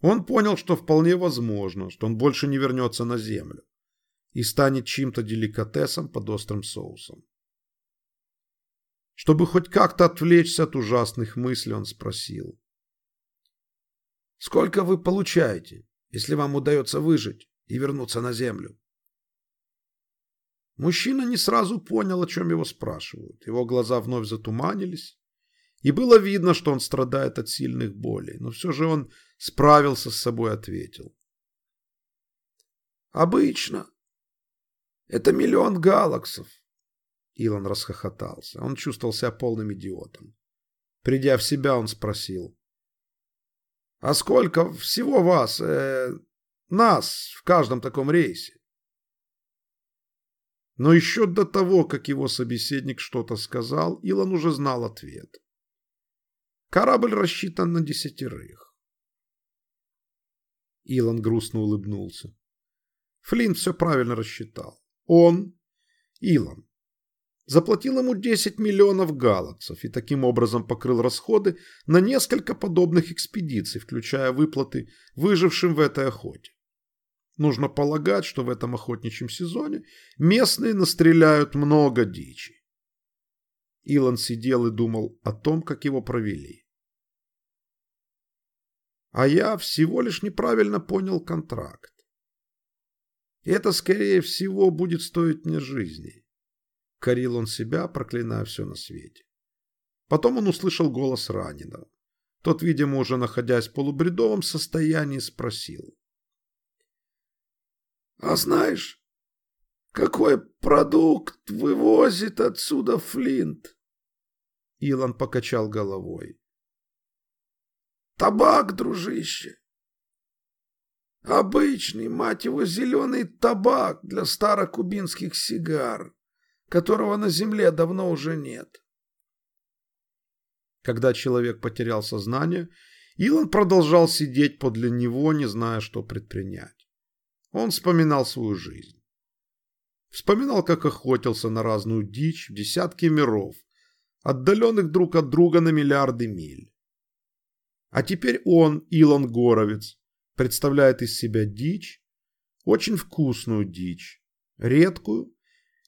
A: Он понял, что вполне возможно, что он больше не вернется на землю и станет чьим-то деликатесом под острым соусом. Чтобы хоть как-то отвлечься от ужасных мыслей, он спросил.
B: «Сколько вы получаете, если вам удается выжить и вернуться на землю?»
A: Мужчина не сразу понял, о чем его спрашивают. Его глаза вновь затуманились, и было видно, что он страдает от сильных болей, но все же он справился с собой, ответил.
B: «Обычно. Это миллион галаксов».
A: Илон расхохотался. Он чувствовал себя полным идиотом. Придя в себя, он спросил.
B: «А сколько всего вас, э, нас, в каждом таком рейсе?»
A: Но еще до того, как его собеседник что-то сказал, Илон уже знал ответ. Корабль рассчитан на десятерых. Илон грустно улыбнулся. Флинт все правильно рассчитал. Он, Илон, заплатил ему 10 миллионов галаксов и таким образом покрыл расходы на несколько подобных экспедиций, включая выплаты выжившим в этой охоте. Нужно полагать, что в этом охотничьем сезоне местные настреляют много дичи. Илон сидел и думал о том, как его провели. А я всего лишь неправильно понял контракт. Это, скорее всего, будет стоить мне жизни. Корил он себя, проклиная все на свете. Потом он услышал голос раненого. Тот, видимо, уже находясь в полубредовом состоянии, спросил.
B: «А знаешь, какой продукт вывозит отсюда Флинт?»
A: Илон покачал головой.
B: Табак, дружище. Обычный, мать его, зеленый табак для старокубинских сигар, которого на земле давно уже нет.
A: Когда человек потерял сознание, Илон продолжал сидеть подле него, не зная, что предпринять. Он вспоминал свою жизнь. Вспоминал, как охотился на разную дичь в десятки миров, отдаленных друг от друга на миллиарды миль. А теперь он, Илон Горовец, представляет из себя дичь, очень вкусную дичь, редкую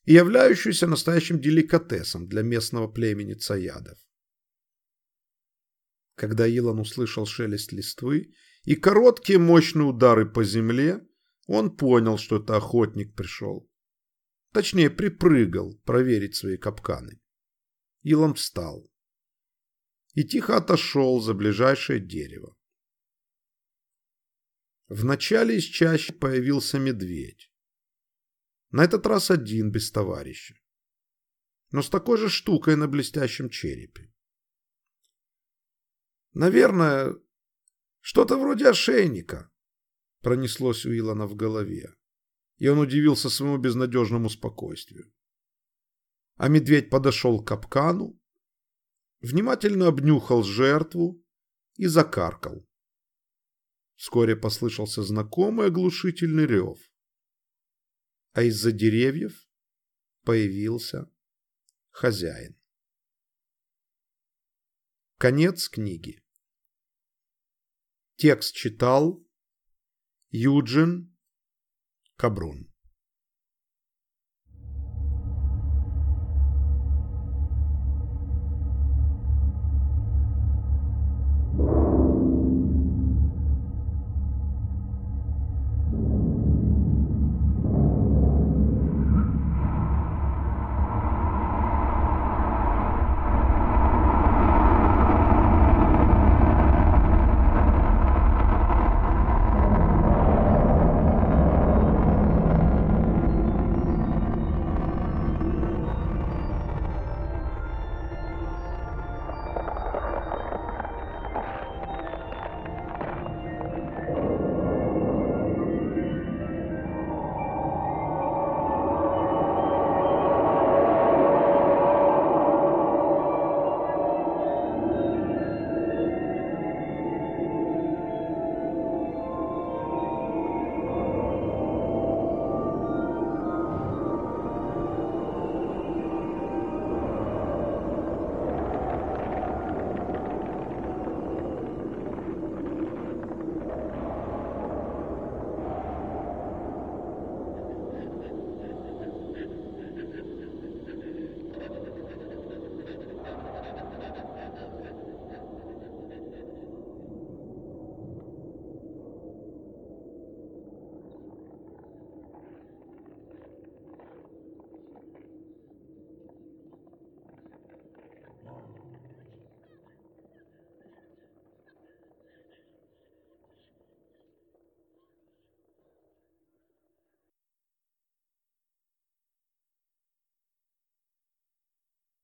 A: и являющуюся настоящим деликатесом для местного племени цаядов. Когда Илон услышал шелест листвы и короткие мощные удары по земле, он понял, что это охотник пришел. Точнее, припрыгал проверить свои капканы. Илон встал и тихо отошел за ближайшее дерево. Вначале из чащи появился медведь. На этот раз один, без товарища. Но с такой же штукой на блестящем черепе.
B: «Наверное, что-то вроде ошейника», — пронеслось у Илона в голове.
A: и он удивился своему безнадежному спокойствию. А медведь подошел к капкану, внимательно обнюхал жертву и закаркал. Вскоре послышался знакомый оглушительный рев, а из-за деревьев появился хозяин. Конец книги. Текст читал Юджин Кабрун.